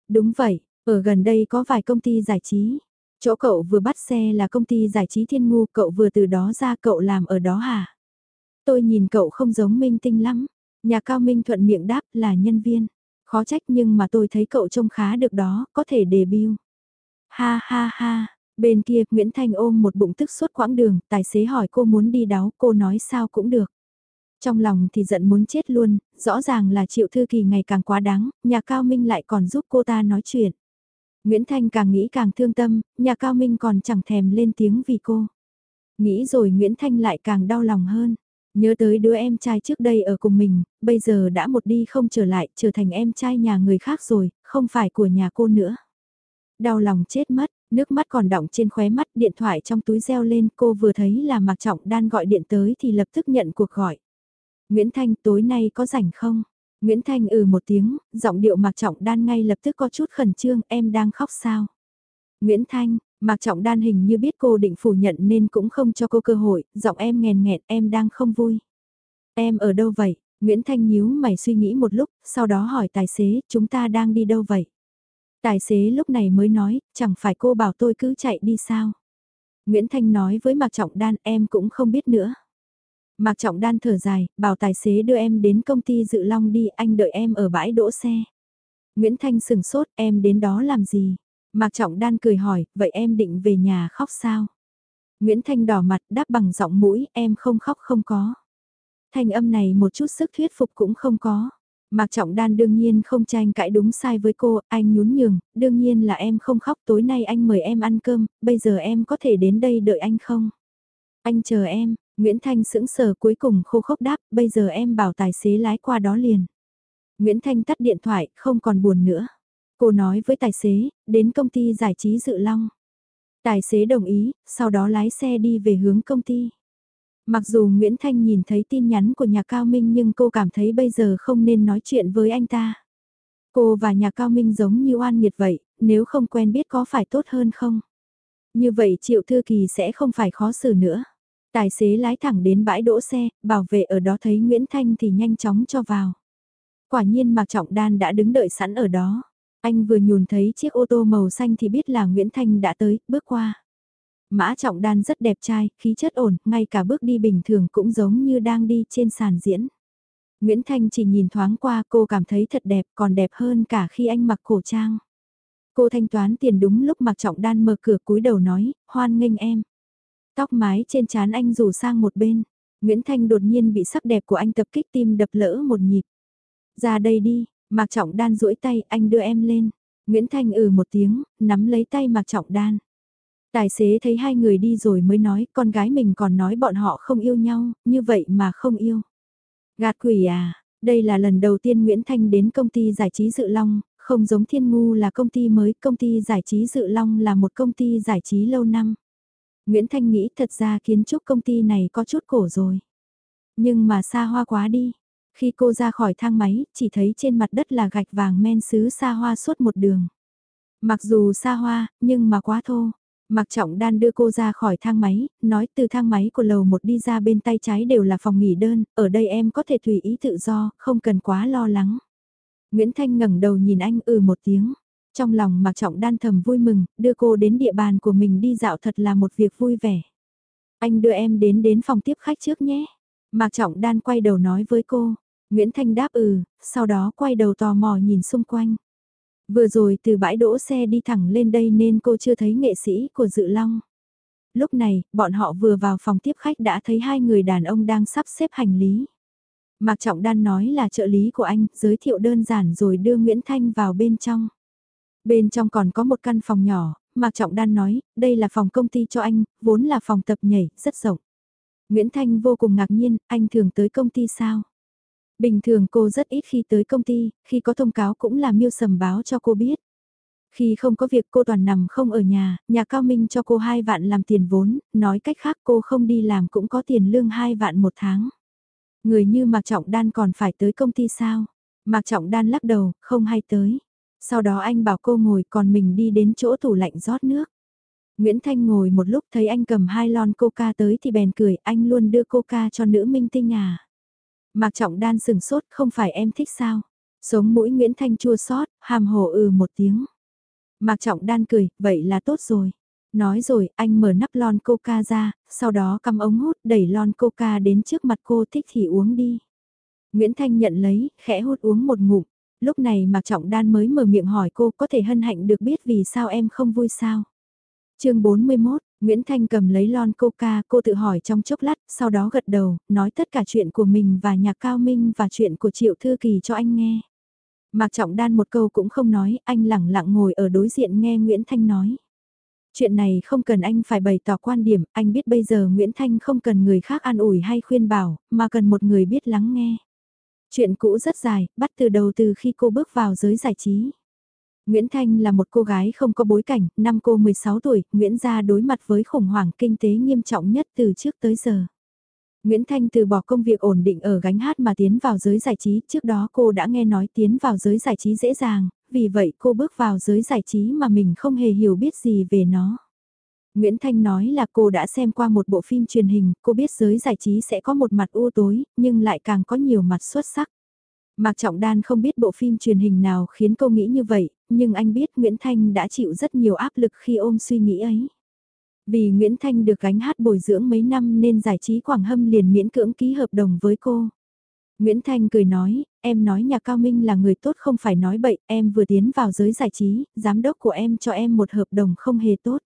A: Đúng vậy, ở gần đây có vài công ty giải trí. Chỗ cậu vừa bắt xe là công ty giải trí thiên ngu, cậu vừa từ đó ra cậu làm ở đó hả? Tôi nhìn cậu không giống minh tinh lắm. Nhà cao minh thuận miệng đáp là nhân viên. Khó trách nhưng mà tôi thấy cậu trông khá được đó, có thể debut. Ha ha ha, bên kia Nguyễn Thanh ôm một bụng tức suốt quãng đường, tài xế hỏi cô muốn đi đáo, cô nói sao cũng được. Trong lòng thì giận muốn chết luôn, rõ ràng là triệu thư kỳ ngày càng quá đáng, nhà cao minh lại còn giúp cô ta nói chuyện. Nguyễn Thanh càng nghĩ càng thương tâm, nhà cao minh còn chẳng thèm lên tiếng vì cô. Nghĩ rồi Nguyễn Thanh lại càng đau lòng hơn. Nhớ tới đứa em trai trước đây ở cùng mình, bây giờ đã một đi không trở lại, trở thành em trai nhà người khác rồi, không phải của nhà cô nữa. Đau lòng chết mất, nước mắt còn đọng trên khóe mắt, điện thoại trong túi reo lên, cô vừa thấy là Mạc Trọng Đan gọi điện tới thì lập tức nhận cuộc gọi. Nguyễn Thanh tối nay có rảnh không? Nguyễn Thanh ừ một tiếng, giọng điệu Mạc Trọng Đan ngay lập tức có chút khẩn trương, em đang khóc sao? Nguyễn Thanh, Mạc Trọng Đan hình như biết cô định phủ nhận nên cũng không cho cô cơ hội, giọng em nghèn nghẹn, em đang không vui. Em ở đâu vậy? Nguyễn Thanh nhíu mày suy nghĩ một lúc, sau đó hỏi tài xế, chúng ta đang đi đâu vậy? Tài xế lúc này mới nói, chẳng phải cô bảo tôi cứ chạy đi sao? Nguyễn Thanh nói với Mạc Trọng Đan em cũng không biết nữa. Mạc Trọng Đan thở dài, bảo tài xế đưa em đến công ty Dự Long đi, anh đợi em ở bãi đỗ xe. Nguyễn Thanh sừng sốt, em đến đó làm gì? Mạc Trọng Đan cười hỏi, vậy em định về nhà khóc sao? Nguyễn Thanh đỏ mặt đáp bằng giọng mũi, em không khóc không có. Thanh âm này một chút sức thuyết phục cũng không có. Mạc Trọng Đan đương nhiên không tranh cãi đúng sai với cô, anh nhún nhường, đương nhiên là em không khóc tối nay anh mời em ăn cơm, bây giờ em có thể đến đây đợi anh không? Anh chờ em, Nguyễn Thanh sững sờ cuối cùng khô khốc đáp, bây giờ em bảo tài xế lái qua đó liền. Nguyễn Thanh tắt điện thoại, không còn buồn nữa. Cô nói với tài xế, đến công ty giải trí Dự Long. Tài xế đồng ý, sau đó lái xe đi về hướng công ty. Mặc dù Nguyễn Thanh nhìn thấy tin nhắn của nhà Cao Minh nhưng cô cảm thấy bây giờ không nên nói chuyện với anh ta. Cô và nhà Cao Minh giống như oan nghiệt vậy, nếu không quen biết có phải tốt hơn không? Như vậy Triệu Thư Kỳ sẽ không phải khó xử nữa. Tài xế lái thẳng đến bãi đỗ xe, bảo vệ ở đó thấy Nguyễn Thanh thì nhanh chóng cho vào. Quả nhiên Mạc Trọng Đan đã đứng đợi sẵn ở đó. Anh vừa nhùn thấy chiếc ô tô màu xanh thì biết là Nguyễn Thanh đã tới, bước qua. Mã Trọng Đan rất đẹp trai, khí chất ổn, ngay cả bước đi bình thường cũng giống như đang đi trên sàn diễn. Nguyễn Thanh chỉ nhìn thoáng qua cô cảm thấy thật đẹp, còn đẹp hơn cả khi anh mặc cổ trang. Cô thanh toán tiền đúng lúc Mạc Trọng Đan mở cửa cúi đầu nói, hoan nghênh em. Tóc mái trên trán anh rủ sang một bên. Nguyễn Thanh đột nhiên bị sắc đẹp của anh tập kích tim đập lỡ một nhịp. Ra đây đi, Mạc Trọng Đan duỗi tay, anh đưa em lên. Nguyễn Thanh ừ một tiếng, nắm lấy tay Mạc Trọng Đan. Tài xế thấy hai người đi rồi mới nói, con gái mình còn nói bọn họ không yêu nhau, như vậy mà không yêu. Gạt quỷ à, đây là lần đầu tiên Nguyễn Thanh đến công ty giải trí Dự Long, không giống Thiên Ngu là công ty mới, công ty giải trí Dự Long là một công ty giải trí lâu năm. Nguyễn Thanh nghĩ thật ra kiến trúc công ty này có chút cổ rồi. Nhưng mà xa hoa quá đi. Khi cô ra khỏi thang máy, chỉ thấy trên mặt đất là gạch vàng men sứ xa hoa suốt một đường. Mặc dù xa hoa, nhưng mà quá thô. Mạc Trọng Đan đưa cô ra khỏi thang máy, nói từ thang máy của lầu một đi ra bên tay trái đều là phòng nghỉ đơn, ở đây em có thể tùy ý tự do, không cần quá lo lắng. Nguyễn Thanh ngẩng đầu nhìn anh ừ một tiếng. Trong lòng Mạc Trọng Đan thầm vui mừng, đưa cô đến địa bàn của mình đi dạo thật là một việc vui vẻ. Anh đưa em đến đến phòng tiếp khách trước nhé. Mạc Trọng Đan quay đầu nói với cô. Nguyễn Thanh đáp ừ, sau đó quay đầu tò mò nhìn xung quanh. Vừa rồi từ bãi đỗ xe đi thẳng lên đây nên cô chưa thấy nghệ sĩ của Dự Long. Lúc này, bọn họ vừa vào phòng tiếp khách đã thấy hai người đàn ông đang sắp xếp hành lý. Mạc Trọng Đan nói là trợ lý của anh, giới thiệu đơn giản rồi đưa Nguyễn Thanh vào bên trong. Bên trong còn có một căn phòng nhỏ, Mạc Trọng Đan nói, đây là phòng công ty cho anh, vốn là phòng tập nhảy, rất rộng. Nguyễn Thanh vô cùng ngạc nhiên, anh thường tới công ty sao? Bình thường cô rất ít khi tới công ty, khi có thông cáo cũng là miêu sầm báo cho cô biết. Khi không có việc cô toàn nằm không ở nhà, nhà cao minh cho cô 2 vạn làm tiền vốn, nói cách khác cô không đi làm cũng có tiền lương 2 vạn một tháng. Người như Mạc Trọng Đan còn phải tới công ty sao? Mạc Trọng Đan lắc đầu, không hay tới. Sau đó anh bảo cô ngồi còn mình đi đến chỗ tủ lạnh rót nước. Nguyễn Thanh ngồi một lúc thấy anh cầm hai lon coca tới thì bèn cười, anh luôn đưa coca cho nữ minh tinh à. Mạc Trọng Đan sừng sốt, không phải em thích sao? Sống mũi Nguyễn Thanh chua xót, hàm hồ ừ một tiếng. Mạc Trọng Đan cười, vậy là tốt rồi. Nói rồi, anh mở nắp lon coca ra, sau đó cầm ống hút đẩy lon coca đến trước mặt cô thích thì uống đi. Nguyễn Thanh nhận lấy, khẽ hút uống một ngụm. Lúc này Mạc Trọng Đan mới mở miệng hỏi cô có thể hân hạnh được biết vì sao em không vui sao. chương 41, Nguyễn Thanh cầm lấy lon coca, cô tự hỏi trong chốc lát, sau đó gật đầu, nói tất cả chuyện của mình và nhạc cao minh và chuyện của Triệu Thư Kỳ cho anh nghe. Mạc Trọng Đan một câu cũng không nói, anh lẳng lặng ngồi ở đối diện nghe Nguyễn Thanh nói. Chuyện này không cần anh phải bày tỏ quan điểm, anh biết bây giờ Nguyễn Thanh không cần người khác an ủi hay khuyên bảo, mà cần một người biết lắng nghe. Chuyện cũ rất dài, bắt từ đầu từ khi cô bước vào giới giải trí. Nguyễn Thanh là một cô gái không có bối cảnh, năm cô 16 tuổi, Nguyễn gia đối mặt với khủng hoảng kinh tế nghiêm trọng nhất từ trước tới giờ. Nguyễn Thanh từ bỏ công việc ổn định ở gánh hát mà tiến vào giới giải trí, trước đó cô đã nghe nói tiến vào giới giải trí dễ dàng, vì vậy cô bước vào giới giải trí mà mình không hề hiểu biết gì về nó. Nguyễn Thanh nói là cô đã xem qua một bộ phim truyền hình, cô biết giới giải trí sẽ có một mặt u tối, nhưng lại càng có nhiều mặt xuất sắc. Mạc Trọng Đan không biết bộ phim truyền hình nào khiến cô nghĩ như vậy, nhưng anh biết Nguyễn Thanh đã chịu rất nhiều áp lực khi ôm suy nghĩ ấy. Vì Nguyễn Thanh được gánh hát bồi dưỡng mấy năm nên giải trí Quảng Hâm liền miễn cưỡng ký hợp đồng với cô. Nguyễn Thanh cười nói, em nói nhà Cao Minh là người tốt không phải nói bậy, em vừa tiến vào giới giải trí, giám đốc của em cho em một hợp đồng không hề tốt.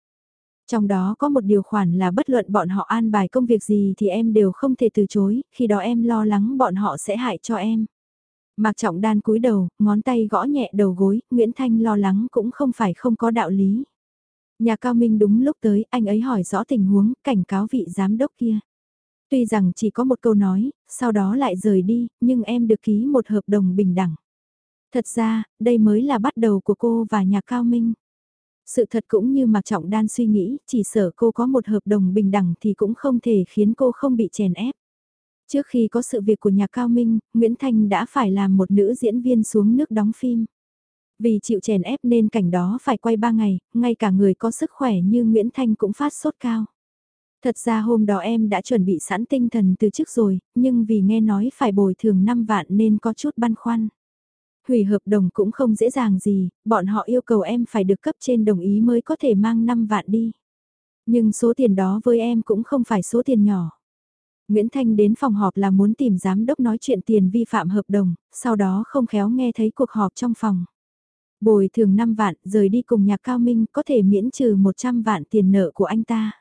A: Trong đó có một điều khoản là bất luận bọn họ an bài công việc gì thì em đều không thể từ chối, khi đó em lo lắng bọn họ sẽ hại cho em. Mạc Trọng Đan cúi đầu, ngón tay gõ nhẹ đầu gối, Nguyễn Thanh lo lắng cũng không phải không có đạo lý. Nhà Cao Minh đúng lúc tới, anh ấy hỏi rõ tình huống, cảnh cáo vị giám đốc kia. Tuy rằng chỉ có một câu nói, sau đó lại rời đi, nhưng em được ký một hợp đồng bình đẳng. Thật ra, đây mới là bắt đầu của cô và nhà Cao Minh. Sự thật cũng như Mạc Trọng Đan suy nghĩ, chỉ sở cô có một hợp đồng bình đẳng thì cũng không thể khiến cô không bị chèn ép. Trước khi có sự việc của nhà Cao Minh, Nguyễn Thanh đã phải làm một nữ diễn viên xuống nước đóng phim. Vì chịu chèn ép nên cảnh đó phải quay 3 ngày, ngay cả người có sức khỏe như Nguyễn Thanh cũng phát sốt cao. Thật ra hôm đó em đã chuẩn bị sẵn tinh thần từ trước rồi, nhưng vì nghe nói phải bồi thường 5 vạn nên có chút băn khoăn. Hủy hợp đồng cũng không dễ dàng gì, bọn họ yêu cầu em phải được cấp trên đồng ý mới có thể mang 5 vạn đi. Nhưng số tiền đó với em cũng không phải số tiền nhỏ. Nguyễn Thanh đến phòng họp là muốn tìm giám đốc nói chuyện tiền vi phạm hợp đồng, sau đó không khéo nghe thấy cuộc họp trong phòng. Bồi thường 5 vạn, rời đi cùng nhạc cao minh có thể miễn trừ 100 vạn tiền nợ của anh ta.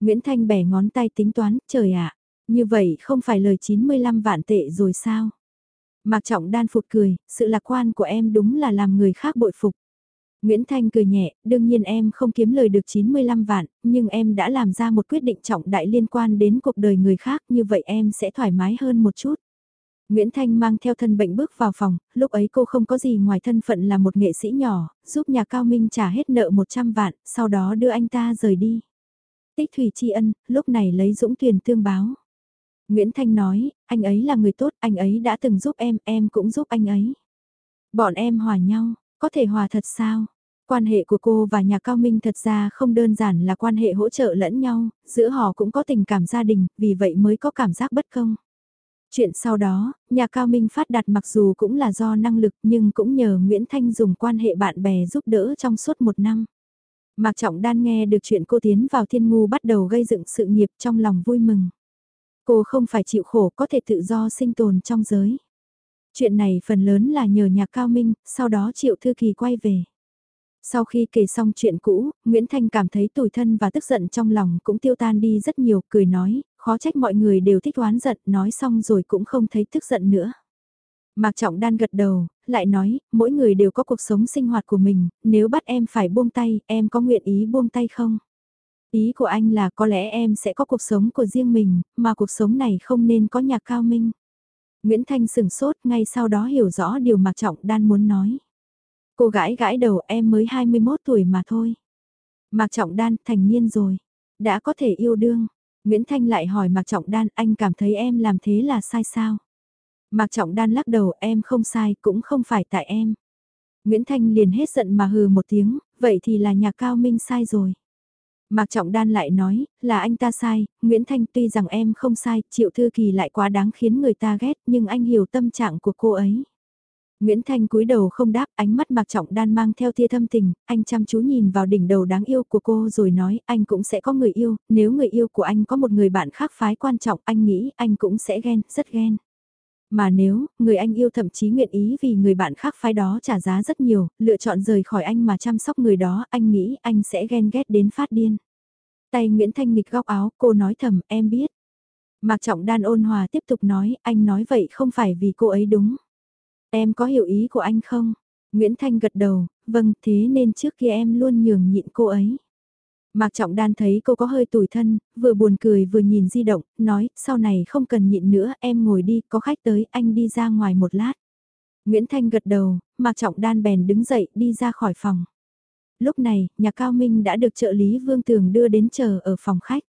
A: Nguyễn Thanh bẻ ngón tay tính toán, trời ạ, như vậy không phải lời 95 vạn tệ rồi sao? Mạc Trọng đan phụt cười, sự lạc quan của em đúng là làm người khác bội phục. Nguyễn Thanh cười nhẹ, đương nhiên em không kiếm lời được 95 vạn, nhưng em đã làm ra một quyết định trọng đại liên quan đến cuộc đời người khác, như vậy em sẽ thoải mái hơn một chút. Nguyễn Thanh mang theo thân bệnh bước vào phòng, lúc ấy cô không có gì ngoài thân phận là một nghệ sĩ nhỏ, giúp nhà Cao Minh trả hết nợ 100 vạn, sau đó đưa anh ta rời đi. Tích Thủy Tri Ân, lúc này lấy Dũng Tuyền tương báo. Nguyễn Thanh nói, anh ấy là người tốt, anh ấy đã từng giúp em, em cũng giúp anh ấy. Bọn em hòa nhau, có thể hòa thật sao? Quan hệ của cô và nhà Cao Minh thật ra không đơn giản là quan hệ hỗ trợ lẫn nhau, giữa họ cũng có tình cảm gia đình, vì vậy mới có cảm giác bất công. Chuyện sau đó, nhà Cao Minh phát đạt mặc dù cũng là do năng lực nhưng cũng nhờ Nguyễn Thanh dùng quan hệ bạn bè giúp đỡ trong suốt một năm. Mạc Trọng Đan nghe được chuyện cô tiến vào thiên ngu bắt đầu gây dựng sự nghiệp trong lòng vui mừng. Cô không phải chịu khổ có thể tự do sinh tồn trong giới. Chuyện này phần lớn là nhờ nhạc cao minh, sau đó Triệu Thư Kỳ quay về. Sau khi kể xong chuyện cũ, Nguyễn Thanh cảm thấy tủi thân và tức giận trong lòng cũng tiêu tan đi rất nhiều, cười nói, khó trách mọi người đều thích oán giận, nói xong rồi cũng không thấy tức giận nữa. Mạc Trọng Đan gật đầu, lại nói, mỗi người đều có cuộc sống sinh hoạt của mình, nếu bắt em phải buông tay, em có nguyện ý buông tay không? Ý của anh là có lẽ em sẽ có cuộc sống của riêng mình, mà cuộc sống này không nên có nhạc cao minh. Nguyễn Thanh sừng sốt ngay sau đó hiểu rõ điều Mạc Trọng Đan muốn nói. Cô gái gãi đầu em mới 21 tuổi mà thôi. Mạc Trọng Đan thành niên rồi, đã có thể yêu đương. Nguyễn Thanh lại hỏi Mạc Trọng Đan anh cảm thấy em làm thế là sai sao? Mạc Trọng Đan lắc đầu em không sai cũng không phải tại em. Nguyễn Thanh liền hết giận mà hừ một tiếng, vậy thì là nhà cao minh sai rồi. Mạc Trọng Đan lại nói, là anh ta sai, Nguyễn Thanh tuy rằng em không sai, Triệu Thư Kỳ lại quá đáng khiến người ta ghét nhưng anh hiểu tâm trạng của cô ấy. Nguyễn Thanh cúi đầu không đáp, ánh mắt Mạc Trọng Đan mang theo tia thâm tình, anh chăm chú nhìn vào đỉnh đầu đáng yêu của cô rồi nói, anh cũng sẽ có người yêu, nếu người yêu của anh có một người bạn khác phái quan trọng, anh nghĩ anh cũng sẽ ghen, rất ghen. Mà nếu, người anh yêu thậm chí nguyện ý vì người bạn khác phái đó trả giá rất nhiều, lựa chọn rời khỏi anh mà chăm sóc người đó, anh nghĩ anh sẽ ghen ghét đến phát điên. Tay Nguyễn Thanh nghịch góc áo, cô nói thầm, em biết. Mạc Trọng Đan ôn hòa tiếp tục nói, anh nói vậy không phải vì cô ấy đúng. Em có hiểu ý của anh không? Nguyễn Thanh gật đầu, vâng, thế nên trước kia em luôn nhường nhịn cô ấy. Mạc Trọng Đan thấy cô có hơi tủi thân, vừa buồn cười vừa nhìn di động, nói, sau này không cần nhịn nữa, em ngồi đi, có khách tới, anh đi ra ngoài một lát. Nguyễn Thanh gật đầu, Mạc Trọng Đan bèn đứng dậy, đi ra khỏi phòng. Lúc này, nhà Cao Minh đã được trợ lý Vương Tường đưa đến chờ ở phòng khách.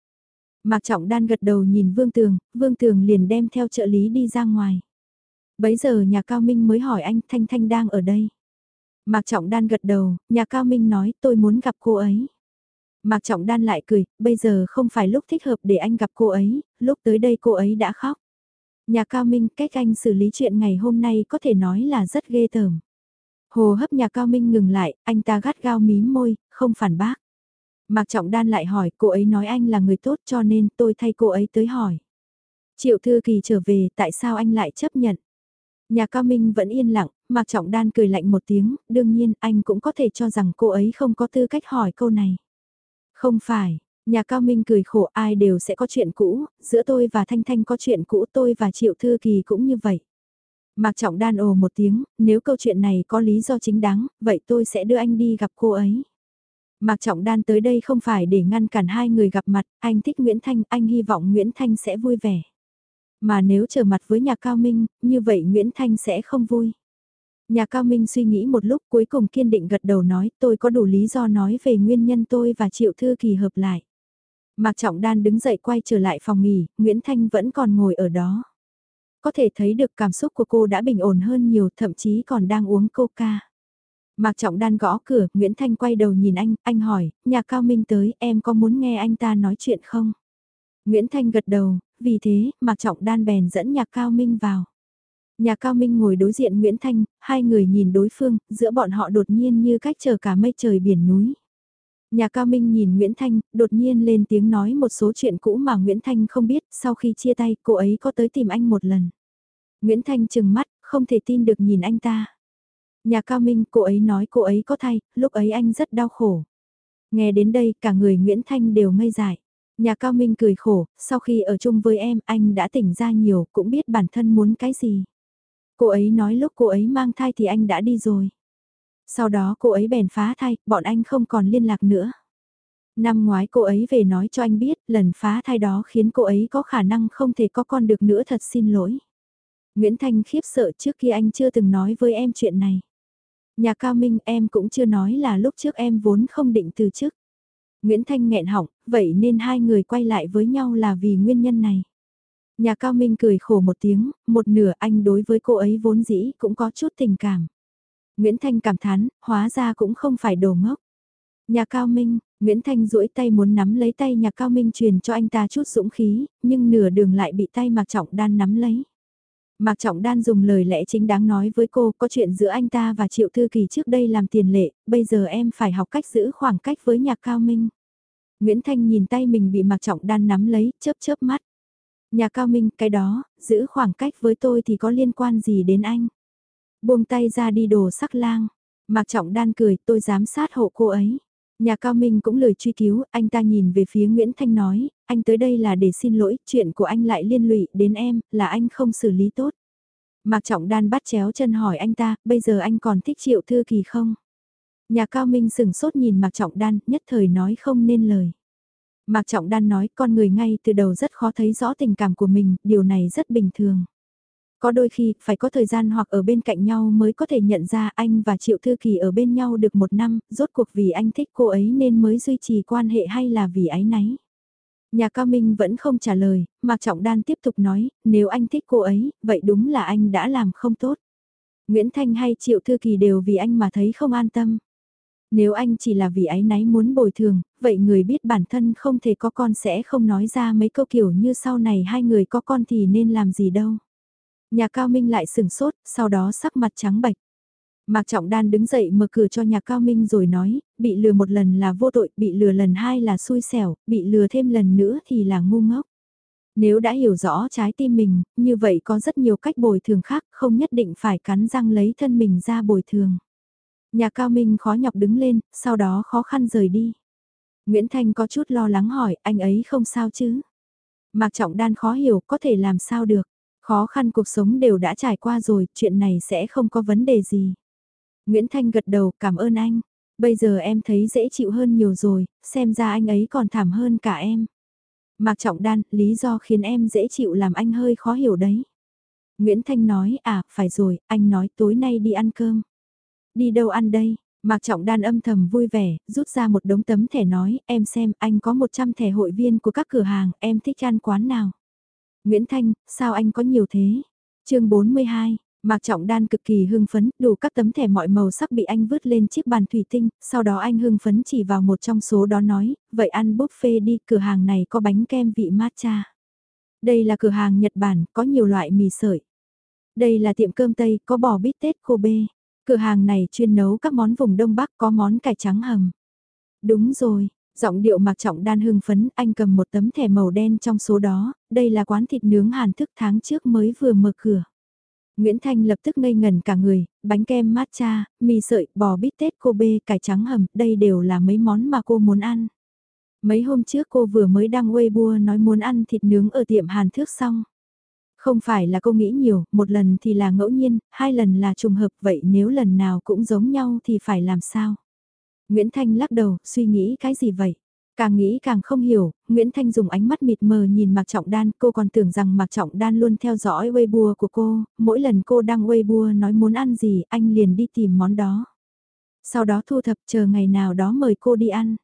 A: Mạc Trọng Đan gật đầu nhìn Vương Tường, Vương Tường liền đem theo trợ lý đi ra ngoài. Bấy giờ nhà Cao Minh mới hỏi anh Thanh Thanh đang ở đây. Mạc Trọng Đan gật đầu, nhà Cao Minh nói tôi muốn gặp cô ấy. Mạc Trọng Đan lại cười, bây giờ không phải lúc thích hợp để anh gặp cô ấy, lúc tới đây cô ấy đã khóc. Nhà Cao Minh, cách anh xử lý chuyện ngày hôm nay có thể nói là rất ghê tởm. Hồ hấp nhà Cao Minh ngừng lại, anh ta gắt gao mím môi, không phản bác. Mạc Trọng Đan lại hỏi, cô ấy nói anh là người tốt cho nên tôi thay cô ấy tới hỏi. Triệu Thư Kỳ trở về, tại sao anh lại chấp nhận? Nhà Cao Minh vẫn yên lặng, Mạc Trọng Đan cười lạnh một tiếng, đương nhiên anh cũng có thể cho rằng cô ấy không có tư cách hỏi câu này. Không phải, nhà Cao Minh cười khổ ai đều sẽ có chuyện cũ, giữa tôi và Thanh Thanh có chuyện cũ tôi và Triệu Thư Kỳ cũng như vậy. Mạc Trọng Đan ồ một tiếng, nếu câu chuyện này có lý do chính đáng, vậy tôi sẽ đưa anh đi gặp cô ấy. Mạc Trọng Đan tới đây không phải để ngăn cản hai người gặp mặt, anh thích Nguyễn Thanh, anh hy vọng Nguyễn Thanh sẽ vui vẻ. Mà nếu trở mặt với nhà Cao Minh, như vậy Nguyễn Thanh sẽ không vui. Nhà Cao Minh suy nghĩ một lúc cuối cùng kiên định gật đầu nói tôi có đủ lý do nói về nguyên nhân tôi và Triệu Thư Kỳ hợp lại. Mạc Trọng Đan đứng dậy quay trở lại phòng nghỉ, Nguyễn Thanh vẫn còn ngồi ở đó. Có thể thấy được cảm xúc của cô đã bình ổn hơn nhiều, thậm chí còn đang uống coca. Mạc Trọng Đan gõ cửa, Nguyễn Thanh quay đầu nhìn anh, anh hỏi, nhà Cao Minh tới, em có muốn nghe anh ta nói chuyện không? Nguyễn Thanh gật đầu, vì thế, Mạc Trọng Đan bèn dẫn nhạc Cao Minh vào. Nhà Cao Minh ngồi đối diện Nguyễn Thanh, hai người nhìn đối phương, giữa bọn họ đột nhiên như cách chờ cả mây trời biển núi. Nhà Cao Minh nhìn Nguyễn Thanh, đột nhiên lên tiếng nói một số chuyện cũ mà Nguyễn Thanh không biết, sau khi chia tay cô ấy có tới tìm anh một lần. Nguyễn Thanh chừng mắt, không thể tin được nhìn anh ta. Nhà Cao Minh, cô ấy nói cô ấy có thai, lúc ấy anh rất đau khổ. Nghe đến đây, cả người Nguyễn Thanh đều ngây dại. Nhà Cao Minh cười khổ, sau khi ở chung với em, anh đã tỉnh ra nhiều, cũng biết bản thân muốn cái gì. Cô ấy nói lúc cô ấy mang thai thì anh đã đi rồi. Sau đó cô ấy bèn phá thai, bọn anh không còn liên lạc nữa. Năm ngoái cô ấy về nói cho anh biết, lần phá thai đó khiến cô ấy có khả năng không thể có con được nữa thật xin lỗi. Nguyễn Thanh khiếp sợ trước kia anh chưa từng nói với em chuyện này. Nhà Cao Minh em cũng chưa nói là lúc trước em vốn không định từ chức. Nguyễn Thanh nghẹn họng, vậy nên hai người quay lại với nhau là vì nguyên nhân này. Nhà Cao Minh cười khổ một tiếng, một nửa anh đối với cô ấy vốn dĩ cũng có chút tình cảm. Nguyễn Thanh cảm thán, hóa ra cũng không phải đồ ngốc. Nhà Cao Minh, Nguyễn Thanh duỗi tay muốn nắm lấy tay nhà Cao Minh truyền cho anh ta chút dũng khí, nhưng nửa đường lại bị tay Mạc Trọng Đan nắm lấy. Mạc Trọng Đan dùng lời lẽ chính đáng nói với cô có chuyện giữa anh ta và Triệu Thư Kỳ trước đây làm tiền lệ, bây giờ em phải học cách giữ khoảng cách với nhạc cao minh. Nguyễn Thanh nhìn tay mình bị Mạc Trọng Đan nắm lấy, chớp chớp mắt. Nhà cao minh, cái đó, giữ khoảng cách với tôi thì có liên quan gì đến anh? Buông tay ra đi đồ sắc lang. Mạc Trọng Đan cười, tôi dám sát hộ cô ấy. Nhà cao minh cũng lời truy cứu, anh ta nhìn về phía Nguyễn Thanh nói, anh tới đây là để xin lỗi, chuyện của anh lại liên lụy đến em, là anh không xử lý tốt. Mạc Trọng Đan bắt chéo chân hỏi anh ta, bây giờ anh còn thích Triệu Thư Kỳ không? Nhà Cao Minh sừng sốt nhìn Mạc Trọng Đan, nhất thời nói không nên lời. Mạc Trọng Đan nói con người ngay từ đầu rất khó thấy rõ tình cảm của mình, điều này rất bình thường. Có đôi khi, phải có thời gian hoặc ở bên cạnh nhau mới có thể nhận ra anh và Triệu Thư Kỳ ở bên nhau được một năm, rốt cuộc vì anh thích cô ấy nên mới duy trì quan hệ hay là vì ái náy. Nhà Cao Minh vẫn không trả lời, Mạc Trọng Đan tiếp tục nói, nếu anh thích cô ấy, vậy đúng là anh đã làm không tốt. Nguyễn Thanh hay Triệu Thư Kỳ đều vì anh mà thấy không an tâm. Nếu anh chỉ là vì ái náy muốn bồi thường, vậy người biết bản thân không thể có con sẽ không nói ra mấy câu kiểu như sau này hai người có con thì nên làm gì đâu. Nhà Cao Minh lại sừng sốt, sau đó sắc mặt trắng bạch. Mạc Trọng Đan đứng dậy mở cửa cho nhà Cao Minh rồi nói, bị lừa một lần là vô tội, bị lừa lần hai là xui xẻo, bị lừa thêm lần nữa thì là ngu ngốc. Nếu đã hiểu rõ trái tim mình, như vậy có rất nhiều cách bồi thường khác, không nhất định phải cắn răng lấy thân mình ra bồi thường. Nhà Cao Minh khó nhọc đứng lên, sau đó khó khăn rời đi. Nguyễn Thanh có chút lo lắng hỏi, anh ấy không sao chứ? Mạc Trọng Đan khó hiểu, có thể làm sao được? Khó khăn cuộc sống đều đã trải qua rồi, chuyện này sẽ không có vấn đề gì. Nguyễn Thanh gật đầu, cảm ơn anh. Bây giờ em thấy dễ chịu hơn nhiều rồi, xem ra anh ấy còn thảm hơn cả em. Mạc Trọng Đan, lý do khiến em dễ chịu làm anh hơi khó hiểu đấy. Nguyễn Thanh nói, à, phải rồi, anh nói tối nay đi ăn cơm. Đi đâu ăn đây? Mạc Trọng Đan âm thầm vui vẻ, rút ra một đống tấm thẻ nói, em xem, anh có 100 thẻ hội viên của các cửa hàng, em thích ăn quán nào? Nguyễn Thanh, sao anh có nhiều thế? chương 42, Mạc Trọng Đan cực kỳ hưng phấn, đủ các tấm thẻ mọi màu sắc bị anh vứt lên chiếc bàn thủy tinh, sau đó anh hưng phấn chỉ vào một trong số đó nói, vậy ăn buffet đi, cửa hàng này có bánh kem vị matcha. Đây là cửa hàng Nhật Bản, có nhiều loại mì sợi. Đây là tiệm cơm Tây, có bò bít tết Kobe. Cửa hàng này chuyên nấu các món vùng Đông Bắc, có món cải trắng hầm. Đúng rồi, giọng điệu Mạc Trọng Đan hưng phấn, anh cầm một tấm thẻ màu đen trong số đó, đây là quán thịt nướng Hàn thức tháng trước mới vừa mở cửa. Nguyễn Thanh lập tức ngây ngần cả người, bánh kem matcha, mì sợi, bò bít tết Kobe, cải trắng hầm, đây đều là mấy món mà cô muốn ăn. Mấy hôm trước cô vừa mới đăng Weibo nói muốn ăn thịt nướng ở tiệm Hàn Thước xong. Không phải là cô nghĩ nhiều, một lần thì là ngẫu nhiên, hai lần là trùng hợp vậy nếu lần nào cũng giống nhau thì phải làm sao? Nguyễn Thanh lắc đầu, suy nghĩ cái gì vậy? Càng nghĩ càng không hiểu, Nguyễn Thanh dùng ánh mắt mịt mờ nhìn Mạc Trọng Đan, cô còn tưởng rằng Mạc Trọng Đan luôn theo dõi Weibo của cô, mỗi lần cô đăng Weibo nói muốn ăn gì, anh liền đi tìm món đó. Sau đó thu thập chờ ngày nào đó mời cô đi ăn.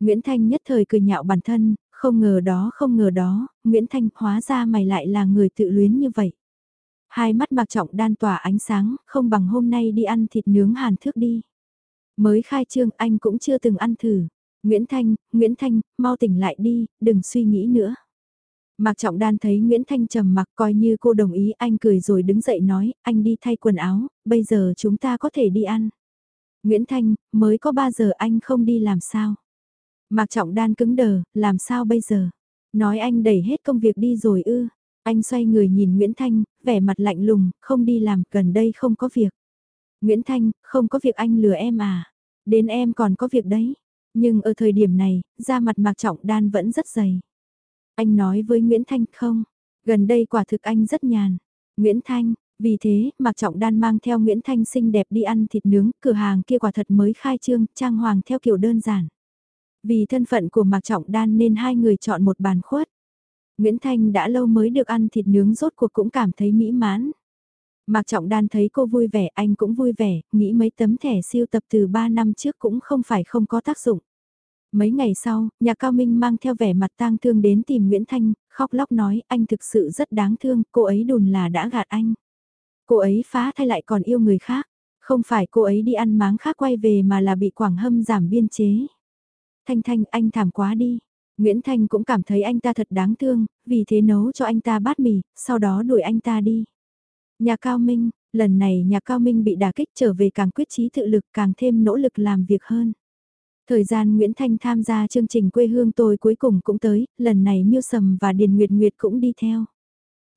A: Nguyễn Thanh nhất thời cười nhạo bản thân, không ngờ đó không ngờ đó, Nguyễn Thanh hóa ra mày lại là người tự luyến như vậy. Hai mắt Mạc Trọng Đan tỏa ánh sáng, không bằng hôm nay đi ăn thịt nướng hàn thước đi. Mới khai trương anh cũng chưa từng ăn thử. Nguyễn Thanh, Nguyễn Thanh, mau tỉnh lại đi, đừng suy nghĩ nữa. Mạc Trọng Đan thấy Nguyễn Thanh trầm mặc coi như cô đồng ý anh cười rồi đứng dậy nói, anh đi thay quần áo, bây giờ chúng ta có thể đi ăn. Nguyễn Thanh, mới có 3 giờ anh không đi làm sao? Mạc Trọng Đan cứng đờ, làm sao bây giờ? Nói anh đẩy hết công việc đi rồi ư? Anh xoay người nhìn Nguyễn Thanh, vẻ mặt lạnh lùng, không đi làm, gần đây không có việc. Nguyễn Thanh, không có việc anh lừa em à? Đến em còn có việc đấy. Nhưng ở thời điểm này, da mặt Mạc Trọng Đan vẫn rất dày. Anh nói với Nguyễn Thanh không, gần đây quả thực anh rất nhàn. Nguyễn Thanh, vì thế, Mạc Trọng Đan mang theo Nguyễn Thanh xinh đẹp đi ăn thịt nướng, cửa hàng kia quả thật mới khai trương, trang hoàng theo kiểu đơn giản. Vì thân phận của Mạc Trọng Đan nên hai người chọn một bàn khuất. Nguyễn Thanh đã lâu mới được ăn thịt nướng rốt cuộc cũng cảm thấy mỹ mãn. Mạc Trọng Đan thấy cô vui vẻ, anh cũng vui vẻ, nghĩ mấy tấm thẻ siêu tập từ 3 năm trước cũng không phải không có tác dụng. Mấy ngày sau, nhà Cao Minh mang theo vẻ mặt tang thương đến tìm Nguyễn Thanh, khóc lóc nói anh thực sự rất đáng thương, cô ấy đùn là đã gạt anh. Cô ấy phá thay lại còn yêu người khác, không phải cô ấy đi ăn máng khác quay về mà là bị Quảng Hâm giảm biên chế. Thanh Thanh anh thảm quá đi. Nguyễn Thanh cũng cảm thấy anh ta thật đáng thương, vì thế nấu cho anh ta bát mì, sau đó đuổi anh ta đi. Nhà Cao Minh, lần này nhà Cao Minh bị đả kích trở về càng quyết chí tự lực càng thêm nỗ lực làm việc hơn. Thời gian Nguyễn Thanh tham gia chương trình quê hương tôi cuối cùng cũng tới, lần này Miêu Sầm và Điền Nguyệt Nguyệt cũng đi theo.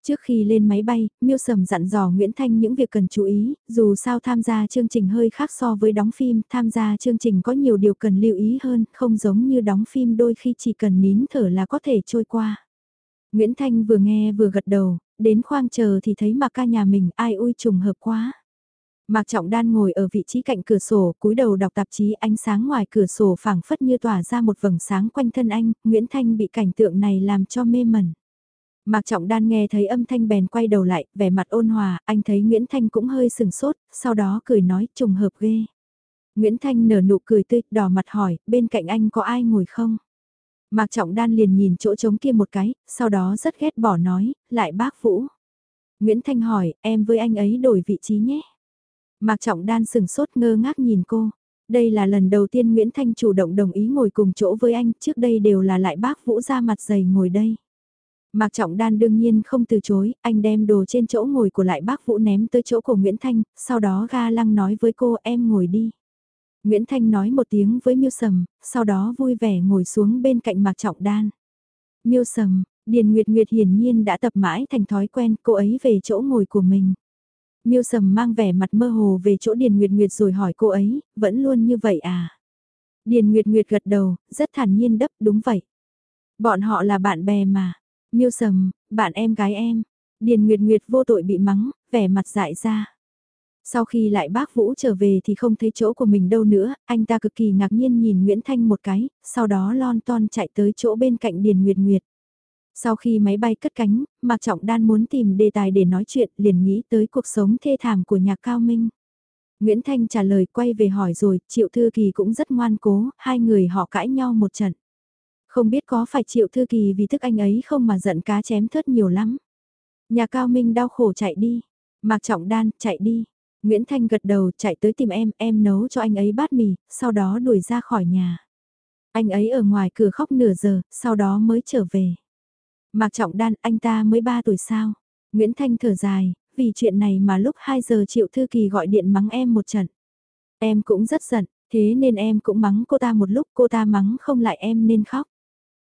A: Trước khi lên máy bay, Miêu Sầm dặn dò Nguyễn Thanh những việc cần chú ý, dù sao tham gia chương trình hơi khác so với đóng phim, tham gia chương trình có nhiều điều cần lưu ý hơn, không giống như đóng phim đôi khi chỉ cần nín thở là có thể trôi qua. Nguyễn Thanh vừa nghe vừa gật đầu, đến khoang chờ thì thấy Mạc ca nhà mình ai ui trùng hợp quá. Mạc Trọng Đan ngồi ở vị trí cạnh cửa sổ, cúi đầu đọc tạp chí ánh sáng ngoài cửa sổ phảng phất như tỏa ra một vầng sáng quanh thân anh, Nguyễn Thanh bị cảnh tượng này làm cho mê mẩn. Mạc Trọng Đan nghe thấy âm thanh bèn quay đầu lại, vẻ mặt ôn hòa, anh thấy Nguyễn Thanh cũng hơi sừng sốt, sau đó cười nói trùng hợp ghê. Nguyễn Thanh nở nụ cười tươi, đỏ mặt hỏi, bên cạnh anh có ai ngồi không? Mạc Trọng Đan liền nhìn chỗ trống kia một cái, sau đó rất ghét bỏ nói, lại bác Vũ. Nguyễn Thanh hỏi, em với anh ấy đổi vị trí nhé. Mạc Trọng Đan sừng sốt ngơ ngác nhìn cô. Đây là lần đầu tiên Nguyễn Thanh chủ động đồng ý ngồi cùng chỗ với anh, trước đây đều là lại bác Vũ ra mặt dày ngồi đây. Mạc Trọng Đan đương nhiên không từ chối, anh đem đồ trên chỗ ngồi của lại bác Vũ ném tới chỗ của Nguyễn Thanh, sau đó ga lăng nói với cô em ngồi đi. Nguyễn Thanh nói một tiếng với Miêu Sầm, sau đó vui vẻ ngồi xuống bên cạnh Mạc Trọng Đan. Miêu Sầm, Điền Nguyệt Nguyệt hiển nhiên đã tập mãi thành thói quen cô ấy về chỗ ngồi của mình. Miêu Sầm mang vẻ mặt mơ hồ về chỗ Điền Nguyệt Nguyệt rồi hỏi cô ấy, vẫn luôn như vậy à? Điền Nguyệt Nguyệt gật đầu, rất thản nhiên đấp đúng vậy. Bọn họ là bạn bè mà. Miêu Sầm, bạn em gái em. Điền Nguyệt Nguyệt vô tội bị mắng, vẻ mặt dại ra. Sau khi lại bác Vũ trở về thì không thấy chỗ của mình đâu nữa, anh ta cực kỳ ngạc nhiên nhìn Nguyễn Thanh một cái, sau đó lon ton chạy tới chỗ bên cạnh Điền Nguyệt Nguyệt. Sau khi máy bay cất cánh, Mạc Trọng Đan muốn tìm đề tài để nói chuyện liền nghĩ tới cuộc sống thê thảm của nhà Cao Minh. Nguyễn Thanh trả lời quay về hỏi rồi, Triệu Thư Kỳ cũng rất ngoan cố, hai người họ cãi nhau một trận. Không biết có phải Triệu Thư Kỳ vì thức anh ấy không mà giận cá chém thớt nhiều lắm. Nhà Cao Minh đau khổ chạy đi. Mạc Trọng Đan, chạy đi. Nguyễn Thanh gật đầu chạy tới tìm em, em nấu cho anh ấy bát mì, sau đó đuổi ra khỏi nhà. Anh ấy ở ngoài cửa khóc nửa giờ, sau đó mới trở về. Mạc Trọng Đan, anh ta mới 3 tuổi sao? Nguyễn Thanh thở dài, vì chuyện này mà lúc 2 giờ Triệu Thư Kỳ gọi điện mắng em một trận. Em cũng rất giận, thế nên em cũng mắng cô ta một lúc cô ta mắng không lại em nên khóc.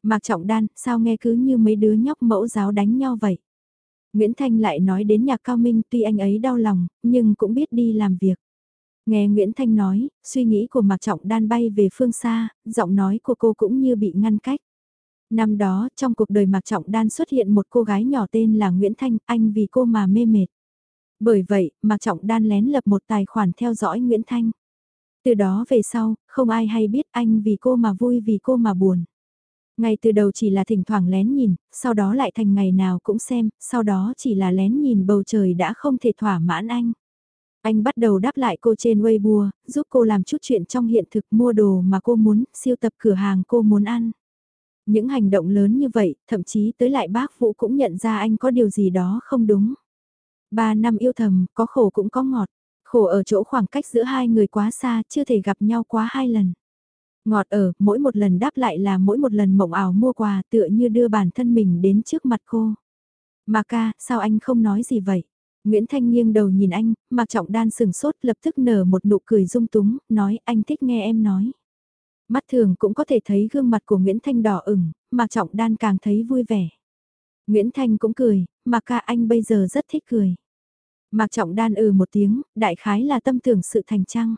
A: Mạc Trọng Đan, sao nghe cứ như mấy đứa nhóc mẫu giáo đánh nhau vậy? Nguyễn Thanh lại nói đến nhạc cao minh tuy anh ấy đau lòng, nhưng cũng biết đi làm việc. Nghe Nguyễn Thanh nói, suy nghĩ của Mạc Trọng Đan bay về phương xa, giọng nói của cô cũng như bị ngăn cách. Năm đó, trong cuộc đời Mạc Trọng Đan xuất hiện một cô gái nhỏ tên là Nguyễn Thanh, anh vì cô mà mê mệt. Bởi vậy, Mạc Trọng Đan lén lập một tài khoản theo dõi Nguyễn Thanh. Từ đó về sau, không ai hay biết anh vì cô mà vui vì cô mà buồn ngay từ đầu chỉ là thỉnh thoảng lén nhìn, sau đó lại thành ngày nào cũng xem, sau đó chỉ là lén nhìn bầu trời đã không thể thỏa mãn anh. Anh bắt đầu đáp lại cô trên Weibo, giúp cô làm chút chuyện trong hiện thực mua đồ mà cô muốn, siêu tập cửa hàng cô muốn ăn. Những hành động lớn như vậy, thậm chí tới lại bác Vũ cũng nhận ra anh có điều gì đó không đúng. Ba năm yêu thầm, có khổ cũng có ngọt. Khổ ở chỗ khoảng cách giữa hai người quá xa, chưa thể gặp nhau quá hai lần. Ngọt ở, mỗi một lần đáp lại là mỗi một lần mộng ảo mua quà tựa như đưa bản thân mình đến trước mặt cô. Mà ca, sao anh không nói gì vậy? Nguyễn Thanh nghiêng đầu nhìn anh, Mạc Trọng Đan sừng sốt lập tức nở một nụ cười rung túng, nói anh thích nghe em nói. Mắt thường cũng có thể thấy gương mặt của Nguyễn Thanh đỏ ửng, Mạc Trọng Đan càng thấy vui vẻ. Nguyễn Thanh cũng cười, Mạc ca anh bây giờ rất thích cười. Mạc Trọng Đan ừ một tiếng, đại khái là tâm tưởng sự thành trăng.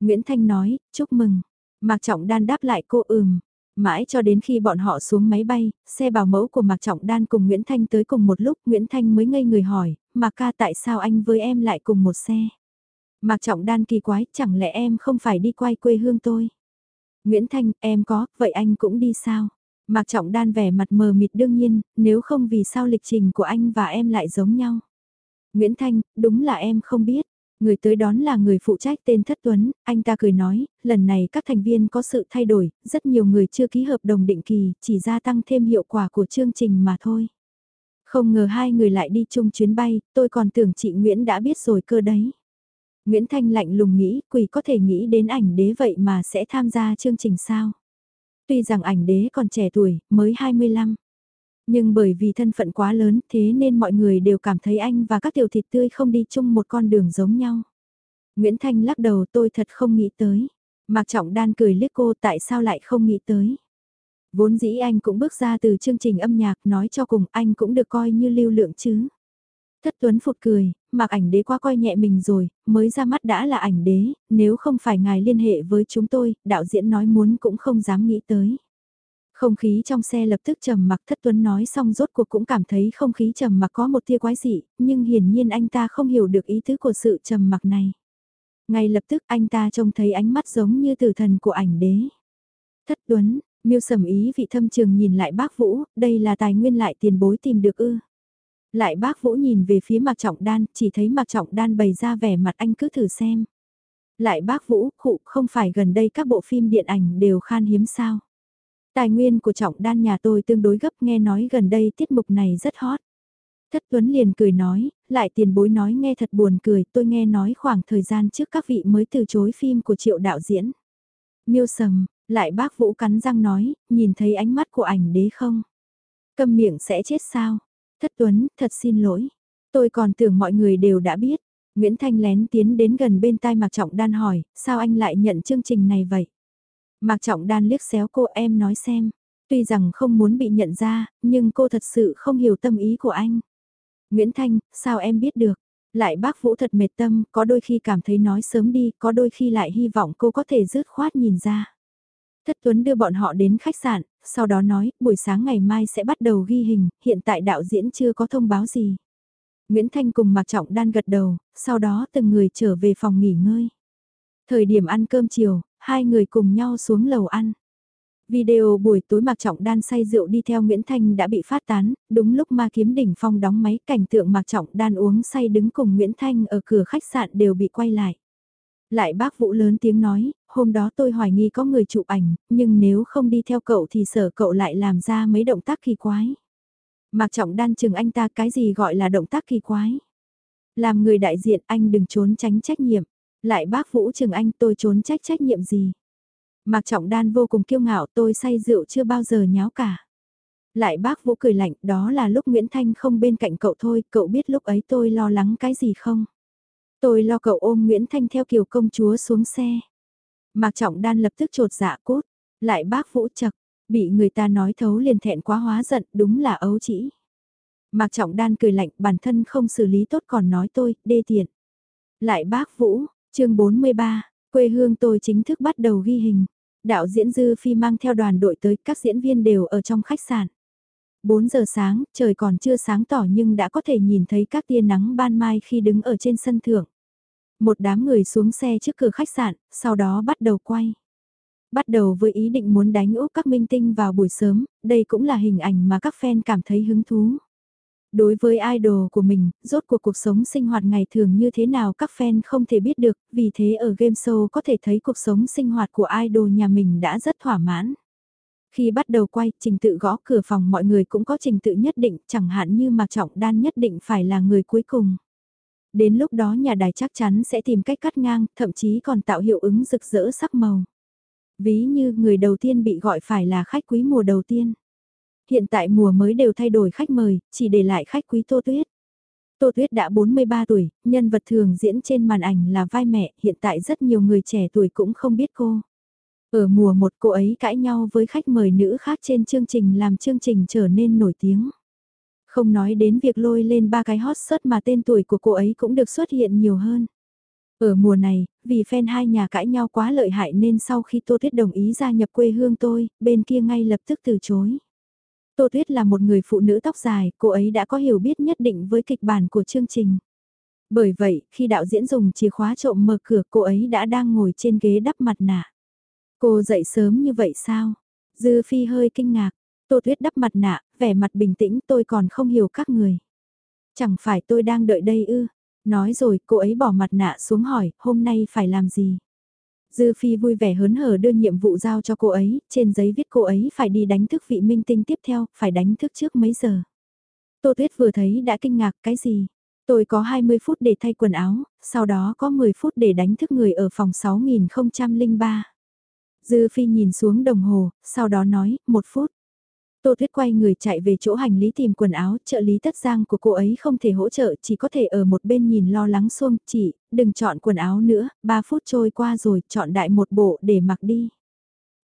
A: Nguyễn Thanh nói, chúc mừng. Mạc Trọng Đan đáp lại cô ừm. Mãi cho đến khi bọn họ xuống máy bay, xe bảo mẫu của Mạc Trọng Đan cùng Nguyễn Thanh tới cùng một lúc Nguyễn Thanh mới ngây người hỏi, Mạc ca tại sao anh với em lại cùng một xe? Mạc Trọng Đan kỳ quái, chẳng lẽ em không phải đi quay quê hương tôi? Nguyễn Thanh, em có, vậy anh cũng đi sao? Mạc Trọng Đan vẻ mặt mờ mịt đương nhiên, nếu không vì sao lịch trình của anh và em lại giống nhau? Nguyễn Thanh, đúng là em không biết. Người tới đón là người phụ trách tên Thất Tuấn, anh ta cười nói, lần này các thành viên có sự thay đổi, rất nhiều người chưa ký hợp đồng định kỳ, chỉ gia tăng thêm hiệu quả của chương trình mà thôi. Không ngờ hai người lại đi chung chuyến bay, tôi còn tưởng chị Nguyễn đã biết rồi cơ đấy. Nguyễn Thanh lạnh lùng nghĩ, quỷ có thể nghĩ đến ảnh đế vậy mà sẽ tham gia chương trình sao. Tuy rằng ảnh đế còn trẻ tuổi, mới 25. Nhưng bởi vì thân phận quá lớn thế nên mọi người đều cảm thấy anh và các tiểu thịt tươi không đi chung một con đường giống nhau. Nguyễn Thanh lắc đầu tôi thật không nghĩ tới. Mạc Trọng Đan cười liếc cô tại sao lại không nghĩ tới. Vốn dĩ anh cũng bước ra từ chương trình âm nhạc nói cho cùng anh cũng được coi như lưu lượng chứ. Thất Tuấn phụt cười, mạc ảnh đế quá coi nhẹ mình rồi, mới ra mắt đã là ảnh đế, nếu không phải ngài liên hệ với chúng tôi, đạo diễn nói muốn cũng không dám nghĩ tới. Không khí trong xe lập tức trầm mặc thất tuấn nói xong rốt cuộc cũng cảm thấy không khí trầm mặc có một tia quái dị, nhưng hiển nhiên anh ta không hiểu được ý tứ của sự trầm mặc này. Ngay lập tức anh ta trông thấy ánh mắt giống như tử thần của ảnh đế. Thất tuấn, miêu sầm ý vị thâm trường nhìn lại bác Vũ, đây là tài nguyên lại tiền bối tìm được ư. Lại bác Vũ nhìn về phía mặt Trọng Đan, chỉ thấy mặt Trọng Đan bày ra vẻ mặt anh cứ thử xem. Lại bác Vũ, khụ không phải gần đây các bộ phim điện ảnh đều khan hiếm sao. Tài nguyên của trọng đan nhà tôi tương đối gấp nghe nói gần đây tiết mục này rất hot. Thất Tuấn liền cười nói, lại tiền bối nói nghe thật buồn cười, tôi nghe nói khoảng thời gian trước các vị mới từ chối phim của triệu đạo diễn. Miêu sầm, lại bác Vũ cắn răng nói, nhìn thấy ánh mắt của ảnh đế không? Cầm miệng sẽ chết sao? Thất Tuấn, thật xin lỗi. Tôi còn tưởng mọi người đều đã biết. Nguyễn Thanh lén tiến đến gần bên tai Mạc Trọng Đan hỏi, sao anh lại nhận chương trình này vậy? Mạc Trọng Đan liếc xéo cô em nói xem. Tuy rằng không muốn bị nhận ra, nhưng cô thật sự không hiểu tâm ý của anh. Nguyễn Thanh, sao em biết được? Lại bác Vũ thật mệt tâm, có đôi khi cảm thấy nói sớm đi, có đôi khi lại hy vọng cô có thể rứt khoát nhìn ra. Thất Tuấn đưa bọn họ đến khách sạn, sau đó nói, buổi sáng ngày mai sẽ bắt đầu ghi hình, hiện tại đạo diễn chưa có thông báo gì. Nguyễn Thanh cùng Mạc Trọng Đan gật đầu, sau đó từng người trở về phòng nghỉ ngơi. Thời điểm ăn cơm chiều, hai người cùng nhau xuống lầu ăn. Video buổi tối Mạc Trọng Đan say rượu đi theo Nguyễn Thanh đã bị phát tán, đúng lúc ma kiếm đỉnh phong đóng máy cảnh tượng Mạc Trọng Đan uống say đứng cùng Nguyễn Thanh ở cửa khách sạn đều bị quay lại. Lại bác Vũ lớn tiếng nói, hôm đó tôi hoài nghi có người chụp ảnh, nhưng nếu không đi theo cậu thì sợ cậu lại làm ra mấy động tác kỳ quái. Mạc Trọng Đan chừng anh ta cái gì gọi là động tác kỳ quái. Làm người đại diện anh đừng trốn tránh trách nhiệm. Lại bác Vũ Trường Anh tôi trốn trách trách nhiệm gì. Mạc Trọng Đan vô cùng kiêu ngạo tôi say rượu chưa bao giờ nháo cả. Lại bác Vũ cười lạnh đó là lúc Nguyễn Thanh không bên cạnh cậu thôi, cậu biết lúc ấy tôi lo lắng cái gì không? Tôi lo cậu ôm Nguyễn Thanh theo kiểu công chúa xuống xe. Mạc Trọng Đan lập tức trột dạ cốt, lại bác Vũ chật, bị người ta nói thấu liền thẹn quá hóa giận, đúng là ấu chỉ. Mạc Trọng Đan cười lạnh bản thân không xử lý tốt còn nói tôi, đê tiện. Lại bác Vũ, chương 43, quê hương tôi chính thức bắt đầu ghi hình. Đạo diễn Dư Phi mang theo đoàn đội tới, các diễn viên đều ở trong khách sạn. 4 giờ sáng, trời còn chưa sáng tỏ nhưng đã có thể nhìn thấy các tia nắng ban mai khi đứng ở trên sân thượng. Một đám người xuống xe trước cửa khách sạn, sau đó bắt đầu quay. Bắt đầu với ý định muốn đánh úp các minh tinh vào buổi sớm, đây cũng là hình ảnh mà các fan cảm thấy hứng thú. Đối với idol của mình, rốt cuộc cuộc sống sinh hoạt ngày thường như thế nào các fan không thể biết được, vì thế ở game show có thể thấy cuộc sống sinh hoạt của idol nhà mình đã rất thỏa mãn. Khi bắt đầu quay, trình tự gõ cửa phòng mọi người cũng có trình tự nhất định, chẳng hạn như Mạc Trọng Đan nhất định phải là người cuối cùng. Đến lúc đó nhà đài chắc chắn sẽ tìm cách cắt ngang, thậm chí còn tạo hiệu ứng rực rỡ sắc màu. Ví như người đầu tiên bị gọi phải là khách quý mùa đầu tiên. Hiện tại mùa mới đều thay đổi khách mời, chỉ để lại khách quý Tô Tuyết. Tô Tuyết đã 43 tuổi, nhân vật thường diễn trên màn ảnh là vai mẹ, hiện tại rất nhiều người trẻ tuổi cũng không biết cô. Ở mùa một cô ấy cãi nhau với khách mời nữ khác trên chương trình làm chương trình trở nên nổi tiếng. Không nói đến việc lôi lên ba cái hot search mà tên tuổi của cô ấy cũng được xuất hiện nhiều hơn. Ở mùa này, vì fan hai nhà cãi nhau quá lợi hại nên sau khi Tô Tuyết đồng ý gia nhập quê hương tôi, bên kia ngay lập tức từ chối. Tô Tuyết là một người phụ nữ tóc dài, cô ấy đã có hiểu biết nhất định với kịch bản của chương trình. Bởi vậy, khi đạo diễn dùng chìa khóa trộm mở cửa cô ấy đã đang ngồi trên ghế đắp mặt nạ. Cô dậy sớm như vậy sao? Dư Phi hơi kinh ngạc. Tô Tuyết đắp mặt nạ, vẻ mặt bình tĩnh tôi còn không hiểu các người. Chẳng phải tôi đang đợi đây ư? Nói rồi cô ấy bỏ mặt nạ xuống hỏi, hôm nay phải làm gì? Dư Phi vui vẻ hớn hở đưa nhiệm vụ giao cho cô ấy, trên giấy viết cô ấy phải đi đánh thức vị minh tinh tiếp theo, phải đánh thức trước mấy giờ. Tô Tuyết vừa thấy đã kinh ngạc cái gì? Tôi có 20 phút để thay quần áo, sau đó có 10 phút để đánh thức người ở phòng 6003. Dư Phi nhìn xuống đồng hồ, sau đó nói, một phút. Tô Thuyết quay người chạy về chỗ hành lý tìm quần áo, trợ lý tất giang của cô ấy không thể hỗ trợ, chỉ có thể ở một bên nhìn lo lắng xuông, chỉ, đừng chọn quần áo nữa, 3 phút trôi qua rồi, chọn đại một bộ để mặc đi.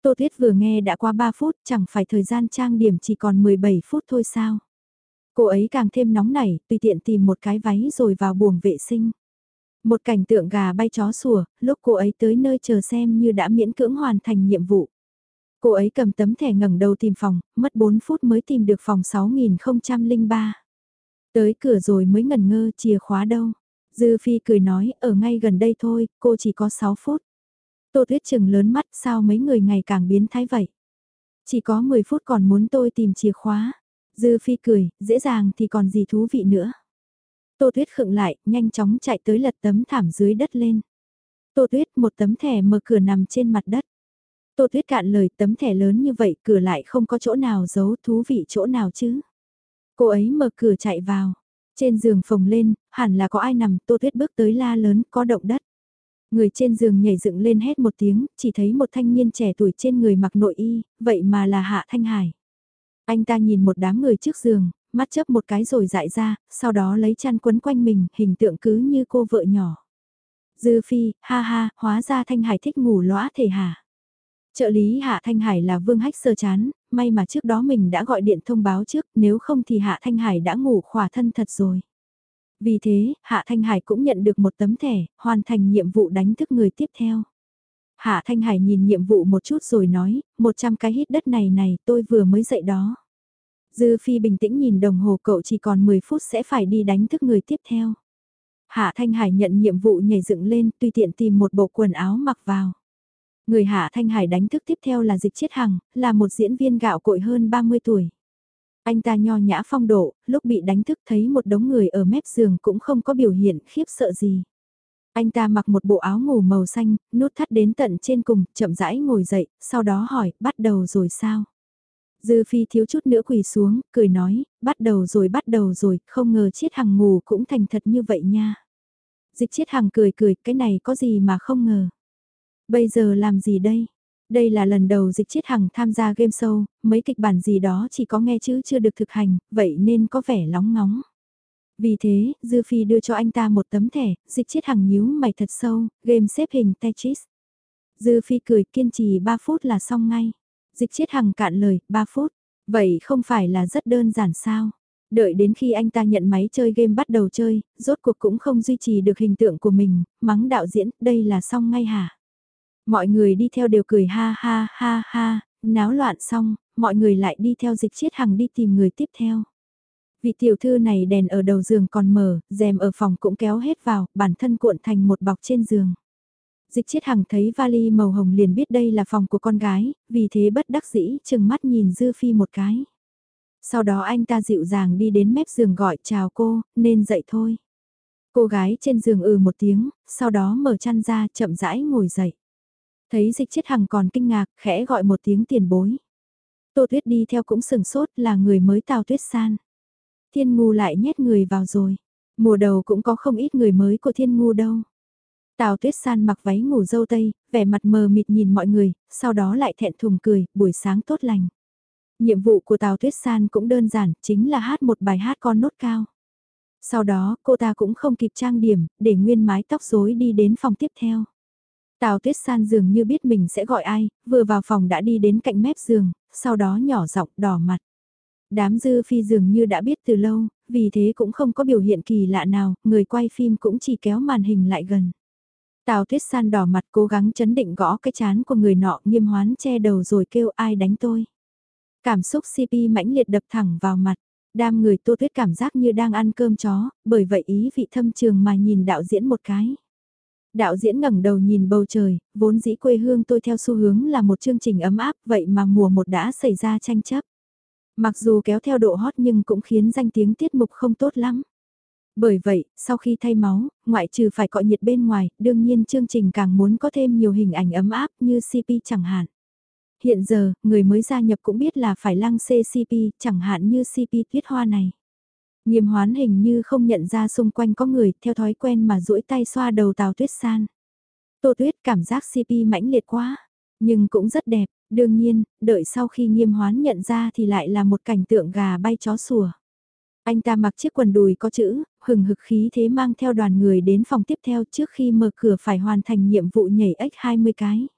A: Tô Thuyết vừa nghe đã qua 3 phút, chẳng phải thời gian trang điểm chỉ còn 17 phút thôi sao. Cô ấy càng thêm nóng nảy, tùy tiện tìm một cái váy rồi vào buồng vệ sinh. Một cảnh tượng gà bay chó sủa, lúc cô ấy tới nơi chờ xem như đã miễn cưỡng hoàn thành nhiệm vụ. Cô ấy cầm tấm thẻ ngẩng đầu tìm phòng, mất 4 phút mới tìm được phòng 6003. Tới cửa rồi mới ngần ngơ chìa khóa đâu. Dư Phi cười nói, ở ngay gần đây thôi, cô chỉ có 6 phút. Tô Tuyết chừng lớn mắt sao mấy người ngày càng biến thái vậy. Chỉ có 10 phút còn muốn tôi tìm chìa khóa. Dư Phi cười, dễ dàng thì còn gì thú vị nữa. Tô Tuyết khựng lại, nhanh chóng chạy tới lật tấm thảm dưới đất lên. Tô Tuyết một tấm thẻ mở cửa nằm trên mặt đất. Tô Tuyết cạn lời tấm thẻ lớn như vậy cửa lại không có chỗ nào giấu thú vị chỗ nào chứ. Cô ấy mở cửa chạy vào. Trên giường phồng lên, hẳn là có ai nằm, Tô Tuyết bước tới la lớn, có động đất. Người trên giường nhảy dựng lên hét một tiếng, chỉ thấy một thanh niên trẻ tuổi trên người mặc nội y, vậy mà là Hạ Thanh Hải. Anh ta nhìn một đám người trước giường, mắt chớp một cái rồi dại ra, sau đó lấy chăn quấn quanh mình, hình tượng cứ như cô vợ nhỏ. Dư phi, ha ha, hóa ra Thanh Hải thích ngủ lõa thể hả? Trợ lý Hạ Thanh Hải là Vương Hách sơ chán, may mà trước đó mình đã gọi điện thông báo trước, nếu không thì Hạ Thanh Hải đã ngủ khỏa thân thật rồi. Vì thế, Hạ Thanh Hải cũng nhận được một tấm thẻ, hoàn thành nhiệm vụ đánh thức người tiếp theo. Hạ Thanh Hải nhìn nhiệm vụ một chút rồi nói, 100 cái hít đất này này tôi vừa mới dậy đó. Dư Phi bình tĩnh nhìn đồng hồ cậu chỉ còn 10 phút sẽ phải đi đánh thức người tiếp theo. Hạ Thanh Hải nhận nhiệm vụ nhảy dựng lên tùy tiện tìm một bộ quần áo mặc vào. Người Hạ Thanh Hải đánh thức tiếp theo là Dịch Chiết Hằng, là một diễn viên gạo cội hơn 30 tuổi. Anh ta nho nhã phong độ, lúc bị đánh thức thấy một đống người ở mép giường cũng không có biểu hiện khiếp sợ gì. Anh ta mặc một bộ áo ngủ màu xanh, nút thắt đến tận trên cùng, chậm rãi ngồi dậy, sau đó hỏi, bắt đầu rồi sao? Dư Phi thiếu chút nữa quỳ xuống, cười nói, bắt đầu rồi bắt đầu rồi, không ngờ chiết hằng ngủ cũng thành thật như vậy nha. Dịch chiết hằng cười cười, cái này có gì mà không ngờ. Bây giờ làm gì đây? Đây là lần đầu dịch chiết hằng tham gia game show, mấy kịch bản gì đó chỉ có nghe chứ chưa được thực hành, vậy nên có vẻ lóng ngóng. Vì thế, Dư Phi đưa cho anh ta một tấm thẻ, dịch chiết hằng nhíu mày thật sâu, game xếp hình Tetris. Dư Phi cười kiên trì 3 phút là xong ngay. Dịch chiết hằng cạn lời, 3 phút. Vậy không phải là rất đơn giản sao? Đợi đến khi anh ta nhận máy chơi game bắt đầu chơi, rốt cuộc cũng không duy trì được hình tượng của mình, mắng đạo diễn, đây là xong ngay hả? Mọi người đi theo đều cười ha ha ha ha, náo loạn xong, mọi người lại đi theo dịch chiết hằng đi tìm người tiếp theo. Vị tiểu thư này đèn ở đầu giường còn mở, rèm ở phòng cũng kéo hết vào, bản thân cuộn thành một bọc trên giường. Dịch chiết hằng thấy vali màu hồng liền biết đây là phòng của con gái, vì thế bất đắc dĩ chừng mắt nhìn Dư Phi một cái. Sau đó anh ta dịu dàng đi đến mép giường gọi chào cô, nên dậy thôi. Cô gái trên giường ừ một tiếng, sau đó mở chăn ra chậm rãi ngồi dậy. Thấy dịch chiết hằng còn kinh ngạc, khẽ gọi một tiếng tiền bối. Tô Tuyết đi theo cũng sừng sốt là người mới Tào Tuyết San. Thiên ngu lại nhét người vào rồi. Mùa đầu cũng có không ít người mới của thiên ngu đâu. Tào Tuyết San mặc váy ngủ dâu tây, vẻ mặt mờ mịt nhìn mọi người, sau đó lại thẹn thùng cười, buổi sáng tốt lành. Nhiệm vụ của Tào Tuyết San cũng đơn giản, chính là hát một bài hát con nốt cao. Sau đó, cô ta cũng không kịp trang điểm, để nguyên mái tóc rối đi đến phòng tiếp theo. Tào Tuyết San dường như biết mình sẽ gọi ai, vừa vào phòng đã đi đến cạnh mép giường, sau đó nhỏ giọng đỏ mặt. Đám dư phi dường như đã biết từ lâu, vì thế cũng không có biểu hiện kỳ lạ nào, người quay phim cũng chỉ kéo màn hình lại gần. Tào Tuyết San đỏ mặt cố gắng chấn định gõ cái chán của người nọ nghiêm hoán che đầu rồi kêu ai đánh tôi. Cảm xúc CP mãnh liệt đập thẳng vào mặt, đam người Tô Tuyết cảm giác như đang ăn cơm chó, bởi vậy ý vị thâm trường mà nhìn đạo diễn một cái. Đạo diễn ngẩng đầu nhìn bầu trời, vốn dĩ quê hương tôi theo xu hướng là một chương trình ấm áp vậy mà mùa một đã xảy ra tranh chấp. Mặc dù kéo theo độ hot nhưng cũng khiến danh tiếng tiết mục không tốt lắm. Bởi vậy, sau khi thay máu, ngoại trừ phải cọ nhiệt bên ngoài, đương nhiên chương trình càng muốn có thêm nhiều hình ảnh ấm áp như CP chẳng hạn. Hiện giờ, người mới gia nhập cũng biết là phải lăng xê CP, chẳng hạn như CP tuyết hoa này. Nghiêm hoán hình như không nhận ra xung quanh có người, theo thói quen mà duỗi tay xoa đầu tàu tuyết san. Tô tuyết cảm giác CP mãnh liệt quá, nhưng cũng rất đẹp, đương nhiên, đợi sau khi nghiêm hoán nhận ra thì lại là một cảnh tượng gà bay chó sủa. Anh ta mặc chiếc quần đùi có chữ, hừng hực khí thế mang theo đoàn người đến phòng tiếp theo trước khi mở cửa phải hoàn thành nhiệm vụ nhảy ếch 20 cái.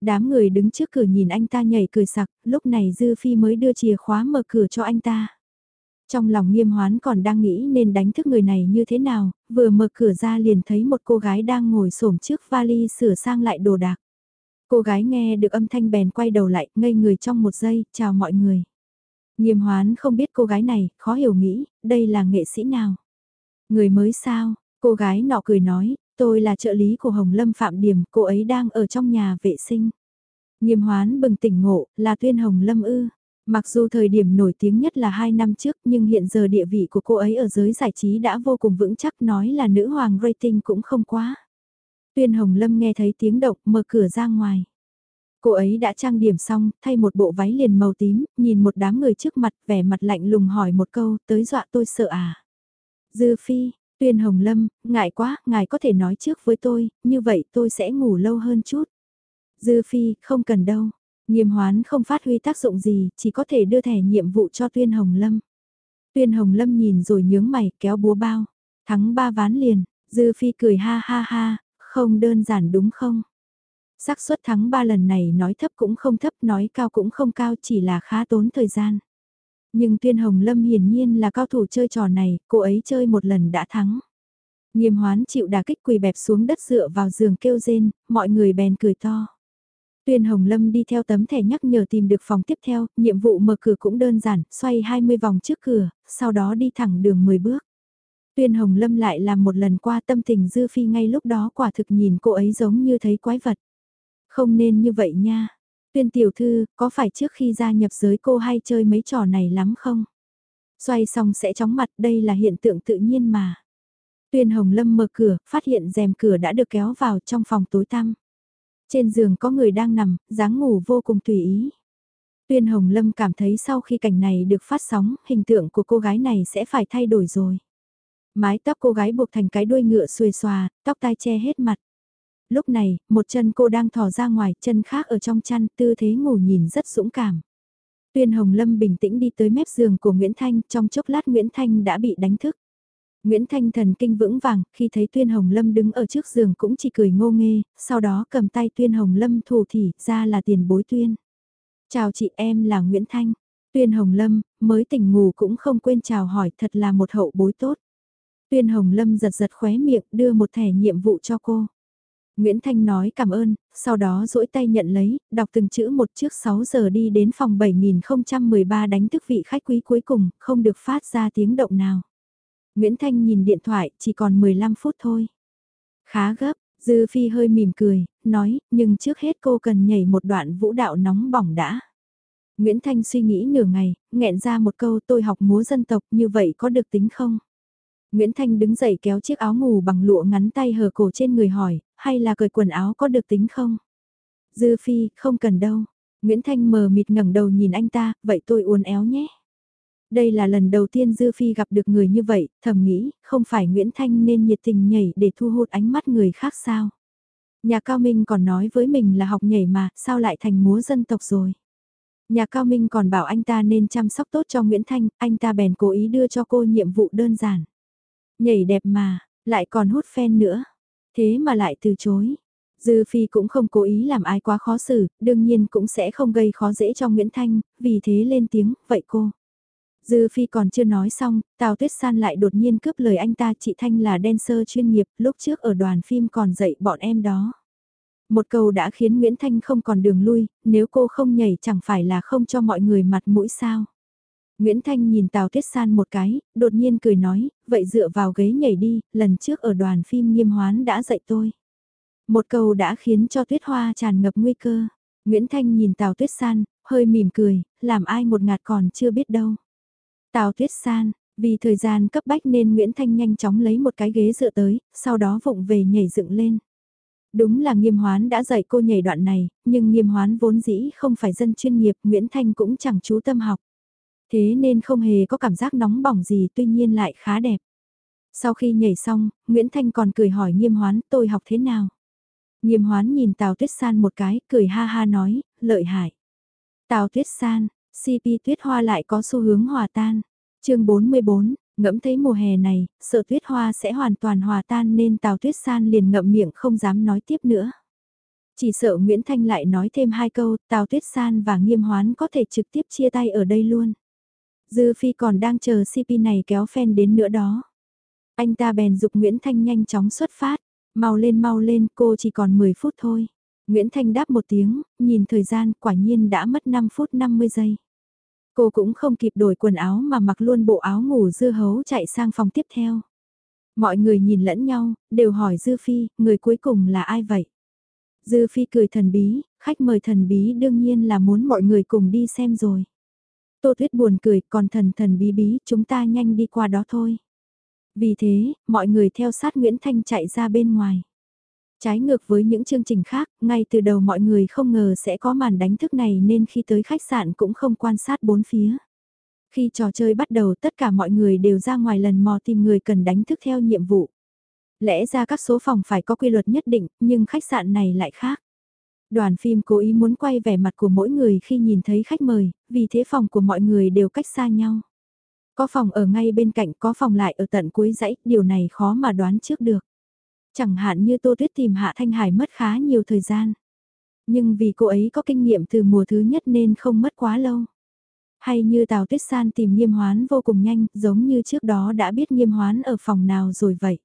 A: Đám người đứng trước cửa nhìn anh ta nhảy cười sặc, lúc này Dư Phi mới đưa chìa khóa mở cửa cho anh ta. Trong lòng nghiêm hoán còn đang nghĩ nên đánh thức người này như thế nào, vừa mở cửa ra liền thấy một cô gái đang ngồi xổm trước vali sửa sang lại đồ đạc. Cô gái nghe được âm thanh bèn quay đầu lại, ngây người trong một giây, chào mọi người. Nghiêm hoán không biết cô gái này, khó hiểu nghĩ, đây là nghệ sĩ nào? Người mới sao? Cô gái nọ cười nói, tôi là trợ lý của Hồng Lâm Phạm Điểm, cô ấy đang ở trong nhà vệ sinh. Nghiêm hoán bừng tỉnh ngộ, là tuyên Hồng Lâm ư. Mặc dù thời điểm nổi tiếng nhất là 2 năm trước nhưng hiện giờ địa vị của cô ấy ở giới giải trí đã vô cùng vững chắc nói là nữ hoàng rating cũng không quá. Tuyên Hồng Lâm nghe thấy tiếng động mở cửa ra ngoài. Cô ấy đã trang điểm xong, thay một bộ váy liền màu tím, nhìn một đám người trước mặt, vẻ mặt lạnh lùng hỏi một câu, tới dọa tôi sợ à. Dư Phi, Tuyên Hồng Lâm, ngại quá, ngài có thể nói trước với tôi, như vậy tôi sẽ ngủ lâu hơn chút. Dư Phi, không cần đâu. Nghiêm hoán không phát huy tác dụng gì, chỉ có thể đưa thẻ nhiệm vụ cho Tuyên Hồng Lâm. Tuyên Hồng Lâm nhìn rồi nhướng mày, kéo búa bao. Thắng ba ván liền, Dư Phi cười ha ha ha, không đơn giản đúng không? xác suất thắng ba lần này nói thấp cũng không thấp, nói cao cũng không cao, chỉ là khá tốn thời gian. Nhưng Tuyên Hồng Lâm hiển nhiên là cao thủ chơi trò này, cô ấy chơi một lần đã thắng. Nghiêm hoán chịu đà kích quỳ bẹp xuống đất dựa vào giường kêu rên, mọi người bèn cười to. Tuyên Hồng Lâm đi theo tấm thẻ nhắc nhở tìm được phòng tiếp theo, nhiệm vụ mở cửa cũng đơn giản, xoay 20 vòng trước cửa, sau đó đi thẳng đường 10 bước. Tuyên Hồng Lâm lại làm một lần qua tâm tình dư phi ngay lúc đó quả thực nhìn cô ấy giống như thấy quái vật. Không nên như vậy nha. Tuyên tiểu thư, có phải trước khi gia nhập giới cô hay chơi mấy trò này lắm không? Xoay xong sẽ chóng mặt, đây là hiện tượng tự nhiên mà. Tuyên Hồng Lâm mở cửa, phát hiện rèm cửa đã được kéo vào trong phòng tối tăm. Trên giường có người đang nằm, dáng ngủ vô cùng tùy ý. Tuyên Hồng Lâm cảm thấy sau khi cảnh này được phát sóng, hình tượng của cô gái này sẽ phải thay đổi rồi. Mái tóc cô gái buộc thành cái đuôi ngựa xuề xòa, tóc tai che hết mặt. Lúc này, một chân cô đang thò ra ngoài, chân khác ở trong chăn, tư thế ngủ nhìn rất dũng cảm. Tuyên Hồng Lâm bình tĩnh đi tới mép giường của Nguyễn Thanh, trong chốc lát Nguyễn Thanh đã bị đánh thức. Nguyễn Thanh thần kinh vững vàng, khi thấy Tuyên Hồng Lâm đứng ở trước giường cũng chỉ cười ngô nghê, sau đó cầm tay Tuyên Hồng Lâm thủ thỉ, ra là tiền bối Tuyên. Chào chị em là Nguyễn Thanh. Tuyên Hồng Lâm, mới tỉnh ngủ cũng không quên chào hỏi thật là một hậu bối tốt. Tuyên Hồng Lâm giật giật khóe miệng đưa một thẻ nhiệm vụ cho cô. Nguyễn Thanh nói cảm ơn, sau đó duỗi tay nhận lấy, đọc từng chữ một trước 6 giờ đi đến phòng 7013 đánh thức vị khách quý cuối cùng, không được phát ra tiếng động nào. Nguyễn Thanh nhìn điện thoại, chỉ còn 15 phút thôi. Khá gấp, Dư Phi hơi mỉm cười, nói, nhưng trước hết cô cần nhảy một đoạn vũ đạo nóng bỏng đã. Nguyễn Thanh suy nghĩ nửa ngày, nghẹn ra một câu tôi học múa dân tộc như vậy có được tính không? Nguyễn Thanh đứng dậy kéo chiếc áo ngủ bằng lụa ngắn tay hở cổ trên người hỏi, hay là cởi quần áo có được tính không? Dư Phi, không cần đâu. Nguyễn Thanh mờ mịt ngẩng đầu nhìn anh ta, vậy tôi uốn éo nhé. Đây là lần đầu tiên Dư Phi gặp được người như vậy, thầm nghĩ, không phải Nguyễn Thanh nên nhiệt tình nhảy để thu hút ánh mắt người khác sao? Nhà Cao Minh còn nói với mình là học nhảy mà, sao lại thành múa dân tộc rồi? Nhà Cao Minh còn bảo anh ta nên chăm sóc tốt cho Nguyễn Thanh, anh ta bèn cố ý đưa cho cô nhiệm vụ đơn giản. Nhảy đẹp mà, lại còn hút fan nữa. Thế mà lại từ chối. Dư Phi cũng không cố ý làm ai quá khó xử, đương nhiên cũng sẽ không gây khó dễ cho Nguyễn Thanh, vì thế lên tiếng, vậy cô. Dư Phi còn chưa nói xong, Tào Tuyết San lại đột nhiên cướp lời anh ta chị Thanh là dancer chuyên nghiệp, lúc trước ở đoàn phim còn dạy bọn em đó. Một câu đã khiến Nguyễn Thanh không còn đường lui, nếu cô không nhảy chẳng phải là không cho mọi người mặt mũi sao. Nguyễn Thanh nhìn Tào Tuyết San một cái, đột nhiên cười nói, vậy dựa vào ghế nhảy đi, lần trước ở đoàn phim nghiêm hoán đã dạy tôi. Một câu đã khiến cho Tuyết Hoa tràn ngập nguy cơ. Nguyễn Thanh nhìn Tào Tuyết San, hơi mỉm cười, làm ai một ngạt còn chưa biết đâu. Tào Tuyết San, vì thời gian cấp bách nên Nguyễn Thanh nhanh chóng lấy một cái ghế dựa tới, sau đó vụng về nhảy dựng lên. Đúng là nghiêm hoán đã dạy cô nhảy đoạn này, nhưng nghiêm hoán vốn dĩ không phải dân chuyên nghiệp, Nguyễn Thanh cũng chẳng chú tâm học. Thế nên không hề có cảm giác nóng bỏng gì tuy nhiên lại khá đẹp. Sau khi nhảy xong, Nguyễn Thanh còn cười hỏi nghiêm hoán tôi học thế nào? Nghiêm hoán nhìn Tào Tuyết San một cái, cười ha ha nói, lợi hại. Tào Tuyết San, CP Tuyết Hoa lại có xu hướng hòa tan. chương 44, ngẫm thấy mùa hè này, sợ Tuyết Hoa sẽ hoàn toàn hòa tan nên Tào Tuyết San liền ngậm miệng không dám nói tiếp nữa. Chỉ sợ Nguyễn Thanh lại nói thêm hai câu, Tào Tuyết San và Nghiêm Hoán có thể trực tiếp chia tay ở đây luôn. Dư Phi còn đang chờ CP này kéo fan đến nữa đó. Anh ta bèn dục Nguyễn Thanh nhanh chóng xuất phát. Mau lên mau lên, cô chỉ còn 10 phút thôi. Nguyễn Thanh đáp một tiếng, nhìn thời gian quả nhiên đã mất 5 phút 50 giây. Cô cũng không kịp đổi quần áo mà mặc luôn bộ áo ngủ dư hấu chạy sang phòng tiếp theo. Mọi người nhìn lẫn nhau, đều hỏi Dư Phi, người cuối cùng là ai vậy? Dư Phi cười thần bí, khách mời thần bí đương nhiên là muốn mọi người cùng đi xem rồi. Tô Tuyết buồn cười, còn thần thần bí bí, chúng ta nhanh đi qua đó thôi. Vì thế, mọi người theo sát Nguyễn Thanh chạy ra bên ngoài. Trái ngược với những chương trình khác, ngay từ đầu mọi người không ngờ sẽ có màn đánh thức này nên khi tới khách sạn cũng không quan sát bốn phía. Khi trò chơi bắt đầu tất cả mọi người đều ra ngoài lần mò tìm người cần đánh thức theo nhiệm vụ. Lẽ ra các số phòng phải có quy luật nhất định, nhưng khách sạn này lại khác. Đoàn phim cố ý muốn quay vẻ mặt của mỗi người khi nhìn thấy khách mời, vì thế phòng của mọi người đều cách xa nhau. Có phòng ở ngay bên cạnh, có phòng lại ở tận cuối dãy, điều này khó mà đoán trước được. Chẳng hạn như Tô Tuyết tìm Hạ Thanh Hải mất khá nhiều thời gian. Nhưng vì cô ấy có kinh nghiệm từ mùa thứ nhất nên không mất quá lâu. Hay như Tào Tuyết San tìm nghiêm hoán vô cùng nhanh, giống như trước đó đã biết nghiêm hoán ở phòng nào rồi vậy.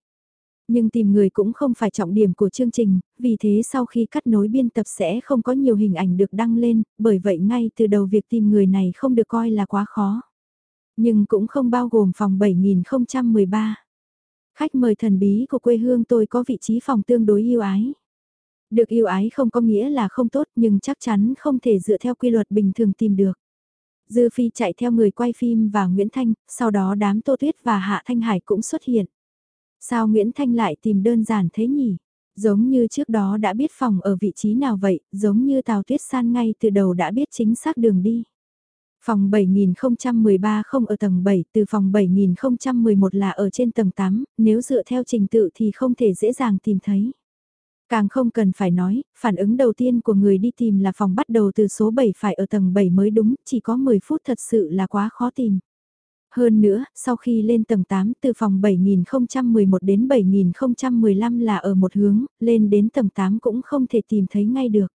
A: Nhưng tìm người cũng không phải trọng điểm của chương trình, vì thế sau khi cắt nối biên tập sẽ không có nhiều hình ảnh được đăng lên, bởi vậy ngay từ đầu việc tìm người này không được coi là quá khó. Nhưng cũng không bao gồm phòng 7013. Khách mời thần bí của quê hương tôi có vị trí phòng tương đối yêu ái. Được yêu ái không có nghĩa là không tốt nhưng chắc chắn không thể dựa theo quy luật bình thường tìm được. Dư Phi chạy theo người quay phim và Nguyễn Thanh, sau đó đám Tô Tuyết và Hạ Thanh Hải cũng xuất hiện. Sao Nguyễn Thanh lại tìm đơn giản thế nhỉ? Giống như trước đó đã biết phòng ở vị trí nào vậy, giống như Tào Tuyết San ngay từ đầu đã biết chính xác đường đi. Phòng 7013 không ở tầng 7, từ phòng 7011 là ở trên tầng 8, nếu dựa theo trình tự thì không thể dễ dàng tìm thấy. Càng không cần phải nói, phản ứng đầu tiên của người đi tìm là phòng bắt đầu từ số 7 phải ở tầng 7 mới đúng, chỉ có 10 phút thật sự là quá khó tìm. Hơn nữa, sau khi lên tầng 8 từ phòng 7011 đến 7015 là ở một hướng, lên đến tầng 8 cũng không thể tìm thấy ngay được.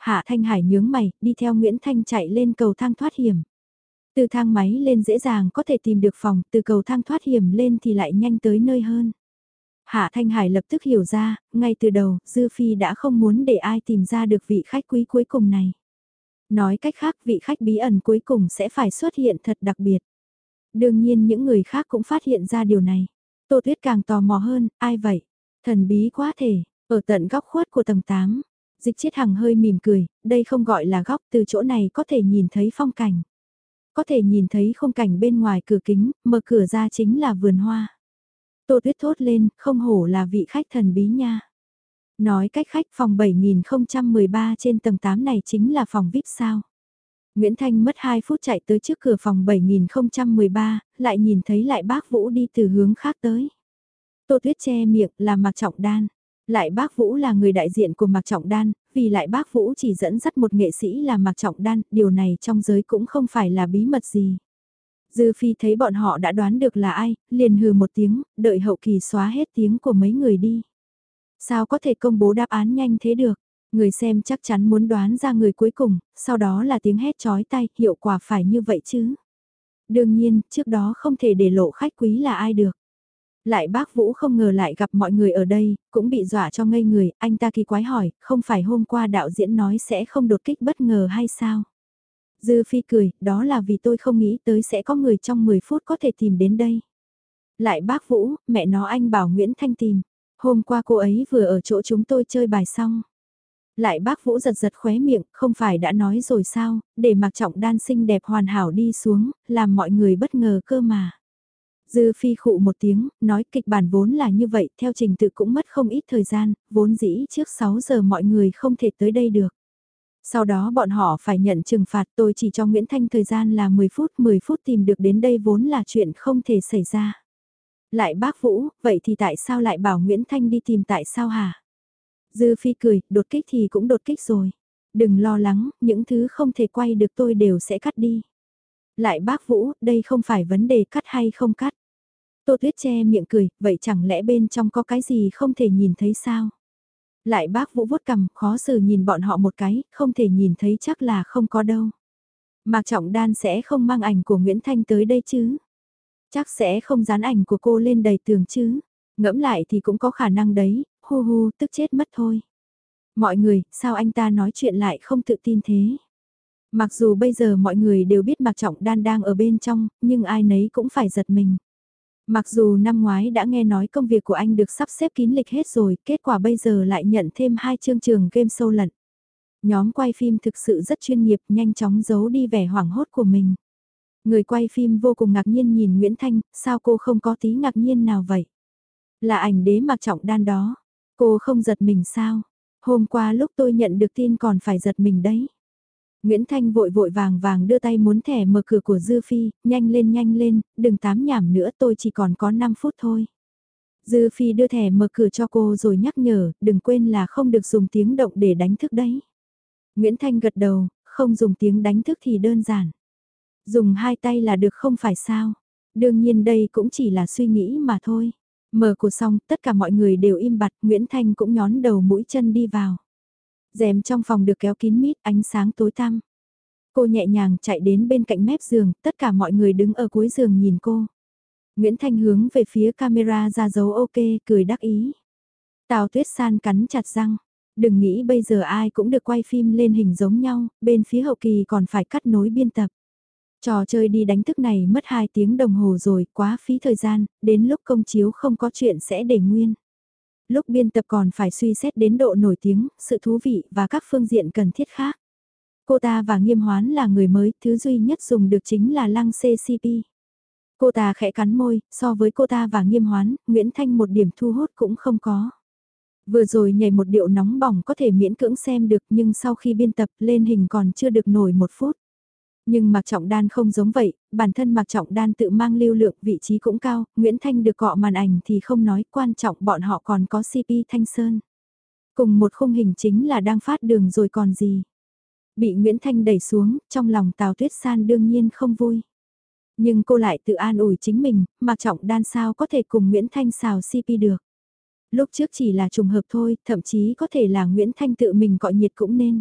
A: Hạ Thanh Hải nhướng mày, đi theo Nguyễn Thanh chạy lên cầu thang thoát hiểm. Từ thang máy lên dễ dàng có thể tìm được phòng, từ cầu thang thoát hiểm lên thì lại nhanh tới nơi hơn. Hạ Thanh Hải lập tức hiểu ra, ngay từ đầu, Dư Phi đã không muốn để ai tìm ra được vị khách quý cuối cùng này. Nói cách khác vị khách bí ẩn cuối cùng sẽ phải xuất hiện thật đặc biệt. Đương nhiên những người khác cũng phát hiện ra điều này. Tô Tuyết càng tò mò hơn, ai vậy? Thần bí quá thể, ở tận góc khuất của tầng 8. Dịch chiết hằng hơi mỉm cười, đây không gọi là góc từ chỗ này có thể nhìn thấy phong cảnh. Có thể nhìn thấy không cảnh bên ngoài cửa kính, mở cửa ra chính là vườn hoa. Tô Tuyết thốt lên, không hổ là vị khách thần bí nha. Nói cách khách phòng 7013 trên tầng 8 này chính là phòng VIP sao. Nguyễn Thanh mất 2 phút chạy tới trước cửa phòng 7013, lại nhìn thấy lại bác Vũ đi từ hướng khác tới. Tô Tuyết che miệng là mặc Trọng Đan. Lại bác Vũ là người đại diện của Mạc Trọng Đan, vì lại bác Vũ chỉ dẫn dắt một nghệ sĩ là Mạc Trọng Đan, điều này trong giới cũng không phải là bí mật gì. Dư Phi thấy bọn họ đã đoán được là ai, liền hừ một tiếng, đợi hậu kỳ xóa hết tiếng của mấy người đi. Sao có thể công bố đáp án nhanh thế được? Người xem chắc chắn muốn đoán ra người cuối cùng, sau đó là tiếng hét chói tay, hiệu quả phải như vậy chứ. Đương nhiên, trước đó không thể để lộ khách quý là ai được. Lại bác Vũ không ngờ lại gặp mọi người ở đây, cũng bị dọa cho ngây người, anh ta kỳ quái hỏi, không phải hôm qua đạo diễn nói sẽ không đột kích bất ngờ hay sao? Dư Phi cười, đó là vì tôi không nghĩ tới sẽ có người trong 10 phút có thể tìm đến đây. Lại bác Vũ, mẹ nó anh bảo Nguyễn Thanh tìm. Hôm qua cô ấy vừa ở chỗ chúng tôi chơi bài xong. Lại bác Vũ giật giật khóe miệng, không phải đã nói rồi sao, để mặc trọng đan xinh đẹp hoàn hảo đi xuống, làm mọi người bất ngờ cơ mà. Dư phi khụ một tiếng, nói kịch bản vốn là như vậy, theo trình tự cũng mất không ít thời gian, vốn dĩ trước 6 giờ mọi người không thể tới đây được. Sau đó bọn họ phải nhận trừng phạt tôi chỉ cho Nguyễn Thanh thời gian là 10 phút, 10 phút tìm được đến đây vốn là chuyện không thể xảy ra. Lại bác Vũ, vậy thì tại sao lại bảo Nguyễn Thanh đi tìm tại sao hả? Dư Phi cười, đột kích thì cũng đột kích rồi. Đừng lo lắng, những thứ không thể quay được tôi đều sẽ cắt đi. Lại bác Vũ, đây không phải vấn đề cắt hay không cắt. Tô Tuyết che miệng cười, vậy chẳng lẽ bên trong có cái gì không thể nhìn thấy sao? Lại bác Vũ vuốt cầm, khó xử nhìn bọn họ một cái, không thể nhìn thấy chắc là không có đâu. Mạc Trọng Đan sẽ không mang ảnh của Nguyễn Thanh tới đây chứ? Chắc sẽ không dán ảnh của cô lên đầy tường chứ? Ngẫm lại thì cũng có khả năng đấy, hu hu, tức chết mất thôi. Mọi người, sao anh ta nói chuyện lại không tự tin thế? Mặc dù bây giờ mọi người đều biết Mạc Trọng Đan đang ở bên trong, nhưng ai nấy cũng phải giật mình. Mặc dù năm ngoái đã nghe nói công việc của anh được sắp xếp kín lịch hết rồi, kết quả bây giờ lại nhận thêm hai chương trường game sâu lận. Nhóm quay phim thực sự rất chuyên nghiệp, nhanh chóng giấu đi vẻ hoảng hốt của mình. Người quay phim vô cùng ngạc nhiên nhìn Nguyễn Thanh, sao cô không có tí ngạc nhiên nào vậy? Là ảnh đế mặc trọng đan đó. Cô không giật mình sao? Hôm qua lúc tôi nhận được tin còn phải giật mình đấy. Nguyễn Thanh vội vội vàng vàng đưa tay muốn thẻ mở cửa của Dư Phi, nhanh lên nhanh lên, đừng tám nhảm nữa tôi chỉ còn có 5 phút thôi. Dư Phi đưa thẻ mở cửa cho cô rồi nhắc nhở, đừng quên là không được dùng tiếng động để đánh thức đấy. Nguyễn Thanh gật đầu, không dùng tiếng đánh thức thì đơn giản. Dùng hai tay là được không phải sao. Đương nhiên đây cũng chỉ là suy nghĩ mà thôi. Mở cửa xong, tất cả mọi người đều im bặt, Nguyễn Thanh cũng nhón đầu mũi chân đi vào rèm trong phòng được kéo kín mít, ánh sáng tối tăm. Cô nhẹ nhàng chạy đến bên cạnh mép giường, tất cả mọi người đứng ở cuối giường nhìn cô. Nguyễn Thanh hướng về phía camera ra dấu ok, cười đắc ý. Tào Tuyết San cắn chặt răng. Đừng nghĩ bây giờ ai cũng được quay phim lên hình giống nhau, bên phía hậu kỳ còn phải cắt nối biên tập. Trò chơi đi đánh thức này mất 2 tiếng đồng hồ rồi, quá phí thời gian, đến lúc công chiếu không có chuyện sẽ để nguyên lúc biên tập còn phải suy xét đến độ nổi tiếng, sự thú vị và các phương diện cần thiết khác. Cô ta và nghiêm hoán là người mới, thứ duy nhất dùng được chính là lăng CCP. Cô ta khẽ cắn môi, so với cô ta và nghiêm hoán, Nguyễn Thanh một điểm thu hút cũng không có. Vừa rồi nhảy một điệu nóng bỏng có thể miễn cưỡng xem được nhưng sau khi biên tập lên hình còn chưa được nổi một phút. Nhưng Mạc Trọng Đan không giống vậy, bản thân Mạc Trọng Đan tự mang lưu lượng vị trí cũng cao, Nguyễn Thanh được cọ màn ảnh thì không nói quan trọng bọn họ còn có CP Thanh Sơn. Cùng một khung hình chính là đang phát đường rồi còn gì. Bị Nguyễn Thanh đẩy xuống, trong lòng Tào Tuyết San đương nhiên không vui. Nhưng cô lại tự an ủi chính mình, Mạc Trọng Đan sao có thể cùng Nguyễn Thanh xào CP được. Lúc trước chỉ là trùng hợp thôi, thậm chí có thể là Nguyễn Thanh tự mình gọi nhiệt cũng nên.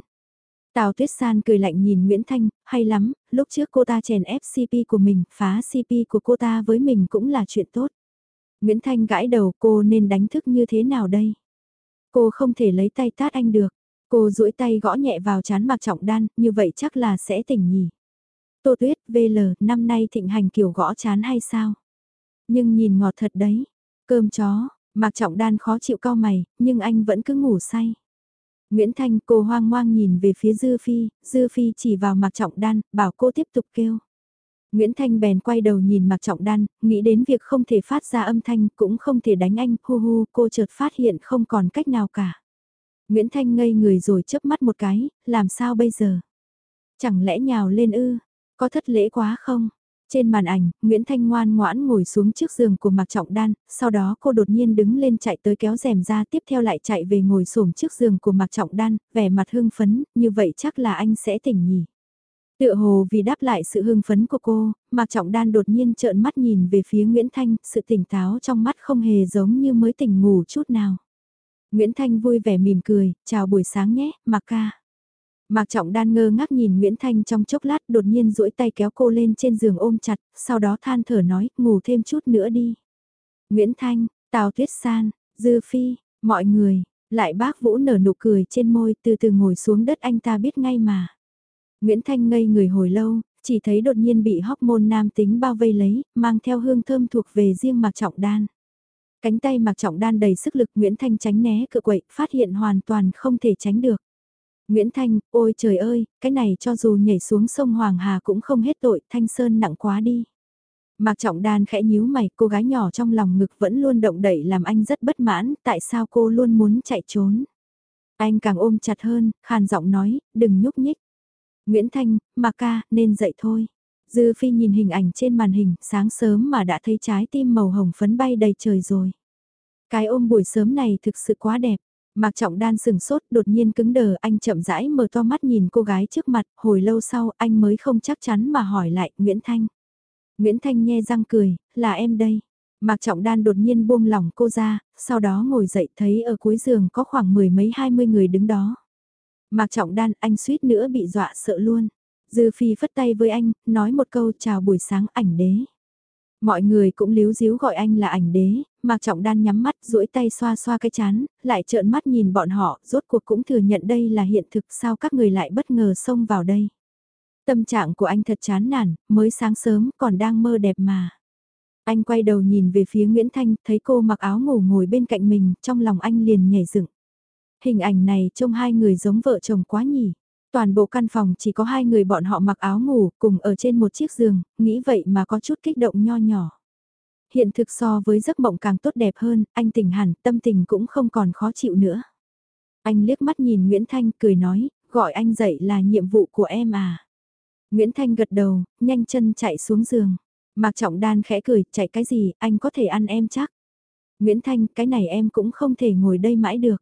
A: Tào Tuyết San cười lạnh nhìn Nguyễn Thanh, hay lắm, lúc trước cô ta chèn ép CP của mình, phá CP của cô ta với mình cũng là chuyện tốt. Nguyễn Thanh gãi đầu cô nên đánh thức như thế nào đây? Cô không thể lấy tay tát anh được. Cô duỗi tay gõ nhẹ vào chán Mạc Trọng Đan, như vậy chắc là sẽ tỉnh nhỉ. Tô Tuyết, VL, năm nay thịnh hành kiểu gõ chán hay sao? Nhưng nhìn ngọt thật đấy. Cơm chó, Mạc Trọng Đan khó chịu cao mày, nhưng anh vẫn cứ ngủ say. Nguyễn Thanh cô hoang hoang nhìn về phía Dư Phi, Dư Phi chỉ vào Mạc Trọng Đan, bảo cô tiếp tục kêu. Nguyễn Thanh bèn quay đầu nhìn Mạc Trọng Đan, nghĩ đến việc không thể phát ra âm thanh cũng không thể đánh anh, hu hu, cô chợt phát hiện không còn cách nào cả. Nguyễn Thanh ngây người rồi chớp mắt một cái, làm sao bây giờ? Chẳng lẽ nhào lên ư? Có thất lễ quá không? Trên màn ảnh, Nguyễn Thanh ngoan ngoãn ngồi xuống trước giường của Mạc Trọng Đan, sau đó cô đột nhiên đứng lên chạy tới kéo rèm ra tiếp theo lại chạy về ngồi xổm trước giường của Mạc Trọng Đan, vẻ mặt hưng phấn, như vậy chắc là anh sẽ tỉnh nhỉ. Tựa hồ vì đáp lại sự hưng phấn của cô, Mạc Trọng Đan đột nhiên trợn mắt nhìn về phía Nguyễn Thanh, sự tỉnh táo trong mắt không hề giống như mới tỉnh ngủ chút nào. Nguyễn Thanh vui vẻ mỉm cười, chào buổi sáng nhé, Mạc ca. Mạc Trọng Đan ngơ ngác nhìn Nguyễn Thanh trong chốc lát đột nhiên duỗi tay kéo cô lên trên giường ôm chặt, sau đó than thở nói, ngủ thêm chút nữa đi. Nguyễn Thanh, Tào Tuyết San, Dư Phi, mọi người, lại bác Vũ nở nụ cười trên môi từ từ ngồi xuống đất anh ta biết ngay mà. Nguyễn Thanh ngây người hồi lâu, chỉ thấy đột nhiên bị hóc môn nam tính bao vây lấy, mang theo hương thơm thuộc về riêng Mạc Trọng Đan. Cánh tay Mạc Trọng Đan đầy sức lực Nguyễn Thanh tránh né cự quậy, phát hiện hoàn toàn không thể tránh được. Nguyễn Thanh, ôi trời ơi, cái này cho dù nhảy xuống sông Hoàng Hà cũng không hết tội, Thanh Sơn nặng quá đi. Mạc Trọng Đan khẽ nhíu mày, cô gái nhỏ trong lòng ngực vẫn luôn động đẩy làm anh rất bất mãn, tại sao cô luôn muốn chạy trốn. Anh càng ôm chặt hơn, khàn giọng nói, đừng nhúc nhích. Nguyễn Thanh, Mạc ca, nên dậy thôi. Dư Phi nhìn hình ảnh trên màn hình, sáng sớm mà đã thấy trái tim màu hồng phấn bay đầy trời rồi. Cái ôm buổi sớm này thực sự quá đẹp. Mạc Trọng Đan sừng sốt đột nhiên cứng đờ anh chậm rãi mở to mắt nhìn cô gái trước mặt, hồi lâu sau anh mới không chắc chắn mà hỏi lại Nguyễn Thanh. Nguyễn Thanh nhe răng cười, là em đây. Mạc Trọng Đan đột nhiên buông lỏng cô ra, sau đó ngồi dậy thấy ở cuối giường có khoảng mười mấy hai mươi người đứng đó. Mạc Trọng Đan anh suýt nữa bị dọa sợ luôn. Dư Phi phất tay với anh, nói một câu chào buổi sáng ảnh đế. Mọi người cũng líu díu gọi anh là ảnh đế, Mạc Trọng Đan nhắm mắt duỗi tay xoa xoa cái chán, lại trợn mắt nhìn bọn họ, rốt cuộc cũng thừa nhận đây là hiện thực sao các người lại bất ngờ xông vào đây. Tâm trạng của anh thật chán nản, mới sáng sớm còn đang mơ đẹp mà. Anh quay đầu nhìn về phía Nguyễn Thanh, thấy cô mặc áo ngủ ngồi bên cạnh mình, trong lòng anh liền nhảy dựng. Hình ảnh này trông hai người giống vợ chồng quá nhỉ. Toàn bộ căn phòng chỉ có hai người bọn họ mặc áo ngủ cùng ở trên một chiếc giường, nghĩ vậy mà có chút kích động nho nhỏ. Hiện thực so với giấc mộng càng tốt đẹp hơn, anh tỉnh hẳn, tâm tình cũng không còn khó chịu nữa. Anh liếc mắt nhìn Nguyễn Thanh cười nói, gọi anh dậy là nhiệm vụ của em à. Nguyễn Thanh gật đầu, nhanh chân chạy xuống giường. Mạc Trọng Đan khẽ cười, chạy cái gì, anh có thể ăn em chắc. Nguyễn Thanh, cái này em cũng không thể ngồi đây mãi được.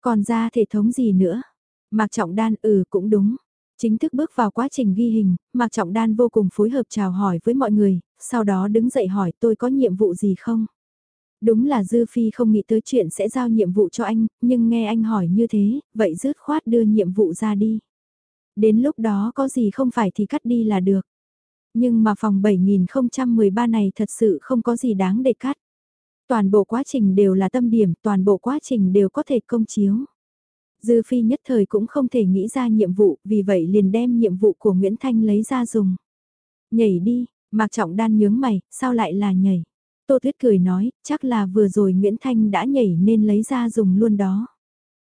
A: Còn ra thể thống gì nữa? Mạc Trọng Đan ừ cũng đúng. Chính thức bước vào quá trình ghi hình, Mạc Trọng Đan vô cùng phối hợp chào hỏi với mọi người, sau đó đứng dậy hỏi tôi có nhiệm vụ gì không? Đúng là Dư Phi không nghĩ tới chuyện sẽ giao nhiệm vụ cho anh, nhưng nghe anh hỏi như thế, vậy rứt khoát đưa nhiệm vụ ra đi. Đến lúc đó có gì không phải thì cắt đi là được. Nhưng mà phòng 7013 này thật sự không có gì đáng để cắt. Toàn bộ quá trình đều là tâm điểm, toàn bộ quá trình đều có thể công chiếu. Dư Phi nhất thời cũng không thể nghĩ ra nhiệm vụ, vì vậy liền đem nhiệm vụ của Nguyễn Thanh lấy ra dùng. Nhảy đi, Mạc Trọng Đan nhướng mày, sao lại là nhảy? Tô Tuyết cười nói, chắc là vừa rồi Nguyễn Thanh đã nhảy nên lấy ra dùng luôn đó.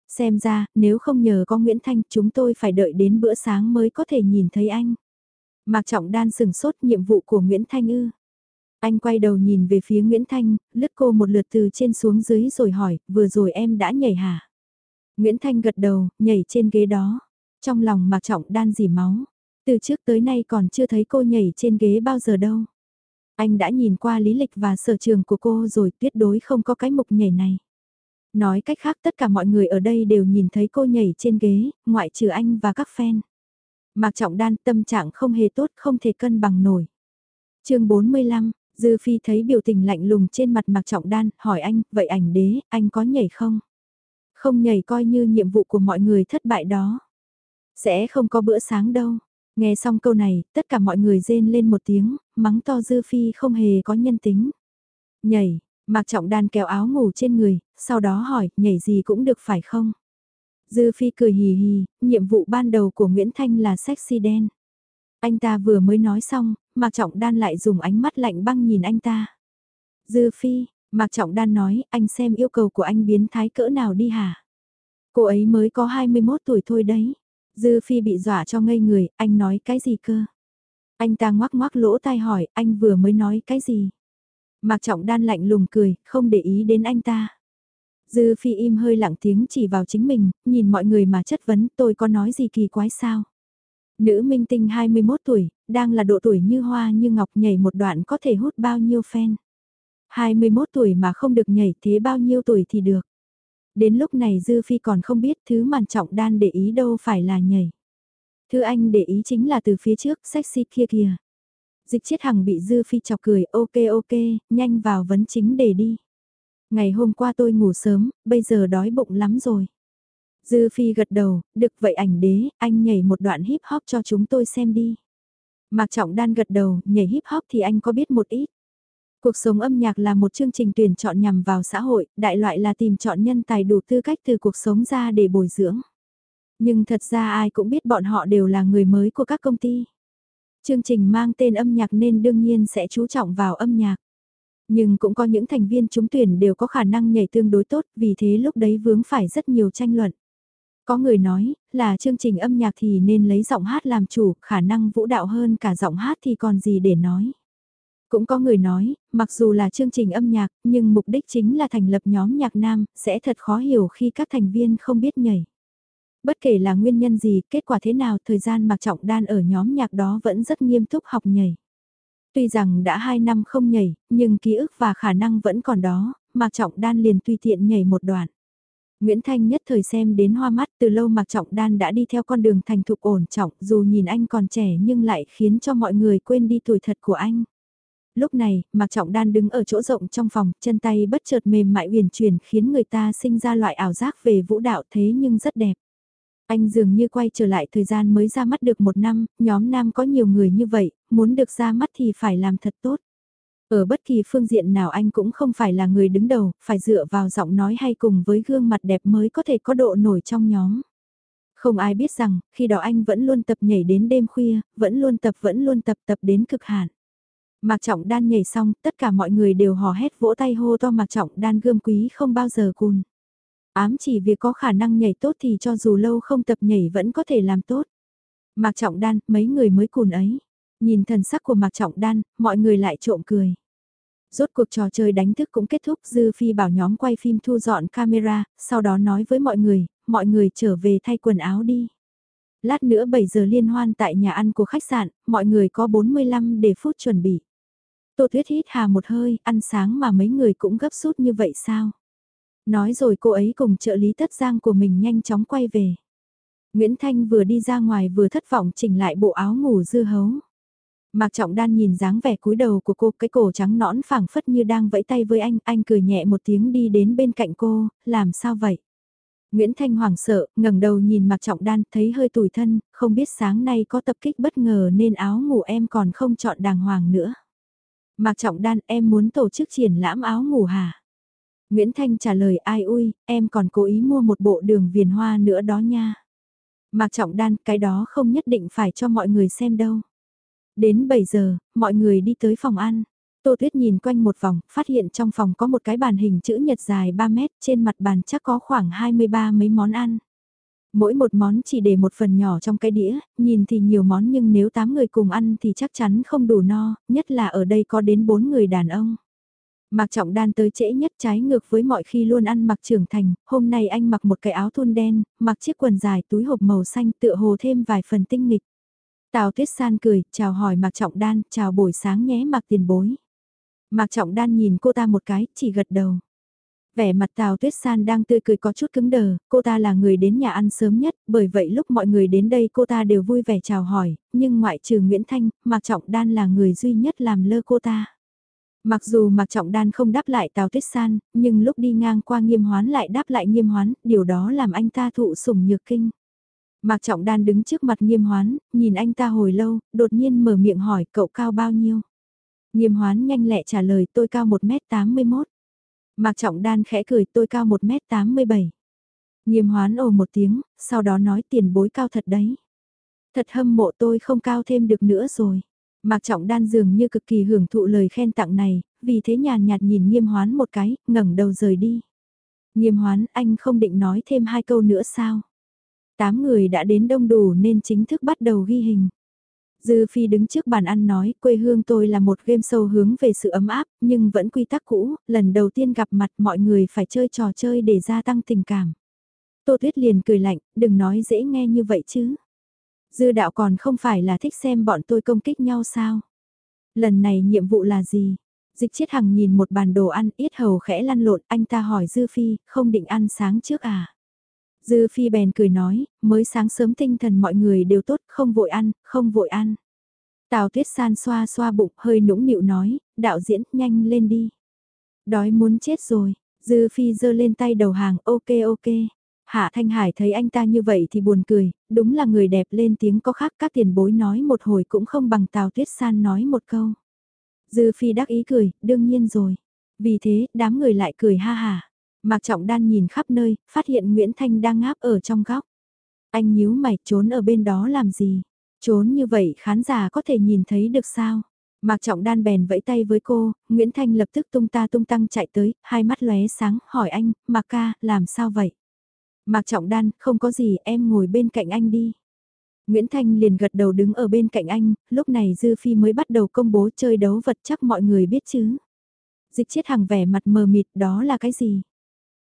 A: Xem ra, nếu không nhờ có Nguyễn Thanh, chúng tôi phải đợi đến bữa sáng mới có thể nhìn thấy anh. Mạc Trọng Đan sừng sốt nhiệm vụ của Nguyễn Thanh ư. Anh quay đầu nhìn về phía Nguyễn Thanh, lướt cô một lượt từ trên xuống dưới rồi hỏi, vừa rồi em đã nhảy hả? Nguyễn Thanh gật đầu, nhảy trên ghế đó. Trong lòng Mạc Trọng Đan dì máu. Từ trước tới nay còn chưa thấy cô nhảy trên ghế bao giờ đâu. Anh đã nhìn qua lý lịch và sở trường của cô rồi tuyệt đối không có cái mục nhảy này. Nói cách khác tất cả mọi người ở đây đều nhìn thấy cô nhảy trên ghế, ngoại trừ anh và các fan. Mạc Trọng Đan tâm trạng không hề tốt không thể cân bằng nổi. chương 45, Dư Phi thấy biểu tình lạnh lùng trên mặt Mạc Trọng Đan, hỏi anh, vậy ảnh đế, anh có nhảy không? Không nhảy coi như nhiệm vụ của mọi người thất bại đó. Sẽ không có bữa sáng đâu. Nghe xong câu này, tất cả mọi người rên lên một tiếng, mắng to Dư Phi không hề có nhân tính. Nhảy, Mạc Trọng Đan kéo áo ngủ trên người, sau đó hỏi, nhảy gì cũng được phải không? Dư Phi cười hì hì, nhiệm vụ ban đầu của Nguyễn Thanh là sexy đen. Anh ta vừa mới nói xong, Mạc Trọng Đan lại dùng ánh mắt lạnh băng nhìn anh ta. Dư Phi, Mạc Trọng Đan nói, anh xem yêu cầu của anh biến thái cỡ nào đi hả? Cô ấy mới có 21 tuổi thôi đấy. Dư Phi bị dọa cho ngây người, anh nói cái gì cơ? Anh ta ngoác ngoác lỗ tai hỏi, anh vừa mới nói cái gì? Mạc Trọng Đan lạnh lùng cười, không để ý đến anh ta. Dư Phi im hơi lặng tiếng chỉ vào chính mình, nhìn mọi người mà chất vấn tôi có nói gì kỳ quái sao? Nữ minh tinh 21 tuổi, đang là độ tuổi như hoa như ngọc nhảy một đoạn có thể hút bao nhiêu fan. 21 tuổi mà không được nhảy thế bao nhiêu tuổi thì được. Đến lúc này Dư Phi còn không biết thứ màn trọng đan để ý đâu phải là nhảy. Thứ anh để ý chính là từ phía trước sexy kia kìa. Dịch chiết hằng bị Dư Phi chọc cười ok ok, nhanh vào vấn chính để đi. Ngày hôm qua tôi ngủ sớm, bây giờ đói bụng lắm rồi. Dư Phi gật đầu, được vậy ảnh đế, anh nhảy một đoạn hip hop cho chúng tôi xem đi. Mạc Trọng Đan gật đầu, nhảy hip hop thì anh có biết một ít. Cuộc sống âm nhạc là một chương trình tuyển chọn nhằm vào xã hội, đại loại là tìm chọn nhân tài đủ tư cách từ cuộc sống ra để bồi dưỡng. Nhưng thật ra ai cũng biết bọn họ đều là người mới của các công ty. Chương trình mang tên âm nhạc nên đương nhiên sẽ chú trọng vào âm nhạc. Nhưng cũng có những thành viên trúng tuyển đều có khả năng nhảy tương đối tốt, vì thế lúc đấy vướng phải rất nhiều tranh luận. Có người nói, là chương trình âm nhạc thì nên lấy giọng hát làm chủ, khả năng vũ đạo hơn cả giọng hát thì còn gì để nói. Cũng có người nói, mặc dù là chương trình âm nhạc, nhưng mục đích chính là thành lập nhóm nhạc nam, sẽ thật khó hiểu khi các thành viên không biết nhảy. Bất kể là nguyên nhân gì, kết quả thế nào, thời gian Mạc Trọng Đan ở nhóm nhạc đó vẫn rất nghiêm túc học nhảy. Tuy rằng đã 2 năm không nhảy, nhưng ký ức và khả năng vẫn còn đó, Mạc Trọng Đan liền tùy tiện nhảy một đoạn. Nguyễn Thanh nhất thời xem đến hoa mắt từ lâu Mạc Trọng Đan đã đi theo con đường thành thục ổn trọng dù nhìn anh còn trẻ nhưng lại khiến cho mọi người quên đi tuổi thật của anh. Lúc này, Mạc Trọng Đan đứng ở chỗ rộng trong phòng, chân tay bất chợt mềm mại uyển chuyển khiến người ta sinh ra loại ảo giác về vũ đạo thế nhưng rất đẹp. Anh dường như quay trở lại thời gian mới ra mắt được một năm, nhóm nam có nhiều người như vậy, muốn được ra mắt thì phải làm thật tốt. Ở bất kỳ phương diện nào anh cũng không phải là người đứng đầu, phải dựa vào giọng nói hay cùng với gương mặt đẹp mới có thể có độ nổi trong nhóm. Không ai biết rằng, khi đó anh vẫn luôn tập nhảy đến đêm khuya, vẫn luôn tập vẫn luôn tập tập đến cực hạn. Mạc Trọng Đan nhảy xong, tất cả mọi người đều hò hét vỗ tay hô to Mạc Trọng Đan gươm quý không bao giờ cùn. Ám chỉ việc có khả năng nhảy tốt thì cho dù lâu không tập nhảy vẫn có thể làm tốt. Mạc Trọng Đan, mấy người mới cùn ấy. Nhìn thần sắc của Mạc Trọng Đan, mọi người lại trộm cười. Rốt cuộc trò chơi đánh thức cũng kết thúc Dư Phi bảo nhóm quay phim thu dọn camera, sau đó nói với mọi người, mọi người trở về thay quần áo đi. Lát nữa 7 giờ liên hoan tại nhà ăn của khách sạn, mọi người có 45 để phút chuẩn bị. Tô Tuyết hít hà một hơi, ăn sáng mà mấy người cũng gấp rút như vậy sao? Nói rồi cô ấy cùng trợ lý tất giang của mình nhanh chóng quay về. Nguyễn Thanh vừa đi ra ngoài vừa thất vọng chỉnh lại bộ áo ngủ dư hấu. Mạc Trọng Đan nhìn dáng vẻ cúi đầu của cô, cái cổ trắng nõn phẳng phất như đang vẫy tay với anh, anh cười nhẹ một tiếng đi đến bên cạnh cô, làm sao vậy? Nguyễn Thanh hoảng sợ, ngẩng đầu nhìn Mạc Trọng Đan, thấy hơi tủi thân, không biết sáng nay có tập kích bất ngờ nên áo ngủ em còn không chọn đàng hoàng nữa. Mạc Trọng Đan, em muốn tổ chức triển lãm áo ngủ hả? Nguyễn Thanh trả lời ai ui, em còn cố ý mua một bộ đường viền hoa nữa đó nha. Mạc Trọng Đan, cái đó không nhất định phải cho mọi người xem đâu. Đến 7 giờ, mọi người đi tới phòng ăn. Tô Tuyết nhìn quanh một vòng, phát hiện trong phòng có một cái bàn hình chữ nhật dài 3 mét, trên mặt bàn chắc có khoảng 23 mấy món ăn. Mỗi một món chỉ để một phần nhỏ trong cái đĩa, nhìn thì nhiều món nhưng nếu 8 người cùng ăn thì chắc chắn không đủ no, nhất là ở đây có đến 4 người đàn ông. Mạc Trọng Đan tới trễ nhất trái ngược với mọi khi luôn ăn mặc trưởng thành, hôm nay anh mặc một cái áo thun đen, mặc chiếc quần dài túi hộp màu xanh tựa hồ thêm vài phần tinh nghịch. Tào Tuyết San cười, chào hỏi Mạc Trọng Đan, chào buổi sáng nhé Mạc Tiền Bối. Mạc Trọng Đan nhìn cô ta một cái, chỉ gật đầu. Vẻ mặt Tào Tuyết San đang tươi cười có chút cứng đờ, cô ta là người đến nhà ăn sớm nhất, bởi vậy lúc mọi người đến đây cô ta đều vui vẻ chào hỏi, nhưng ngoại trừ Nguyễn Thanh, Mạc Trọng Đan là người duy nhất làm lơ cô ta. Mặc dù Mạc Trọng Đan không đáp lại Tào Tuyết San, nhưng lúc đi ngang qua nghiêm hoán lại đáp lại nghiêm hoán, điều đó làm anh ta thụ sủng nhược kinh. Mạc Trọng Đan đứng trước mặt nghiêm hoán, nhìn anh ta hồi lâu, đột nhiên mở miệng hỏi cậu cao bao nhiêu. Nghiêm hoán nhanh lẹ trả lời tôi cao 1m81. Mạc Trọng Đan khẽ cười tôi cao 1m87. Nghiêm hoán ồ một tiếng, sau đó nói tiền bối cao thật đấy. Thật hâm mộ tôi không cao thêm được nữa rồi. Mạc Trọng Đan dường như cực kỳ hưởng thụ lời khen tặng này, vì thế nhàn nhạt nhìn nghiêm hoán một cái, ngẩng đầu rời đi. Nghiêm hoán, anh không định nói thêm hai câu nữa sao? Tám người đã đến đông đủ nên chính thức bắt đầu ghi hình. Dư Phi đứng trước bàn ăn nói, quê hương tôi là một game show hướng về sự ấm áp, nhưng vẫn quy tắc cũ, lần đầu tiên gặp mặt mọi người phải chơi trò chơi để gia tăng tình cảm. Tô Tuyết liền cười lạnh, đừng nói dễ nghe như vậy chứ. Dư đạo còn không phải là thích xem bọn tôi công kích nhau sao? Lần này nhiệm vụ là gì? Dịch chiết hằng nhìn một bàn đồ ăn ít hầu khẽ lăn lộn, anh ta hỏi Dư Phi, không định ăn sáng trước à? Dư Phi bèn cười nói, mới sáng sớm tinh thần mọi người đều tốt, không vội ăn, không vội ăn. Tào Tuyết San xoa xoa bụng, hơi nũng nịu nói, đạo diễn, nhanh lên đi. Đói muốn chết rồi, Dư Phi giơ lên tay đầu hàng, ok ok. Hạ Thanh Hải thấy anh ta như vậy thì buồn cười, đúng là người đẹp lên tiếng có khác các tiền bối nói một hồi cũng không bằng Tào Tuyết San nói một câu. Dư Phi đắc ý cười, đương nhiên rồi. Vì thế, đám người lại cười ha hà. Mạc Trọng Đan nhìn khắp nơi, phát hiện Nguyễn Thanh đang ngáp ở trong góc. Anh nhíu mày trốn ở bên đó làm gì? Trốn như vậy khán giả có thể nhìn thấy được sao? Mạc Trọng Đan bèn vẫy tay với cô, Nguyễn Thanh lập tức tung ta tung tăng chạy tới, hai mắt lóe sáng, hỏi anh, Mạc ca, làm sao vậy? Mạc Trọng Đan, không có gì, em ngồi bên cạnh anh đi. Nguyễn Thanh liền gật đầu đứng ở bên cạnh anh, lúc này Dư Phi mới bắt đầu công bố chơi đấu vật chắc mọi người biết chứ. Dịch chết hàng vẻ mặt mờ mịt đó là cái gì?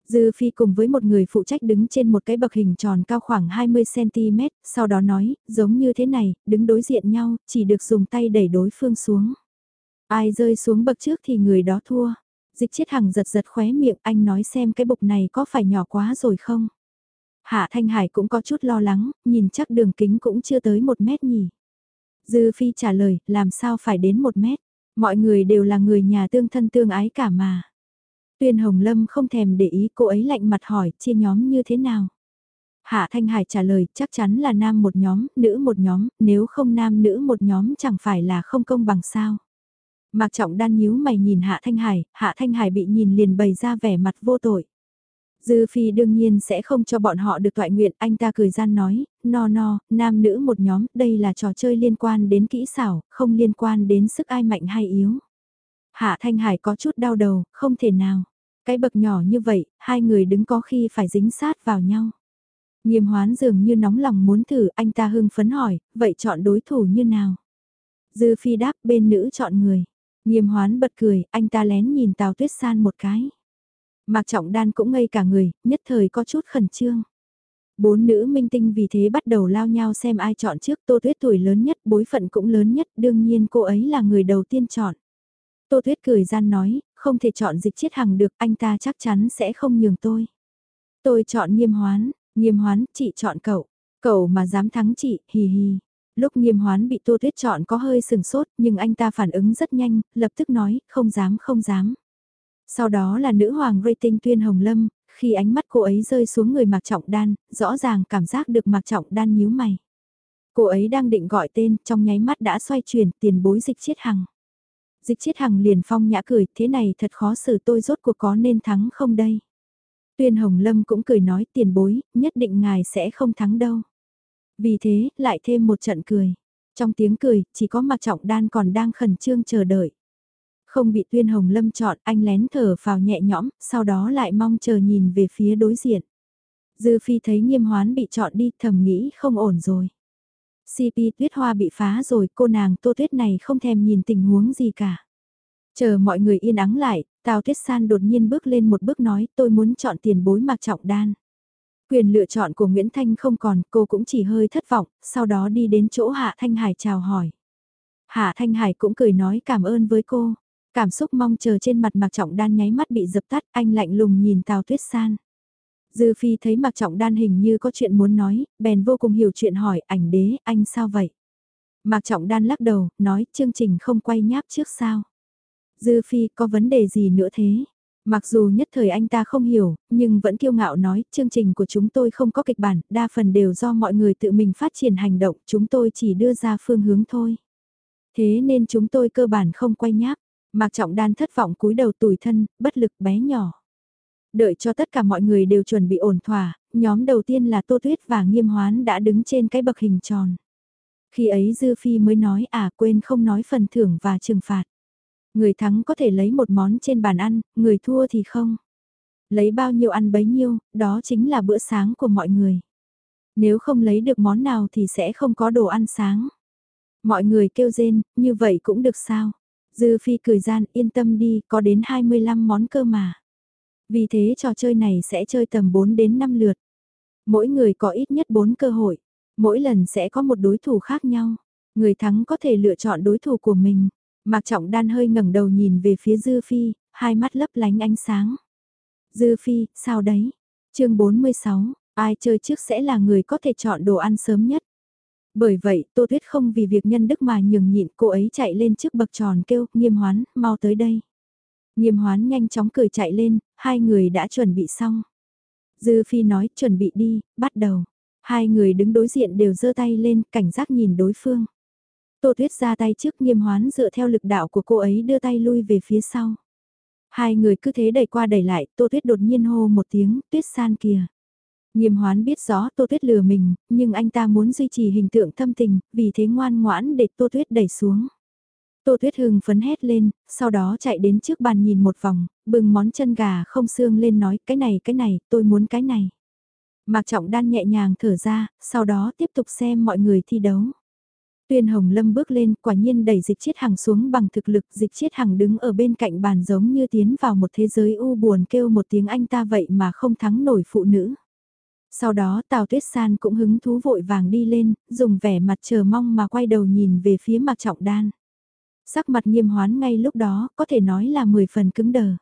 A: Dư Phi cùng với một người phụ trách đứng trên một cái bậc hình tròn cao khoảng 20cm, sau đó nói, giống như thế này, đứng đối diện nhau, chỉ được dùng tay đẩy đối phương xuống. Ai rơi xuống bậc trước thì người đó thua. Dịch chiết hằng giật giật khóe miệng anh nói xem cái bục này có phải nhỏ quá rồi không? Hạ Thanh Hải cũng có chút lo lắng, nhìn chắc đường kính cũng chưa tới một mét nhỉ. Dư Phi trả lời, làm sao phải đến một mét? Mọi người đều là người nhà tương thân tương ái cả mà. Tuyên Hồng Lâm không thèm để ý cô ấy lạnh mặt hỏi chia nhóm như thế nào. Hạ Thanh Hải trả lời chắc chắn là nam một nhóm, nữ một nhóm, nếu không nam nữ một nhóm chẳng phải là không công bằng sao. Mạc Trọng đan nhíu mày nhìn Hạ Thanh Hải, Hạ Thanh Hải bị nhìn liền bày ra vẻ mặt vô tội. Dư Phi đương nhiên sẽ không cho bọn họ được toại nguyện, anh ta cười gian nói, no no, nam nữ một nhóm, đây là trò chơi liên quan đến kỹ xảo, không liên quan đến sức ai mạnh hay yếu. Hạ Thanh Hải có chút đau đầu, không thể nào. Cái bậc nhỏ như vậy, hai người đứng có khi phải dính sát vào nhau. Nghiêm hoán dường như nóng lòng muốn thử, anh ta hưng phấn hỏi, vậy chọn đối thủ như nào? Dư phi đáp bên nữ chọn người. Nghiêm hoán bật cười, anh ta lén nhìn Tào Tuyết San một cái. Mạc Trọng Đan cũng ngây cả người, nhất thời có chút khẩn trương. Bốn nữ minh tinh vì thế bắt đầu lao nhau xem ai chọn trước Tô Tuyết tuổi lớn nhất, bối phận cũng lớn nhất, đương nhiên cô ấy là người đầu tiên chọn. Tô Thuyết cười gian nói, không thể chọn dịch chiết hằng được, anh ta chắc chắn sẽ không nhường tôi. Tôi chọn nghiêm hoán, nghiêm hoán, chị chọn cậu. Cậu mà dám thắng chị, hì hì. Lúc nghiêm hoán bị Tô Thuyết chọn có hơi sừng sốt, nhưng anh ta phản ứng rất nhanh, lập tức nói, không dám không dám. Sau đó là nữ hoàng rating tuyên hồng lâm, khi ánh mắt cô ấy rơi xuống người Mạc Trọng Đan, rõ ràng cảm giác được Mạc Trọng Đan nhíu mày. Cô ấy đang định gọi tên, trong nháy mắt đã xoay chuyển tiền bối dịch chiết hằng. Dịch chiết hằng liền phong nhã cười, thế này thật khó xử tôi rốt cuộc có nên thắng không đây. Tuyên Hồng Lâm cũng cười nói tiền bối, nhất định ngài sẽ không thắng đâu. Vì thế, lại thêm một trận cười. Trong tiếng cười, chỉ có mặt trọng đan còn đang khẩn trương chờ đợi. Không bị Tuyên Hồng Lâm chọn, anh lén thở vào nhẹ nhõm, sau đó lại mong chờ nhìn về phía đối diện. Dư Phi thấy nghiêm hoán bị chọn đi, thầm nghĩ không ổn rồi. CP tuyết hoa bị phá rồi, cô nàng tô tuyết này không thèm nhìn tình huống gì cả. Chờ mọi người yên ắng lại, Tào Tuyết San đột nhiên bước lên một bước nói tôi muốn chọn tiền bối mặc trọng đan. Quyền lựa chọn của Nguyễn Thanh không còn, cô cũng chỉ hơi thất vọng, sau đó đi đến chỗ Hạ Thanh Hải chào hỏi. Hạ Thanh Hải cũng cười nói cảm ơn với cô. Cảm xúc mong chờ trên mặt Mạc Trọng Đan nháy mắt bị dập tắt, anh lạnh lùng nhìn Tào Tuyết San. Dư Phi thấy Mạc Trọng Đan hình như có chuyện muốn nói, bèn vô cùng hiểu chuyện hỏi ảnh đế, anh sao vậy? Mạc Trọng Đan lắc đầu, nói chương trình không quay nháp trước sao? Dư Phi có vấn đề gì nữa thế? Mặc dù nhất thời anh ta không hiểu, nhưng vẫn kiêu ngạo nói, chương trình của chúng tôi không có kịch bản, đa phần đều do mọi người tự mình phát triển hành động, chúng tôi chỉ đưa ra phương hướng thôi. Thế nên chúng tôi cơ bản không quay nháp, Mạc Trọng Đan thất vọng cúi đầu tủi thân, bất lực bé nhỏ. Đợi cho tất cả mọi người đều chuẩn bị ổn thỏa, nhóm đầu tiên là Tô Tuyết và Nghiêm Hoán đã đứng trên cái bậc hình tròn. Khi ấy Dư Phi mới nói à quên không nói phần thưởng và trừng phạt. Người thắng có thể lấy một món trên bàn ăn, người thua thì không. Lấy bao nhiêu ăn bấy nhiêu, đó chính là bữa sáng của mọi người. Nếu không lấy được món nào thì sẽ không có đồ ăn sáng. Mọi người kêu rên, như vậy cũng được sao? Dư Phi cười gian, yên tâm đi, có đến 25 món cơ mà. Vì thế trò chơi này sẽ chơi tầm 4 đến 5 lượt. Mỗi người có ít nhất 4 cơ hội. Mỗi lần sẽ có một đối thủ khác nhau. Người thắng có thể lựa chọn đối thủ của mình. Mạc Trọng Đan hơi ngẩng đầu nhìn về phía Dư Phi, hai mắt lấp lánh ánh sáng. Dư Phi, sao đấy? chương 46, ai chơi trước sẽ là người có thể chọn đồ ăn sớm nhất. Bởi vậy, Tô Tuyết không vì việc nhân đức mà nhường nhịn cô ấy chạy lên trước bậc tròn kêu, nghiêm hoán, mau tới đây. Nghiêm hoán nhanh chóng cười chạy lên, hai người đã chuẩn bị xong. Dư Phi nói, chuẩn bị đi, bắt đầu. Hai người đứng đối diện đều giơ tay lên, cảnh giác nhìn đối phương. Tô Tuyết ra tay trước nghiêm hoán dựa theo lực đạo của cô ấy đưa tay lui về phía sau. Hai người cứ thế đẩy qua đẩy lại, Tô Tuyết đột nhiên hô một tiếng, Tuyết san kìa. Nghiêm hoán biết rõ Tô Tuyết lừa mình, nhưng anh ta muốn duy trì hình tượng thâm tình, vì thế ngoan ngoãn để Tô Tuyết đẩy xuống. Tô Tuyết hưng phấn hét lên, sau đó chạy đến trước bàn nhìn một vòng, bừng món chân gà không xương lên nói cái này cái này, tôi muốn cái này. Mạc Trọng Đan nhẹ nhàng thở ra, sau đó tiếp tục xem mọi người thi đấu. Tuyên Hồng Lâm bước lên, quả nhiên đẩy dịch chiết hằng xuống bằng thực lực, dịch chiết hằng đứng ở bên cạnh bàn giống như tiến vào một thế giới u buồn kêu một tiếng anh ta vậy mà không thắng nổi phụ nữ. Sau đó Tào Tuyết San cũng hứng thú vội vàng đi lên, dùng vẻ mặt chờ mong mà quay đầu nhìn về phía Mạc Trọng Đan. Sắc mặt nghiêm hoán ngay lúc đó, có thể nói là 10 phần cứng đờ.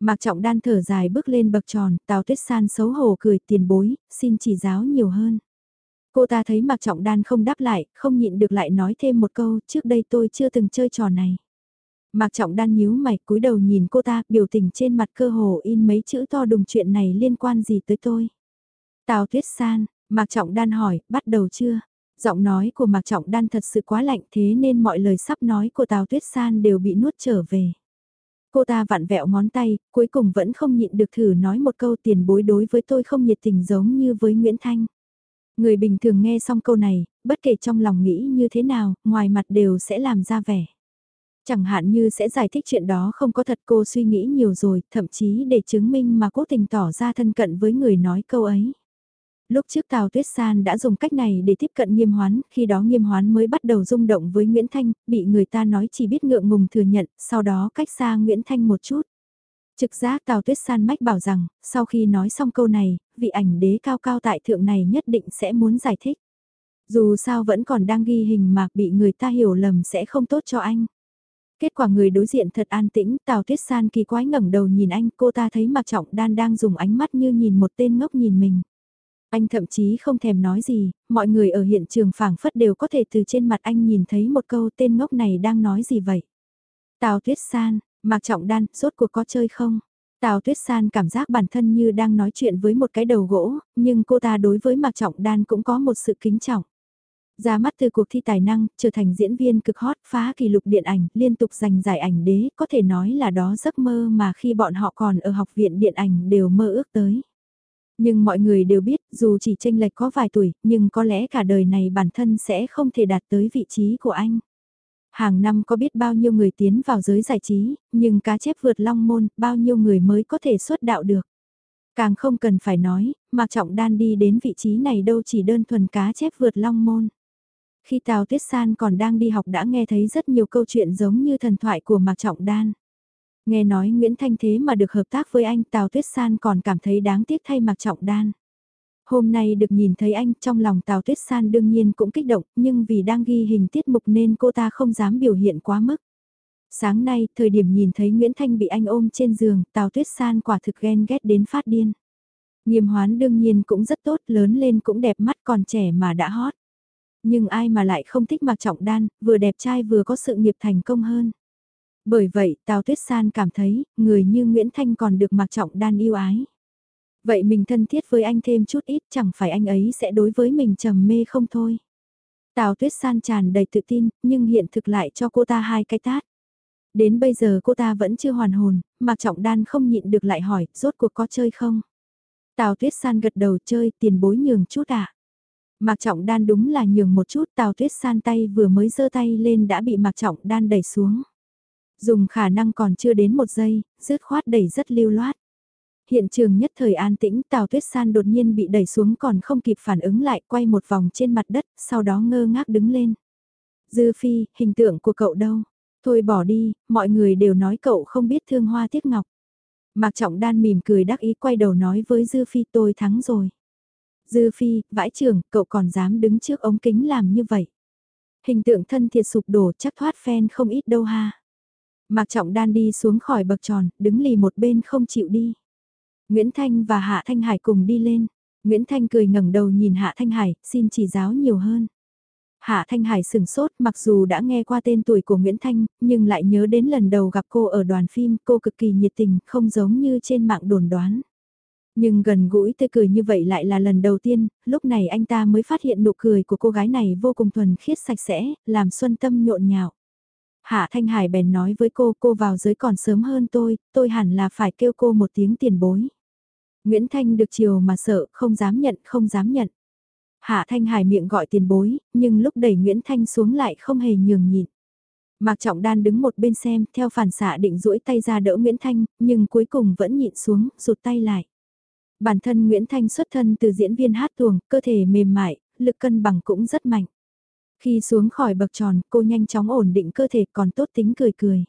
A: Mạc Trọng Đan thở dài bước lên bậc tròn, Tào Tuyết San xấu hổ cười tiền bối, xin chỉ giáo nhiều hơn. Cô ta thấy Mạc Trọng Đan không đáp lại, không nhịn được lại nói thêm một câu, trước đây tôi chưa từng chơi trò này. Mạc Trọng Đan nhíu mày cúi đầu nhìn cô ta, biểu tình trên mặt cơ hồ in mấy chữ to đùng chuyện này liên quan gì tới tôi. Tào Tuyết San, Mạc Trọng Đan hỏi, bắt đầu chưa? Giọng nói của Mạc Trọng Đan thật sự quá lạnh thế nên mọi lời sắp nói của Tào Tuyết San đều bị nuốt trở về. Cô ta vặn vẹo ngón tay, cuối cùng vẫn không nhịn được thử nói một câu tiền bối đối với tôi không nhiệt tình giống như với Nguyễn Thanh. Người bình thường nghe xong câu này, bất kể trong lòng nghĩ như thế nào, ngoài mặt đều sẽ làm ra vẻ. Chẳng hạn như sẽ giải thích chuyện đó không có thật cô suy nghĩ nhiều rồi, thậm chí để chứng minh mà cố tình tỏ ra thân cận với người nói câu ấy. Lúc trước Tào Tuyết San đã dùng cách này để tiếp cận nghiêm hoán, khi đó nghiêm hoán mới bắt đầu rung động với Nguyễn Thanh, bị người ta nói chỉ biết ngượng ngùng thừa nhận, sau đó cách xa Nguyễn Thanh một chút. Trực giác Tào Tuyết San mách bảo rằng, sau khi nói xong câu này, vị ảnh đế cao cao tại thượng này nhất định sẽ muốn giải thích. Dù sao vẫn còn đang ghi hình mà bị người ta hiểu lầm sẽ không tốt cho anh. Kết quả người đối diện thật an tĩnh, Tào Tuyết San kỳ quái ngẩng đầu nhìn anh, cô ta thấy Mạc Trọng Đan đang dùng ánh mắt như nhìn một tên ngốc nhìn mình. Anh thậm chí không thèm nói gì, mọi người ở hiện trường phảng phất đều có thể từ trên mặt anh nhìn thấy một câu tên ngốc này đang nói gì vậy. Tào Tuyết San, Mạc Trọng Đan, rốt cuộc có chơi không? Tào Tuyết San cảm giác bản thân như đang nói chuyện với một cái đầu gỗ, nhưng cô ta đối với Mạc Trọng Đan cũng có một sự kính trọng. Ra mắt từ cuộc thi tài năng, trở thành diễn viên cực hot, phá kỷ lục điện ảnh, liên tục giành giải ảnh đế, có thể nói là đó giấc mơ mà khi bọn họ còn ở học viện điện ảnh đều mơ ước tới. Nhưng mọi người đều biết, dù chỉ tranh lệch có vài tuổi, nhưng có lẽ cả đời này bản thân sẽ không thể đạt tới vị trí của anh. Hàng năm có biết bao nhiêu người tiến vào giới giải trí, nhưng cá chép vượt long môn, bao nhiêu người mới có thể xuất đạo được. Càng không cần phải nói, Mạc Trọng Đan đi đến vị trí này đâu chỉ đơn thuần cá chép vượt long môn. Khi Tào Tuyết San còn đang đi học đã nghe thấy rất nhiều câu chuyện giống như thần thoại của Mạc Trọng Đan. Nghe nói Nguyễn Thanh thế mà được hợp tác với anh Tào Tuyết San còn cảm thấy đáng tiếc thay Mạc Trọng Đan. Hôm nay được nhìn thấy anh trong lòng Tào Tuyết San đương nhiên cũng kích động, nhưng vì đang ghi hình tiết mục nên cô ta không dám biểu hiện quá mức. Sáng nay, thời điểm nhìn thấy Nguyễn Thanh bị anh ôm trên giường, Tào Tuyết San quả thực ghen ghét đến phát điên. Nghiêm hoán đương nhiên cũng rất tốt, lớn lên cũng đẹp mắt còn trẻ mà đã hot. Nhưng ai mà lại không thích mặc trọng đan, vừa đẹp trai vừa có sự nghiệp thành công hơn. Bởi vậy, Tào Tuyết San cảm thấy, người như Nguyễn Thanh còn được mặc trọng đan yêu ái. Vậy mình thân thiết với anh thêm chút ít chẳng phải anh ấy sẽ đối với mình trầm mê không thôi. Tào Tuyết San tràn đầy tự tin, nhưng hiện thực lại cho cô ta hai cái tát. Đến bây giờ cô ta vẫn chưa hoàn hồn, Mạc Trọng Đan không nhịn được lại hỏi, rốt cuộc có chơi không? Tào Tuyết San gật đầu chơi, tiền bối nhường chút ạ. À? Mạc Trọng Đan đúng là nhường một chút, Tào Tuyết San tay vừa mới giơ tay lên đã bị Mạc Trọng Đan đẩy xuống. Dùng khả năng còn chưa đến một giây, rứt khoát đẩy rất lưu loát. Hiện trường nhất thời an tĩnh Tào Tuyết San đột nhiên bị đẩy xuống còn không kịp phản ứng lại quay một vòng trên mặt đất, sau đó ngơ ngác đứng lên. Dư Phi, hình tượng của cậu đâu? Thôi bỏ đi, mọi người đều nói cậu không biết thương hoa tiếc ngọc. Mạc Trọng Đan mỉm cười đắc ý quay đầu nói với Dư Phi tôi thắng rồi. Dư Phi, vãi trưởng, cậu còn dám đứng trước ống kính làm như vậy. Hình tượng thân thiệt sụp đổ chắc thoát phen không ít đâu ha. Mạc Trọng Đan đi xuống khỏi bậc tròn, đứng lì một bên không chịu đi. Nguyễn Thanh và Hạ Thanh Hải cùng đi lên. Nguyễn Thanh cười ngẩng đầu nhìn Hạ Thanh Hải, xin chỉ giáo nhiều hơn. Hạ Thanh Hải sừng sốt mặc dù đã nghe qua tên tuổi của Nguyễn Thanh, nhưng lại nhớ đến lần đầu gặp cô ở đoàn phim, cô cực kỳ nhiệt tình, không giống như trên mạng đồn đoán. Nhưng gần gũi tươi cười như vậy lại là lần đầu tiên, lúc này anh ta mới phát hiện nụ cười của cô gái này vô cùng thuần khiết sạch sẽ, làm xuân tâm nhộn nhạo. Hạ Thanh Hải bèn nói với cô, cô vào giới còn sớm hơn tôi, tôi hẳn là phải kêu cô một tiếng tiền bối. Nguyễn Thanh được chiều mà sợ, không dám nhận, không dám nhận. Hạ Thanh Hải miệng gọi tiền bối, nhưng lúc đẩy Nguyễn Thanh xuống lại không hề nhường nhịn. Mạc Trọng Đan đứng một bên xem, theo phản xạ định duỗi tay ra đỡ Nguyễn Thanh, nhưng cuối cùng vẫn nhịn xuống, rụt tay lại. Bản thân Nguyễn Thanh xuất thân từ diễn viên hát tuồng, cơ thể mềm mại, lực cân bằng cũng rất mạnh. Khi xuống khỏi bậc tròn, cô nhanh chóng ổn định cơ thể còn tốt tính cười cười.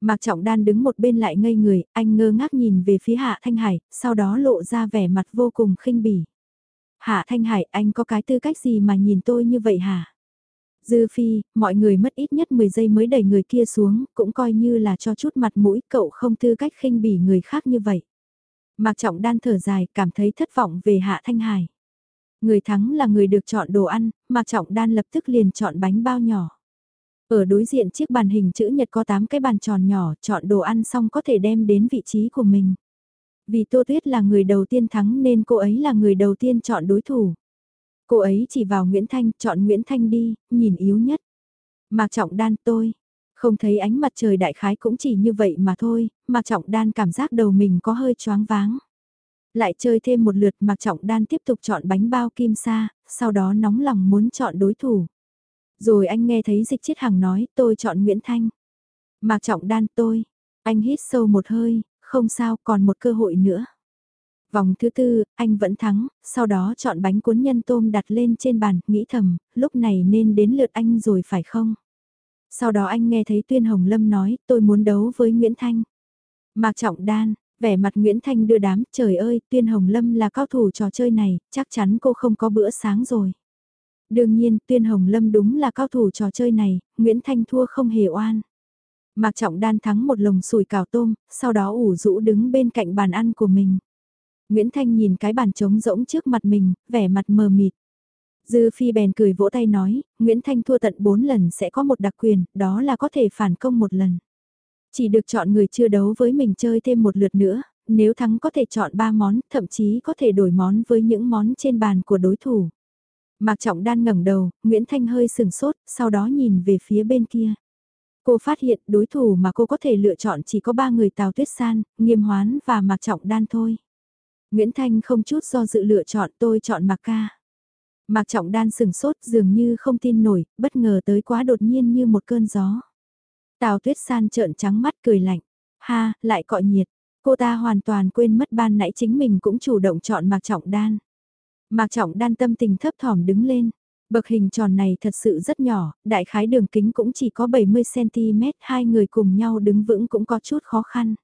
A: Mạc Trọng Đan đứng một bên lại ngây người, anh ngơ ngác nhìn về phía Hạ Thanh Hải, sau đó lộ ra vẻ mặt vô cùng khinh bỉ. Hạ Thanh Hải, anh có cái tư cách gì mà nhìn tôi như vậy hả? Dư Phi, mọi người mất ít nhất 10 giây mới đẩy người kia xuống, cũng coi như là cho chút mặt mũi, cậu không tư cách khinh bỉ người khác như vậy. Mạc Trọng Đan thở dài, cảm thấy thất vọng về Hạ Thanh Hải. Người thắng là người được chọn đồ ăn, Mạc Trọng Đan lập tức liền chọn bánh bao nhỏ. Ở đối diện chiếc bàn hình chữ nhật có 8 cái bàn tròn nhỏ, chọn đồ ăn xong có thể đem đến vị trí của mình. Vì Tô Tuyết là người đầu tiên thắng nên cô ấy là người đầu tiên chọn đối thủ. Cô ấy chỉ vào Nguyễn Thanh, chọn Nguyễn Thanh đi, nhìn yếu nhất. Mạc Trọng Đan tôi, không thấy ánh mặt trời đại khái cũng chỉ như vậy mà thôi, Mạc Trọng Đan cảm giác đầu mình có hơi choáng váng. Lại chơi thêm một lượt Mạc Trọng Đan tiếp tục chọn bánh bao kim sa, sau đó nóng lòng muốn chọn đối thủ. Rồi anh nghe thấy dịch chiết hằng nói tôi chọn Nguyễn Thanh. Mạc Trọng Đan tôi, anh hít sâu một hơi, không sao còn một cơ hội nữa. Vòng thứ tư, anh vẫn thắng, sau đó chọn bánh cuốn nhân tôm đặt lên trên bàn, nghĩ thầm, lúc này nên đến lượt anh rồi phải không? Sau đó anh nghe thấy Tuyên Hồng Lâm nói, tôi muốn đấu với Nguyễn Thanh. Mạc Trọng Đan, vẻ mặt Nguyễn Thanh đưa đám, trời ơi, Tuyên Hồng Lâm là cao thủ trò chơi này, chắc chắn cô không có bữa sáng rồi. Đương nhiên, Tuyên Hồng Lâm đúng là cao thủ trò chơi này, Nguyễn Thanh thua không hề oan. Mạc Trọng Đan thắng một lồng sủi cảo tôm, sau đó ủ rũ đứng bên cạnh bàn ăn của mình. Nguyễn Thanh nhìn cái bàn trống rỗng trước mặt mình, vẻ mặt mờ mịt. Dư Phi bèn cười vỗ tay nói, Nguyễn Thanh thua tận 4 lần sẽ có một đặc quyền, đó là có thể phản công một lần. Chỉ được chọn người chưa đấu với mình chơi thêm một lượt nữa, nếu thắng có thể chọn 3 món, thậm chí có thể đổi món với những món trên bàn của đối thủ. Mạc Trọng Đan ngẩng đầu, Nguyễn Thanh hơi sừng sốt, sau đó nhìn về phía bên kia. Cô phát hiện đối thủ mà cô có thể lựa chọn chỉ có ba người Tào Tuyết San, Nghiêm Hoán và Mạc Trọng Đan thôi. Nguyễn Thanh không chút do dự lựa chọn tôi chọn Mạc Ca. Mạc Trọng Đan sừng sốt dường như không tin nổi, bất ngờ tới quá đột nhiên như một cơn gió. Tào Tuyết San trợn trắng mắt cười lạnh. Ha, lại cọ nhiệt. Cô ta hoàn toàn quên mất ban nãy chính mình cũng chủ động chọn Mạc Trọng Đan. Mạc Trọng Đan tâm tình thấp thỏm đứng lên. Bậc hình tròn này thật sự rất nhỏ, đại khái đường kính cũng chỉ có 70cm, hai người cùng nhau đứng vững cũng có chút khó khăn.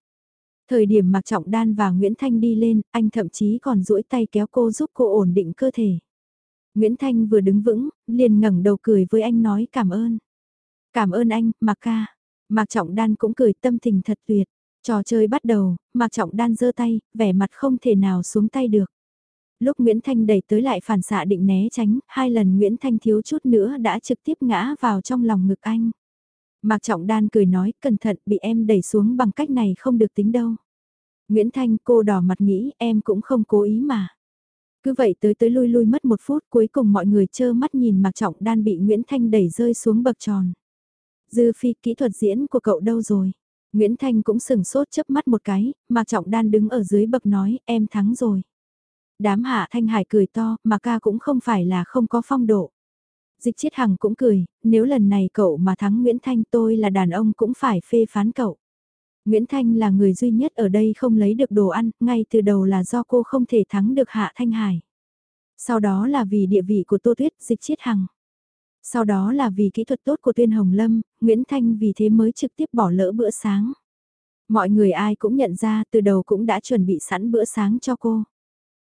A: Thời điểm Mạc Trọng Đan và Nguyễn Thanh đi lên, anh thậm chí còn duỗi tay kéo cô giúp cô ổn định cơ thể. Nguyễn Thanh vừa đứng vững, liền ngẩng đầu cười với anh nói cảm ơn. Cảm ơn anh, Mạc ca. Mạc Trọng Đan cũng cười tâm tình thật tuyệt. Trò chơi bắt đầu, Mạc Trọng Đan giơ tay, vẻ mặt không thể nào xuống tay được. Lúc Nguyễn Thanh đẩy tới lại phản xạ định né tránh, hai lần Nguyễn Thanh thiếu chút nữa đã trực tiếp ngã vào trong lòng ngực anh. Mạc Trọng Đan cười nói, cẩn thận, bị em đẩy xuống bằng cách này không được tính đâu. Nguyễn Thanh cô đỏ mặt nghĩ em cũng không cố ý mà. Cứ vậy tới tới lui lui mất một phút cuối cùng mọi người chơ mắt nhìn Mạc Trọng Đan bị Nguyễn Thanh đẩy rơi xuống bậc tròn. Dư phi kỹ thuật diễn của cậu đâu rồi? Nguyễn Thanh cũng sừng sốt chớp mắt một cái, Mạc Trọng Đan đứng ở dưới bậc nói em thắng rồi. Đám hạ Thanh Hải cười to, mà ca cũng không phải là không có phong độ. Dịch chiết hằng cũng cười, nếu lần này cậu mà thắng Nguyễn Thanh tôi là đàn ông cũng phải phê phán cậu. Nguyễn Thanh là người duy nhất ở đây không lấy được đồ ăn, ngay từ đầu là do cô không thể thắng được Hạ Thanh Hải. Sau đó là vì địa vị của Tô Tuyết, dịch chiết hằng. Sau đó là vì kỹ thuật tốt của Tuyên Hồng Lâm, Nguyễn Thanh vì thế mới trực tiếp bỏ lỡ bữa sáng. Mọi người ai cũng nhận ra từ đầu cũng đã chuẩn bị sẵn bữa sáng cho cô.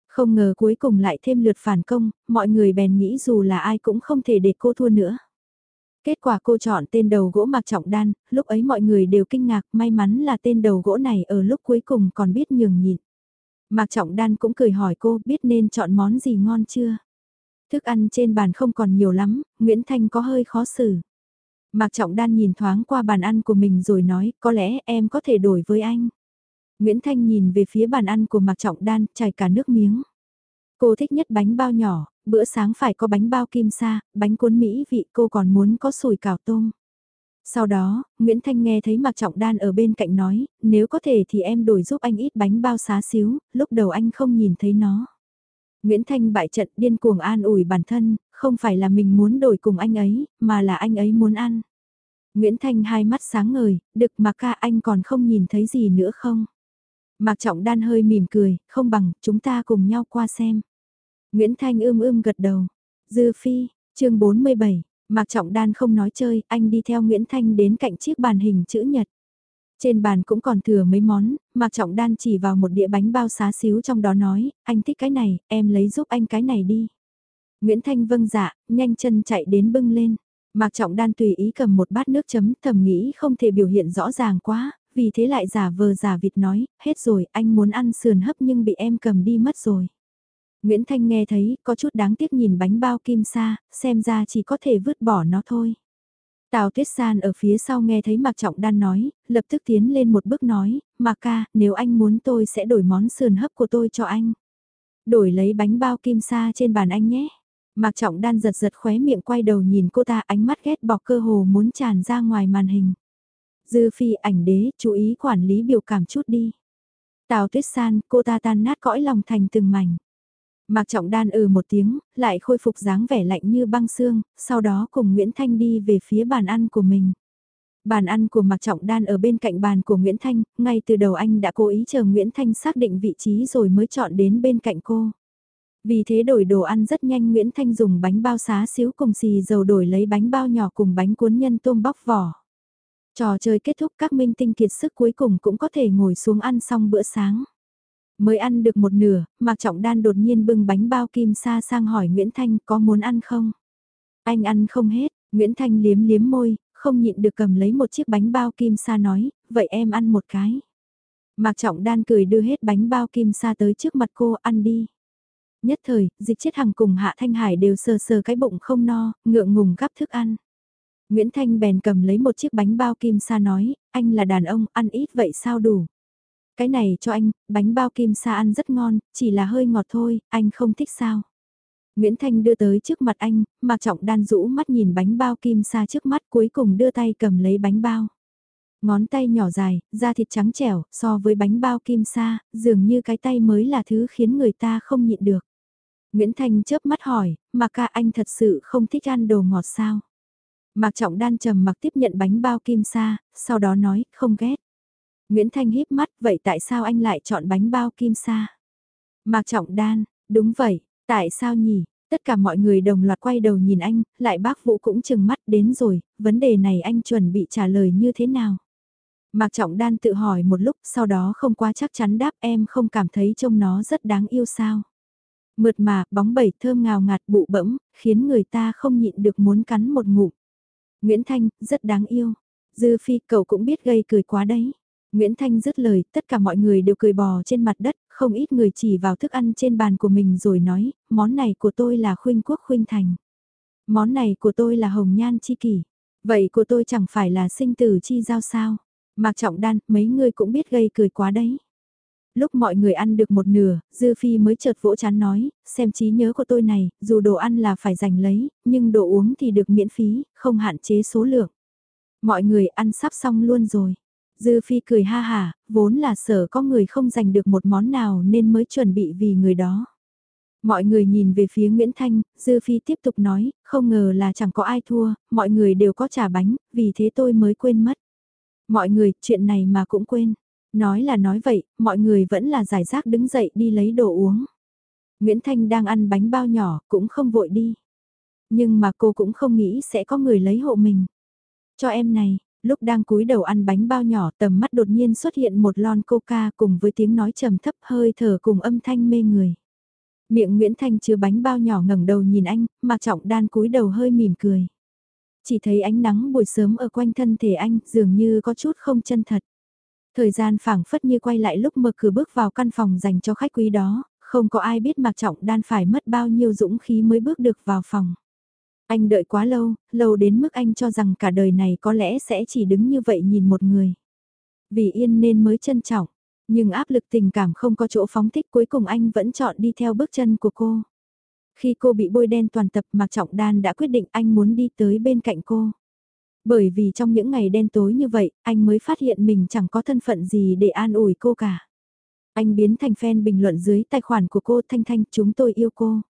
A: Không ngờ cuối cùng lại thêm lượt phản công, mọi người bèn nghĩ dù là ai cũng không thể để cô thua nữa. Kết quả cô chọn tên đầu gỗ Mạc Trọng Đan, lúc ấy mọi người đều kinh ngạc, may mắn là tên đầu gỗ này ở lúc cuối cùng còn biết nhường nhịn. Mạc Trọng Đan cũng cười hỏi cô biết nên chọn món gì ngon chưa? Thức ăn trên bàn không còn nhiều lắm, Nguyễn Thanh có hơi khó xử. Mạc Trọng Đan nhìn thoáng qua bàn ăn của mình rồi nói, có lẽ em có thể đổi với anh. Nguyễn Thanh nhìn về phía bàn ăn của Mạc Trọng Đan, chảy cả nước miếng. Cô thích nhất bánh bao nhỏ, bữa sáng phải có bánh bao kim sa, bánh cuốn Mỹ vị cô còn muốn có sủi cảo tôm. Sau đó, Nguyễn Thanh nghe thấy Mạc Trọng Đan ở bên cạnh nói, nếu có thể thì em đổi giúp anh ít bánh bao xá xíu, lúc đầu anh không nhìn thấy nó. Nguyễn Thanh bại trận điên cuồng an ủi bản thân, không phải là mình muốn đổi cùng anh ấy, mà là anh ấy muốn ăn. Nguyễn Thanh hai mắt sáng ngời, đực mà ca anh còn không nhìn thấy gì nữa không? Mạc Trọng Đan hơi mỉm cười, không bằng, chúng ta cùng nhau qua xem. Nguyễn Thanh ưm ưm gật đầu. Dư Phi, chương 47, Mạc Trọng Đan không nói chơi, anh đi theo Nguyễn Thanh đến cạnh chiếc bàn hình chữ nhật. Trên bàn cũng còn thừa mấy món, Mạc Trọng Đan chỉ vào một đĩa bánh bao xá xíu trong đó nói, anh thích cái này, em lấy giúp anh cái này đi. Nguyễn Thanh vâng dạ, nhanh chân chạy đến bưng lên. Mạc Trọng Đan tùy ý cầm một bát nước chấm thầm nghĩ không thể biểu hiện rõ ràng quá, vì thế lại giả vờ giả vịt nói, hết rồi, anh muốn ăn sườn hấp nhưng bị em cầm đi mất rồi. Nguyễn Thanh nghe thấy, có chút đáng tiếc nhìn bánh bao kim sa, xem ra chỉ có thể vứt bỏ nó thôi. Tào Tuyết San ở phía sau nghe thấy Mạc Trọng Đan nói, lập tức tiến lên một bước nói, Mạc ca, nếu anh muốn tôi sẽ đổi món sườn hấp của tôi cho anh. Đổi lấy bánh bao kim sa trên bàn anh nhé. Mạc Trọng Đan giật giật khóe miệng quay đầu nhìn cô ta ánh mắt ghét bỏ cơ hồ muốn tràn ra ngoài màn hình. Dư phi ảnh đế, chú ý quản lý biểu cảm chút đi. Tào tuyết san, cô ta tan nát cõi lòng thành từng mảnh. Mạc Trọng Đan ừ một tiếng, lại khôi phục dáng vẻ lạnh như băng xương, sau đó cùng Nguyễn Thanh đi về phía bàn ăn của mình. Bàn ăn của Mạc Trọng Đan ở bên cạnh bàn của Nguyễn Thanh, ngay từ đầu anh đã cố ý chờ Nguyễn Thanh xác định vị trí rồi mới chọn đến bên cạnh cô. Vì thế đổi đồ ăn rất nhanh Nguyễn Thanh dùng bánh bao xá xíu cùng xì dầu đổi lấy bánh bao nhỏ cùng bánh cuốn nhân tôm bóc vỏ. Trò chơi kết thúc các minh tinh kiệt sức cuối cùng cũng có thể ngồi xuống ăn xong bữa sáng. Mới ăn được một nửa, Mạc Trọng Đan đột nhiên bưng bánh bao kim sa sang hỏi Nguyễn Thanh có muốn ăn không? Anh ăn không hết, Nguyễn Thanh liếm liếm môi, không nhịn được cầm lấy một chiếc bánh bao kim sa nói, vậy em ăn một cái. Mạc Trọng Đan cười đưa hết bánh bao kim sa tới trước mặt cô ăn đi. Nhất thời, dịch chết hằng cùng Hạ Thanh Hải đều sờ sờ cái bụng không no, ngượng ngùng gắp thức ăn. Nguyễn Thanh bèn cầm lấy một chiếc bánh bao kim sa nói, anh là đàn ông, ăn ít vậy sao đủ. Cái này cho anh, bánh bao kim sa ăn rất ngon, chỉ là hơi ngọt thôi, anh không thích sao. Nguyễn Thanh đưa tới trước mặt anh, Mạc Trọng đan rũ mắt nhìn bánh bao kim sa trước mắt cuối cùng đưa tay cầm lấy bánh bao. Ngón tay nhỏ dài, da thịt trắng trẻo, so với bánh bao kim sa, dường như cái tay mới là thứ khiến người ta không nhịn được. Nguyễn Thanh chớp mắt hỏi, mà ca anh thật sự không thích ăn đồ ngọt sao? Mạc Trọng Đan trầm mặc tiếp nhận bánh bao kim sa, sau đó nói, không ghét. Nguyễn Thanh híp mắt, vậy tại sao anh lại chọn bánh bao kim sa? Mạc Trọng Đan, đúng vậy, tại sao nhỉ? Tất cả mọi người đồng loạt quay đầu nhìn anh, lại bác Vũ cũng chừng mắt đến rồi, vấn đề này anh chuẩn bị trả lời như thế nào? Mạc Trọng Đan tự hỏi một lúc sau đó không quá chắc chắn đáp em không cảm thấy trông nó rất đáng yêu sao. Mượt mà, bóng bẩy thơm ngào ngạt bụ bẫm, khiến người ta không nhịn được muốn cắn một ngụm. Nguyễn Thanh, rất đáng yêu. Dư Phi, cậu cũng biết gây cười quá đấy. Nguyễn Thanh dứt lời, tất cả mọi người đều cười bò trên mặt đất, không ít người chỉ vào thức ăn trên bàn của mình rồi nói, món này của tôi là khuynh quốc khuynh thành. Món này của tôi là hồng nhan chi kỷ. Vậy của tôi chẳng phải là sinh tử chi giao sao? Mạc Trọng Đan, mấy người cũng biết gây cười quá đấy. Lúc mọi người ăn được một nửa, Dư Phi mới chợt vỗ chán nói, xem trí nhớ của tôi này, dù đồ ăn là phải giành lấy, nhưng đồ uống thì được miễn phí, không hạn chế số lượng. Mọi người ăn sắp xong luôn rồi. Dư Phi cười ha hà, vốn là sợ có người không giành được một món nào nên mới chuẩn bị vì người đó. Mọi người nhìn về phía Nguyễn Thanh, Dư Phi tiếp tục nói, không ngờ là chẳng có ai thua, mọi người đều có trả bánh, vì thế tôi mới quên mất. Mọi người, chuyện này mà cũng quên. Nói là nói vậy, mọi người vẫn là giải rác đứng dậy đi lấy đồ uống. Nguyễn Thanh đang ăn bánh bao nhỏ, cũng không vội đi. Nhưng mà cô cũng không nghĩ sẽ có người lấy hộ mình. Cho em này, lúc đang cúi đầu ăn bánh bao nhỏ tầm mắt đột nhiên xuất hiện một lon coca cùng với tiếng nói trầm thấp hơi thở cùng âm thanh mê người. Miệng Nguyễn Thanh chứa bánh bao nhỏ ngẩng đầu nhìn anh, mà trọng đan cúi đầu hơi mỉm cười. Chỉ thấy ánh nắng buổi sớm ở quanh thân thể anh dường như có chút không chân thật. Thời gian phảng phất như quay lại lúc mở cửa bước vào căn phòng dành cho khách quý đó, không có ai biết Mạc Trọng Đan phải mất bao nhiêu dũng khí mới bước được vào phòng. Anh đợi quá lâu, lâu đến mức anh cho rằng cả đời này có lẽ sẽ chỉ đứng như vậy nhìn một người. Vì yên nên mới trân trọng, nhưng áp lực tình cảm không có chỗ phóng thích cuối cùng anh vẫn chọn đi theo bước chân của cô. Khi cô bị bôi đen toàn tập Mạc Trọng Đan đã quyết định anh muốn đi tới bên cạnh cô. Bởi vì trong những ngày đen tối như vậy, anh mới phát hiện mình chẳng có thân phận gì để an ủi cô cả. Anh biến thành fan bình luận dưới tài khoản của cô Thanh Thanh chúng tôi yêu cô.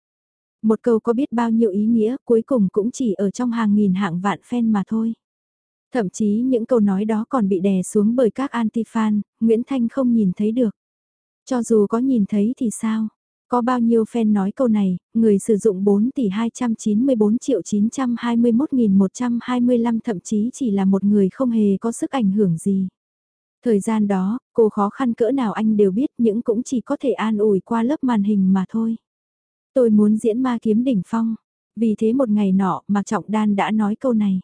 A: Một câu có biết bao nhiêu ý nghĩa cuối cùng cũng chỉ ở trong hàng nghìn hạng vạn fan mà thôi. Thậm chí những câu nói đó còn bị đè xuống bởi các anti-fan, Nguyễn Thanh không nhìn thấy được. Cho dù có nhìn thấy thì sao? Có bao nhiêu fan nói câu này, người sử dụng 4 tỷ 294 triệu 921.125 thậm chí chỉ là một người không hề có sức ảnh hưởng gì. Thời gian đó, cô khó khăn cỡ nào anh đều biết những cũng chỉ có thể an ủi qua lớp màn hình mà thôi. Tôi muốn diễn ma kiếm đỉnh phong, vì thế một ngày nọ Mạc Trọng Đan đã nói câu này.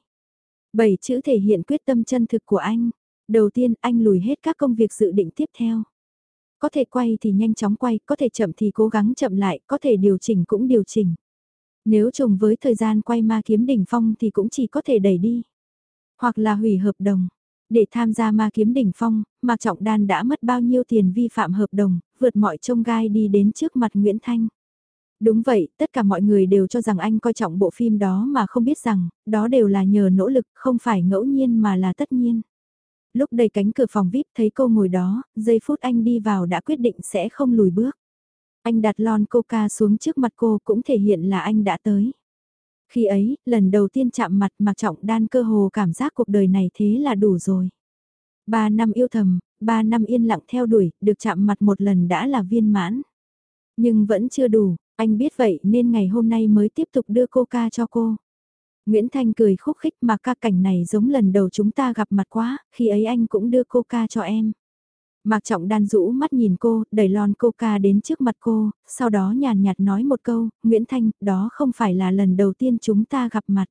A: Bảy chữ thể hiện quyết tâm chân thực của anh. Đầu tiên anh lùi hết các công việc dự định tiếp theo. Có thể quay thì nhanh chóng quay, có thể chậm thì cố gắng chậm lại, có thể điều chỉnh cũng điều chỉnh. Nếu trùng với thời gian quay ma kiếm đỉnh phong thì cũng chỉ có thể đẩy đi. Hoặc là hủy hợp đồng. Để tham gia ma kiếm đỉnh phong, Mạc Trọng Đan đã mất bao nhiêu tiền vi phạm hợp đồng, vượt mọi trông gai đi đến trước mặt Nguyễn Thanh. Đúng vậy, tất cả mọi người đều cho rằng anh coi trọng bộ phim đó mà không biết rằng, đó đều là nhờ nỗ lực, không phải ngẫu nhiên mà là tất nhiên lúc đầy cánh cửa phòng VIP thấy cô ngồi đó, giây phút anh đi vào đã quyết định sẽ không lùi bước. Anh đặt lon coca xuống trước mặt cô cũng thể hiện là anh đã tới. Khi ấy, lần đầu tiên chạm mặt Mạc Trọng Đan cơ hồ cảm giác cuộc đời này thế là đủ rồi. Ba năm yêu thầm, ba năm yên lặng theo đuổi, được chạm mặt một lần đã là viên mãn. Nhưng vẫn chưa đủ, anh biết vậy nên ngày hôm nay mới tiếp tục đưa coca cho cô. Nguyễn Thanh cười khúc khích mà ca cảnh này giống lần đầu chúng ta gặp mặt quá, khi ấy anh cũng đưa coca cho em. Mạc Trọng đan rũ mắt nhìn cô, đẩy lon coca đến trước mặt cô, sau đó nhàn nhạt nói một câu, Nguyễn Thanh, đó không phải là lần đầu tiên chúng ta gặp mặt.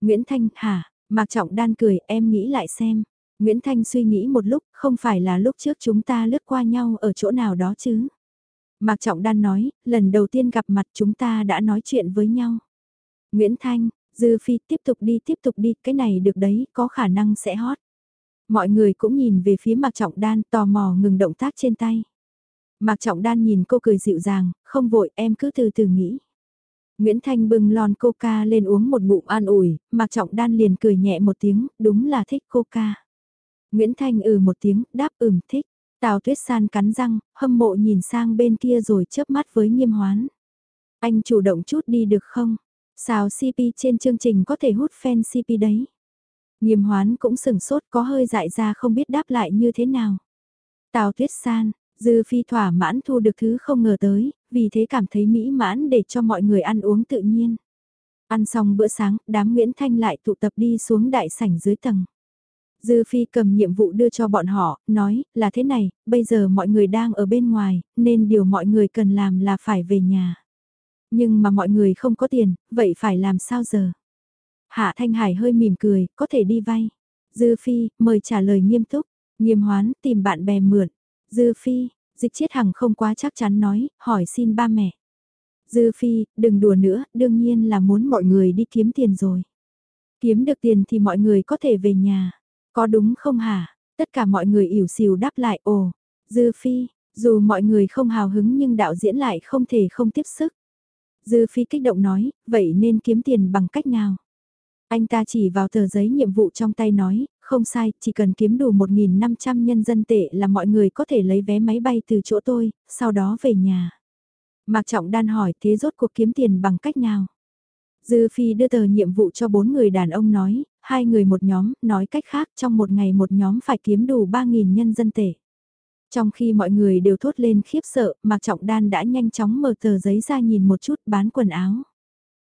A: Nguyễn Thanh, hả? Mạc Trọng đan cười, em nghĩ lại xem. Nguyễn Thanh suy nghĩ một lúc, không phải là lúc trước chúng ta lướt qua nhau ở chỗ nào đó chứ. Mạc Trọng đan nói, lần đầu tiên gặp mặt chúng ta đã nói chuyện với nhau. Nguyễn Thanh, Dư Phi tiếp tục đi tiếp tục đi, cái này được đấy, có khả năng sẽ hot. Mọi người cũng nhìn về phía Mạc Trọng Đan tò mò ngừng động tác trên tay. Mạc Trọng Đan nhìn cô cười dịu dàng, không vội em cứ từ từ nghĩ. Nguyễn Thanh bưng lon coca lên uống một ngụm an ủi, Mạc Trọng Đan liền cười nhẹ một tiếng, đúng là thích coca. Nguyễn Thanh ừ một tiếng, đáp ừm thích. Tào Tuyết San cắn răng, hâm mộ nhìn sang bên kia rồi chớp mắt với nghiêm hoán. Anh chủ động chút đi được không? Sao CP trên chương trình có thể hút fan CP đấy? Nghiêm hoán cũng sừng sốt có hơi dại ra không biết đáp lại như thế nào. Tào tuyết san, dư phi thỏa mãn thu được thứ không ngờ tới, vì thế cảm thấy mỹ mãn để cho mọi người ăn uống tự nhiên. Ăn xong bữa sáng, đám Nguyễn Thanh lại tụ tập đi xuống đại sảnh dưới tầng. Dư Phi cầm nhiệm vụ đưa cho bọn họ, nói, là thế này, bây giờ mọi người đang ở bên ngoài, nên điều mọi người cần làm là phải về nhà. Nhưng mà mọi người không có tiền, vậy phải làm sao giờ? Hạ Thanh Hải hơi mỉm cười, có thể đi vay. Dư Phi, mời trả lời nghiêm túc, nghiêm hoán, tìm bạn bè mượn. Dư Phi, dịch chiết hằng không quá chắc chắn nói, hỏi xin ba mẹ. Dư Phi, đừng đùa nữa, đương nhiên là muốn mọi người đi kiếm tiền rồi. Kiếm được tiền thì mọi người có thể về nhà. Có đúng không hả? Tất cả mọi người ỉu xìu đáp lại ồ. Dư Phi, dù mọi người không hào hứng nhưng đạo diễn lại không thể không tiếp sức. Dư Phi kích động nói, vậy nên kiếm tiền bằng cách nào? Anh ta chỉ vào tờ giấy nhiệm vụ trong tay nói, không sai, chỉ cần kiếm đủ 1.500 nhân dân tệ là mọi người có thể lấy vé máy bay từ chỗ tôi, sau đó về nhà. Mạc Trọng Đan hỏi thế rốt cuộc kiếm tiền bằng cách nào? Dư Phi đưa tờ nhiệm vụ cho bốn người đàn ông nói, hai người một nhóm, nói cách khác trong một ngày một nhóm phải kiếm đủ 3.000 nhân dân tệ. Trong khi mọi người đều thốt lên khiếp sợ, Mạc Trọng Đan đã nhanh chóng mở tờ giấy ra nhìn một chút bán quần áo.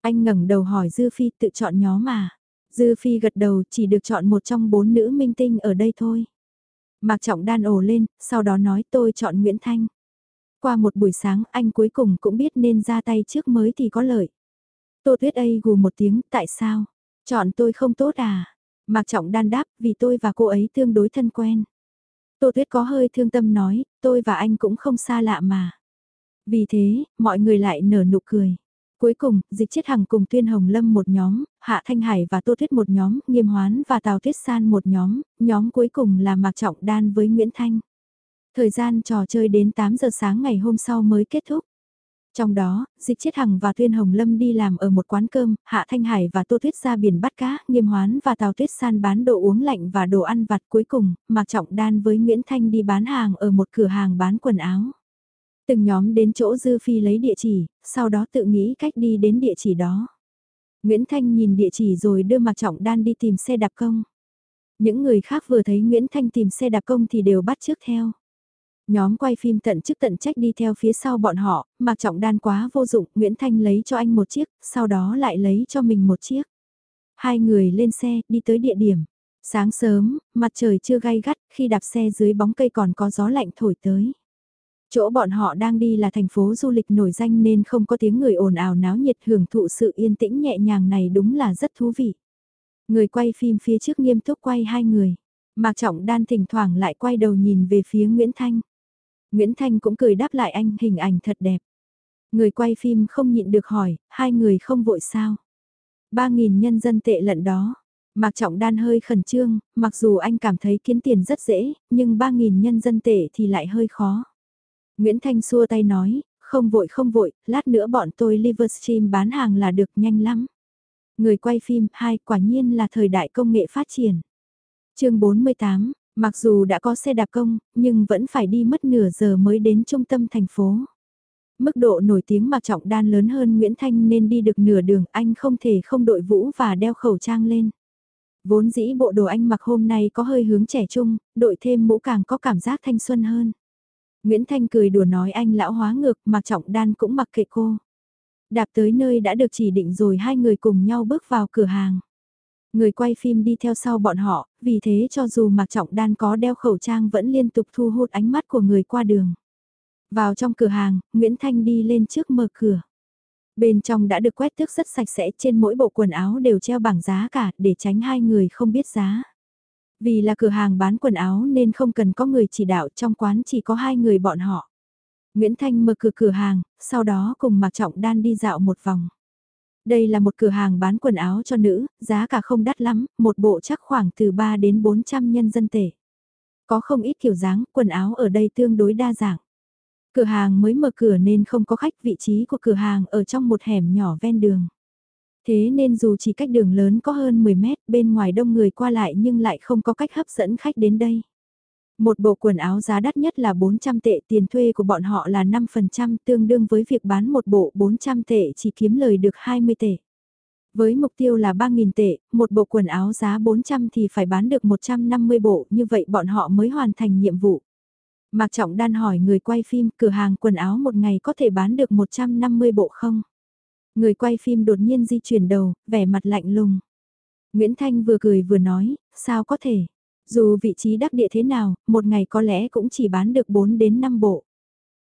A: Anh ngẩng đầu hỏi Dư Phi tự chọn nhóm mà. Dư Phi gật đầu chỉ được chọn một trong bốn nữ minh tinh ở đây thôi. Mạc Trọng Đan ồ lên, sau đó nói tôi chọn Nguyễn Thanh. Qua một buổi sáng anh cuối cùng cũng biết nên ra tay trước mới thì có lợi. Tô Tuyết A gù một tiếng, tại sao? Chọn tôi không tốt à? Mạc Trọng Đan đáp, vì tôi và cô ấy tương đối thân quen. Tô Tuyết có hơi thương tâm nói, tôi và anh cũng không xa lạ mà. Vì thế, mọi người lại nở nụ cười. Cuối cùng, Dịch Chiết Hằng cùng Tuyên Hồng Lâm một nhóm, Hạ Thanh Hải và Tô Tuyết một nhóm, Nghiêm Hoán và Tào Tuyết San một nhóm, nhóm cuối cùng là Mạc Trọng Đan với Nguyễn Thanh. Thời gian trò chơi đến 8 giờ sáng ngày hôm sau mới kết thúc. Trong đó, Dịch Chiết Hằng và Tuyên Hồng Lâm đi làm ở một quán cơm, Hạ Thanh Hải và Tô Tuyết ra biển bắt cá, Nghiêm Hoán và Tào Tuyết San bán đồ uống lạnh và đồ ăn vặt cuối cùng, Mạc Trọng Đan với Nguyễn Thanh đi bán hàng ở một cửa hàng bán quần áo. Từng nhóm đến chỗ Dư Phi lấy địa chỉ, sau đó tự nghĩ cách đi đến địa chỉ đó. Nguyễn Thanh nhìn địa chỉ rồi đưa Mạc Trọng Đan đi tìm xe đạp công. Những người khác vừa thấy Nguyễn Thanh tìm xe đạp công thì đều bắt trước theo. Nhóm quay phim tận chức tận trách đi theo phía sau bọn họ, Mạc Trọng Đan quá vô dụng, Nguyễn Thanh lấy cho anh một chiếc, sau đó lại lấy cho mình một chiếc. Hai người lên xe, đi tới địa điểm. Sáng sớm, mặt trời chưa gay gắt, khi đạp xe dưới bóng cây còn có gió lạnh thổi tới. Chỗ bọn họ đang đi là thành phố du lịch nổi danh nên không có tiếng người ồn ào náo nhiệt hưởng thụ sự yên tĩnh nhẹ nhàng này đúng là rất thú vị. Người quay phim phía trước nghiêm túc quay hai người. Mạc Trọng Đan thỉnh thoảng lại quay đầu nhìn về phía Nguyễn Thanh. Nguyễn Thanh cũng cười đáp lại anh hình ảnh thật đẹp. Người quay phim không nhịn được hỏi, hai người không vội sao. Ba nghìn nhân dân tệ lận đó. Mạc Trọng Đan hơi khẩn trương, mặc dù anh cảm thấy kiếm tiền rất dễ, nhưng ba nghìn nhân dân tệ thì lại hơi khó. Nguyễn Thanh xua tay nói, không vội không vội, lát nữa bọn tôi Livestream bán hàng là được nhanh lắm. Người quay phim, hai quả nhiên là thời đại công nghệ phát triển. chương 48, mặc dù đã có xe đạp công, nhưng vẫn phải đi mất nửa giờ mới đến trung tâm thành phố. Mức độ nổi tiếng Mạc trọng đan lớn hơn Nguyễn Thanh nên đi được nửa đường anh không thể không đội vũ và đeo khẩu trang lên. Vốn dĩ bộ đồ anh mặc hôm nay có hơi hướng trẻ trung, đội thêm mũ càng có cảm giác thanh xuân hơn. Nguyễn Thanh cười đùa nói anh lão hóa ngược mà Trọng Đan cũng mặc kệ cô. Đạp tới nơi đã được chỉ định rồi hai người cùng nhau bước vào cửa hàng. Người quay phim đi theo sau bọn họ, vì thế cho dù Mạc Trọng Đan có đeo khẩu trang vẫn liên tục thu hút ánh mắt của người qua đường. Vào trong cửa hàng, Nguyễn Thanh đi lên trước mở cửa. Bên trong đã được quét tước rất sạch sẽ trên mỗi bộ quần áo đều treo bảng giá cả để tránh hai người không biết giá. Vì là cửa hàng bán quần áo nên không cần có người chỉ đạo trong quán chỉ có hai người bọn họ. Nguyễn Thanh mở cửa cửa hàng, sau đó cùng Mạc Trọng Đan đi dạo một vòng. Đây là một cửa hàng bán quần áo cho nữ, giá cả không đắt lắm, một bộ chắc khoảng từ 3 đến 400 nhân dân tệ. Có không ít kiểu dáng, quần áo ở đây tương đối đa dạng. Cửa hàng mới mở cửa nên không có khách vị trí của cửa hàng ở trong một hẻm nhỏ ven đường. Thế nên dù chỉ cách đường lớn có hơn 10 mét bên ngoài đông người qua lại nhưng lại không có cách hấp dẫn khách đến đây. Một bộ quần áo giá đắt nhất là 400 tệ tiền thuê của bọn họ là 5% tương đương với việc bán một bộ 400 tệ chỉ kiếm lời được 20 tệ. Với mục tiêu là 3.000 tệ, một bộ quần áo giá 400 thì phải bán được 150 bộ, như vậy bọn họ mới hoàn thành nhiệm vụ. Mạc Trọng Đan hỏi người quay phim cửa hàng quần áo một ngày có thể bán được 150 bộ không? Người quay phim đột nhiên di chuyển đầu, vẻ mặt lạnh lùng. Nguyễn Thanh vừa cười vừa nói, sao có thể? Dù vị trí đắc địa thế nào, một ngày có lẽ cũng chỉ bán được 4 đến 5 bộ.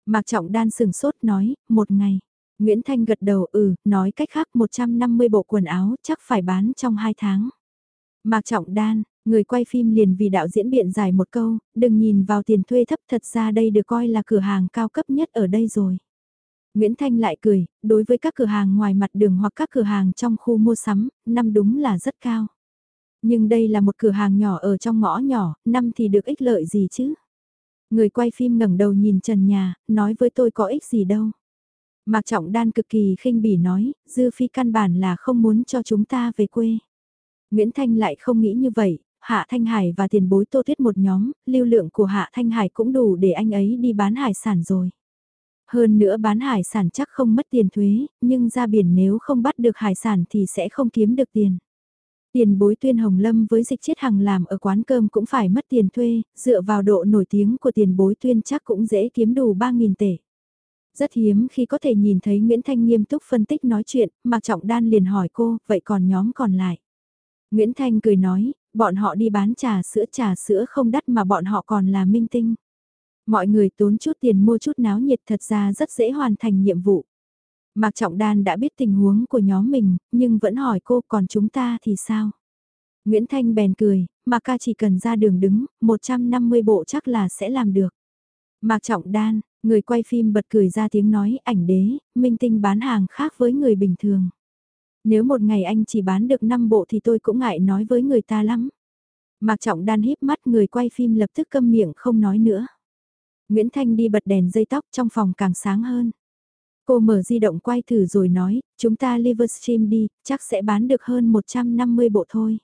A: Mạc Trọng Đan sừng sốt nói, một ngày. Nguyễn Thanh gật đầu ừ, nói cách khác 150 bộ quần áo chắc phải bán trong 2 tháng. Mạc Trọng Đan, người quay phim liền vì đạo diễn biện giải một câu, đừng nhìn vào tiền thuê thấp thật ra đây được coi là cửa hàng cao cấp nhất ở đây rồi. Nguyễn Thanh lại cười, đối với các cửa hàng ngoài mặt đường hoặc các cửa hàng trong khu mua sắm, năm đúng là rất cao. Nhưng đây là một cửa hàng nhỏ ở trong ngõ nhỏ, năm thì được ích lợi gì chứ? Người quay phim ngẩng đầu nhìn trần nhà, nói với tôi có ích gì đâu. Mạc Trọng Đan cực kỳ khinh bỉ nói, Dư Phi căn bản là không muốn cho chúng ta về quê. Nguyễn Thanh lại không nghĩ như vậy, Hạ Thanh Hải và tiền bối tô thiết một nhóm, lưu lượng của Hạ Thanh Hải cũng đủ để anh ấy đi bán hải sản rồi. Hơn nữa bán hải sản chắc không mất tiền thuế, nhưng ra biển nếu không bắt được hải sản thì sẽ không kiếm được tiền. Tiền bối tuyên Hồng Lâm với dịch chiết hằng làm ở quán cơm cũng phải mất tiền thuê, dựa vào độ nổi tiếng của tiền bối tuyên chắc cũng dễ kiếm đủ 3.000 tệ. Rất hiếm khi có thể nhìn thấy Nguyễn Thanh nghiêm túc phân tích nói chuyện, Mạc Trọng Đan liền hỏi cô, vậy còn nhóm còn lại? Nguyễn Thanh cười nói, bọn họ đi bán trà sữa trà sữa không đắt mà bọn họ còn là minh tinh. Mọi người tốn chút tiền mua chút náo nhiệt thật ra rất dễ hoàn thành nhiệm vụ. Mạc Trọng Đan đã biết tình huống của nhóm mình, nhưng vẫn hỏi cô còn chúng ta thì sao? Nguyễn Thanh bèn cười, Mạc ca chỉ cần ra đường đứng, 150 bộ chắc là sẽ làm được. Mạc Trọng Đan, người quay phim bật cười ra tiếng nói ảnh đế, minh tinh bán hàng khác với người bình thường. Nếu một ngày anh chỉ bán được 5 bộ thì tôi cũng ngại nói với người ta lắm. Mạc Trọng Đan híp mắt người quay phim lập tức câm miệng không nói nữa. Nguyễn Thanh đi bật đèn dây tóc trong phòng càng sáng hơn. Cô mở di động quay thử rồi nói, chúng ta Livestream đi, chắc sẽ bán được hơn 150 bộ thôi.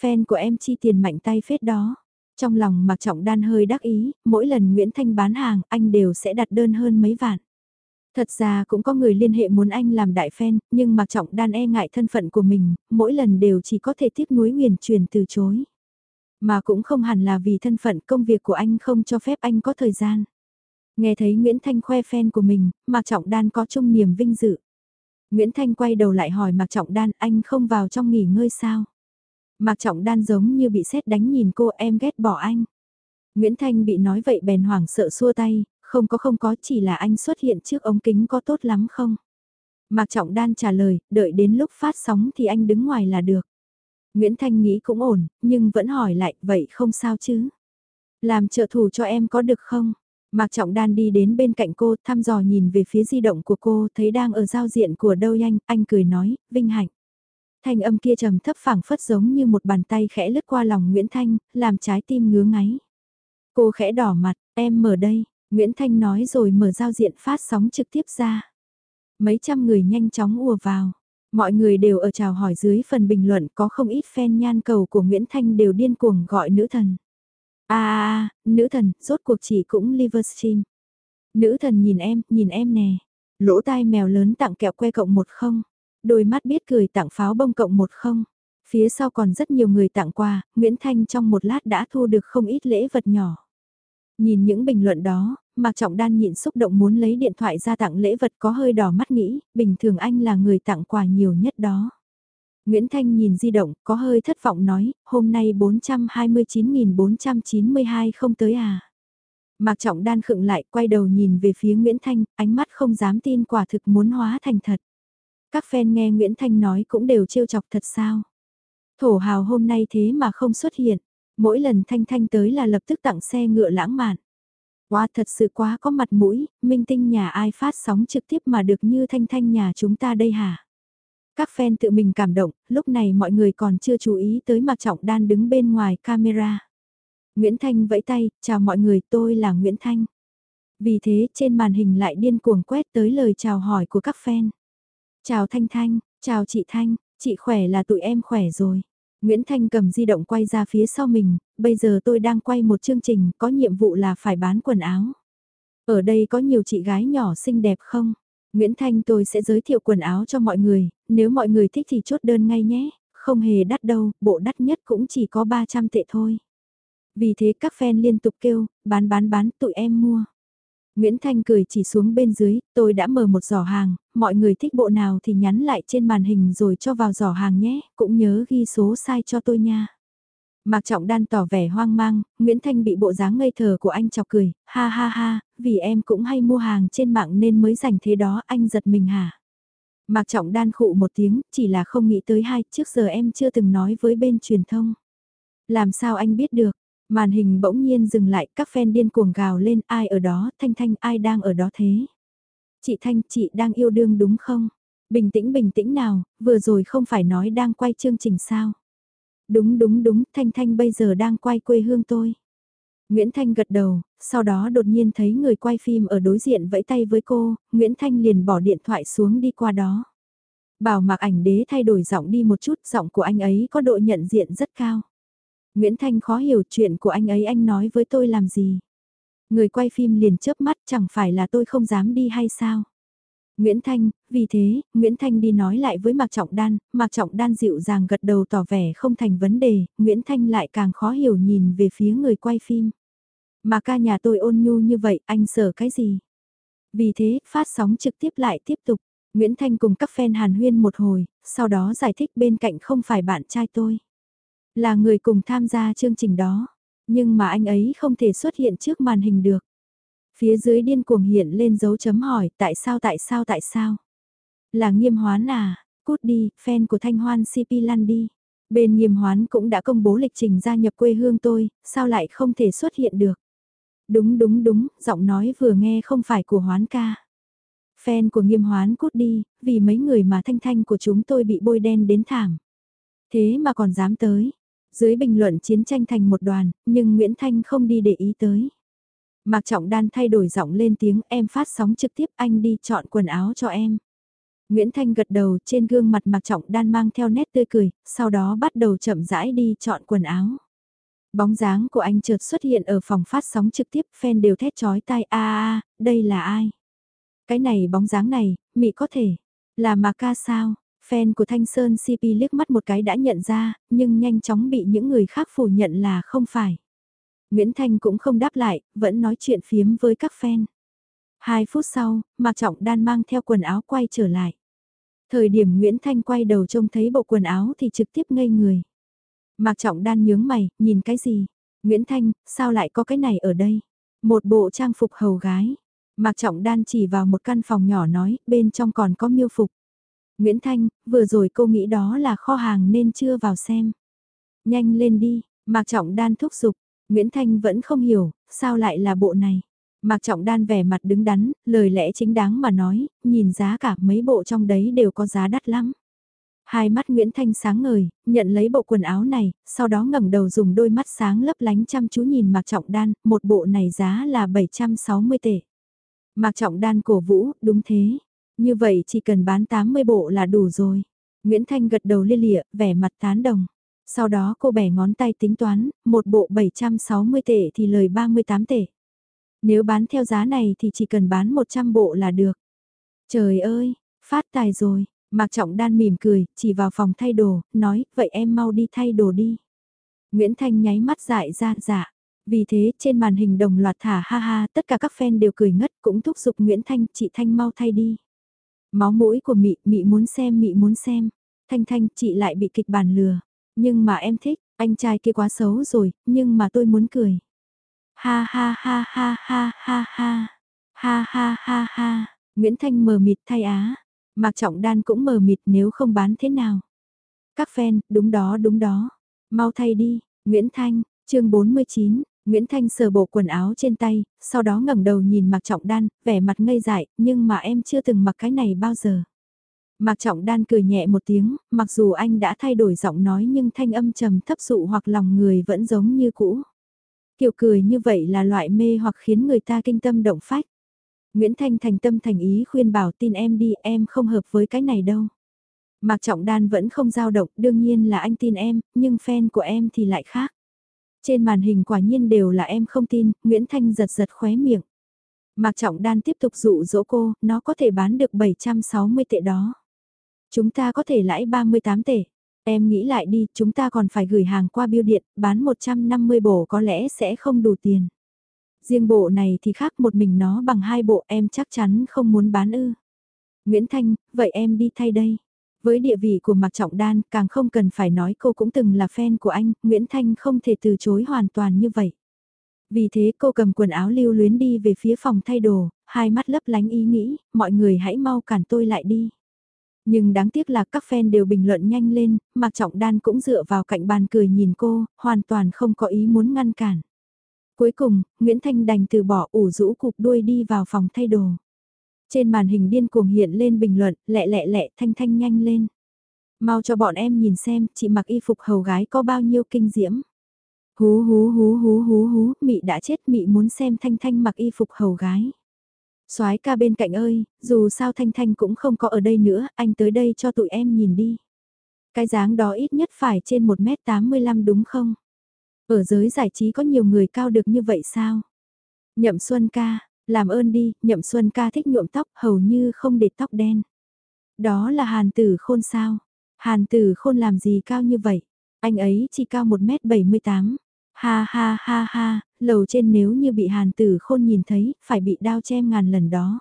A: Fan của em chi tiền mạnh tay phết đó. Trong lòng Mạc Trọng Đan hơi đắc ý, mỗi lần Nguyễn Thanh bán hàng, anh đều sẽ đặt đơn hơn mấy vạn. Thật ra cũng có người liên hệ muốn anh làm đại fan, nhưng Mạc Trọng Đan e ngại thân phận của mình, mỗi lần đều chỉ có thể tiếc nuối huyền truyền từ chối. Mà cũng không hẳn là vì thân phận công việc của anh không cho phép anh có thời gian. Nghe thấy Nguyễn Thanh khoe fan của mình, Mạc Trọng Đan có chung niềm vinh dự. Nguyễn Thanh quay đầu lại hỏi Mạc Trọng Đan anh không vào trong nghỉ ngơi sao? Mạc Trọng Đan giống như bị sét đánh nhìn cô em ghét bỏ anh. Nguyễn Thanh bị nói vậy bèn hoảng sợ xua tay, không có không có chỉ là anh xuất hiện trước ống kính có tốt lắm không? Mạc Trọng Đan trả lời, đợi đến lúc phát sóng thì anh đứng ngoài là được. Nguyễn Thanh nghĩ cũng ổn, nhưng vẫn hỏi lại, vậy không sao chứ? Làm trợ thủ cho em có được không? Mạc Trọng Đan đi đến bên cạnh cô, thăm dò nhìn về phía di động của cô, thấy đang ở giao diện của đâu nhanh, anh cười nói, vinh hạnh. Thanh âm kia trầm thấp phảng phất giống như một bàn tay khẽ lướt qua lòng Nguyễn Thanh, làm trái tim ngứa ngáy. Cô khẽ đỏ mặt, em mở đây, Nguyễn Thanh nói rồi mở giao diện phát sóng trực tiếp ra. Mấy trăm người nhanh chóng ùa vào. Mọi người đều ở chào hỏi dưới phần bình luận có không ít fan nhan cầu của Nguyễn Thanh đều điên cuồng gọi nữ thần a a nữ thần, rốt cuộc chỉ cũng Livestream. Nữ thần nhìn em, nhìn em nè. Lỗ tai mèo lớn tặng kẹo que cộng một không. Đôi mắt biết cười tặng pháo bông cộng một không. Phía sau còn rất nhiều người tặng quà, Nguyễn Thanh trong một lát đã thu được không ít lễ vật nhỏ. Nhìn những bình luận đó, Mạc Trọng Đan nhịn xúc động muốn lấy điện thoại ra tặng lễ vật có hơi đỏ mắt nghĩ, bình thường anh là người tặng quà nhiều nhất đó. Nguyễn Thanh nhìn di động, có hơi thất vọng nói, hôm nay 429.492 không tới à. Mạc Trọng Đan khựng lại, quay đầu nhìn về phía Nguyễn Thanh, ánh mắt không dám tin quả thực muốn hóa thành thật. Các fan nghe Nguyễn Thanh nói cũng đều trêu chọc thật sao. Thổ hào hôm nay thế mà không xuất hiện, mỗi lần Thanh Thanh tới là lập tức tặng xe ngựa lãng mạn. Quá thật sự quá có mặt mũi, minh tinh nhà ai phát sóng trực tiếp mà được như thanh thanh nhà chúng ta đây hả? Các fan tự mình cảm động, lúc này mọi người còn chưa chú ý tới Mạc Trọng Đan đứng bên ngoài camera. Nguyễn Thanh vẫy tay, chào mọi người tôi là Nguyễn Thanh. Vì thế trên màn hình lại điên cuồng quét tới lời chào hỏi của các fan. Chào Thanh Thanh, chào chị Thanh, chị khỏe là tụi em khỏe rồi. Nguyễn Thanh cầm di động quay ra phía sau mình, bây giờ tôi đang quay một chương trình có nhiệm vụ là phải bán quần áo. Ở đây có nhiều chị gái nhỏ xinh đẹp không? Nguyễn Thanh tôi sẽ giới thiệu quần áo cho mọi người, nếu mọi người thích thì chốt đơn ngay nhé, không hề đắt đâu, bộ đắt nhất cũng chỉ có 300 tệ thôi. Vì thế các fan liên tục kêu, bán bán bán, tụi em mua. Nguyễn Thanh cười chỉ xuống bên dưới, tôi đã mở một giỏ hàng, mọi người thích bộ nào thì nhắn lại trên màn hình rồi cho vào giỏ hàng nhé, cũng nhớ ghi số sai cho tôi nha. Mạc Trọng Đan tỏ vẻ hoang mang, Nguyễn Thanh bị bộ dáng ngây thờ của anh chọc cười, ha ha ha, vì em cũng hay mua hàng trên mạng nên mới dành thế đó anh giật mình hả? Mạc Trọng Đan khụ một tiếng, chỉ là không nghĩ tới hai, trước giờ em chưa từng nói với bên truyền thông. Làm sao anh biết được? Màn hình bỗng nhiên dừng lại, các fan điên cuồng gào lên, ai ở đó, Thanh Thanh, ai đang ở đó thế? Chị Thanh, chị đang yêu đương đúng không? Bình tĩnh bình tĩnh nào, vừa rồi không phải nói đang quay chương trình sao? Đúng đúng đúng, Thanh Thanh bây giờ đang quay quê hương tôi. Nguyễn Thanh gật đầu, sau đó đột nhiên thấy người quay phim ở đối diện vẫy tay với cô, Nguyễn Thanh liền bỏ điện thoại xuống đi qua đó. Bảo mặc ảnh đế thay đổi giọng đi một chút, giọng của anh ấy có độ nhận diện rất cao. Nguyễn Thanh khó hiểu chuyện của anh ấy anh nói với tôi làm gì. Người quay phim liền chớp mắt chẳng phải là tôi không dám đi hay sao. Nguyễn Thanh, vì thế, Nguyễn Thanh đi nói lại với Mạc Trọng Đan, Mạc Trọng Đan dịu dàng gật đầu tỏ vẻ không thành vấn đề, Nguyễn Thanh lại càng khó hiểu nhìn về phía người quay phim. Mà ca nhà tôi ôn nhu như vậy, anh sợ cái gì? Vì thế, phát sóng trực tiếp lại tiếp tục. Nguyễn Thanh cùng các fan hàn huyên một hồi, sau đó giải thích bên cạnh không phải bạn trai tôi. Là người cùng tham gia chương trình đó, nhưng mà anh ấy không thể xuất hiện trước màn hình được. Phía dưới điên cuồng hiện lên dấu chấm hỏi tại sao tại sao tại sao. Là nghiêm hoán à, cút đi, fan của Thanh Hoan CP lăn đi. Bên nghiêm hoán cũng đã công bố lịch trình gia nhập quê hương tôi, sao lại không thể xuất hiện được. Đúng đúng đúng, giọng nói vừa nghe không phải của hoán ca. Fan của nghiêm hoán cút đi, vì mấy người mà thanh thanh của chúng tôi bị bôi đen đến thảm. Thế mà còn dám tới. Dưới bình luận chiến tranh thành một đoàn, nhưng Nguyễn Thanh không đi để ý tới. Mạc Trọng Đan thay đổi giọng lên tiếng em phát sóng trực tiếp anh đi chọn quần áo cho em. Nguyễn Thanh gật đầu trên gương mặt Mạc Trọng Đan mang theo nét tươi cười, sau đó bắt đầu chậm rãi đi chọn quần áo. Bóng dáng của anh chợt xuất hiện ở phòng phát sóng trực tiếp, fan đều thét chói tai a a, đây là ai? Cái này bóng dáng này, mị có thể, là mà ca sao? Fan của Thanh Sơn CP liếc mắt một cái đã nhận ra, nhưng nhanh chóng bị những người khác phủ nhận là không phải. Nguyễn Thanh cũng không đáp lại, vẫn nói chuyện phiếm với các fan. Hai phút sau, Mạc Trọng Đan mang theo quần áo quay trở lại. Thời điểm Nguyễn Thanh quay đầu trông thấy bộ quần áo thì trực tiếp ngây người. Mạc Trọng Đan nhướng mày, nhìn cái gì? Nguyễn Thanh, sao lại có cái này ở đây? Một bộ trang phục hầu gái. Mạc Trọng Đan chỉ vào một căn phòng nhỏ nói, bên trong còn có miêu phục. Nguyễn Thanh, vừa rồi cô nghĩ đó là kho hàng nên chưa vào xem. Nhanh lên đi, Mạc Trọng Đan thúc giục, Nguyễn Thanh vẫn không hiểu, sao lại là bộ này. Mạc Trọng Đan vẻ mặt đứng đắn, lời lẽ chính đáng mà nói, nhìn giá cả mấy bộ trong đấy đều có giá đắt lắm. Hai mắt Nguyễn Thanh sáng ngời, nhận lấy bộ quần áo này, sau đó ngẩng đầu dùng đôi mắt sáng lấp lánh chăm chú nhìn Mạc Trọng Đan, một bộ này giá là 760 tệ. Mạc Trọng Đan cổ vũ, đúng thế. Như vậy chỉ cần bán 80 bộ là đủ rồi. Nguyễn Thanh gật đầu lia lịa, vẻ mặt tán đồng. Sau đó cô bẻ ngón tay tính toán, một bộ 760 tệ thì lời 38 tệ. Nếu bán theo giá này thì chỉ cần bán 100 bộ là được. Trời ơi, phát tài rồi, Mạc Trọng Đan mỉm cười, chỉ vào phòng thay đồ, nói, vậy em mau đi thay đồ đi. Nguyễn Thanh nháy mắt dại ra, dạ. Vì thế, trên màn hình đồng loạt thả ha ha, tất cả các fan đều cười ngất, cũng thúc giục Nguyễn Thanh, chị Thanh mau thay đi. Máu mũi của Mị, Mị muốn xem, Mị muốn xem. Thanh Thanh, chị lại bị kịch bản lừa. Nhưng mà em thích, anh trai kia quá xấu rồi, nhưng mà tôi muốn cười. Ha ha ha ha ha ha ha. Ha ha ha ha. Nguyễn Thanh mờ mịt thay á. Mạc Trọng Đan cũng mờ mịt nếu không bán thế nào. Các fan, đúng đó đúng đó. Mau thay đi, Nguyễn Thanh, chương 49, Nguyễn Thanh sờ bộ quần áo trên tay, sau đó ngẩng đầu nhìn Mạc Trọng Đan, vẻ mặt ngây dại, nhưng mà em chưa từng mặc cái này bao giờ. Mạc Trọng Đan cười nhẹ một tiếng, mặc dù anh đã thay đổi giọng nói nhưng thanh âm trầm thấp dụ hoặc lòng người vẫn giống như cũ. Kiểu cười như vậy là loại mê hoặc khiến người ta kinh tâm động phách. Nguyễn Thanh thành tâm thành ý khuyên bảo tin em đi em không hợp với cái này đâu. Mạc Trọng Đan vẫn không giao động, đương nhiên là anh tin em, nhưng fan của em thì lại khác. Trên màn hình quả nhiên đều là em không tin, Nguyễn Thanh giật giật khóe miệng. Mạc Trọng Đan tiếp tục dụ dỗ cô, nó có thể bán được 760 tệ đó. Chúng ta có thể lãi 38 tệ. Em nghĩ lại đi, chúng ta còn phải gửi hàng qua biêu điện, bán 150 bộ có lẽ sẽ không đủ tiền. Riêng bộ này thì khác một mình nó bằng hai bộ em chắc chắn không muốn bán ư. Nguyễn Thanh, vậy em đi thay đây. Với địa vị của Mạc Trọng Đan, càng không cần phải nói cô cũng từng là fan của anh, Nguyễn Thanh không thể từ chối hoàn toàn như vậy. Vì thế cô cầm quần áo lưu luyến đi về phía phòng thay đồ, hai mắt lấp lánh ý nghĩ, mọi người hãy mau cản tôi lại đi. Nhưng đáng tiếc là các fan đều bình luận nhanh lên, Mạc Trọng Đan cũng dựa vào cạnh bàn cười nhìn cô, hoàn toàn không có ý muốn ngăn cản. Cuối cùng, Nguyễn Thanh đành từ bỏ ủ rũ cục đuôi đi vào phòng thay đồ. Trên màn hình điên cuồng hiện lên bình luận, lẹ lẹ lẹ thanh thanh nhanh lên. Mau cho bọn em nhìn xem, chị mặc y phục hầu gái có bao nhiêu kinh diễm. Hú hú hú hú hú hú, mị đã chết mị muốn xem thanh thanh mặc y phục hầu gái soái ca bên cạnh ơi, dù sao thanh thanh cũng không có ở đây nữa, anh tới đây cho tụi em nhìn đi. Cái dáng đó ít nhất phải trên 1m85 đúng không? Ở giới giải trí có nhiều người cao được như vậy sao? Nhậm Xuân ca, làm ơn đi, Nhậm Xuân ca thích nhuộm tóc hầu như không để tóc đen. Đó là Hàn Tử Khôn sao? Hàn Tử Khôn làm gì cao như vậy? Anh ấy chỉ cao 1m78. Ha ha ha ha, lầu trên nếu như bị Hàn Tử Khôn nhìn thấy, phải bị đao chém ngàn lần đó.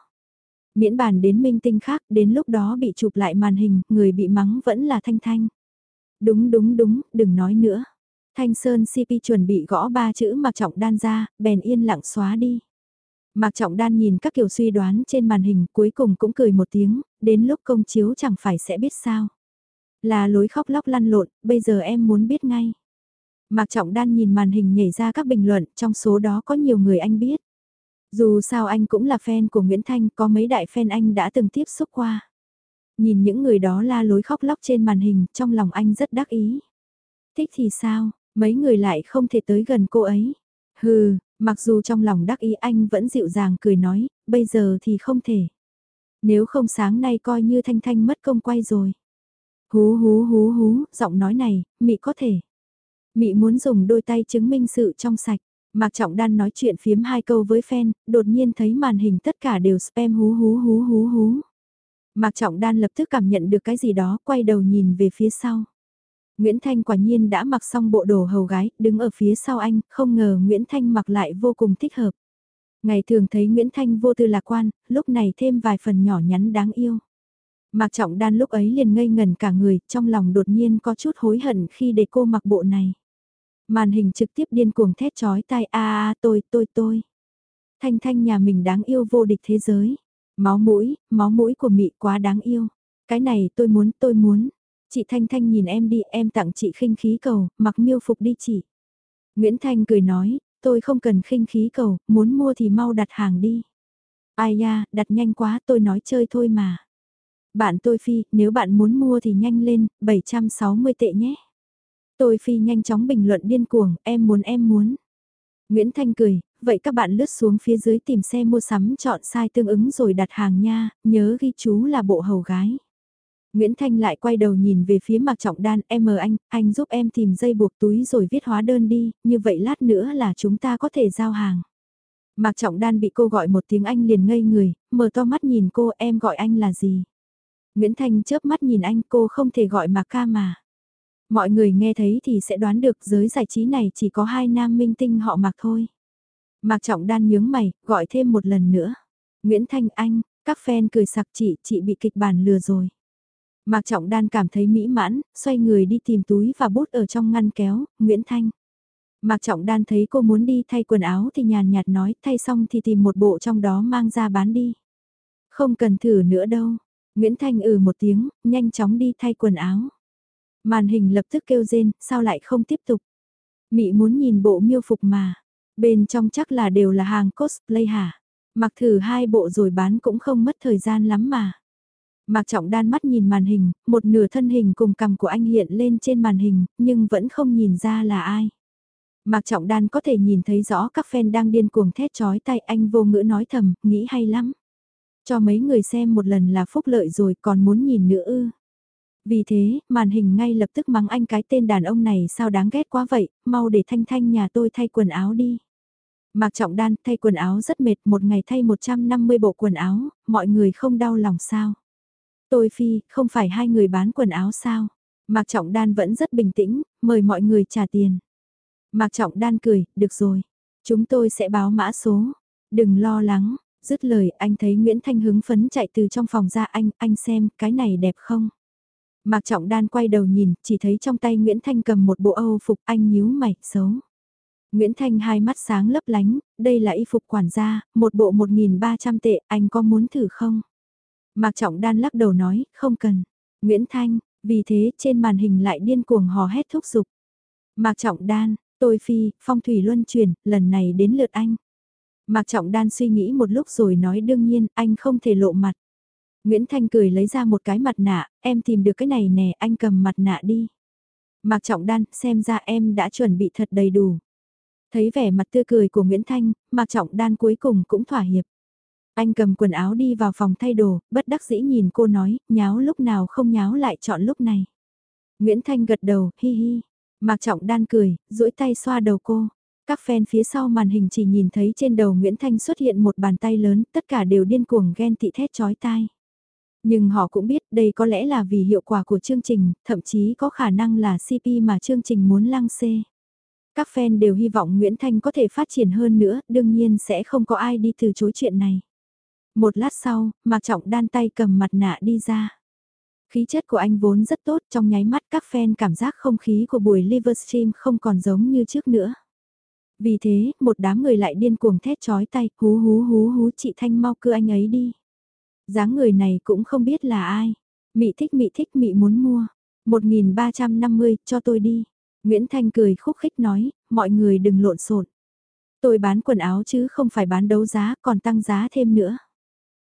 A: Miễn bàn đến minh tinh khác, đến lúc đó bị chụp lại màn hình, người bị mắng vẫn là Thanh Thanh. Đúng đúng đúng, đừng nói nữa. Thanh Sơn CP chuẩn bị gõ ba chữ Mặc Trọng Đan ra, bèn yên lặng xóa đi. Mạc Trọng Đan nhìn các kiểu suy đoán trên màn hình cuối cùng cũng cười một tiếng, đến lúc công chiếu chẳng phải sẽ biết sao. Là lối khóc lóc lăn lộn, bây giờ em muốn biết ngay. Mạc Trọng Đan nhìn màn hình nhảy ra các bình luận, trong số đó có nhiều người anh biết. Dù sao anh cũng là fan của Nguyễn Thanh, có mấy đại fan anh đã từng tiếp xúc qua. Nhìn những người đó la lối khóc lóc trên màn hình, trong lòng anh rất đắc ý. Thích thì sao, Mấy người lại không thể tới gần cô ấy. Hừ, mặc dù trong lòng đắc ý anh vẫn dịu dàng cười nói, bây giờ thì không thể. Nếu không sáng nay coi như Thanh Thanh mất công quay rồi. Hú hú hú hú, giọng nói này, Mị có thể. Mị muốn dùng đôi tay chứng minh sự trong sạch. Mạc Trọng Đan nói chuyện phiếm hai câu với fan, đột nhiên thấy màn hình tất cả đều spam hú hú hú hú hú. Mạc Trọng Đan lập tức cảm nhận được cái gì đó, quay đầu nhìn về phía sau. Nguyễn Thanh quả nhiên đã mặc xong bộ đồ hầu gái, đứng ở phía sau anh, không ngờ Nguyễn Thanh mặc lại vô cùng thích hợp. Ngày thường thấy Nguyễn Thanh vô tư lạc quan, lúc này thêm vài phần nhỏ nhắn đáng yêu. Mạc Trọng Đan lúc ấy liền ngây ngần cả người, trong lòng đột nhiên có chút hối hận khi để cô mặc bộ này. Màn hình trực tiếp điên cuồng thét chói tai a a tôi tôi tôi. Thanh Thanh nhà mình đáng yêu vô địch thế giới. Máu mũi, máu mũi của mị quá đáng yêu. Cái này tôi muốn tôi muốn. Chị Thanh Thanh nhìn em đi, em tặng chị khinh khí cầu, mặc miêu phục đi chị. Nguyễn Thanh cười nói, tôi không cần khinh khí cầu, muốn mua thì mau đặt hàng đi. Ai nha, đặt nhanh quá, tôi nói chơi thôi mà. Bạn tôi Phi, nếu bạn muốn mua thì nhanh lên, 760 tệ nhé. Tôi Phi nhanh chóng bình luận điên cuồng, em muốn em muốn. Nguyễn Thanh cười, vậy các bạn lướt xuống phía dưới tìm xe mua sắm chọn size tương ứng rồi đặt hàng nha, nhớ ghi chú là bộ hầu gái. Nguyễn Thanh lại quay đầu nhìn về phía Mạc Trọng Đan, em mời anh, anh giúp em tìm dây buộc túi rồi viết hóa đơn đi, như vậy lát nữa là chúng ta có thể giao hàng. Mạc Trọng Đan bị cô gọi một tiếng anh liền ngây người, mở to mắt nhìn cô em gọi anh là gì. Nguyễn Thanh chớp mắt nhìn anh cô không thể gọi Mạc ca mà. Mọi người nghe thấy thì sẽ đoán được giới giải trí này chỉ có hai nam minh tinh họ mặc thôi. Mạc Trọng Đan nhướng mày, gọi thêm một lần nữa. Nguyễn Thanh anh, các fan cười sặc chị, chị bị kịch bản lừa rồi. Mạc Trọng Đan cảm thấy mỹ mãn, xoay người đi tìm túi và bút ở trong ngăn kéo, Nguyễn Thanh. Mạc Trọng Đan thấy cô muốn đi thay quần áo thì nhàn nhạt nói thay xong thì tìm một bộ trong đó mang ra bán đi. Không cần thử nữa đâu. Nguyễn Thanh ừ một tiếng, nhanh chóng đi thay quần áo. Màn hình lập tức kêu rên, sao lại không tiếp tục. Mị muốn nhìn bộ miêu phục mà. Bên trong chắc là đều là hàng cosplay hả? Mặc thử hai bộ rồi bán cũng không mất thời gian lắm mà. Mạc Trọng đan mắt nhìn màn hình, một nửa thân hình cùng cằm của anh hiện lên trên màn hình, nhưng vẫn không nhìn ra là ai. Mạc Trọng Đan có thể nhìn thấy rõ các fan đang điên cuồng thét chói tay anh vô ngữ nói thầm, nghĩ hay lắm. Cho mấy người xem một lần là phúc lợi rồi còn muốn nhìn nữa ư. Vì thế, màn hình ngay lập tức mắng anh cái tên đàn ông này sao đáng ghét quá vậy, mau để Thanh Thanh nhà tôi thay quần áo đi. Mạc Trọng Đan thay quần áo rất mệt, một ngày thay 150 bộ quần áo, mọi người không đau lòng sao. Tôi Phi, không phải hai người bán quần áo sao? Mạc Trọng Đan vẫn rất bình tĩnh, mời mọi người trả tiền. Mạc Trọng Đan cười, được rồi. Chúng tôi sẽ báo mã số. Đừng lo lắng. Dứt lời anh thấy Nguyễn Thanh hứng phấn chạy từ trong phòng ra anh, anh xem, cái này đẹp không? Mạc Trọng Đan quay đầu nhìn, chỉ thấy trong tay Nguyễn Thanh cầm một bộ Âu phục anh nhíu mày, xấu. Nguyễn Thanh hai mắt sáng lấp lánh, đây là y phục quản gia, một bộ 1.300 tệ, anh có muốn thử không? Mạc Trọng Đan lắc đầu nói, không cần. Nguyễn Thanh, vì thế trên màn hình lại điên cuồng hò hét thúc giục. Mạc Trọng Đan, tôi phi, phong thủy luân chuyển, lần này đến lượt anh. Mạc Trọng Đan suy nghĩ một lúc rồi nói đương nhiên, anh không thể lộ mặt. Nguyễn Thanh cười lấy ra một cái mặt nạ, em tìm được cái này nè, anh cầm mặt nạ đi. Mạc Trọng Đan, xem ra em đã chuẩn bị thật đầy đủ. Thấy vẻ mặt tươi cười của Nguyễn Thanh, Mạc Trọng Đan cuối cùng cũng thỏa hiệp. Anh cầm quần áo đi vào phòng thay đồ, bất đắc dĩ nhìn cô nói, nháo lúc nào không nháo lại chọn lúc này. Nguyễn Thanh gật đầu, hi hi. Mạc Trọng Đan cười, duỗi tay xoa đầu cô. Các fan phía sau màn hình chỉ nhìn thấy trên đầu Nguyễn Thanh xuất hiện một bàn tay lớn, tất cả đều điên cuồng ghen tị thét chói tai. Nhưng họ cũng biết đây có lẽ là vì hiệu quả của chương trình, thậm chí có khả năng là CP mà chương trình muốn lăng xê. Các fan đều hy vọng Nguyễn Thanh có thể phát triển hơn nữa, đương nhiên sẽ không có ai đi từ chối chuyện này. Một lát sau, Mạc Trọng đan tay cầm mặt nạ đi ra. Khí chất của anh vốn rất tốt trong nháy mắt các fan cảm giác không khí của buổi Livestream không còn giống như trước nữa. Vì thế, một đám người lại điên cuồng thét chói tay, hú hú hú hú chị Thanh mau cưa anh ấy đi dáng người này cũng không biết là ai. Mị thích mị thích mị muốn mua. 1350 cho tôi đi. Nguyễn Thanh cười khúc khích nói, mọi người đừng lộn xộn. Tôi bán quần áo chứ không phải bán đấu giá còn tăng giá thêm nữa.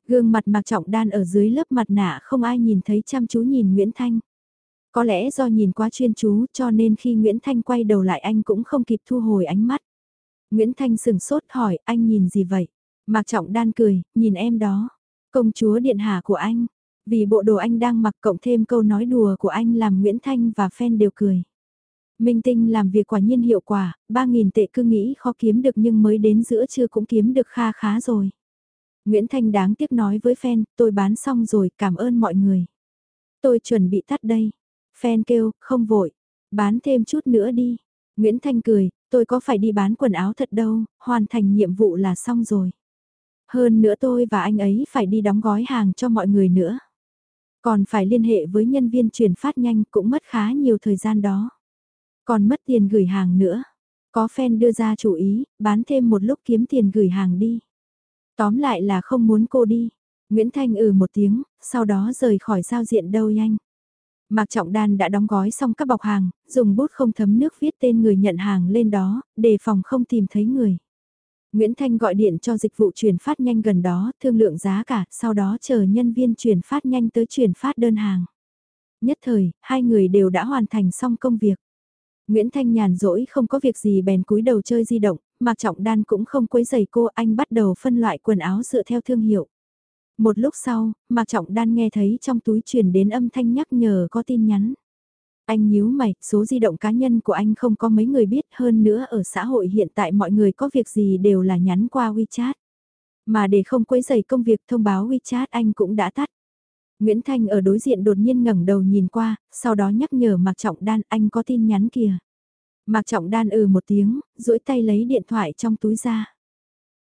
A: Gương mặt Mạc Trọng Đan ở dưới lớp mặt nạ không ai nhìn thấy chăm chú nhìn Nguyễn Thanh. Có lẽ do nhìn quá chuyên chú cho nên khi Nguyễn Thanh quay đầu lại anh cũng không kịp thu hồi ánh mắt. Nguyễn Thanh sừng sốt hỏi anh nhìn gì vậy? Mạc Trọng Đan cười, nhìn em đó. Công chúa điện hạ của anh, vì bộ đồ anh đang mặc cộng thêm câu nói đùa của anh làm Nguyễn Thanh và fan đều cười. Minh Tinh làm việc quả nhiên hiệu quả, 3.000 tệ cứ nghĩ khó kiếm được nhưng mới đến giữa trưa cũng kiếm được kha khá rồi. Nguyễn Thanh đáng tiếc nói với fan, tôi bán xong rồi, cảm ơn mọi người. Tôi chuẩn bị tắt đây. Fan kêu, không vội, bán thêm chút nữa đi. Nguyễn Thanh cười, tôi có phải đi bán quần áo thật đâu, hoàn thành nhiệm vụ là xong rồi. Hơn nữa tôi và anh ấy phải đi đóng gói hàng cho mọi người nữa. Còn phải liên hệ với nhân viên chuyển phát nhanh cũng mất khá nhiều thời gian đó. Còn mất tiền gửi hàng nữa. Có fan đưa ra chủ ý, bán thêm một lúc kiếm tiền gửi hàng đi. Tóm lại là không muốn cô đi. Nguyễn Thanh ừ một tiếng, sau đó rời khỏi giao diện đâu nhanh. Mạc Trọng Đan đã đóng gói xong các bọc hàng, dùng bút không thấm nước viết tên người nhận hàng lên đó, đề phòng không tìm thấy người. Nguyễn Thanh gọi điện cho dịch vụ chuyển phát nhanh gần đó, thương lượng giá cả, sau đó chờ nhân viên chuyển phát nhanh tới chuyển phát đơn hàng. Nhất thời, hai người đều đã hoàn thành xong công việc. Nguyễn Thanh nhàn rỗi không có việc gì bèn cúi đầu chơi di động, Mạc Trọng Đan cũng không quấy giày cô, anh bắt đầu phân loại quần áo dựa theo thương hiệu. Một lúc sau, Mạc Trọng Đan nghe thấy trong túi truyền đến âm thanh nhắc nhở có tin nhắn. Anh nhíu mày, số di động cá nhân của anh không có mấy người biết hơn nữa ở xã hội hiện tại mọi người có việc gì đều là nhắn qua WeChat. Mà để không quấy rầy công việc thông báo WeChat anh cũng đã tắt. Nguyễn Thanh ở đối diện đột nhiên ngẩng đầu nhìn qua, sau đó nhắc nhở Mạc Trọng Đan anh có tin nhắn kìa. Mạc Trọng Đan ừ một tiếng, duỗi tay lấy điện thoại trong túi ra.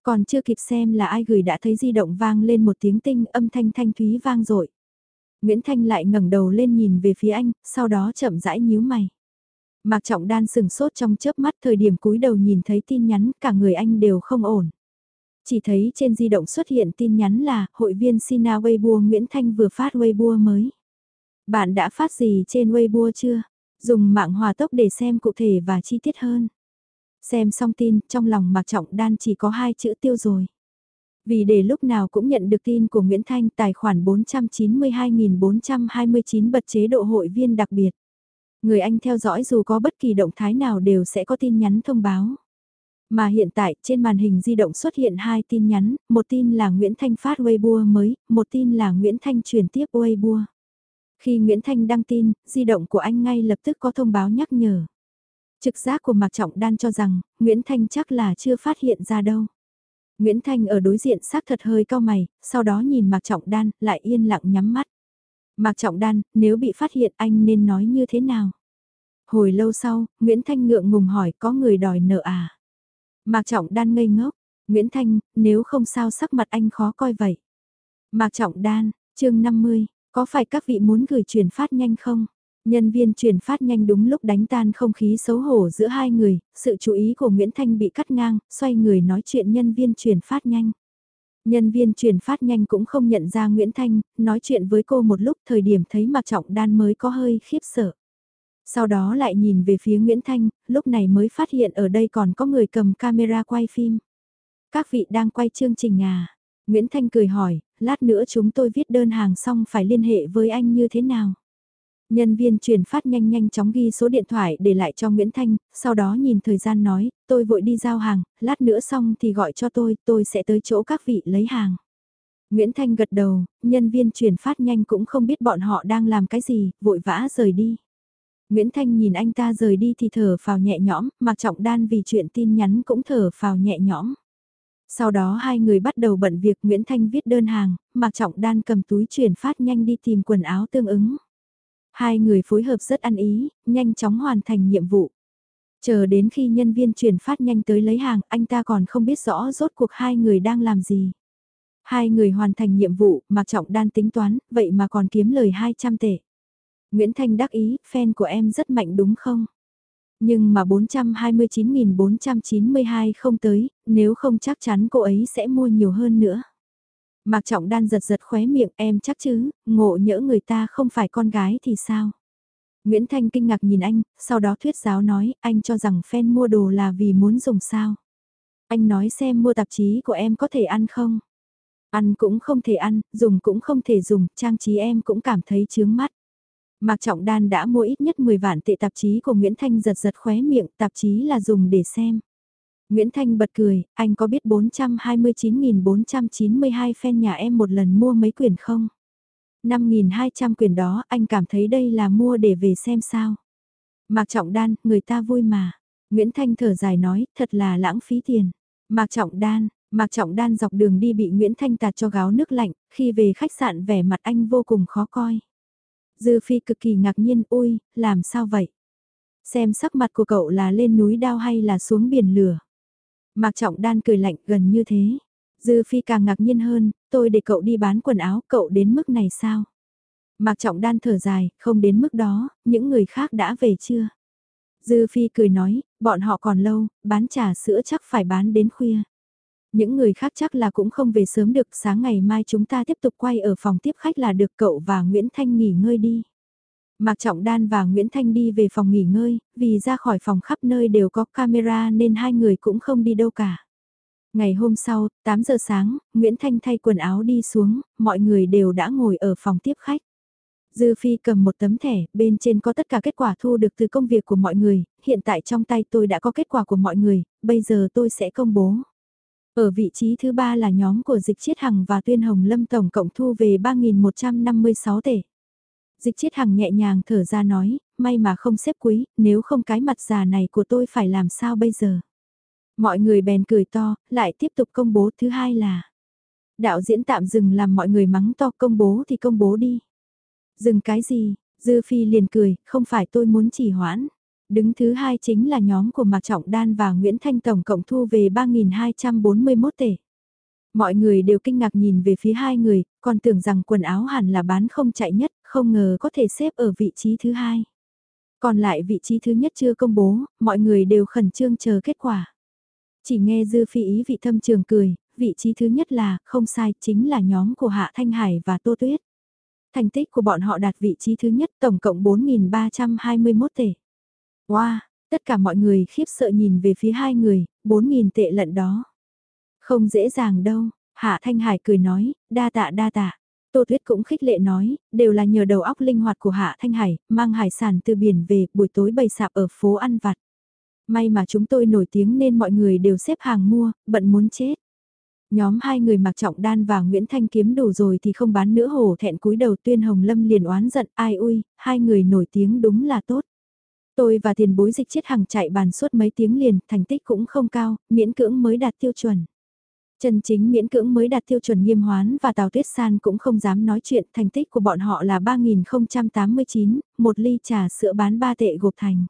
A: Còn chưa kịp xem là ai gửi đã thấy di động vang lên một tiếng tinh âm thanh thanh thúy vang dội Nguyễn Thanh lại ngẩng đầu lên nhìn về phía anh, sau đó chậm rãi nhíu mày. Mạc Trọng Đan sừng sốt trong chớp mắt thời điểm cúi đầu nhìn thấy tin nhắn, cả người anh đều không ổn. Chỉ thấy trên di động xuất hiện tin nhắn là hội viên Sina Weibo Nguyễn Thanh vừa phát Weibo mới. Bạn đã phát gì trên Weibo chưa? Dùng mạng hòa tốc để xem cụ thể và chi tiết hơn. Xem xong tin, trong lòng Mạc Trọng Đan chỉ có hai chữ tiêu rồi. Vì để lúc nào cũng nhận được tin của Nguyễn Thanh tài khoản 492.429 bật chế độ hội viên đặc biệt. Người anh theo dõi dù có bất kỳ động thái nào đều sẽ có tin nhắn thông báo. Mà hiện tại trên màn hình di động xuất hiện hai tin nhắn, một tin là Nguyễn Thanh phát Weibo mới, một tin là Nguyễn Thanh truyền tiếp Weibo. Khi Nguyễn Thanh đăng tin, di động của anh ngay lập tức có thông báo nhắc nhở. Trực giác của Mạc Trọng Đan cho rằng, Nguyễn Thanh chắc là chưa phát hiện ra đâu. Nguyễn Thanh ở đối diện xác thật hơi cao mày, sau đó nhìn Mạc Trọng Đan, lại yên lặng nhắm mắt. Mạc Trọng Đan, nếu bị phát hiện anh nên nói như thế nào? Hồi lâu sau, Nguyễn Thanh ngượng ngùng hỏi có người đòi nợ à? Mạc Trọng Đan ngây ngốc, Nguyễn Thanh, nếu không sao sắc mặt anh khó coi vậy. Mạc Trọng Đan, chương 50, Có phải các vị muốn gửi truyền phát nhanh không? Nhân viên chuyển phát nhanh đúng lúc đánh tan không khí xấu hổ giữa hai người, sự chú ý của Nguyễn Thanh bị cắt ngang, xoay người nói chuyện nhân viên chuyển phát nhanh. Nhân viên chuyển phát nhanh cũng không nhận ra Nguyễn Thanh, nói chuyện với cô một lúc thời điểm thấy Mạc Trọng Đan mới có hơi khiếp sợ. Sau đó lại nhìn về phía Nguyễn Thanh, lúc này mới phát hiện ở đây còn có người cầm camera quay phim. Các vị đang quay chương trình à? Nguyễn Thanh cười hỏi, lát nữa chúng tôi viết đơn hàng xong phải liên hệ với anh như thế nào? Nhân viên chuyển phát nhanh nhanh chóng ghi số điện thoại để lại cho Nguyễn Thanh, sau đó nhìn thời gian nói, tôi vội đi giao hàng, lát nữa xong thì gọi cho tôi, tôi sẽ tới chỗ các vị lấy hàng. Nguyễn Thanh gật đầu, nhân viên chuyển phát nhanh cũng không biết bọn họ đang làm cái gì, vội vã rời đi. Nguyễn Thanh nhìn anh ta rời đi thì thở phào nhẹ nhõm, Mạc Trọng Đan vì chuyện tin nhắn cũng thở phào nhẹ nhõm. Sau đó hai người bắt đầu bận việc Nguyễn Thanh viết đơn hàng, Mạc Trọng Đan cầm túi chuyển phát nhanh đi tìm quần áo tương ứng. Hai người phối hợp rất ăn ý, nhanh chóng hoàn thành nhiệm vụ. Chờ đến khi nhân viên chuyển phát nhanh tới lấy hàng, anh ta còn không biết rõ rốt cuộc hai người đang làm gì. Hai người hoàn thành nhiệm vụ, Mạc Trọng Đan tính toán, vậy mà còn kiếm lời 200 tệ. Nguyễn Thanh đắc ý, fan của em rất mạnh đúng không? Nhưng mà 429.492 không tới, nếu không chắc chắn cô ấy sẽ mua nhiều hơn nữa. Mạc Trọng Đan giật giật khóe miệng em chắc chứ, ngộ nhỡ người ta không phải con gái thì sao? Nguyễn Thanh kinh ngạc nhìn anh, sau đó thuyết giáo nói anh cho rằng fan mua đồ là vì muốn dùng sao. Anh nói xem mua tạp chí của em có thể ăn không? Ăn cũng không thể ăn, dùng cũng không thể dùng, trang trí em cũng cảm thấy chướng mắt. Mạc Trọng Đan đã mua ít nhất 10 vạn tệ tạp chí của Nguyễn Thanh giật giật khóe miệng, tạp chí là dùng để xem. Nguyễn Thanh bật cười, anh có biết 429.492 fan nhà em một lần mua mấy quyển không? 5.200 quyển đó anh cảm thấy đây là mua để về xem sao? Mạc Trọng Đan, người ta vui mà. Nguyễn Thanh thở dài nói, thật là lãng phí tiền. Mạc Trọng Đan, Mạc Trọng Đan dọc đường đi bị Nguyễn Thanh tạt cho gáo nước lạnh, khi về khách sạn vẻ mặt anh vô cùng khó coi. Dư Phi cực kỳ ngạc nhiên, ôi, làm sao vậy? Xem sắc mặt của cậu là lên núi đao hay là xuống biển lửa? Mạc Trọng Đan cười lạnh gần như thế. Dư Phi càng ngạc nhiên hơn, tôi để cậu đi bán quần áo, cậu đến mức này sao? Mạc Trọng Đan thở dài, không đến mức đó, những người khác đã về chưa? Dư Phi cười nói, bọn họ còn lâu, bán trà sữa chắc phải bán đến khuya. Những người khác chắc là cũng không về sớm được, sáng ngày mai chúng ta tiếp tục quay ở phòng tiếp khách là được cậu và Nguyễn Thanh nghỉ ngơi đi. Mạc Trọng Đan và Nguyễn Thanh đi về phòng nghỉ ngơi, vì ra khỏi phòng khắp nơi đều có camera nên hai người cũng không đi đâu cả. Ngày hôm sau, 8 giờ sáng, Nguyễn Thanh thay quần áo đi xuống, mọi người đều đã ngồi ở phòng tiếp khách. Dư Phi cầm một tấm thẻ, bên trên có tất cả kết quả thu được từ công việc của mọi người, hiện tại trong tay tôi đã có kết quả của mọi người, bây giờ tôi sẽ công bố. Ở vị trí thứ ba là nhóm của Dịch Chiết Hằng và Tuyên Hồng Lâm tổng cộng thu về 3.156 tể. Dịch Chiết Hằng nhẹ nhàng thở ra nói, may mà không xếp quý, nếu không cái mặt già này của tôi phải làm sao bây giờ. Mọi người bèn cười to, lại tiếp tục công bố thứ hai là. Đạo diễn tạm dừng làm mọi người mắng to công bố thì công bố đi. Dừng cái gì, Dư Phi liền cười, không phải tôi muốn chỉ hoãn. Đứng thứ hai chính là nhóm của Mạc Trọng Đan và Nguyễn Thanh Tổng cộng thu về 3.241 tể. Mọi người đều kinh ngạc nhìn về phía hai người, còn tưởng rằng quần áo hẳn là bán không chạy nhất, không ngờ có thể xếp ở vị trí thứ hai. Còn lại vị trí thứ nhất chưa công bố, mọi người đều khẩn trương chờ kết quả. Chỉ nghe Dư Phi ý vị thâm trường cười, vị trí thứ nhất là, không sai, chính là nhóm của Hạ Thanh Hải và Tô Tuyết. Thành tích của bọn họ đạt vị trí thứ nhất tổng cộng 4.321 tệ. Wow, tất cả mọi người khiếp sợ nhìn về phía hai người, 4.000 tệ lận đó. Không dễ dàng đâu, Hạ Thanh Hải cười nói, đa tạ đa tạ. Tô Tuyết cũng khích lệ nói, đều là nhờ đầu óc linh hoạt của Hạ Thanh Hải, mang hải sản từ biển về, buổi tối bày sạp ở phố ăn vặt. May mà chúng tôi nổi tiếng nên mọi người đều xếp hàng mua, bận muốn chết. Nhóm hai người mặc trọng đan và Nguyễn Thanh kiếm đủ rồi thì không bán nữa hổ thẹn cúi đầu tuyên hồng lâm liền oán giận, ai ui, hai người nổi tiếng đúng là tốt. Tôi và tiền bối dịch chết hàng chạy bàn suốt mấy tiếng liền, thành tích cũng không cao, miễn cưỡng mới đạt tiêu chuẩn. Chân chính miễn cưỡng mới đạt tiêu chuẩn nghiêm hoán và Tào Tuyết San cũng không dám nói chuyện, thành tích của bọn họ là 3089, một ly trà sữa bán 3 tệ gộp thành.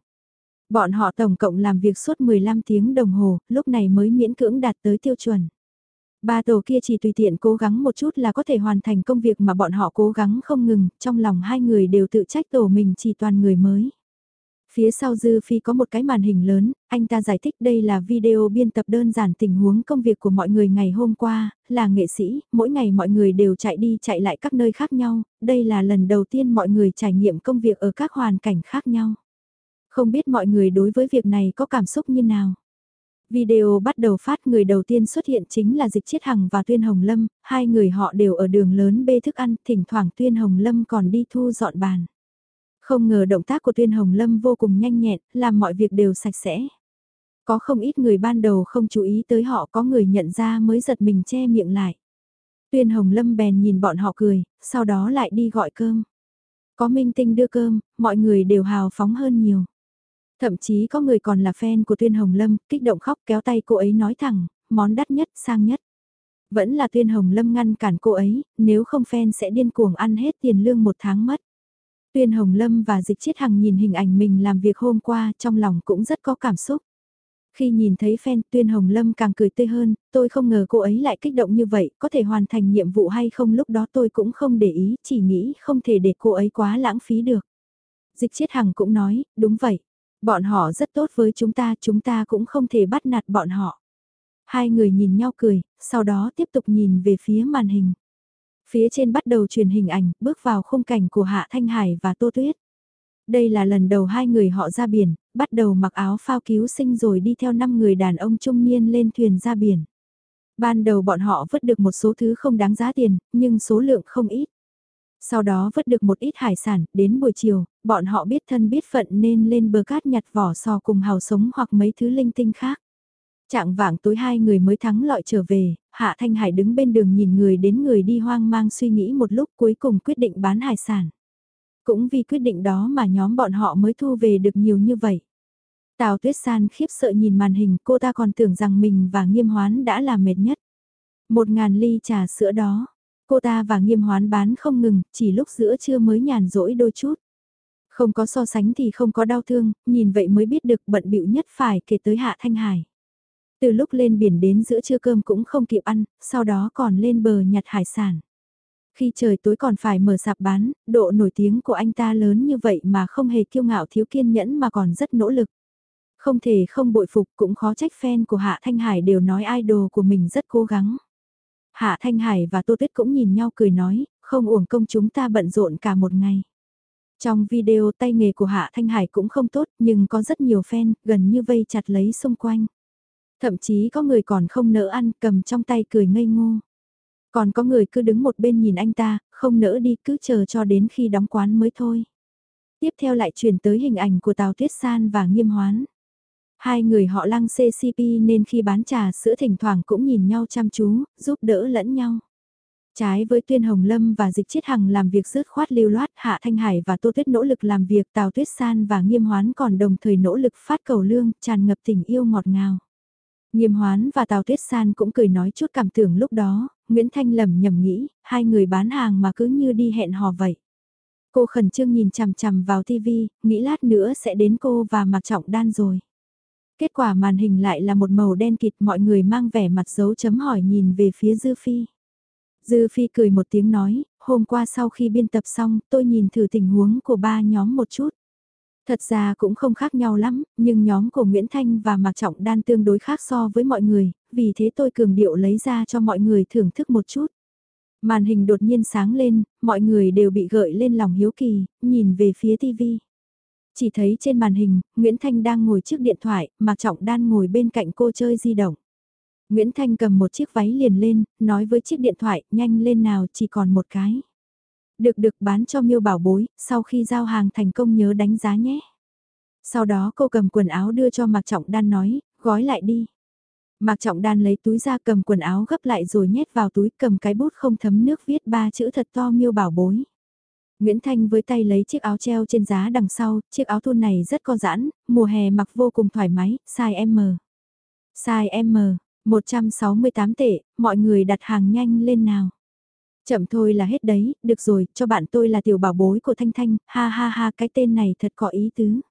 A: Bọn họ tổng cộng làm việc suốt 15 tiếng đồng hồ, lúc này mới miễn cưỡng đạt tới tiêu chuẩn. Ba tổ kia chỉ tùy tiện cố gắng một chút là có thể hoàn thành công việc mà bọn họ cố gắng không ngừng, trong lòng hai người đều tự trách tổ mình chỉ toàn người mới. Phía sau Dư Phi có một cái màn hình lớn, anh ta giải thích đây là video biên tập đơn giản tình huống công việc của mọi người ngày hôm qua, là nghệ sĩ, mỗi ngày mọi người đều chạy đi chạy lại các nơi khác nhau, đây là lần đầu tiên mọi người trải nghiệm công việc ở các hoàn cảnh khác nhau. Không biết mọi người đối với việc này có cảm xúc như nào? Video bắt đầu phát người đầu tiên xuất hiện chính là Dịch Chiết Hằng và Tuyên Hồng Lâm, hai người họ đều ở đường lớn bê thức ăn, thỉnh thoảng Tuyên Hồng Lâm còn đi thu dọn bàn. Không ngờ động tác của Tuyên Hồng Lâm vô cùng nhanh nhẹn, làm mọi việc đều sạch sẽ. Có không ít người ban đầu không chú ý tới họ có người nhận ra mới giật mình che miệng lại. Tuyên Hồng Lâm bèn nhìn bọn họ cười, sau đó lại đi gọi cơm. Có minh tinh đưa cơm, mọi người đều hào phóng hơn nhiều. Thậm chí có người còn là fan của Tuyên Hồng Lâm, kích động khóc kéo tay cô ấy nói thẳng, món đắt nhất, sang nhất. Vẫn là Tuyên Hồng Lâm ngăn cản cô ấy, nếu không fan sẽ điên cuồng ăn hết tiền lương một tháng mất. Tuyên Hồng Lâm và Dịch Chiết Hằng nhìn hình ảnh mình làm việc hôm qua trong lòng cũng rất có cảm xúc. Khi nhìn thấy fan Tuyên Hồng Lâm càng cười tươi hơn, tôi không ngờ cô ấy lại kích động như vậy, có thể hoàn thành nhiệm vụ hay không lúc đó tôi cũng không để ý, chỉ nghĩ không thể để cô ấy quá lãng phí được. Dịch Chiết Hằng cũng nói, đúng vậy, bọn họ rất tốt với chúng ta, chúng ta cũng không thể bắt nạt bọn họ. Hai người nhìn nhau cười, sau đó tiếp tục nhìn về phía màn hình. Phía trên bắt đầu truyền hình ảnh, bước vào khung cảnh của Hạ Thanh Hải và Tô Tuyết. Đây là lần đầu hai người họ ra biển, bắt đầu mặc áo phao cứu sinh rồi đi theo năm người đàn ông trung niên lên thuyền ra biển. Ban đầu bọn họ vứt được một số thứ không đáng giá tiền, nhưng số lượng không ít. Sau đó vứt được một ít hải sản, đến buổi chiều, bọn họ biết thân biết phận nên lên bờ cát nhặt vỏ sò cùng hào sống hoặc mấy thứ linh tinh khác. Trạng vạng tối hai người mới thắng lọi trở về, Hạ Thanh Hải đứng bên đường nhìn người đến người đi hoang mang suy nghĩ một lúc cuối cùng quyết định bán hải sản. Cũng vì quyết định đó mà nhóm bọn họ mới thu về được nhiều như vậy. Tào Tuyết San khiếp sợ nhìn màn hình cô ta còn tưởng rằng mình và nghiêm hoán đã là mệt nhất. Một ngàn ly trà sữa đó, cô ta và nghiêm hoán bán không ngừng, chỉ lúc giữa trưa mới nhàn rỗi đôi chút. Không có so sánh thì không có đau thương, nhìn vậy mới biết được bận bịu nhất phải kể tới Hạ Thanh Hải. Từ lúc lên biển đến giữa trưa cơm cũng không kịp ăn, sau đó còn lên bờ nhặt hải sản. Khi trời tối còn phải mở sạp bán, độ nổi tiếng của anh ta lớn như vậy mà không hề kiêu ngạo thiếu kiên nhẫn mà còn rất nỗ lực. Không thể không bội phục cũng khó trách fan của Hạ Thanh Hải đều nói idol của mình rất cố gắng. Hạ Thanh Hải và Tô Tuyết cũng nhìn nhau cười nói, không uổng công chúng ta bận rộn cả một ngày. Trong video tay nghề của Hạ Thanh Hải cũng không tốt nhưng có rất nhiều fan gần như vây chặt lấy xung quanh. Thậm chí có người còn không nỡ ăn cầm trong tay cười ngây ngô. Còn có người cứ đứng một bên nhìn anh ta, không nỡ đi cứ chờ cho đến khi đóng quán mới thôi. Tiếp theo lại chuyển tới hình ảnh của Tào Tuyết San và Nghiêm Hoán. Hai người họ lăng CCP nên khi bán trà sữa thỉnh thoảng cũng nhìn nhau chăm chú, giúp đỡ lẫn nhau. Trái với Tuyên Hồng Lâm và Dịch Chiết Hằng làm việc rứt khoát lưu loát, Hạ Thanh Hải và Tô Tuyết nỗ lực làm việc, Tào Tuyết San và Nghiêm Hoán còn đồng thời nỗ lực phát cầu lương, tràn ngập tình yêu ngọt ngào. Nghiêm Hoán và Tào Tuyết San cũng cười nói chút cảm tưởng lúc đó, Nguyễn Thanh lầm nhầm nghĩ, hai người bán hàng mà cứ như đi hẹn hò vậy. Cô khẩn trương nhìn chằm chằm vào TV, nghĩ lát nữa sẽ đến cô và Mạc trọng đan rồi. Kết quả màn hình lại là một màu đen kịt mọi người mang vẻ mặt dấu chấm hỏi nhìn về phía Dư Phi. Dư Phi cười một tiếng nói, hôm qua sau khi biên tập xong tôi nhìn thử tình huống của ba nhóm một chút. Thật ra cũng không khác nhau lắm, nhưng nhóm của Nguyễn Thanh và Mạc Trọng Đan tương đối khác so với mọi người, vì thế tôi cường điệu lấy ra cho mọi người thưởng thức một chút. Màn hình đột nhiên sáng lên, mọi người đều bị gợi lên lòng hiếu kỳ, nhìn về phía TV. Chỉ thấy trên màn hình, Nguyễn Thanh đang ngồi trước điện thoại, Mạc Trọng Đan ngồi bên cạnh cô chơi di động. Nguyễn Thanh cầm một chiếc váy liền lên, nói với chiếc điện thoại, nhanh lên nào chỉ còn một cái. Được được bán cho miêu bảo bối, sau khi giao hàng thành công nhớ đánh giá nhé. Sau đó cô cầm quần áo đưa cho Mạc Trọng Đan nói, gói lại đi. Mạc Trọng Đan lấy túi ra cầm quần áo gấp lại rồi nhét vào túi cầm cái bút không thấm nước viết ba chữ thật to miêu bảo bối. Nguyễn Thanh với tay lấy chiếc áo treo trên giá đằng sau, chiếc áo thun này rất co giãn, mùa hè mặc vô cùng thoải mái, size M. Size M, 168 tệ, mọi người đặt hàng nhanh lên nào. Chậm thôi là hết đấy, được rồi, cho bạn tôi là tiểu bảo bối của Thanh Thanh, ha ha ha cái tên này thật có ý tứ.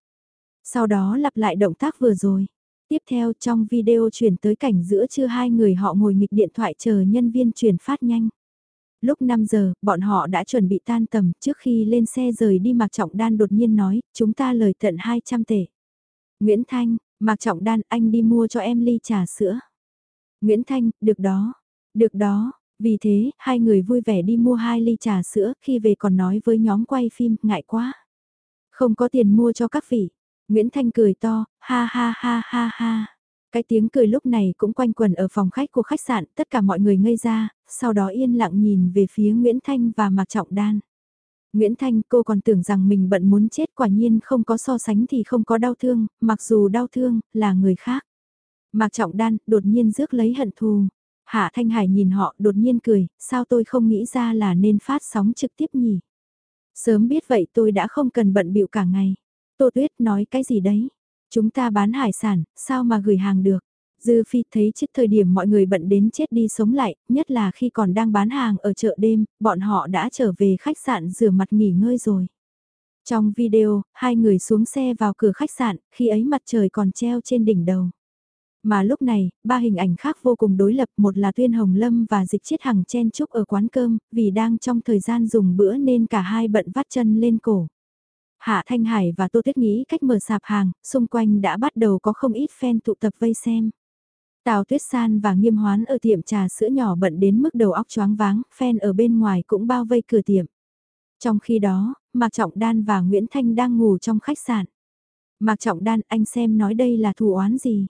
A: Sau đó lặp lại động tác vừa rồi. Tiếp theo trong video chuyển tới cảnh giữa trưa hai người họ ngồi nghịch điện thoại chờ nhân viên chuyển phát nhanh. Lúc 5 giờ, bọn họ đã chuẩn bị tan tầm trước khi lên xe rời đi Mạc Trọng Đan đột nhiên nói, chúng ta lời tận 200 tệ. Nguyễn Thanh, Mạc Trọng Đan anh đi mua cho em ly trà sữa. Nguyễn Thanh, được đó, được đó, vì thế, hai người vui vẻ đi mua hai ly trà sữa khi về còn nói với nhóm quay phim, ngại quá. Không có tiền mua cho các vị. Nguyễn Thanh cười to, ha ha ha ha ha. Cái tiếng cười lúc này cũng quanh quẩn ở phòng khách của khách sạn, tất cả mọi người ngây ra, sau đó yên lặng nhìn về phía Nguyễn Thanh và Mạc Trọng Đan. Nguyễn Thanh cô còn tưởng rằng mình bận muốn chết quả nhiên không có so sánh thì không có đau thương, mặc dù đau thương, là người khác. Mạc Trọng Đan đột nhiên rước lấy hận thù. Hạ Thanh Hải nhìn họ đột nhiên cười, sao tôi không nghĩ ra là nên phát sóng trực tiếp nhỉ? Sớm biết vậy tôi đã không cần bận bịu cả ngày. Tô Tuyết nói cái gì đấy? Chúng ta bán hải sản, sao mà gửi hàng được? Dư Phi thấy trước thời điểm mọi người bận đến chết đi sống lại, nhất là khi còn đang bán hàng ở chợ đêm, bọn họ đã trở về khách sạn rửa mặt nghỉ ngơi rồi. Trong video, hai người xuống xe vào cửa khách sạn, khi ấy mặt trời còn treo trên đỉnh đầu. Mà lúc này, ba hình ảnh khác vô cùng đối lập, một là Tuyên Hồng Lâm và Dịch Chiết Hằng chen chúc ở quán cơm, vì đang trong thời gian dùng bữa nên cả hai bận vắt chân lên cổ. Hạ Thanh Hải và Tô Tuyết nghĩ cách mở sạp hàng, xung quanh đã bắt đầu có không ít fan tụ tập vây xem. Tào Tuyết San và Nghiêm Hoán ở tiệm trà sữa nhỏ bận đến mức đầu óc choáng váng, fan ở bên ngoài cũng bao vây cửa tiệm. Trong khi đó, Mạc Trọng Đan và Nguyễn Thanh đang ngủ trong khách sạn. Mạc Trọng Đan anh xem nói đây là thù oán gì.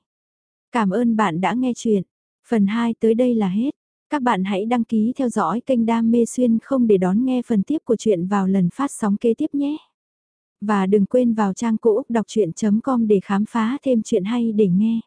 A: Cảm ơn bạn đã nghe chuyện. Phần 2 tới đây là hết. Các bạn hãy đăng ký theo dõi kênh Đam Mê Xuyên không để đón nghe phần tiếp của chuyện vào lần phát sóng kế tiếp nhé. Và đừng quên vào trang cũ đọc chuyện.com để khám phá thêm chuyện hay để nghe.